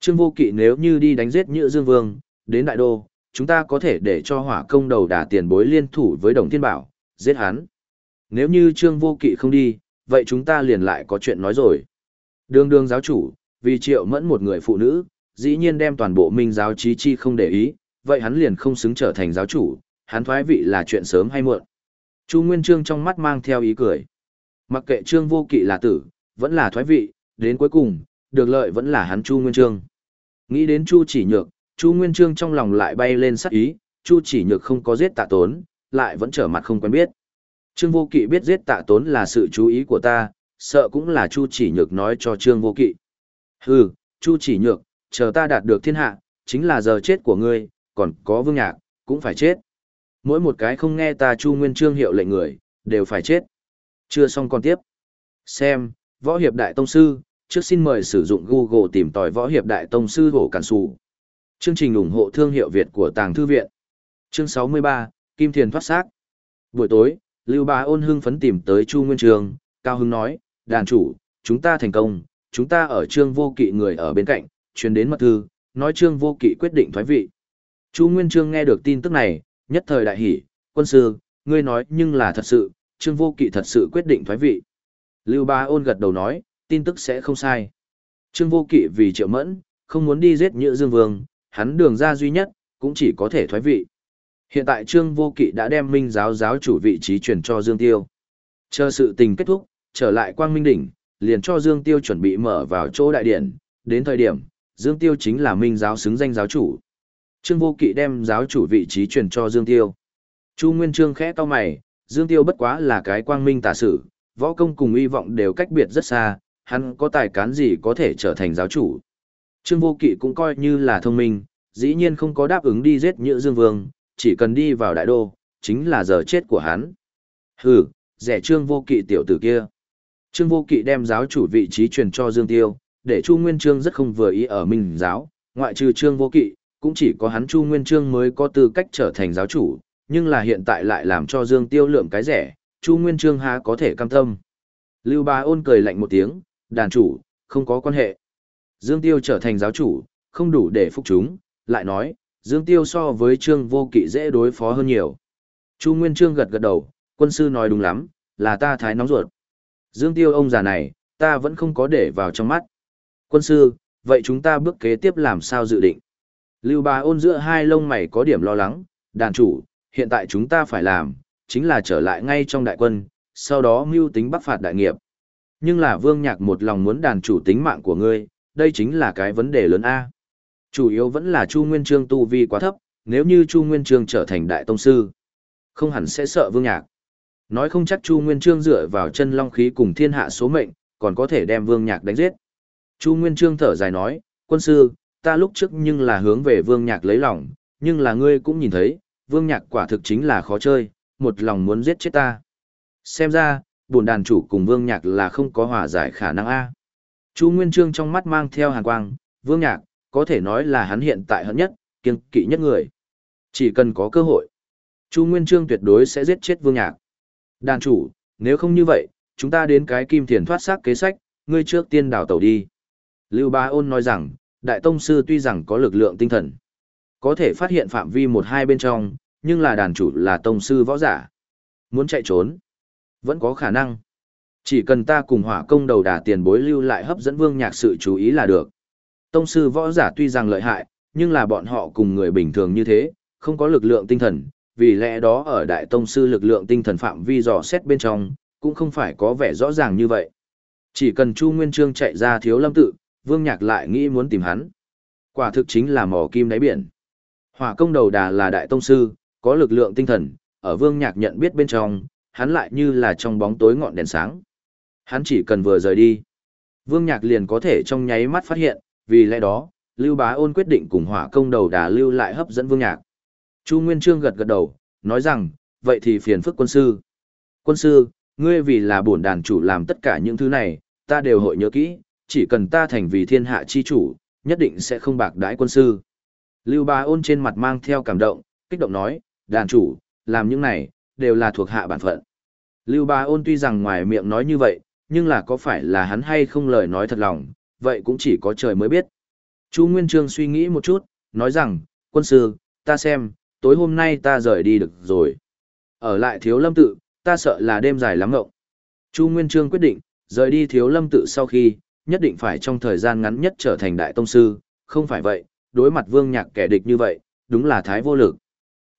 Trương Vô Kỵ nếu như đi đánh giết Nhữ Dương Vương, đến Đại Đô, chúng ta có thể để cho hỏa công đầu đà tiền bối liên thủ với Đồng Thiên Bảo, giết hắn. Nếu như Trương Vô Kỵ không đi, vậy chúng ta liền lại có chuyện nói rồi. Đường đường giáo chủ, vì triệu mẫn một người phụ nữ, dĩ nhiên đem toàn bộ minh giáo trí chi không để ý, vậy hắn liền không xứng trở thành giáo chủ, hắn thoái vị là chuyện sớm hay muộn. Chu Nguyên Trương trong mắt mang theo ý cười. Mặc kệ Trương Vô Kỵ là tử, vẫn là thoái vị, đến cuối cùng, được lợi vẫn là hắn Chu Nguyên Trương. Nghĩ đến Chu Chỉ Nhược, Chu Nguyên Trương trong lòng lại bay lên sắc ý, Chu Chỉ Nhược không có giết tạ tốn, lại vẫn trở mặt không quen biết. Trương Vô Kỵ biết giết tạ tốn là sự chú ý của ta, sợ cũng là Chu Chỉ Nhược nói cho Trương Vô Kỵ. Hừ, Chu Chỉ Nhược, chờ ta đạt được thiên hạ, chính là giờ chết của ngươi, còn có vương nhạc, cũng phải chết. Mỗi một cái không nghe ta Chu Nguyên Trương hiệu lệnh người, đều phải chết. Chưa xong còn tiếp. Xem, Võ Hiệp Đại Tông Sư, trước xin mời sử dụng Google tìm tòi Võ Hiệp Đại Tông Sư Hổ Cản Sù. Chương trình ủng hộ thương hiệu Việt của Tàng Thư Viện. Chương 63, Kim Thiền thoát xác. Buổi tối, Lưu Bá ôn hưng phấn tìm tới Chu Nguyên Trường, Cao Hưng nói, đàn chủ, chúng ta thành công, chúng ta ở trương vô kỵ người ở bên cạnh, truyền đến mật thư, nói trương vô kỵ quyết định thoái vị. Chu Nguyên Trương nghe được tin tức này, nhất thời đại hỉ, quân sư, ngươi nói nhưng là thật sự, trương vô kỵ thật sự quyết định thoái vị. Lưu Ba ôn gật đầu nói, tin tức sẽ không sai. Trương vô kỵ vì triệu mẫn, không muốn đi giết nhữ dương vương, hắn đường ra duy nhất, cũng chỉ có thể thoái vị. Hiện tại Trương Vô Kỵ đã đem minh giáo giáo chủ vị trí chuyển cho Dương Tiêu. Chờ sự tình kết thúc, trở lại Quang Minh Đỉnh, liền cho Dương Tiêu chuẩn bị mở vào chỗ đại điện, đến thời điểm, Dương Tiêu chính là minh giáo xứng danh giáo chủ. Trương Vô Kỵ đem giáo chủ vị trí truyền cho Dương Tiêu. Chu Nguyên Trương khẽ to mày, Dương Tiêu bất quá là cái quang minh tả sử, võ công cùng uy vọng đều cách biệt rất xa, hắn có tài cán gì có thể trở thành giáo chủ. Trương Vô Kỵ cũng coi như là thông minh, dĩ nhiên không có đáp ứng đi giết Nhữ Dương Vương, chỉ cần đi vào đại đô, chính là giờ chết của hắn. Hừ, rẻ trương vô kỵ tiểu tử kia. Trương vô kỵ đem giáo chủ vị trí truyền cho Dương Tiêu, để Chu Nguyên Trương rất không vừa ý ở Minh giáo, ngoại trừ trương vô kỵ, cũng chỉ có hắn Chu Nguyên Trương mới có tư cách trở thành giáo chủ, nhưng là hiện tại lại làm cho Dương Tiêu lượng cái rẻ, Chu Nguyên Trương há có thể cam tâm. Lưu Bá ôn cười lạnh một tiếng, đàn chủ, không có quan hệ. Dương Tiêu trở thành giáo chủ, không đủ để phục chúng, lại nói, Dương Tiêu so với Trương Vô Kỵ dễ đối phó hơn nhiều. Chu Nguyên Trương gật gật đầu, quân sư nói đúng lắm, là ta thái nóng ruột. Dương Tiêu ông già này, ta vẫn không có để vào trong mắt. Quân sư, vậy chúng ta bước kế tiếp làm sao dự định? Lưu Bá ôn giữa hai lông mày có điểm lo lắng, đàn chủ, hiện tại chúng ta phải làm, chính là trở lại ngay trong đại quân, sau đó mưu tính bắc phạt đại nghiệp. Nhưng là vương nhạc một lòng muốn đàn chủ tính mạng của ngươi, đây chính là cái vấn đề lớn A. Chủ yếu vẫn là Chu Nguyên Trương tu vi quá thấp, nếu như Chu Nguyên Trương trở thành đại tông sư, không hẳn sẽ sợ Vương Nhạc. Nói không chắc Chu Nguyên Trương dựa vào chân long khí cùng thiên hạ số mệnh, còn có thể đem Vương Nhạc đánh giết. Chu Nguyên Trương thở dài nói, quân sư, ta lúc trước nhưng là hướng về Vương Nhạc lấy lòng, nhưng là ngươi cũng nhìn thấy, Vương Nhạc quả thực chính là khó chơi, một lòng muốn giết chết ta. Xem ra, buồn đàn chủ cùng Vương Nhạc là không có hòa giải khả năng A. Chu Nguyên Trương trong mắt mang theo hàn quang, Vương Nhạc, có thể nói là hắn hiện tại hận nhất, kiêng kỵ nhất người. Chỉ cần có cơ hội, Chu Nguyên Trương tuyệt đối sẽ giết chết Vương Nhạc. Đàn chủ, nếu không như vậy, chúng ta đến cái kim thiền thoát xác kế sách, ngươi trước tiên đào tẩu đi. Lưu Ba Ôn nói rằng, Đại Tông Sư tuy rằng có lực lượng tinh thần, có thể phát hiện phạm vi một hai bên trong, nhưng là đàn chủ là Tông Sư võ giả. Muốn chạy trốn, vẫn có khả năng. Chỉ cần ta cùng hỏa công đầu đà tiền bối lưu lại hấp dẫn Vương Nhạc sự chú ý là được. Tông sư võ giả tuy rằng lợi hại, nhưng là bọn họ cùng người bình thường như thế, không có lực lượng tinh thần, vì lẽ đó ở đại tông sư lực lượng tinh thần phạm vi dò xét bên trong, cũng không phải có vẻ rõ ràng như vậy. Chỉ cần Chu Nguyên Trương chạy ra thiếu lâm tự, Vương Nhạc lại nghĩ muốn tìm hắn. Quả thực chính là mỏ kim đáy biển. Hỏa công đầu đà là đại tông sư, có lực lượng tinh thần, ở Vương Nhạc nhận biết bên trong, hắn lại như là trong bóng tối ngọn đèn sáng. Hắn chỉ cần vừa rời đi. Vương Nhạc liền có thể trong nháy mắt phát hiện, vì lẽ đó, Lưu Bá Ôn quyết định cùng hỏa công đầu đà lưu lại hấp dẫn Vương Nhạc. Chu Nguyên Trương gật gật đầu, nói rằng, vậy thì phiền phức quân sư. Quân sư, ngươi vì là bổn đàn chủ làm tất cả những thứ này, ta đều hội nhớ kỹ, chỉ cần ta thành vì thiên hạ chi chủ, nhất định sẽ không bạc đãi quân sư. Lưu Bá Ôn trên mặt mang theo cảm động, kích động nói, đàn chủ, làm những này, đều là thuộc hạ bản phận. Lưu Bá Ôn tuy rằng ngoài miệng nói như vậy, nhưng là có phải là hắn hay không lời nói thật lòng, vậy cũng chỉ có trời mới biết. Chu Nguyên Trương suy nghĩ một chút, nói rằng, quân sư, ta xem, tối hôm nay ta rời đi được rồi. Ở lại thiếu lâm tự, ta sợ là đêm dài lắm ngộng. Chu Nguyên Trương quyết định, rời đi thiếu lâm tự sau khi, nhất định phải trong thời gian ngắn nhất trở thành đại tông sư, không phải vậy, đối mặt vương nhạc kẻ địch như vậy, đúng là thái vô lực.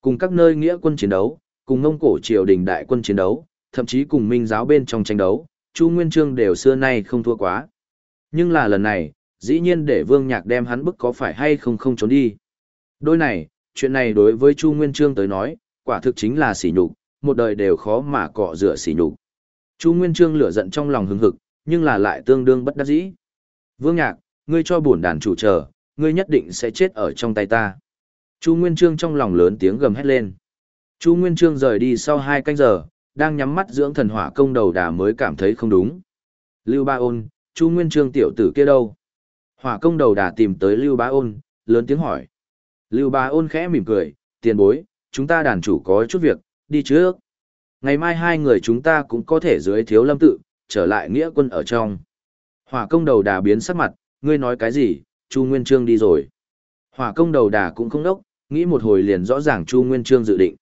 Cùng các nơi nghĩa quân chiến đấu, cùng ngông cổ triều đình đại quân chiến đấu, thậm chí cùng minh giáo bên trong tranh đấu, Chu Nguyên chương đều xưa nay không thua quá. Nhưng là lần này, dĩ nhiên để vương nhạc đem hắn bức có phải hay không không trốn đi. Đôi này, chuyện này đối với Chu Nguyên chương tới nói, quả thực chính là sỉ nhục, một đời đều khó mà cọ rửa sỉ nhục. Chu Nguyên chương lửa giận trong lòng hừng hực, nhưng là lại tương đương bất đắc dĩ. Vương Nhạc, ngươi cho bổn đàn chủ chờ, ngươi nhất định sẽ chết ở trong tay ta. Chu Nguyên Trương trong lòng lớn tiếng gầm hét lên. Chu Nguyên Trương rời đi sau hai canh giờ, đang nhắm mắt dưỡng thần hỏa công đầu đà mới cảm thấy không đúng. Lưu Ba Ôn, Chu Nguyên Trương tiểu tử kia đâu? Hỏa công đầu đà tìm tới Lưu Ba Ôn, lớn tiếng hỏi. Lưu Ba Ôn khẽ mỉm cười, tiền bối, chúng ta đàn chủ có chút việc, đi trước. Ngày mai hai người chúng ta cũng có thể dưới thiếu lâm tự, trở lại nghĩa quân ở trong. Hỏa công đầu đà biến sắc mặt, ngươi nói cái gì, Chu Nguyên Trương đi rồi. Hỏa công đầu đà cũng không đốc, nghĩ một hồi liền rõ ràng Chu Nguyên Trương dự định.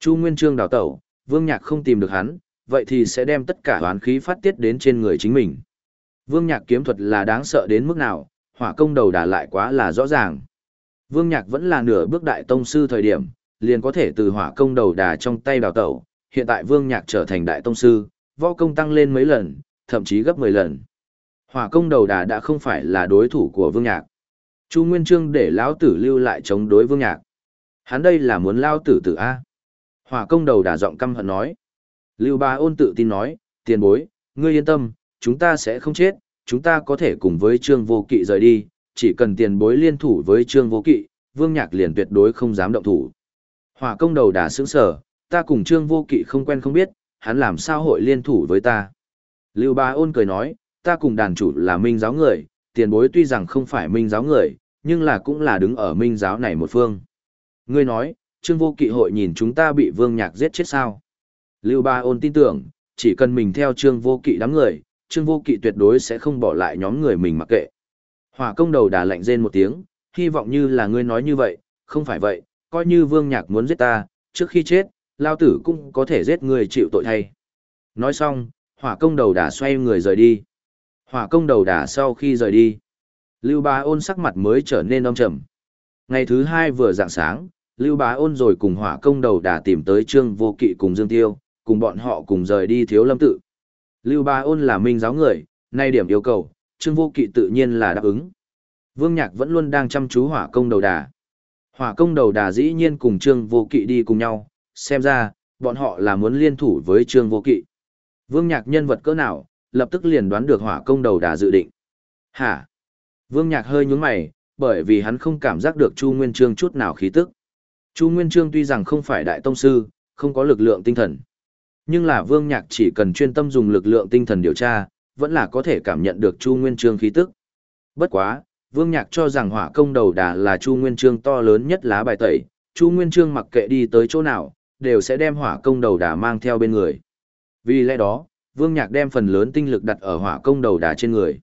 Chu Nguyên Trương đào tẩu, Vương Nhạc không tìm được hắn, vậy thì sẽ đem tất cả oán khí phát tiết đến trên người chính mình. Vương Nhạc kiếm thuật là đáng sợ đến mức nào, hỏa công đầu đà lại quá là rõ ràng. Vương Nhạc vẫn là nửa bước đại tông sư thời điểm, liền có thể từ hỏa công đầu đà trong tay đào tẩu, hiện tại Vương Nhạc trở thành đại tông sư, võ công tăng lên mấy lần, thậm chí gấp 10 lần. Hỏa công đầu đà đã không phải là đối thủ của Vương Nhạc. Chu Nguyên Trương để lão tử lưu lại chống đối Vương Nhạc. Hắn đây là muốn lao tử tử A. Hỏa công đầu đà giọng căm hận nói. Lưu Ba ôn tự tin nói, tiền bối, ngươi yên tâm, chúng ta sẽ không chết, chúng ta có thể cùng với Trương Vô Kỵ rời đi, chỉ cần tiền bối liên thủ với Trương Vô Kỵ, Vương Nhạc liền tuyệt đối không dám động thủ. Hỏa công đầu đà sững sở, ta cùng Trương Vô Kỵ không quen không biết, hắn làm sao hội liên thủ với ta. Lưu Ba ôn cười nói, ta cùng đàn chủ là minh giáo người, tiền bối tuy rằng không phải minh giáo người, nhưng là cũng là đứng ở minh giáo này một phương. Ngươi nói, Trương Vô Kỵ hội nhìn chúng ta bị Vương Nhạc giết chết sao? Lưu Ba ôn tin tưởng, chỉ cần mình theo Trương Vô Kỵ đám người, Trương Vô Kỵ tuyệt đối sẽ không bỏ lại nhóm người mình mặc kệ. Hỏa công đầu đà lạnh rên một tiếng, hy vọng như là ngươi nói như vậy, không phải vậy, coi như Vương Nhạc muốn giết ta, trước khi chết, lao tử cũng có thể giết người chịu tội thay. Nói xong, hỏa công đầu đà xoay người rời đi. Hỏa công đầu đà sau khi rời đi, Lưu Bá ôn sắc mặt mới trở nên âm trầm. Ngày thứ hai vừa dạng sáng, Lưu Bá ôn rồi cùng hỏa công đầu đà tìm tới Trương Vô Kỵ cùng Dương Tiêu, cùng bọn họ cùng rời đi thiếu lâm tự. Lưu Bá ôn là minh giáo người, nay điểm yêu cầu, Trương Vô Kỵ tự nhiên là đáp ứng. Vương Nhạc vẫn luôn đang chăm chú hỏa công đầu đà. Hỏa công đầu đà dĩ nhiên cùng Trương Vô Kỵ đi cùng nhau, xem ra, bọn họ là muốn liên thủ với Trương Vô Kỵ. Vương Nhạc nhân vật cỡ nào, lập tức liền đoán được hỏa công đầu đà dự định. Hả? Vương Nhạc hơi nhướng mày, bởi vì hắn không cảm giác được Chu Nguyên Trương chút nào khí tức. Chu Nguyên Trương tuy rằng không phải đại tông sư, không có lực lượng tinh thần. Nhưng là Vương Nhạc chỉ cần chuyên tâm dùng lực lượng tinh thần điều tra, vẫn là có thể cảm nhận được Chu Nguyên Trương khí tức. Bất quá, Vương Nhạc cho rằng hỏa công đầu đà là Chu Nguyên Trương to lớn nhất lá bài tẩy, Chu Nguyên Trương mặc kệ đi tới chỗ nào, đều sẽ đem hỏa công đầu đà mang theo bên người. Vì lẽ đó, Vương Nhạc đem phần lớn tinh lực đặt ở hỏa công đầu đà trên người.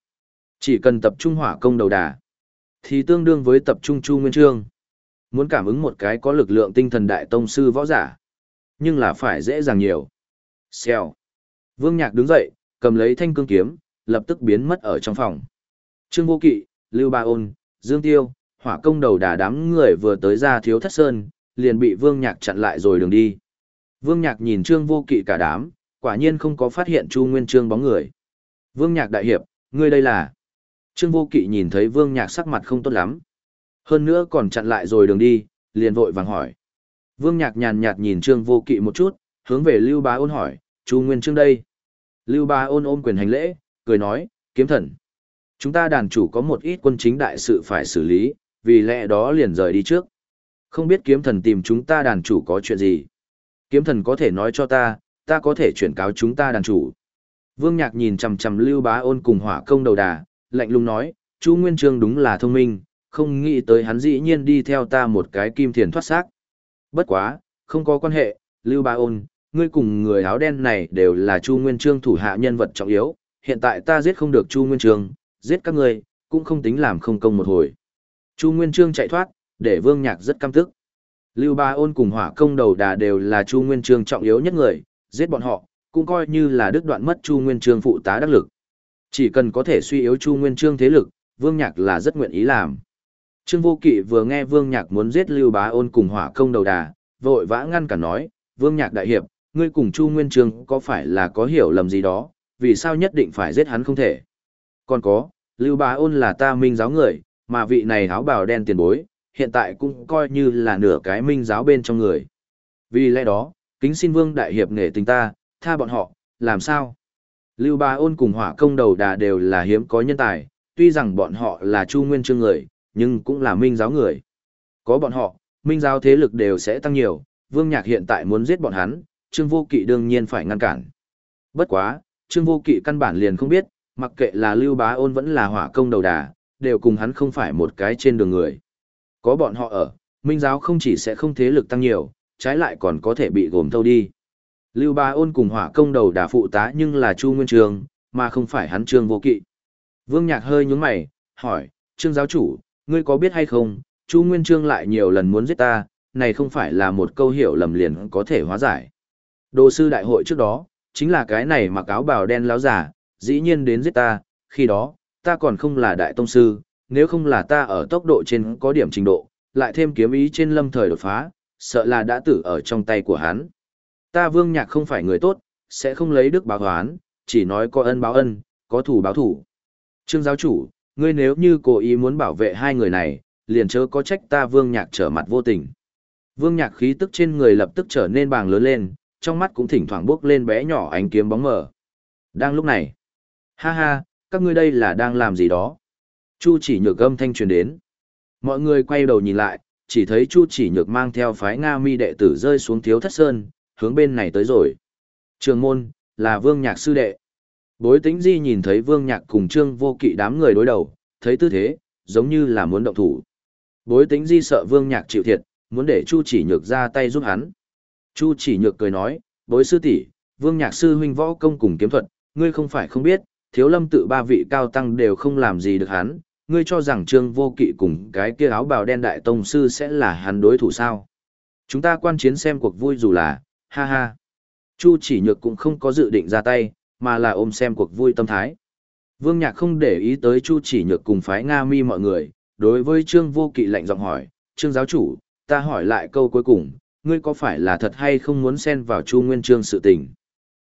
Chỉ cần tập trung hỏa công đầu đà, thì tương đương với tập trung Chu Nguyên Trương. Muốn cảm ứng một cái có lực lượng tinh thần đại tông sư võ giả, nhưng là phải dễ dàng nhiều. Xèo. Vương Nhạc đứng dậy, cầm lấy thanh cương kiếm, lập tức biến mất ở trong phòng. Trương Vô Kỵ, Lưu Ba Ôn, Dương Tiêu, hỏa công đầu đà đám người vừa tới ra thiếu thất sơn, liền bị Vương Nhạc chặn lại rồi đường đi. Vương Nhạc nhìn Trương Vô Kỵ cả đám, quả nhiên không có phát hiện Chu Nguyên Trương bóng người. Vương Nhạc đại hiệp, ngươi đây là? Trương Vô Kỵ nhìn thấy Vương Nhạc sắc mặt không tốt lắm. Hơn nữa còn chặn lại rồi đường đi, liền vội vàng hỏi. Vương Nhạc nhàn nhạt nhìn Trương Vô Kỵ một chút, hướng về Lưu Bá Ôn hỏi, Chu Nguyên Trương đây. Lưu Bá Ôn ôm quyền hành lễ, cười nói, kiếm thần. Chúng ta đàn chủ có một ít quân chính đại sự phải xử lý, vì lẽ đó liền rời đi trước. Không biết kiếm thần tìm chúng ta đàn chủ có chuyện gì. Kiếm thần có thể nói cho ta, ta có thể chuyển cáo chúng ta đàn chủ. Vương Nhạc nhìn chằm chằm Lưu Bá Ôn cùng hỏa công đầu đà, lạnh lùng nói, Chu Nguyên Trương đúng là thông minh, không nghĩ tới hắn dĩ nhiên đi theo ta một cái kim thiền thoát xác. Bất quá, không có quan hệ, Lưu Bá Ôn, ngươi cùng người áo đen này đều là Chu Nguyên Trương thủ hạ nhân vật trọng yếu, hiện tại ta giết không được Chu Nguyên Trương, giết các ngươi, cũng không tính làm không công một hồi. Chu Nguyên Trương chạy thoát, để Vương Nhạc rất căm tức. Lưu Ba Ôn cùng Hỏa Công Đầu Đà đều là Chu Nguyên Trương trọng yếu nhất người, giết bọn họ, cũng coi như là đứt đoạn mất Chu Nguyên Trương phụ tá đắc lực. Chỉ cần có thể suy yếu Chu Nguyên Trương thế lực, Vương Nhạc là rất nguyện ý làm. Trương Vô Kỵ vừa nghe Vương Nhạc muốn giết Lưu Bá Ôn cùng Hỏa Công Đầu Đà, vội vã ngăn cản nói, Vương Nhạc đại hiệp, ngươi cùng Chu Nguyên Trương có phải là có hiểu lầm gì đó, vì sao nhất định phải giết hắn không thể. Còn có, Lưu Bá Ôn là ta minh giáo người, mà vị này áo bào đen tiền bối, hiện tại cũng coi như là nửa cái minh giáo bên trong người. Vì lẽ đó, kính xin Vương đại hiệp nghệ tình ta, tha bọn họ, làm sao? Lưu Bá Ôn cùng Hỏa Công Đầu Đà đều là hiếm có nhân tài, tuy rằng bọn họ là Chu Nguyên Trương người, nhưng cũng là minh giáo người. Có bọn họ, minh giáo thế lực đều sẽ tăng nhiều, Vương Nhạc hiện tại muốn giết bọn hắn, Trương Vô Kỵ đương nhiên phải ngăn cản. Bất quá, Trương Vô Kỵ căn bản liền không biết, mặc kệ là Lưu Bá Ôn vẫn là hỏa công đầu đà, đều cùng hắn không phải một cái trên đường người. Có bọn họ ở, minh giáo không chỉ sẽ không thế lực tăng nhiều, trái lại còn có thể bị gồm thâu đi. Lưu Ba Ôn cùng hỏa công đầu đà phụ tá nhưng là Chu Nguyên Trường, mà không phải hắn Trương Vô Kỵ. Vương Nhạc hơi nhướng mày, hỏi, Trương giáo chủ, ngươi có biết hay không, Chu Nguyên Trương lại nhiều lần muốn giết ta, này không phải là một câu hiểu lầm liền có thể hóa giải. Đồ sư đại hội trước đó, chính là cái này mặc áo bào đen láo giả, dĩ nhiên đến giết ta, khi đó, ta còn không là đại tông sư, nếu không là ta ở tốc độ trên có điểm trình độ, lại thêm kiếm ý trên lâm thời đột phá, sợ là đã tử ở trong tay của hắn. Ta vương nhạc không phải người tốt, sẽ không lấy đức báo hoán, chỉ nói có ân báo ân, có thủ báo thủ. Trương giáo chủ, ngươi nếu như cố ý muốn bảo vệ hai người này, liền chớ có trách ta vương nhạc trở mặt vô tình. Vương nhạc khí tức trên người lập tức trở nên bàng lớn lên, trong mắt cũng thỉnh thoảng bước lên bé nhỏ ánh kiếm bóng mờ. Đang lúc này, ha ha, các ngươi đây là đang làm gì đó? Chu chỉ nhược âm thanh truyền đến. Mọi người quay đầu nhìn lại, chỉ thấy Chu chỉ nhược mang theo phái Nga mi đệ tử rơi xuống thiếu thất sơn, hướng bên này tới rồi. Trường môn, là vương nhạc sư đệ. Bối tính di nhìn thấy vương nhạc cùng trương vô kỵ đám người đối đầu, thấy tư thế, giống như là muốn động thủ. Bối tính di sợ vương nhạc chịu thiệt, muốn để Chu chỉ nhược ra tay giúp hắn. Chu chỉ nhược cười nói, bối sư tỷ, vương nhạc sư huynh võ công cùng kiếm thuật, ngươi không phải không biết, thiếu lâm tự ba vị cao tăng đều không làm gì được hắn, ngươi cho rằng trương vô kỵ cùng cái kia áo bào đen đại tông sư sẽ là hắn đối thủ sao. Chúng ta quan chiến xem cuộc vui dù là, ha ha. Chu chỉ nhược cũng không có dự định ra tay, mà là ôm xem cuộc vui tâm thái. Vương Nhạc không để ý tới Chu chỉ nhược cùng phái Nga mi mọi người, đối với Trương Vô Kỵ lạnh giọng hỏi, Trương giáo chủ, ta hỏi lại câu cuối cùng, ngươi có phải là thật hay không muốn xen vào Chu Nguyên Trương sự tình?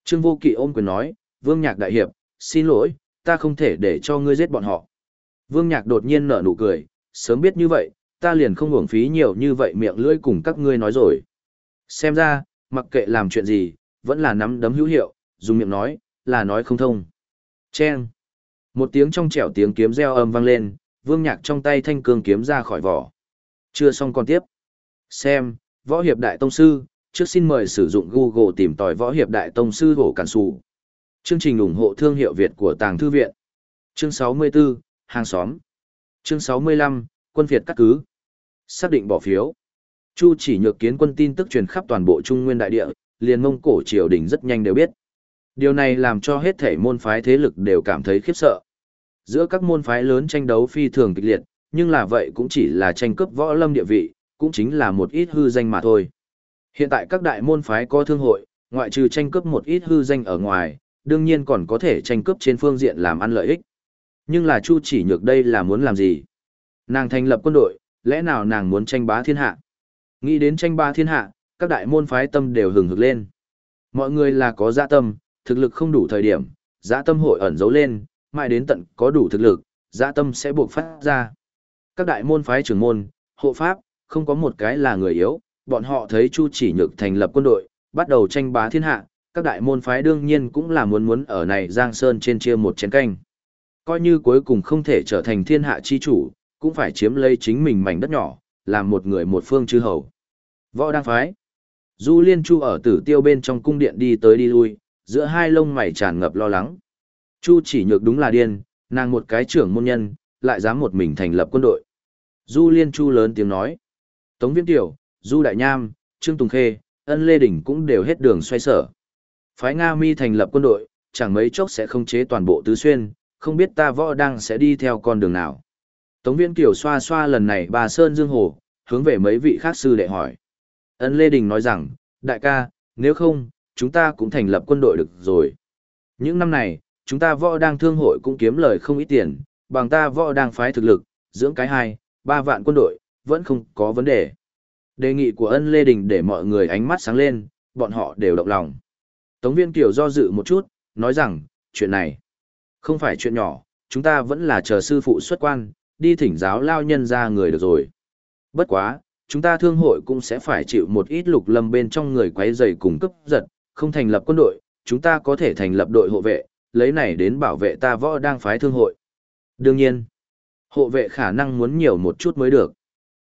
Trương Vô Kỵ ôm quyền nói, Vương Nhạc đại hiệp, xin lỗi, ta không thể để cho ngươi giết bọn họ. Vương Nhạc đột nhiên nở nụ cười, sớm biết như vậy, ta liền không uổng phí nhiều như vậy miệng lưỡi cùng các ngươi nói rồi. Xem ra, mặc kệ làm chuyện gì, vẫn là nắm đấm hữu hiệu, dùng miệng nói, là nói không thông. Chen. Một tiếng trong trẻo tiếng kiếm reo âm vang lên, Vương Nhạc trong tay thanh cương kiếm ra khỏi vỏ. Chưa xong còn tiếp. Xem, Võ Hiệp Đại Tông Sư, trước xin mời sử dụng Google tìm tòi Võ Hiệp Đại Tông Sư hổ cản sụ. Chương trình ủng hộ thương hiệu Việt của Tàng Thư Viện. Chương 64, Hàng xóm. Chương 65, Quân Việt cắt cứ. Xác định bỏ phiếu. Chu chỉ nhược kiến quân tin tức truyền khắp toàn bộ Trung Nguyên Đại Địa, liền mông cổ triều đình rất nhanh đều biết. Điều này làm cho hết thể môn phái thế lực đều cảm thấy khiếp sợ. Giữa các môn phái lớn tranh đấu phi thường kịch liệt, nhưng là vậy cũng chỉ là tranh cướp võ lâm địa vị, cũng chính là một ít hư danh mà thôi. Hiện tại các đại môn phái có thương hội, ngoại trừ tranh cướp một ít hư danh ở ngoài, đương nhiên còn có thể tranh cướp trên phương diện làm ăn lợi ích. Nhưng là Chu chỉ nhược đây là muốn làm gì? Nàng thành lập quân đội, lẽ nào nàng muốn tranh bá thiên hạ? Nghĩ đến tranh bá thiên hạ, các đại môn phái tâm đều hừng hực lên. Mọi người là có dạ tâm, thực lực không đủ thời điểm, dạ tâm hội ẩn giấu lên, mãi đến tận có đủ thực lực, dạ tâm sẽ buộc phát ra. Các đại môn phái trưởng môn, hộ pháp, không có một cái là người yếu, bọn họ thấy Chu chỉ nhược thành lập quân đội, bắt đầu tranh bá thiên hạ, các đại môn phái đương nhiên cũng là muốn muốn ở này Giang Sơn trên chia một chén canh. Coi như cuối cùng không thể trở thành thiên hạ chi chủ, cũng phải chiếm lấy chính mình mảnh đất nhỏ, làm một người một phương chư hầu. Võ đang phái. Du Liên Chu ở tử tiêu bên trong cung điện đi tới đi lui, giữa hai lông mày tràn ngập lo lắng. Chu chỉ nhược đúng là điên, nàng một cái trưởng môn nhân, lại dám một mình thành lập quân đội. Du Liên Chu lớn tiếng nói. Tống Viễn Tiểu, Du Đại Nham, Trương Tùng Khê, Ân Lê Đình cũng đều hết đường xoay sở. Phái Nga Mi thành lập quân đội, chẳng mấy chốc sẽ không chế toàn bộ tứ xuyên, không biết ta võ đang sẽ đi theo con đường nào. Tống Viễn Kiều xoa xoa lần này bà Sơn Dương Hồ, hướng về mấy vị khác sư đệ hỏi. Ân Lê Đình nói rằng, đại ca, nếu không, chúng ta cũng thành lập quân đội được rồi. Những năm này, chúng ta võ đang thương hội cũng kiếm lời không ít tiền, bằng ta võ đang phái thực lực, dưỡng cái hai, ba vạn quân đội, vẫn không có vấn đề. Đề nghị của ân Lê Đình để mọi người ánh mắt sáng lên, bọn họ đều động lòng. Tống viên Kiều do dự một chút, nói rằng, chuyện này không phải chuyện nhỏ, chúng ta vẫn là chờ sư phụ xuất quan, đi thỉnh giáo lao nhân ra người được rồi. Bất quá, chúng ta thương hội cũng sẽ phải chịu một ít lục lâm bên trong người quấy rầy cùng cấp giật, không thành lập quân đội, chúng ta có thể thành lập đội hộ vệ, lấy này đến bảo vệ ta võ đang phái thương hội. Đương nhiên, hộ vệ khả năng muốn nhiều một chút mới được.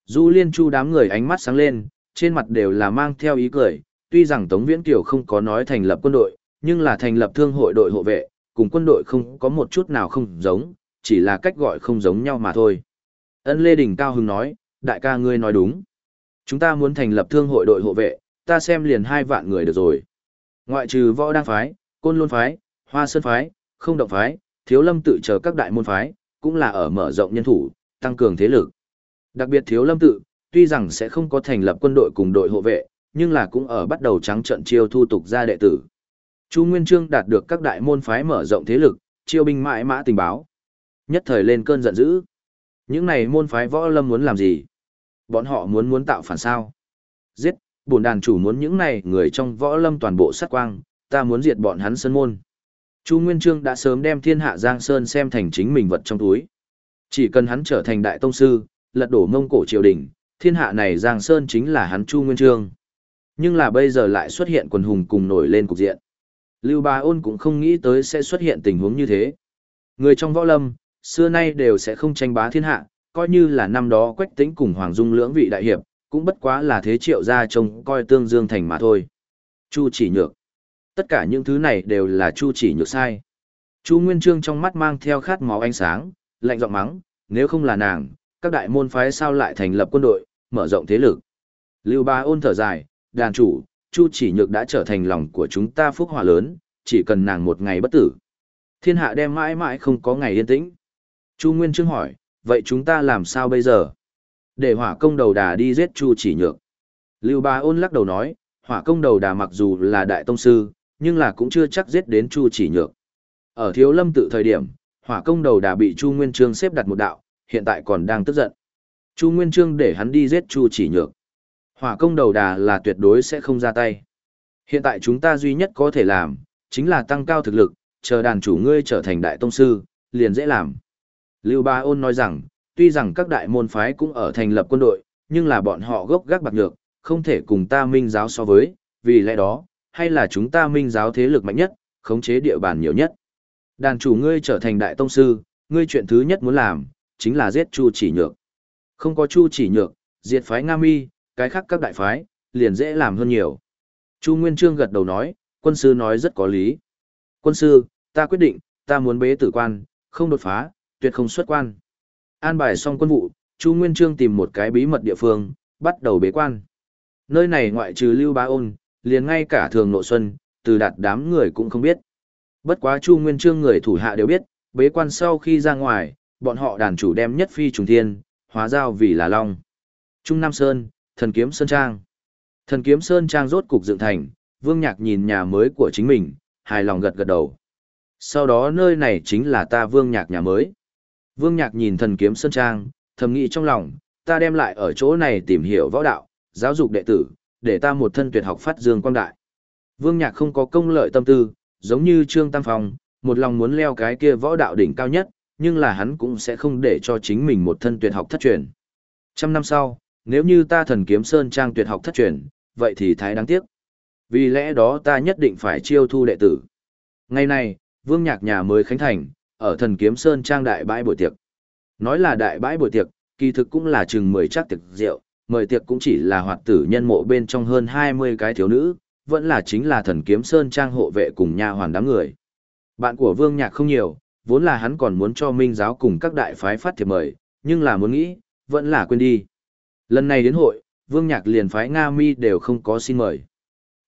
Du Liên Chu đám người ánh mắt sáng lên, trên mặt đều là mang theo ý cười, tuy rằng Tống Viễn Kiều không có nói thành lập quân đội, nhưng là thành lập thương hội đội hộ vệ, cùng quân đội không có một chút nào không giống, chỉ là cách gọi không giống nhau mà thôi. Ân Lê Đình Cao Hưng nói, đại ca ngươi nói đúng. Chúng ta muốn thành lập thương hội đội hộ vệ, ta xem liền hai vạn người được rồi. Ngoại trừ võ đăng phái, côn Luân phái, hoa sơn phái, không động phái, thiếu lâm tự chờ các đại môn phái, cũng là ở mở rộng nhân thủ, tăng cường thế lực. Đặc biệt thiếu lâm tự, tuy rằng sẽ không có thành lập quân đội cùng đội hộ vệ, nhưng là cũng ở bắt đầu trắng trận chiêu thu tục ra đệ tử. Chu Nguyên Trương đạt được các đại môn phái mở rộng thế lực, chiêu binh mãi mã tình báo. Nhất thời lên cơn giận dữ. Những này môn phái võ lâm muốn làm gì? Bọn họ muốn muốn tạo phản sao? Giết, bổn đàn chủ muốn những này người trong võ lâm toàn bộ sát quang, ta muốn diệt bọn hắn sơn môn. Chu Nguyên Trương đã sớm đem thiên hạ Giang Sơn xem thành chính mình vật trong túi. Chỉ cần hắn trở thành đại tông sư, lật đổ mông cổ triều đình, thiên hạ này Giang Sơn chính là hắn Chu Nguyên Trương. Nhưng là bây giờ lại xuất hiện quần hùng cùng nổi lên cục diện. Lưu Bá Ôn cũng không nghĩ tới sẽ xuất hiện tình huống như thế. Người trong võ lâm, xưa nay đều sẽ không tranh bá thiên hạ, coi như là năm đó Quách Tĩnh cùng Hoàng Dung lưỡng vị đại hiệp, cũng bất quá là thế triệu gia trông coi tương dương thành mà thôi. Chu chỉ nhược. Tất cả những thứ này đều là Chu chỉ nhược sai. Chu Nguyên Trương trong mắt mang theo khát máu ánh sáng, lạnh giọng mắng, nếu không là nàng, các đại môn phái sao lại thành lập quân đội, mở rộng thế lực. Lưu Ba ôn thở dài, đàn chủ, Chu chỉ nhược đã trở thành lòng của chúng ta phúc hòa lớn, chỉ cần nàng một ngày bất tử. Thiên hạ đem mãi mãi không có ngày yên tĩnh. Chu Nguyên Trương hỏi, vậy chúng ta làm sao bây giờ? Để hỏa công đầu đà đi giết Chu chỉ nhược. Lưu Ba ôn lắc đầu nói, hỏa công đầu đà mặc dù là đại tông sư, nhưng là cũng chưa chắc giết đến Chu chỉ nhược. Ở thiếu lâm tự thời điểm, hỏa công đầu đà bị Chu Nguyên Trương xếp đặt một đạo, hiện tại còn đang tức giận. Chu Nguyên Trương để hắn đi giết Chu chỉ nhược. Hỏa công đầu đà là tuyệt đối sẽ không ra tay. Hiện tại chúng ta duy nhất có thể làm, chính là tăng cao thực lực, chờ đàn chủ ngươi trở thành đại tông sư, liền dễ làm. Lưu Ba Ôn nói rằng, tuy rằng các đại môn phái cũng ở thành lập quân đội, nhưng là bọn họ gốc gác bạc nhược, không thể cùng ta minh giáo so với, vì lẽ đó, hay là chúng ta minh giáo thế lực mạnh nhất, khống chế địa bàn nhiều nhất. Đàn chủ ngươi trở thành đại tông sư, ngươi chuyện thứ nhất muốn làm, chính là giết Chu chỉ nhược. Không có Chu chỉ nhược, diệt phái Nga Mi, cái khác các đại phái, liền dễ làm hơn nhiều. Chu Nguyên Trương gật đầu nói, quân sư nói rất có lý. Quân sư, ta quyết định, ta muốn bế tử quan, không đột phá, tuyệt không xuất quan. An bài xong quân vụ, Chu Nguyên Trương tìm một cái bí mật địa phương, bắt đầu bế quan. Nơi này ngoại trừ Lưu Bá Ôn, liền ngay cả Thường Nội Xuân, từ đạt đám người cũng không biết. Bất quá Chu Nguyên Trương người thủ hạ đều biết, bế quan sau khi ra ngoài, bọn họ đàn chủ đem nhất phi trùng thiên, hóa giao vì là long. Trung Nam Sơn, Thần Kiếm Sơn Trang. Thần Kiếm Sơn Trang rốt cục dựng thành, Vương Nhạc nhìn nhà mới của chính mình, hài lòng gật gật đầu. Sau đó nơi này chính là ta Vương Nhạc nhà mới. Vương Nhạc nhìn Thần Kiếm Sơn Trang, thầm nghĩ trong lòng, ta đem lại ở chỗ này tìm hiểu võ đạo, giáo dục đệ tử, để ta một thân tuyệt học phát dương quang đại. Vương Nhạc không có công lợi tâm tư, giống như Trương Tam Phong, một lòng muốn leo cái kia võ đạo đỉnh cao nhất, nhưng là hắn cũng sẽ không để cho chính mình một thân tuyệt học thất truyền. Trăm năm sau, nếu như ta thần kiếm sơn trang tuyệt học thất truyền, vậy thì thái đáng tiếc. Vì lẽ đó ta nhất định phải chiêu thu đệ tử. Ngày nay vương nhạc nhà mới khánh thành, ở thần kiếm sơn trang đại bãi buổi tiệc. Nói là đại bãi buổi tiệc, kỳ thực cũng là chừng 10 chắc tiệc rượu, mời tiệc cũng chỉ là hoạt tử nhân mộ bên trong hơn 20 cái thiếu nữ, vẫn là chính là thần kiếm sơn trang hộ vệ cùng nha hoàn đám người. Bạn của vương nhạc không nhiều, vốn là hắn còn muốn cho minh giáo cùng các đại phái phát thiệp mời, nhưng là muốn nghĩ, vẫn là quên đi. Lần này đến hội, Vương Nhạc liền phái Nga Mi đều không có xin mời.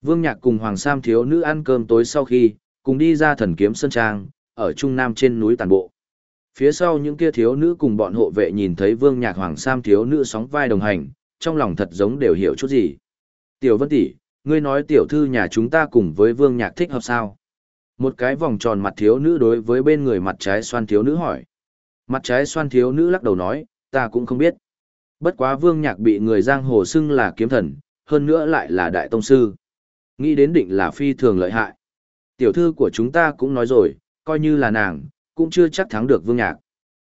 Vương Nhạc cùng Hoàng Sam thiếu nữ ăn cơm tối sau khi, cùng đi ra thần kiếm sân Trang, ở Trung Nam trên núi Tàn Bộ. Phía sau những kia thiếu nữ cùng bọn hộ vệ nhìn thấy Vương Nhạc Hoàng Sam thiếu nữ sóng vai đồng hành, trong lòng thật giống đều hiểu chút gì. Tiểu Vân tỷ, ngươi nói tiểu thư nhà chúng ta cùng với Vương Nhạc thích hợp sao? Một cái vòng tròn mặt thiếu nữ đối với bên người mặt trái xoan thiếu nữ hỏi. Mặt trái xoan thiếu nữ lắc đầu nói, ta cũng không biết. Bất quá Vương Nhạc bị người giang hồ xưng là kiếm thần, hơn nữa lại là đại tông sư. Nghĩ đến định là phi thường lợi hại. Tiểu thư của chúng ta cũng nói rồi, coi như là nàng, cũng chưa chắc thắng được Vương Nhạc.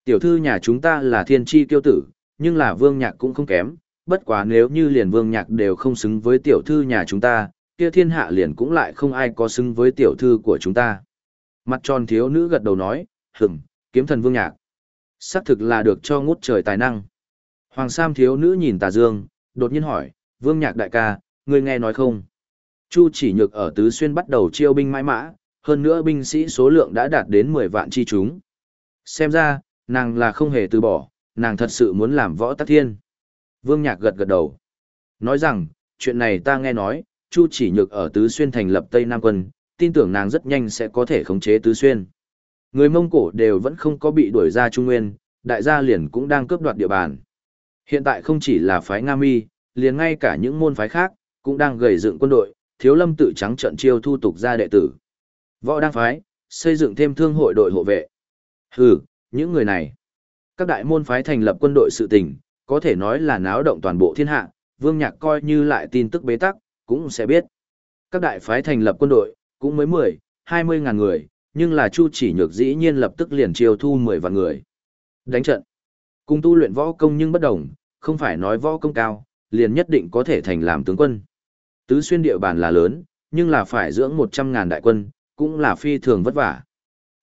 Tiểu thư nhà chúng ta là thiên tri kiêu tử, nhưng là Vương Nhạc cũng không kém, bất quá nếu như liền Vương Nhạc đều không xứng với tiểu thư nhà chúng ta, kia thiên hạ liền cũng lại không ai có xứng với tiểu thư của chúng ta. Mặt tròn thiếu nữ gật đầu nói, hửm, kiếm thần Vương Nhạc. Xác thực là được cho ngút trời tài năng. Hoàng Sam thiếu nữ nhìn Tà Dương, đột nhiên hỏi, Vương Nhạc đại ca, ngươi nghe nói không? Chu chỉ nhược ở Tứ Xuyên bắt đầu chiêu binh mãi mã, hơn nữa binh sĩ số lượng đã đạt đến 10 vạn chi chúng. Xem ra, nàng là không hề từ bỏ, nàng thật sự muốn làm võ tắc thiên. Vương Nhạc gật gật đầu. Nói rằng, chuyện này ta nghe nói, Chu chỉ nhược ở Tứ Xuyên thành lập Tây Nam quân, tin tưởng nàng rất nhanh sẽ có thể khống chế Tứ Xuyên. Người Mông Cổ đều vẫn không có bị đuổi ra Trung Nguyên, đại gia liền cũng đang cướp đoạt địa bàn. Hiện tại không chỉ là phái Nga Mi, liền ngay cả những môn phái khác, cũng đang gầy dựng quân đội, thiếu lâm tự trắng trận chiêu thu tục ra đệ tử. Võ đang phái, xây dựng thêm thương hội đội hộ vệ. Hừ, những người này. Các đại môn phái thành lập quân đội sự tình, có thể nói là náo động toàn bộ thiên hạ, vương nhạc coi như lại tin tức bế tắc, cũng sẽ biết. Các đại phái thành lập quân đội, cũng mới 10, 20 ngàn người, nhưng là Chu chỉ nhược dĩ nhiên lập tức liền chiêu thu 10 vạn người. Đánh trận. Cùng tu luyện võ công nhưng bất đồng, không phải nói võ công cao, liền nhất định có thể thành làm tướng quân. Tứ xuyên địa bàn là lớn, nhưng là phải dưỡng 100 ngàn đại quân, cũng là phi thường vất vả.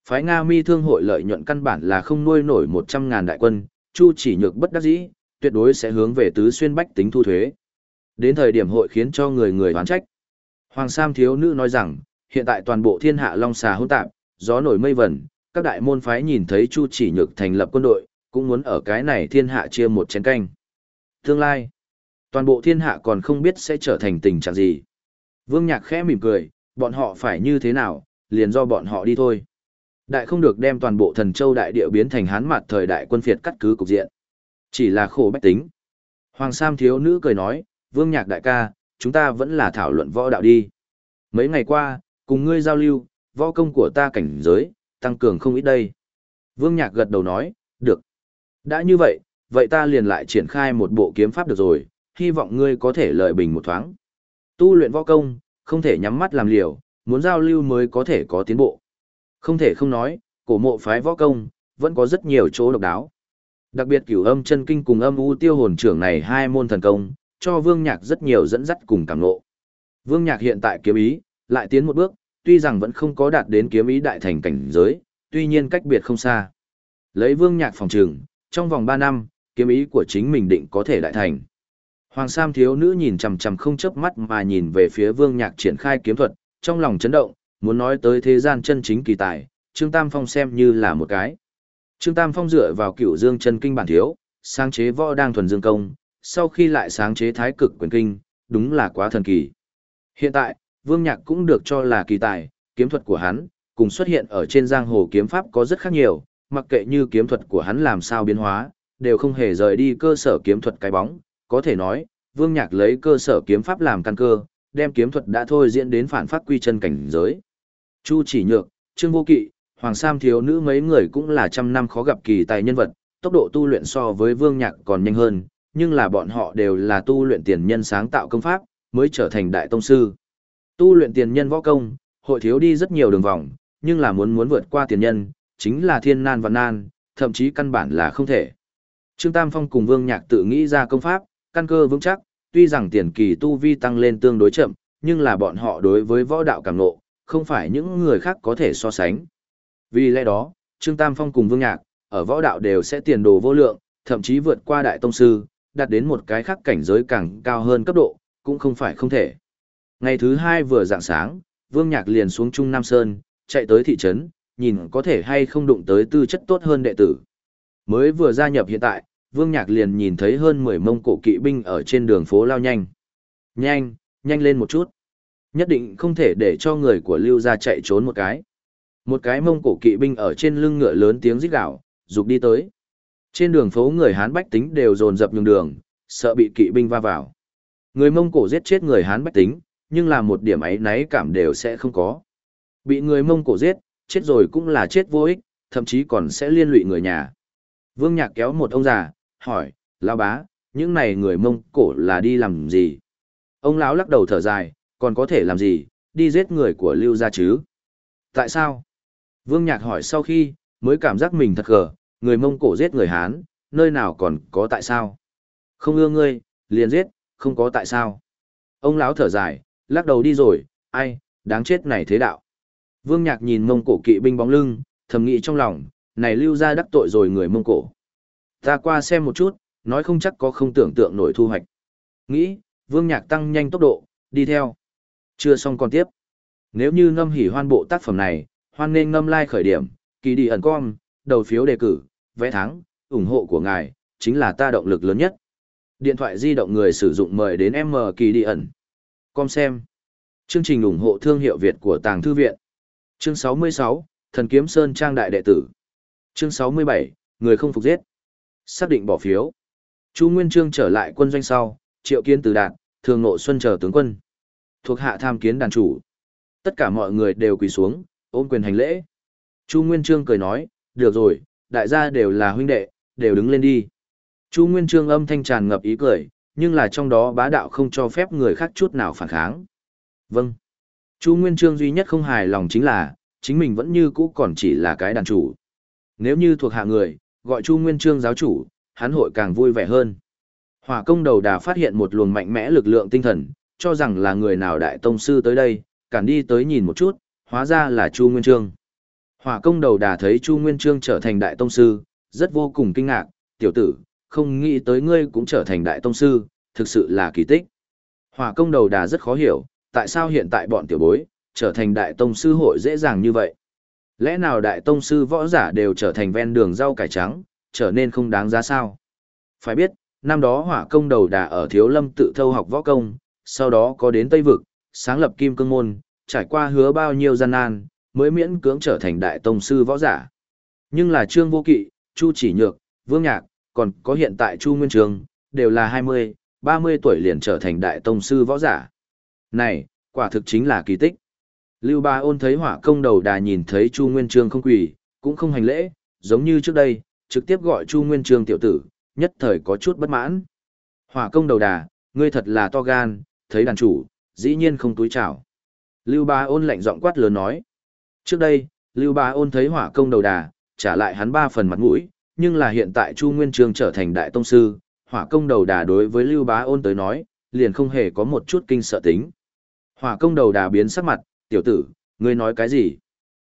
Phái Nga mi thương hội lợi nhuận căn bản là không nuôi nổi 100 ngàn đại quân, Chu chỉ nhược bất đắc dĩ, tuyệt đối sẽ hướng về tứ xuyên bách tính thu thuế. Đến thời điểm hội khiến cho người người oán trách. Hoàng Sam thiếu nữ nói rằng, hiện tại toàn bộ thiên hạ long xà hỗn tạp, gió nổi mây vẩn, các đại môn phái nhìn thấy Chu chỉ nhược thành lập quân đội, cũng muốn ở cái này thiên hạ chia một chén canh. Tương lai, toàn bộ thiên hạ còn không biết sẽ trở thành tình trạng gì. Vương Nhạc khẽ mỉm cười, bọn họ phải như thế nào, liền do bọn họ đi thôi. Đại không được đem toàn bộ thần châu đại địa biến thành hán mặt thời đại quân phiệt cắt cứ cục diện. Chỉ là khổ bách tính. Hoàng Sam thiếu nữ cười nói, Vương Nhạc đại ca, chúng ta vẫn là thảo luận võ đạo đi. Mấy ngày qua, cùng ngươi giao lưu, võ công của ta cảnh giới, tăng cường không ít đây. Vương Nhạc gật đầu nói, được. Đã như vậy, vậy ta liền lại triển khai một bộ kiếm pháp được rồi, hy vọng ngươi có thể lợi bình một thoáng. Tu luyện võ công, không thể nhắm mắt làm liều, muốn giao lưu mới có thể có tiến bộ. Không thể không nói, cổ mộ phái võ công, vẫn có rất nhiều chỗ độc đáo. Đặc biệt cửu âm chân kinh cùng âm u tiêu hồn trưởng này hai môn thần công, cho Vương Nhạc rất nhiều dẫn dắt cùng cảm ngộ. Vương Nhạc hiện tại kiếm ý, lại tiến một bước, tuy rằng vẫn không có đạt đến kiếm ý đại thành cảnh giới, tuy nhiên cách biệt không xa. Lấy Vương Nhạc phòng trường, trong vòng 3 năm, kiếm ý của chính mình định có thể đại thành. Hoàng Sam thiếu nữ nhìn chằm chằm không chớp mắt mà nhìn về phía Vương Nhạc triển khai kiếm thuật, trong lòng chấn động, muốn nói tới thế gian chân chính kỳ tài, Trương Tam Phong xem như là một cái. Trương Tam Phong dựa vào cửu dương chân kinh bản thiếu, sáng chế võ đang thuần dương công, sau khi lại sáng chế thái cực quyền kinh, đúng là quá thần kỳ. Hiện tại, Vương Nhạc cũng được cho là kỳ tài, kiếm thuật của hắn, cùng xuất hiện ở trên giang hồ kiếm pháp có rất khác nhiều, mặc kệ như kiếm thuật của hắn làm sao biến hóa, đều không hề rời đi cơ sở kiếm thuật cái bóng, có thể nói, Vương Nhạc lấy cơ sở kiếm pháp làm căn cơ, đem kiếm thuật đã thôi diễn đến phản phát quy chân cảnh giới. Chu Chỉ Nhược, Trương Vô Kỵ, Hoàng Sam thiếu nữ mấy người cũng là trăm năm khó gặp kỳ tài nhân vật, tốc độ tu luyện so với Vương Nhạc còn nhanh hơn, nhưng là bọn họ đều là tu luyện tiền nhân sáng tạo công pháp, mới trở thành đại tông sư. Tu luyện tiền nhân võ công, hội thiếu đi rất nhiều đường vòng, nhưng là muốn muốn vượt qua tiền nhân, chính là thiên nan và nan, thậm chí căn bản là không thể. Trương Tam Phong cùng Vương Nhạc tự nghĩ ra công pháp, căn cơ vững chắc, tuy rằng tiền kỳ tu vi tăng lên tương đối chậm, nhưng là bọn họ đối với võ đạo cảm ngộ, không phải những người khác có thể so sánh. Vì lẽ đó, Trương Tam Phong cùng Vương Nhạc, ở võ đạo đều sẽ tiền đồ vô lượng, thậm chí vượt qua đại tông sư, đạt đến một cái khác cảnh giới càng cao hơn cấp độ, cũng không phải không thể. Ngày thứ hai vừa dạng sáng, Vương Nhạc liền xuống Trung Nam Sơn, chạy tới thị trấn, nhìn có thể hay không đụng tới tư chất tốt hơn đệ tử. Mới vừa gia nhập hiện tại, Vương Nhạc liền nhìn thấy hơn 10 mông cổ kỵ binh ở trên đường phố lao nhanh. Nhanh, nhanh lên một chút. Nhất định không thể để cho người của Lưu gia chạy trốn một cái. Một cái mông cổ kỵ binh ở trên lưng ngựa lớn tiếng rít gào, dục đi tới. Trên đường phố người Hán bách tính đều dồn dập nhường đường, sợ bị kỵ binh va vào. Người Mông Cổ giết chết người Hán bách tính, nhưng là một điểm ấy náy cảm đều sẽ không có. Bị người Mông Cổ giết, chết rồi cũng là chết vô ích, thậm chí còn sẽ liên lụy người nhà. Vương Nhạc kéo một ông già, hỏi, lão bá, những này người Mông Cổ là đi làm gì? Ông lão lắc đầu thở dài, còn có thể làm gì, đi giết người của Lưu gia chứ? Tại sao? Vương Nhạc hỏi sau khi, mới cảm giác mình thật gờ, người Mông Cổ giết người Hán, nơi nào còn có tại sao? Không ưa ngươi, liền giết, không có tại sao. Ông lão thở dài, lắc đầu đi rồi, ai, đáng chết này thế đạo. Vương Nhạc nhìn Mông Cổ kỵ binh bóng lưng, thầm nghĩ trong lòng, này lưu ra đắc tội rồi người Mông Cổ. Ta qua xem một chút, nói không chắc có không tưởng tượng nổi thu hoạch. Nghĩ, Vương Nhạc tăng nhanh tốc độ, đi theo. Chưa xong còn tiếp. Nếu như ngâm hỉ hoan bộ tác phẩm này, hoan nên ngâm like khởi điểm, kỳ đi ẩn com, đầu phiếu đề cử, vẽ thắng, ủng hộ của ngài, chính là ta động lực lớn nhất. Điện thoại di động người sử dụng mời đến M kỳ đi ẩn. Com xem. Chương trình ủng hộ thương hiệu Việt của Tàng Thư Viện. Chương 66, Thần Kiếm Sơn Trang Đại Đệ Tử. Chương 67, Người không phục giết. Xác định bỏ phiếu. Chu Nguyên Trương trở lại quân doanh sau, triệu kiến từ đạt, thường nộ xuân chờ tướng quân. Thuộc hạ tham kiến đàn chủ. Tất cả mọi người đều quỳ xuống, ôm quyền hành lễ. Chu Nguyên Trương cười nói, được rồi, đại gia đều là huynh đệ, đều đứng lên đi. Chu Nguyên Trương âm thanh tràn ngập ý cười, nhưng là trong đó bá đạo không cho phép người khác chút nào phản kháng. Vâng. Chu Nguyên Trương duy nhất không hài lòng chính là, chính mình vẫn như cũ còn chỉ là cái đàn chủ. Nếu như thuộc hạ người, gọi Chu Nguyên Trương giáo chủ, hắn hội càng vui vẻ hơn. Hỏa công đầu đà phát hiện một luồng mạnh mẽ lực lượng tinh thần, cho rằng là người nào đại tông sư tới đây, cản đi tới nhìn một chút, hóa ra là Chu Nguyên Trương. Hỏa công đầu đà thấy Chu Nguyên Trương trở thành đại tông sư, rất vô cùng kinh ngạc, tiểu tử, không nghĩ tới ngươi cũng trở thành đại tông sư, thực sự là kỳ tích. Hỏa công đầu đà rất khó hiểu, tại sao hiện tại bọn tiểu bối, trở thành đại tông sư hội dễ dàng như vậy. Lẽ nào đại tông sư võ giả đều trở thành ven đường rau cải trắng, trở nên không đáng giá sao? Phải biết, năm đó hỏa công đầu đà ở thiếu lâm tự thâu học võ công, sau đó có đến Tây Vực, sáng lập kim cương môn, trải qua hứa bao nhiêu gian nan, mới miễn cưỡng trở thành đại tông sư võ giả. Nhưng là Trương Vô Kỵ, Chu Chỉ Nhược, Vương Nhạc, còn có hiện tại Chu Nguyên Trường, đều là 20, 30 tuổi liền trở thành đại tông sư võ giả. Này, quả thực chính là kỳ tích. Lưu Ba Ôn thấy hỏa công đầu đà nhìn thấy Chu Nguyên Trương không quỳ, cũng không hành lễ, giống như trước đây, trực tiếp gọi Chu Nguyên Trương tiểu tử, nhất thời có chút bất mãn. Hỏa công đầu đà, ngươi thật là to gan, thấy đàn chủ, dĩ nhiên không túi chào. Lưu Ba Ôn lạnh giọng quát lớn nói. Trước đây, Lưu Ba Ôn thấy hỏa công đầu đà, trả lại hắn ba phần mặt mũi, nhưng là hiện tại Chu Nguyên Trương trở thành đại tông sư, hỏa công đầu đà đối với Lưu Bá Ôn tới nói, liền không hề có một chút kinh sợ tính. Hỏa công đầu đà biến sắc mặt, tiểu tử, ngươi nói cái gì?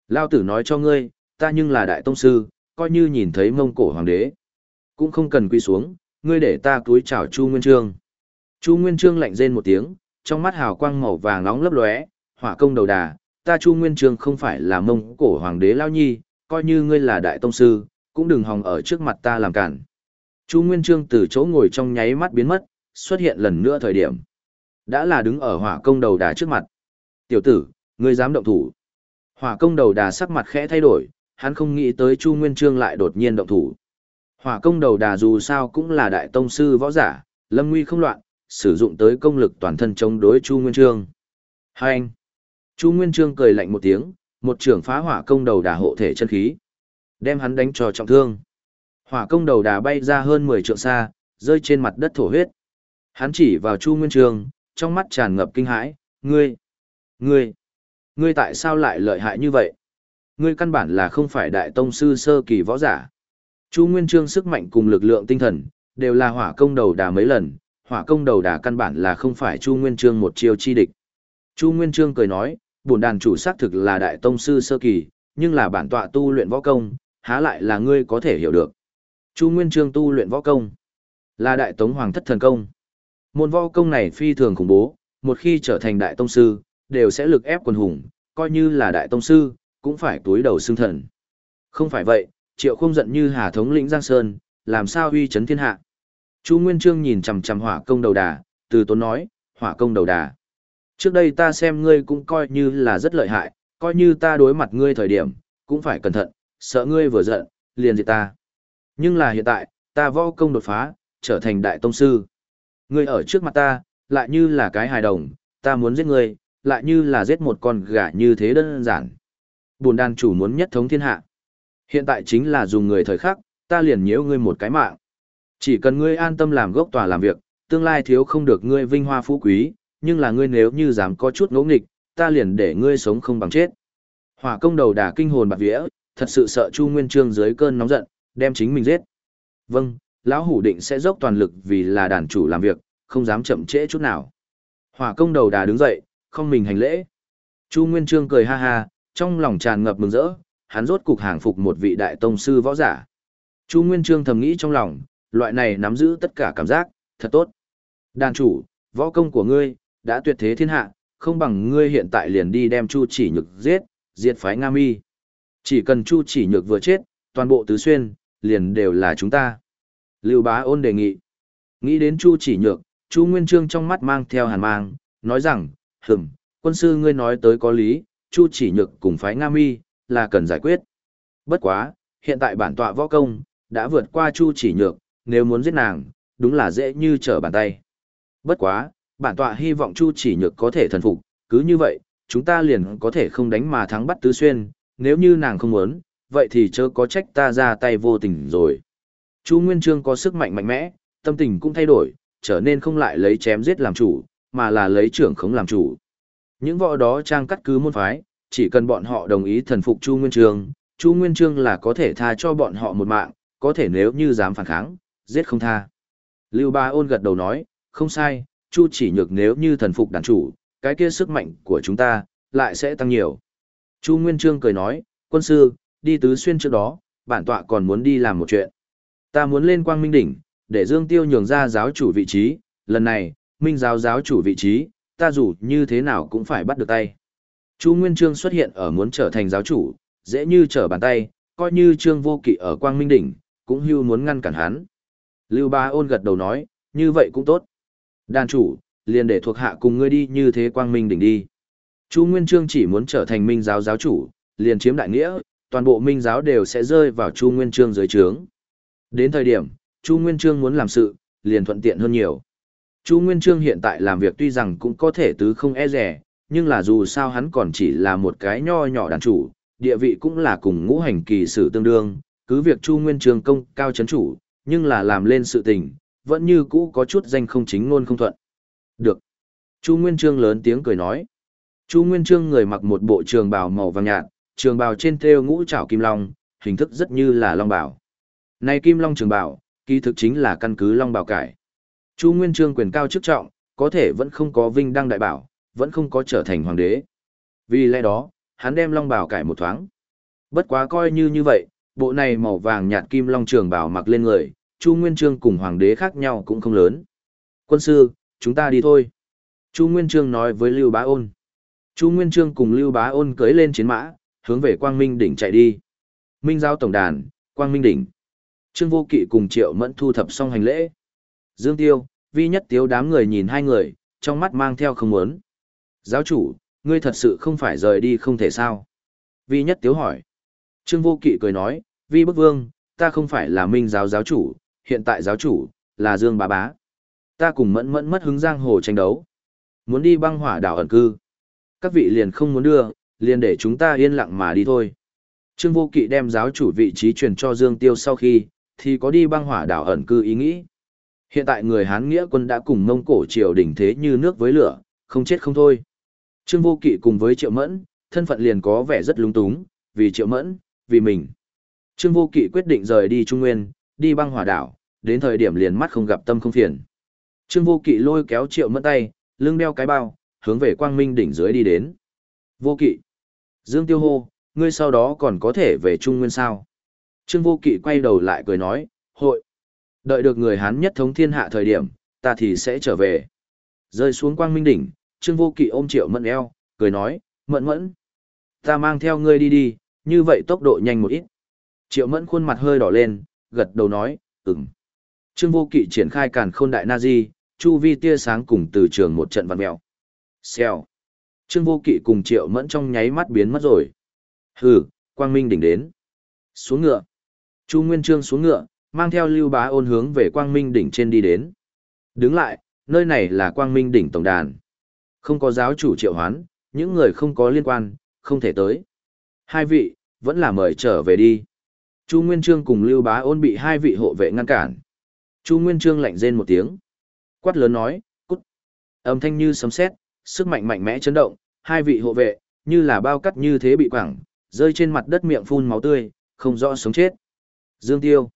Lao tử nói cho ngươi, ta nhưng là đại tông sư, coi như nhìn thấy mông cổ hoàng đế. Cũng không cần quy xuống, ngươi để ta túi chào Chu Nguyên Trương. Chu Nguyên Trương lạnh rên một tiếng, trong mắt hào quang màu vàng nóng lấp lóe, hỏa công đầu đà, ta Chu Nguyên Trương không phải là mông cổ hoàng đế Lao Nhi, coi như ngươi là đại tông sư, cũng đừng hòng ở trước mặt ta làm cản. Chu Nguyên Trương từ chỗ ngồi trong nháy mắt biến mất, xuất hiện lần nữa thời điểm. Đã là đứng ở hỏa công đầu đà trước mặt. Tiểu tử, ngươi dám động thủ. Hỏa công đầu đà sắc mặt khẽ thay đổi, hắn không nghĩ tới Chu Nguyên Trương lại đột nhiên động thủ. Hỏa công đầu đà dù sao cũng là đại tông sư võ giả, lâm nguy không loạn, sử dụng tới công lực toàn thân chống đối Chu Nguyên Trương. Hai anh. Chu Nguyên Trương cười lạnh một tiếng, một trưởng phá hỏa công đầu đà hộ thể chân khí. Đem hắn đánh cho trọng thương. Hỏa công đầu đà bay ra hơn 10 trượng xa, rơi trên mặt đất thổ huyết. Hắn chỉ vào Chu Nguyên Trương, trong mắt tràn ngập kinh hãi, ngươi, ngươi, ngươi tại sao lại lợi hại như vậy? Ngươi căn bản là không phải đại tông sư sơ kỳ võ giả. Chu Nguyên Trương sức mạnh cùng lực lượng tinh thần, đều là hỏa công đầu đà mấy lần, hỏa công đầu đà căn bản là không phải Chu Nguyên Trương một chiêu chi địch. Chu Nguyên Trương cười nói, bổn đàn chủ xác thực là đại tông sư sơ kỳ, nhưng là bản tọa tu luyện võ công, há lại là ngươi có thể hiểu được. Chu Nguyên Trương tu luyện võ công, là đại tống hoàng thất thần công. Môn võ công này phi thường khủng bố, một khi trở thành đại tông sư, đều sẽ lực ép quần hùng, coi như là đại tông sư, cũng phải túi đầu xương thần. Không phải vậy, triệu không giận như hà thống lĩnh Giang Sơn, làm sao uy chấn thiên hạ. Chu Nguyên Trương nhìn chằm chằm hỏa công đầu đà, từ tốn nói, hỏa công đầu đà. Trước đây ta xem ngươi cũng coi như là rất lợi hại, coi như ta đối mặt ngươi thời điểm, cũng phải cẩn thận, sợ ngươi vừa giận, liền diệt ta. Nhưng là hiện tại, ta võ công đột phá, trở thành đại tông sư. Ngươi ở trước mặt ta, lại như là cái hài đồng, ta muốn giết ngươi, lại như là giết một con gà như thế đơn giản. Bùn đàn chủ muốn nhất thống thiên hạ. Hiện tại chính là dùng người thời khắc, ta liền nhiễu ngươi một cái mạng. Chỉ cần ngươi an tâm làm gốc tòa làm việc, tương lai thiếu không được ngươi vinh hoa phú quý, nhưng là ngươi nếu như dám có chút ngỗ nghịch, ta liền để ngươi sống không bằng chết. Hỏa công đầu đà kinh hồn bạc vía, thật sự sợ Chu Nguyên Trương dưới cơn nóng giận, đem chính mình giết. Vâng, lão hủ định sẽ dốc toàn lực vì là đàn chủ làm việc, không dám chậm trễ chút nào. Hỏa công đầu đà đứng dậy, không mình hành lễ. Chu Nguyên Trương cười ha ha, trong lòng tràn ngập mừng rỡ, hắn rốt cục hàng phục một vị đại tông sư võ giả. Chu Nguyên Trương thầm nghĩ trong lòng, loại này nắm giữ tất cả cảm giác, thật tốt. Đàn chủ, võ công của ngươi, đã tuyệt thế thiên hạ, không bằng ngươi hiện tại liền đi đem Chu chỉ nhược giết, diệt phái Nga Mi. Chỉ cần Chu chỉ nhược vừa chết, toàn bộ tứ xuyên, liền đều là chúng ta. Lưu bá ôn đề nghị. Nghĩ đến Chu chỉ nhược, Chu Nguyên Trương trong mắt mang theo hàn mang, nói rằng, hừm, quân sư ngươi nói tới có lý, Chu chỉ nhược cùng phái Nga Mi, là cần giải quyết. Bất quá, hiện tại bản tọa võ công, đã vượt qua Chu chỉ nhược, nếu muốn giết nàng, đúng là dễ như trở bàn tay. Bất quá, bản tọa hy vọng Chu chỉ nhược có thể thần phục, cứ như vậy, chúng ta liền có thể không đánh mà thắng bắt tứ xuyên, nếu như nàng không muốn, vậy thì chớ có trách ta ra tay vô tình rồi. Chu Nguyên Trương có sức mạnh mạnh mẽ, tâm tình cũng thay đổi, trở nên không lại lấy chém giết làm chủ, mà là lấy trưởng khống làm chủ. Những võ đó trang cắt cứ môn phái, chỉ cần bọn họ đồng ý thần phục Chu Nguyên Trương, Chu Nguyên Trương là có thể tha cho bọn họ một mạng, có thể nếu như dám phản kháng, giết không tha. Lưu Ba Ôn gật đầu nói, không sai, Chu chỉ nhược nếu như thần phục đàn chủ, cái kia sức mạnh của chúng ta, lại sẽ tăng nhiều. Chu Nguyên Trương cười nói, quân sư, đi tứ xuyên trước đó, bản tọa còn muốn đi làm một chuyện. Ta muốn lên quang minh đỉnh, để Dương Tiêu nhường ra giáo chủ vị trí, lần này, minh giáo giáo chủ vị trí, ta dù như thế nào cũng phải bắt được tay. Chu Nguyên Trương xuất hiện ở muốn trở thành giáo chủ, dễ như trở bàn tay, coi như Trương Vô Kỵ ở Quang Minh Đỉnh, cũng hưu muốn ngăn cản hắn. Lưu Ba Ôn gật đầu nói, như vậy cũng tốt. Đàn chủ, liền để thuộc hạ cùng ngươi đi như thế Quang Minh Đỉnh đi. Chu Nguyên Trương chỉ muốn trở thành minh giáo giáo chủ, liền chiếm đại nghĩa, toàn bộ minh giáo đều sẽ rơi vào Chu Nguyên Trương dưới trướng. Đến thời điểm, Chu Nguyên Trương muốn làm sự, liền thuận tiện hơn nhiều. Chu Nguyên Trương hiện tại làm việc tuy rằng cũng có thể tứ không e rẻ, nhưng là dù sao hắn còn chỉ là một cái nho nhỏ đàn chủ, địa vị cũng là cùng ngũ hành kỳ sử tương đương, cứ việc Chu Nguyên Trương công cao chấn chủ, nhưng là làm lên sự tình, vẫn như cũ có chút danh không chính ngôn không thuận. Được. Chu Nguyên Trương lớn tiếng cười nói. Chu Nguyên Trương người mặc một bộ trường bào màu vàng nhạt, trường bào trên thêu ngũ trảo kim long, hình thức rất như là long bào. Này kim long trường bào, kỳ thực chính là căn cứ long bào cải. Chu Nguyên Trương quyền cao chức trọng, có thể vẫn không có vinh đăng đại bảo, vẫn không có trở thành hoàng đế. Vì lẽ đó, hắn đem long bào cải một thoáng. Bất quá coi như như vậy, bộ này màu vàng nhạt kim long trường bào mặc lên người, Chu Nguyên Trương cùng hoàng đế khác nhau cũng không lớn. Quân sư, chúng ta đi thôi. Chu Nguyên Trương nói với Lưu Bá Ôn. Chu Nguyên Trương cùng Lưu Bá Ôn cưỡi lên chiến mã, hướng về Quang Minh đỉnh chạy đi. Minh giao tổng đàn, Quang Minh đỉnh. Trương Vô Kỵ cùng Triệu Mẫn thu thập xong hành lễ. Dương Tiêu, Vi Nhất Tiếu đám người nhìn hai người, trong mắt mang theo không muốn. Giáo chủ, ngươi thật sự không phải rời đi không thể sao? Vi Nhất Tiếu hỏi. Trương Vô Kỵ cười nói, Vi Bức Vương, ta không phải là Minh giáo giáo chủ, hiện tại giáo chủ, là Dương Bá Bá. Ta cùng mẫn mẫn mất hứng giang hồ tranh đấu. Muốn đi băng hỏa đảo ẩn cư. Các vị liền không muốn đưa, liền để chúng ta yên lặng mà đi thôi. Trương Vô Kỵ đem giáo chủ vị trí truyền cho Dương Tiêu sau khi, thì có đi băng hỏa đảo ẩn cư ý nghĩ. Hiện tại người Hán nghĩa quân đã cùng Mông Cổ triều đỉnh thế như nước với lửa, không chết không thôi. Trương Vô Kỵ cùng với Triệu Mẫn, thân phận liền có vẻ rất lung túng, vì Triệu Mẫn, vì mình. Trương Vô Kỵ quyết định rời đi Trung Nguyên, đi băng hỏa đảo, đến thời điểm liền mắt không gặp tâm không phiền. Trương Vô Kỵ lôi kéo Triệu Mẫn tay, lưng đeo cái bao, hướng về Quang Minh đỉnh dưới đi đến. Vô Kỵ. Dương Tiêu hô, ngươi sau đó còn có thể về Trung Nguyên sao? Trương Vô Kỵ quay đầu lại cười nói, hội. Đợi được người Hán nhất thống thiên hạ thời điểm, ta thì sẽ trở về. Rơi xuống Quang Minh đỉnh, Trương Vô Kỵ ôm Triệu Mẫn eo, cười nói, Mẫn Mẫn. Ta mang theo ngươi đi đi, như vậy tốc độ nhanh một ít. Triệu Mẫn khuôn mặt hơi đỏ lên, gật đầu nói, ừm. Trương Vô Kỵ triển khai càn khôn đại na-di, chu vi tia sáng cùng từ trường một trận văn mèo. Xèo. Trương Vô Kỵ cùng Triệu Mẫn trong nháy mắt biến mất rồi. Hừ, Quang Minh đỉnh đến. Xuống ngựa. Chu Nguyên Trương xuống ngựa, mang theo Lưu Bá Ôn hướng về Quang Minh đỉnh trên đi đến. Đứng lại, nơi này là Quang Minh đỉnh tổng đàn. Không có giáo chủ triệu hoán, những người không có liên quan, không thể tới. Hai vị, vẫn là mời trở về đi. Chu Nguyên Trương cùng Lưu Bá Ôn bị hai vị hộ vệ ngăn cản. Chu Nguyên Trương lạnh rên một tiếng. Quát lớn nói, cút. Âm thanh như sấm sét, sức mạnh mạnh mẽ chấn động, hai vị hộ vệ, như là bao cắt như thế bị quẳng, rơi trên mặt đất miệng phun máu tươi, không rõ sống chết. Dương Tiêu.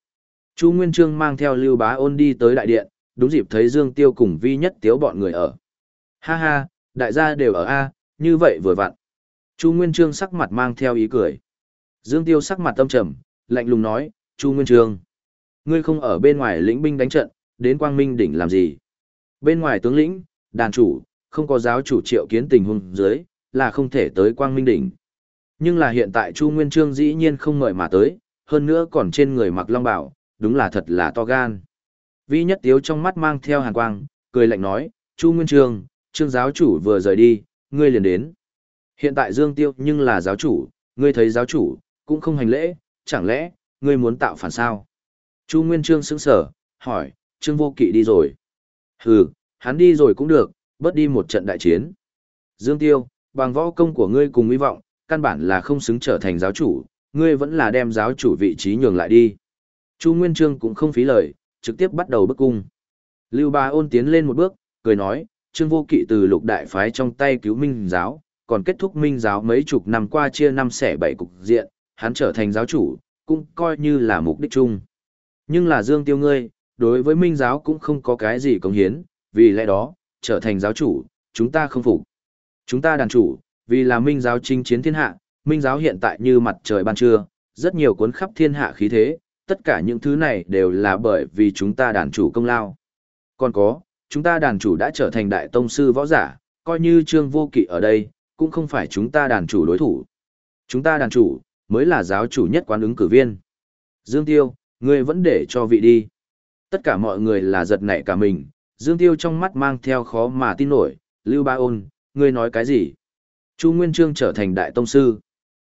Chu Nguyên Trương mang theo Lưu Bá Ôn đi tới đại điện, đúng dịp thấy Dương Tiêu cùng Vi Nhất Tiếu bọn người ở. Ha ha, đại gia đều ở A, như vậy vừa vặn. Chu Nguyên Trương sắc mặt mang theo ý cười. Dương Tiêu sắc mặt tâm trầm, lạnh lùng nói, Chu Nguyên Trương. Ngươi không ở bên ngoài lĩnh binh đánh trận, đến Quang Minh đỉnh làm gì? Bên ngoài tướng lĩnh, đàn chủ, không có giáo chủ triệu kiến tình huống dưới, là không thể tới Quang Minh đỉnh. Nhưng là hiện tại Chu Nguyên Trương dĩ nhiên không ngợi mà tới, hơn nữa còn trên người mặc long bảo, đúng là thật là to gan. Vi nhất tiếu trong mắt mang theo hàn quang, cười lạnh nói, Chu Nguyên Trương, trương giáo chủ vừa rời đi, ngươi liền đến. Hiện tại Dương Tiêu nhưng là giáo chủ, ngươi thấy giáo chủ, cũng không hành lễ, chẳng lẽ, ngươi muốn tạo phản sao? Chu Nguyên Trương sững sở, hỏi, Trương Vô Kỵ đi rồi. Hừ, hắn đi rồi cũng được, bớt đi một trận đại chiến. Dương Tiêu, bằng võ công của ngươi cùng hy vọng, căn bản là không xứng trở thành giáo chủ, ngươi vẫn là đem giáo chủ vị trí nhường lại đi. Chu Nguyên Trương cũng không phí lời, trực tiếp bắt đầu bức cung. Lưu Ba ôn tiến lên một bước, cười nói, Trương Vô Kỵ từ lục đại phái trong tay cứu minh giáo, còn kết thúc minh giáo mấy chục năm qua chia năm xẻ bảy cục diện, hắn trở thành giáo chủ, cũng coi như là mục đích chung. Nhưng là Dương Tiêu ngươi, đối với minh giáo cũng không có cái gì công hiến, vì lẽ đó, trở thành giáo chủ, chúng ta không phục. Chúng ta đàn chủ, vì là minh giáo chinh chiến thiên hạ, minh giáo hiện tại như mặt trời ban trưa, rất nhiều cuốn khắp thiên hạ khí thế, tất cả những thứ này đều là bởi vì chúng ta đàn chủ công lao. Còn có, chúng ta đàn chủ đã trở thành đại tông sư võ giả, coi như trương vô kỵ ở đây, cũng không phải chúng ta đàn chủ đối thủ. Chúng ta đàn chủ, mới là giáo chủ nhất quán ứng cử viên. Dương Tiêu, ngươi vẫn để cho vị đi. Tất cả mọi người là giật nảy cả mình, Dương Tiêu trong mắt mang theo khó mà tin nổi, Lưu Ba Ôn, ngươi nói cái gì? Chu Nguyên Trương trở thành đại tông sư.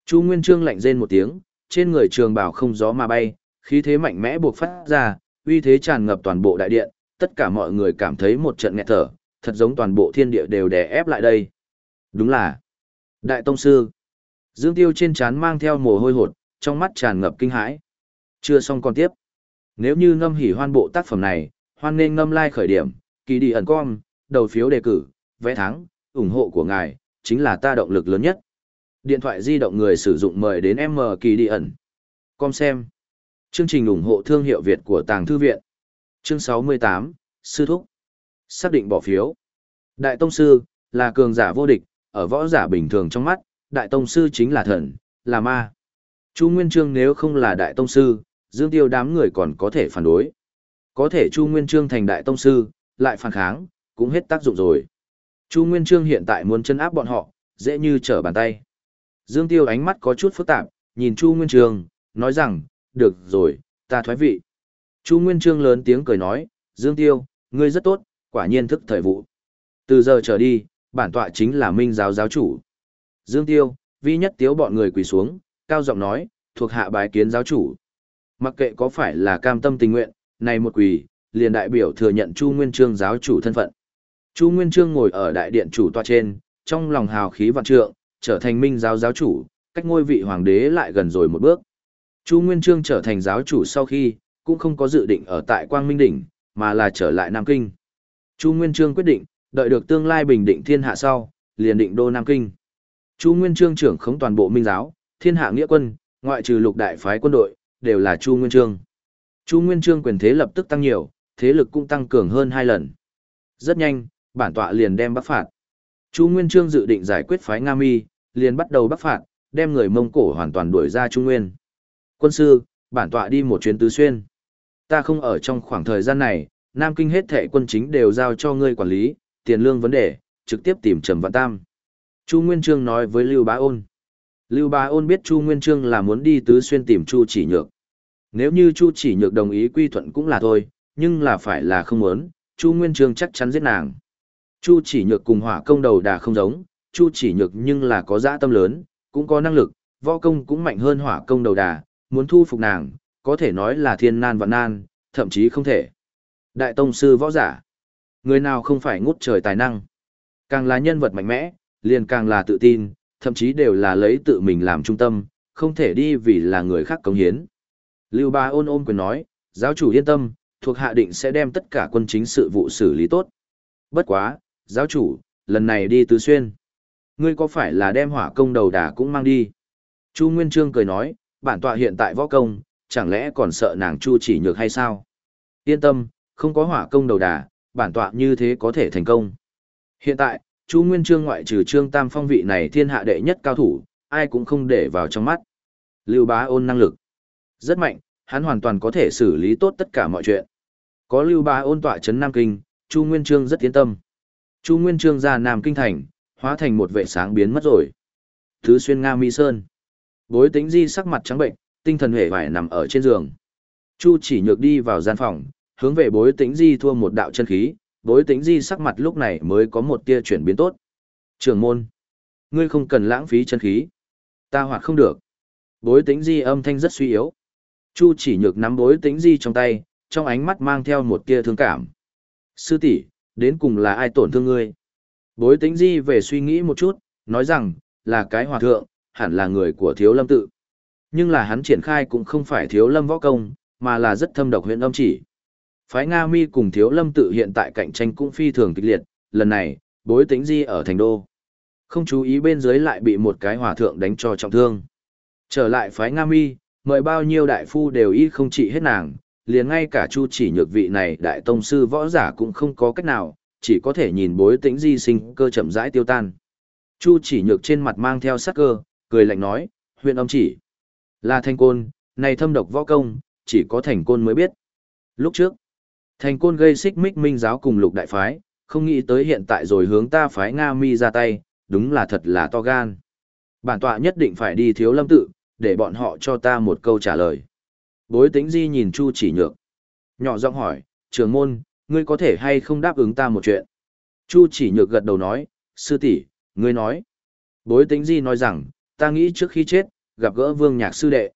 Chu Nguyên Trương lạnh rên một tiếng, trên người trường bảo không gió mà bay, khí thế mạnh mẽ buộc phát ra, uy thế tràn ngập toàn bộ đại điện, tất cả mọi người cảm thấy một trận nghẹt thở, thật giống toàn bộ thiên địa đều đè ép lại đây. Đúng là Đại Tông Sư. Dương Tiêu trên trán mang theo mồ hôi hột, trong mắt tràn ngập kinh hãi. Chưa xong còn tiếp. Nếu như ngâm hỉ hoan bộ tác phẩm này, hoan nên ngâm like khởi điểm, kỳ đi ẩn com, đầu phiếu đề cử, vẽ thắng, ủng hộ của ngài, chính là ta động lực lớn nhất. Điện thoại di động người sử dụng mời đến M kỳ đi ẩn. Com xem. Chương trình ủng hộ thương hiệu Việt của Tàng Thư Viện. Chương 68, Sư Thúc. Xác định bỏ phiếu. Đại Tông Sư, là cường giả vô địch, ở võ giả bình thường trong mắt, Đại Tông Sư chính là thần, là ma. Chu Nguyên Trương nếu không là Đại Tông Sư, Dương Tiêu đám người còn có thể phản đối. Có thể Chu Nguyên Trương thành Đại Tông Sư, lại phản kháng, cũng hết tác dụng rồi. Chu Nguyên Trương hiện tại muốn chân áp bọn họ, dễ như trở bàn tay. Dương Tiêu ánh mắt có chút phức tạp, nhìn Chu Nguyên Trương, nói rằng, được rồi, ta thoái vị. Chu Nguyên Trương lớn tiếng cười nói, Dương Tiêu, ngươi rất tốt, quả nhiên thức thời vụ. Từ giờ trở đi, bản tọa chính là minh giáo giáo chủ. Dương Tiêu, vi nhất tiếu bọn người quỳ xuống, cao giọng nói, thuộc hạ bái kiến giáo chủ. Mặc kệ có phải là cam tâm tình nguyện, này một quỳ, liền đại biểu thừa nhận Chu Nguyên Trương giáo chủ thân phận. Chu Nguyên Trương ngồi ở đại điện chủ tọa trên, trong lòng hào khí vạn trượng, trở thành minh giáo giáo chủ, cách ngôi vị hoàng đế lại gần rồi một bước. Chu Nguyên Trương trở thành giáo chủ sau khi, cũng không có dự định ở tại Quang Minh Đỉnh, mà là trở lại Nam Kinh. Chu Nguyên Trương quyết định, đợi được tương lai bình định thiên hạ sau, liền định đô Nam Kinh. Chu Nguyên Trương trưởng khống toàn bộ minh giáo, thiên hạ nghĩa quân, ngoại trừ lục đại phái quân đội, đều là Chu Nguyên Trương. Chu Nguyên Trương quyền thế lập tức tăng nhiều, thế lực cũng tăng cường hơn hai lần. Rất nhanh, bản tọa liền đem bắc phạt. Chu Nguyên Trương dự định giải quyết phái Nga Mi, liền bắt đầu bắc phạt, đem người Mông Cổ hoàn toàn đuổi ra Trung Nguyên. Quân sư, bản tọa đi một chuyến tứ xuyên. Ta không ở trong khoảng thời gian này, Nam Kinh hết thệ quân chính đều giao cho ngươi quản lý, tiền lương vấn đề, trực tiếp tìm Trầm Vạn Tam. Chu Nguyên Trương nói với Lưu Bá Ôn. Lưu Bá Ôn biết Chu Nguyên Trương là muốn đi tứ xuyên tìm Chu Chỉ Nhược. Nếu như Chu Chỉ Nhược đồng ý quy thuận cũng là thôi, nhưng là phải là không muốn, Chu Nguyên Trương chắc chắn giết nàng. Chu Chỉ Nhược cùng hỏa công đầu đà không giống, Chu Chỉ Nhược nhưng là có dã tâm lớn, cũng có năng lực, võ công cũng mạnh hơn hỏa công đầu đà, muốn thu phục nàng, có thể nói là thiên nan vạn nan, thậm chí không thể. Đại tông sư võ giả, người nào không phải ngút trời tài năng. Càng là nhân vật mạnh mẽ, liền càng là tự tin, thậm chí đều là lấy tự mình làm trung tâm, không thể đi vì là người khác cống hiến. Lưu Ba ôn ôm quyền nói, giáo chủ yên tâm, thuộc hạ định sẽ đem tất cả quân chính sự vụ xử lý tốt. Bất quá, giáo chủ, lần này đi tứ xuyên. Ngươi có phải là đem hỏa công đầu đà cũng mang đi? Chu Nguyên Trương cười nói, bản tọa hiện tại võ công, chẳng lẽ còn sợ nàng Chu chỉ nhược hay sao? Yên tâm, không có hỏa công đầu đà, bản tọa như thế có thể thành công. Hiện tại, Chu Nguyên Trương ngoại trừ Trương Tam Phong vị này thiên hạ đệ nhất cao thủ, ai cũng không để vào trong mắt. Lưu Bá ôn năng lực rất mạnh, hắn hoàn toàn có thể xử lý tốt tất cả mọi chuyện. Có Lưu Bá ôn tọa trấn Nam Kinh, Chu Nguyên Trương rất yên tâm. Chu Nguyên Trương ra Nam Kinh thành, hóa thành một vệ sáng biến mất rồi. Thứ xuyên Nga Mi Sơn. Bối tính Di sắc mặt trắng bệnh, tinh thần hề phải nằm ở trên giường. Chu chỉ nhược đi vào gian phòng, hướng về Bối tính Di thua một đạo chân khí, Bối tính Di sắc mặt lúc này mới có một tia chuyển biến tốt. Trường môn, ngươi không cần lãng phí chân khí. Ta hoạt không được. Bối tính Di âm thanh rất suy yếu. Chu chỉ nhược nắm Bối tính Di trong tay, trong ánh mắt mang theo một tia thương cảm. Sư tỷ, đến cùng là ai tổn thương ngươi? Bối tính Di về suy nghĩ một chút, nói rằng, là cái hòa thượng, hẳn là người của thiếu lâm tự. Nhưng là hắn triển khai cũng không phải thiếu lâm võ công, mà là rất thâm độc huyện âm chỉ. Phái Nga Mi cùng thiếu lâm tự hiện tại cạnh tranh cũng phi thường kịch liệt, lần này, bối tính di ở thành đô. Không chú ý bên dưới lại bị một cái hòa thượng đánh cho trọng thương. Trở lại phái Nga Mi, mời bao nhiêu đại phu đều y không trị hết nàng, liền ngay cả chu chỉ nhược vị này đại tông sư võ giả cũng không có cách nào, chỉ có thể nhìn bối tĩnh di sinh cơ chậm rãi tiêu tan. Chu chỉ nhược trên mặt mang theo sắc cơ, cười lạnh nói, huyện âm chỉ. Là thành côn, này thâm độc võ công, chỉ có thành côn mới biết. Lúc trước, thành côn gây xích mích minh giáo cùng lục đại phái, không nghĩ tới hiện tại rồi hướng ta phái Nga mi ra tay, đúng là thật là to gan. Bản tọa nhất định phải đi thiếu lâm tự, để bọn họ cho ta một câu trả lời. Bối tính di nhìn Chu chỉ nhược. Nhỏ giọng hỏi, trường môn, ngươi có thể hay không đáp ứng ta một chuyện? Chu chỉ nhược gật đầu nói, sư tỷ, ngươi nói. Bối tính di nói rằng, ta nghĩ trước khi chết, gặp gỡ vương nhạc sư đệ.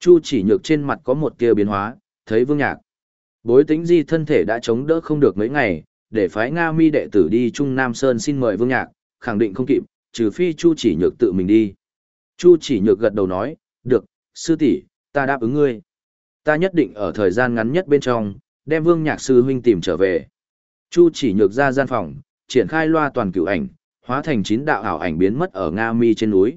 Chu chỉ nhược trên mặt có một tia biến hóa, thấy vương nhạc. Bối tính di thân thể đã chống đỡ không được mấy ngày, để phái Nga mi đệ tử đi Trung Nam Sơn xin mời vương nhạc, khẳng định không kịp, trừ phi Chu chỉ nhược tự mình đi. Chu chỉ nhược gật đầu nói, được, sư tỷ, ta đáp ứng ngươi. Ta nhất định ở thời gian ngắn nhất bên trong, đem vương nhạc sư huynh tìm trở về. Chu chỉ nhược ra gian phòng, triển khai loa toàn cửu ảnh, hóa thành chín đạo ảo ảnh biến mất ở Nga Mi trên núi.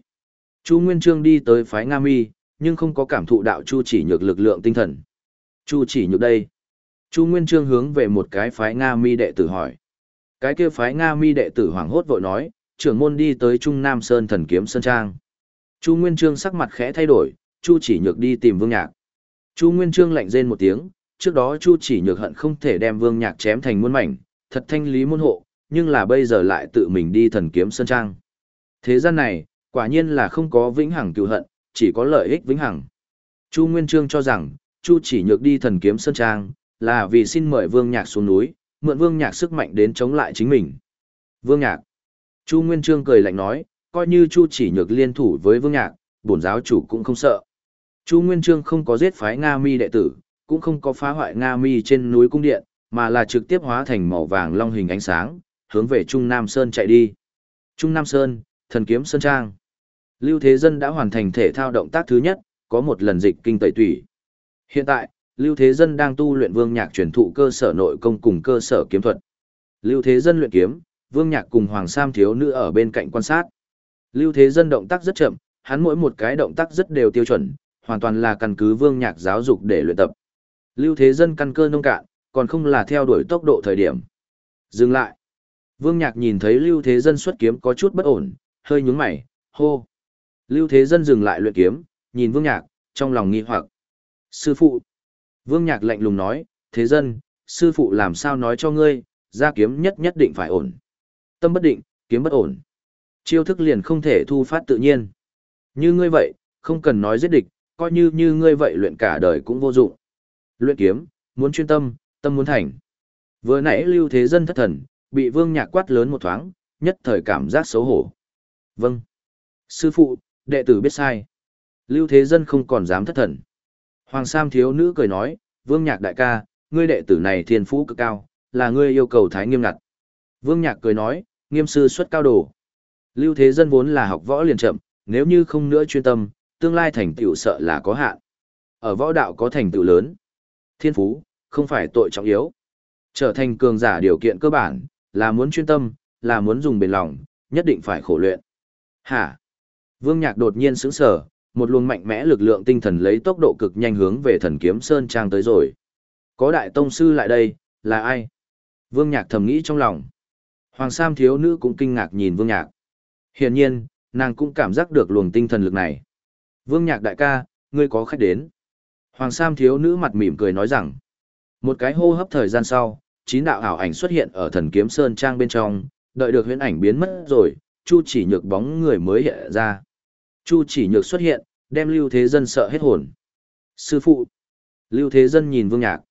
Chu Nguyên Trương đi tới phái Nga Mi, nhưng không có cảm thụ đạo Chu chỉ nhược lực lượng tinh thần. Chu chỉ nhược đây. Chu Nguyên Trương hướng về một cái phái Nga Mi đệ tử hỏi. Cái kia phái Nga Mi đệ tử hoảng hốt vội nói, trưởng môn đi tới Trung Nam Sơn thần kiếm Sơn Trang. Chu Nguyên Trương sắc mặt khẽ thay đổi, Chu chỉ nhược đi tìm Vương Nhạc. Chu Nguyên Trương lạnh rên một tiếng, trước đó Chu chỉ nhược hận không thể đem Vương Nhạc chém thành muôn mảnh, thật thanh lý môn hộ, nhưng là bây giờ lại tự mình đi thần kiếm Sơn Trang. Thế gian này, quả nhiên là không có vĩnh hằng cựu hận, chỉ có lợi ích vĩnh hằng. Chu Nguyên Trương cho rằng, Chu chỉ nhược đi thần kiếm Sơn Trang, là vì xin mời Vương Nhạc xuống núi, mượn Vương Nhạc sức mạnh đến chống lại chính mình. Vương Nhạc. Chu Nguyên Trương cười lạnh nói, coi như Chu chỉ nhược liên thủ với Vương Nhạc, bổn giáo chủ cũng không sợ. Chu Nguyên Trương không có giết phái Nga Mi đệ tử, cũng không có phá hoại Nga Mi trên núi cung điện, mà là trực tiếp hóa thành màu vàng long hình ánh sáng, hướng về Trung Nam Sơn chạy đi. Trung Nam Sơn, thần kiếm Sơn Trang. Lưu Thế Dân đã hoàn thành thể thao động tác thứ nhất, có một lần dịch kinh tẩy tủy. Hiện tại, Lưu Thế Dân đang tu luyện vương nhạc truyền thụ cơ sở nội công cùng cơ sở kiếm thuật. Lưu Thế Dân luyện kiếm, vương nhạc cùng Hoàng Sam thiếu nữ ở bên cạnh quan sát. Lưu Thế Dân động tác rất chậm, hắn mỗi một cái động tác rất đều tiêu chuẩn, hoàn toàn là căn cứ vương nhạc giáo dục để luyện tập. Lưu Thế Dân căn cơ nông cạn, còn không là theo đuổi tốc độ thời điểm. Dừng lại. Vương Nhạc nhìn thấy Lưu Thế Dân xuất kiếm có chút bất ổn, hơi nhướng mày, hô. Lưu Thế Dân dừng lại luyện kiếm, nhìn Vương Nhạc, trong lòng nghi hoặc. Sư phụ. Vương Nhạc lạnh lùng nói, Thế Dân, sư phụ làm sao nói cho ngươi, ra kiếm nhất nhất định phải ổn. Tâm bất định, kiếm bất ổn. Chiêu thức liền không thể thu phát tự nhiên. Như ngươi vậy, không cần nói giết địch, coi như như ngươi vậy luyện cả đời cũng vô dụng. Luyện kiếm, muốn chuyên tâm, tâm muốn thành. Vừa nãy Lưu Thế Dân thất thần, bị Vương Nhạc quát lớn một thoáng, nhất thời cảm giác xấu hổ. Vâng. Sư phụ, đệ tử biết sai. Lưu Thế Dân không còn dám thất thần. Hoàng Sam thiếu nữ cười nói, Vương Nhạc đại ca, ngươi đệ tử này thiên phú cực cao, là ngươi yêu cầu thái nghiêm ngặt. Vương Nhạc cười nói, nghiêm sư xuất cao đồ. Lưu thế dân vốn là học võ liền chậm, nếu như không nữa chuyên tâm, tương lai thành tựu sợ là có hạn. Ở võ đạo có thành tựu lớn. Thiên phú, không phải tội trọng yếu. Trở thành cường giả điều kiện cơ bản, là muốn chuyên tâm, là muốn dùng bền lòng, nhất định phải khổ luyện. Hả? Vương Nhạc đột nhiên sững sờ, một luồng mạnh mẽ lực lượng tinh thần lấy tốc độ cực nhanh hướng về thần kiếm sơn trang tới rồi. Có đại tông sư lại đây, là ai? Vương Nhạc thầm nghĩ trong lòng. Hoàng Sam thiếu nữ cũng kinh ngạc nhìn Vương Nhạc. Hiển nhiên, nàng cũng cảm giác được luồng tinh thần lực này. Vương Nhạc đại ca, ngươi có khách đến. Hoàng Sam thiếu nữ mặt mỉm cười nói rằng. Một cái hô hấp thời gian sau, chín đạo ảo ảnh xuất hiện ở thần kiếm sơn trang bên trong, đợi được huyễn ảnh biến mất rồi, Chu chỉ nhược bóng người mới hiện ra. Chu chỉ nhược xuất hiện, đem Lưu Thế Dân sợ hết hồn. Sư phụ! Lưu Thế Dân nhìn Vương Nhạc.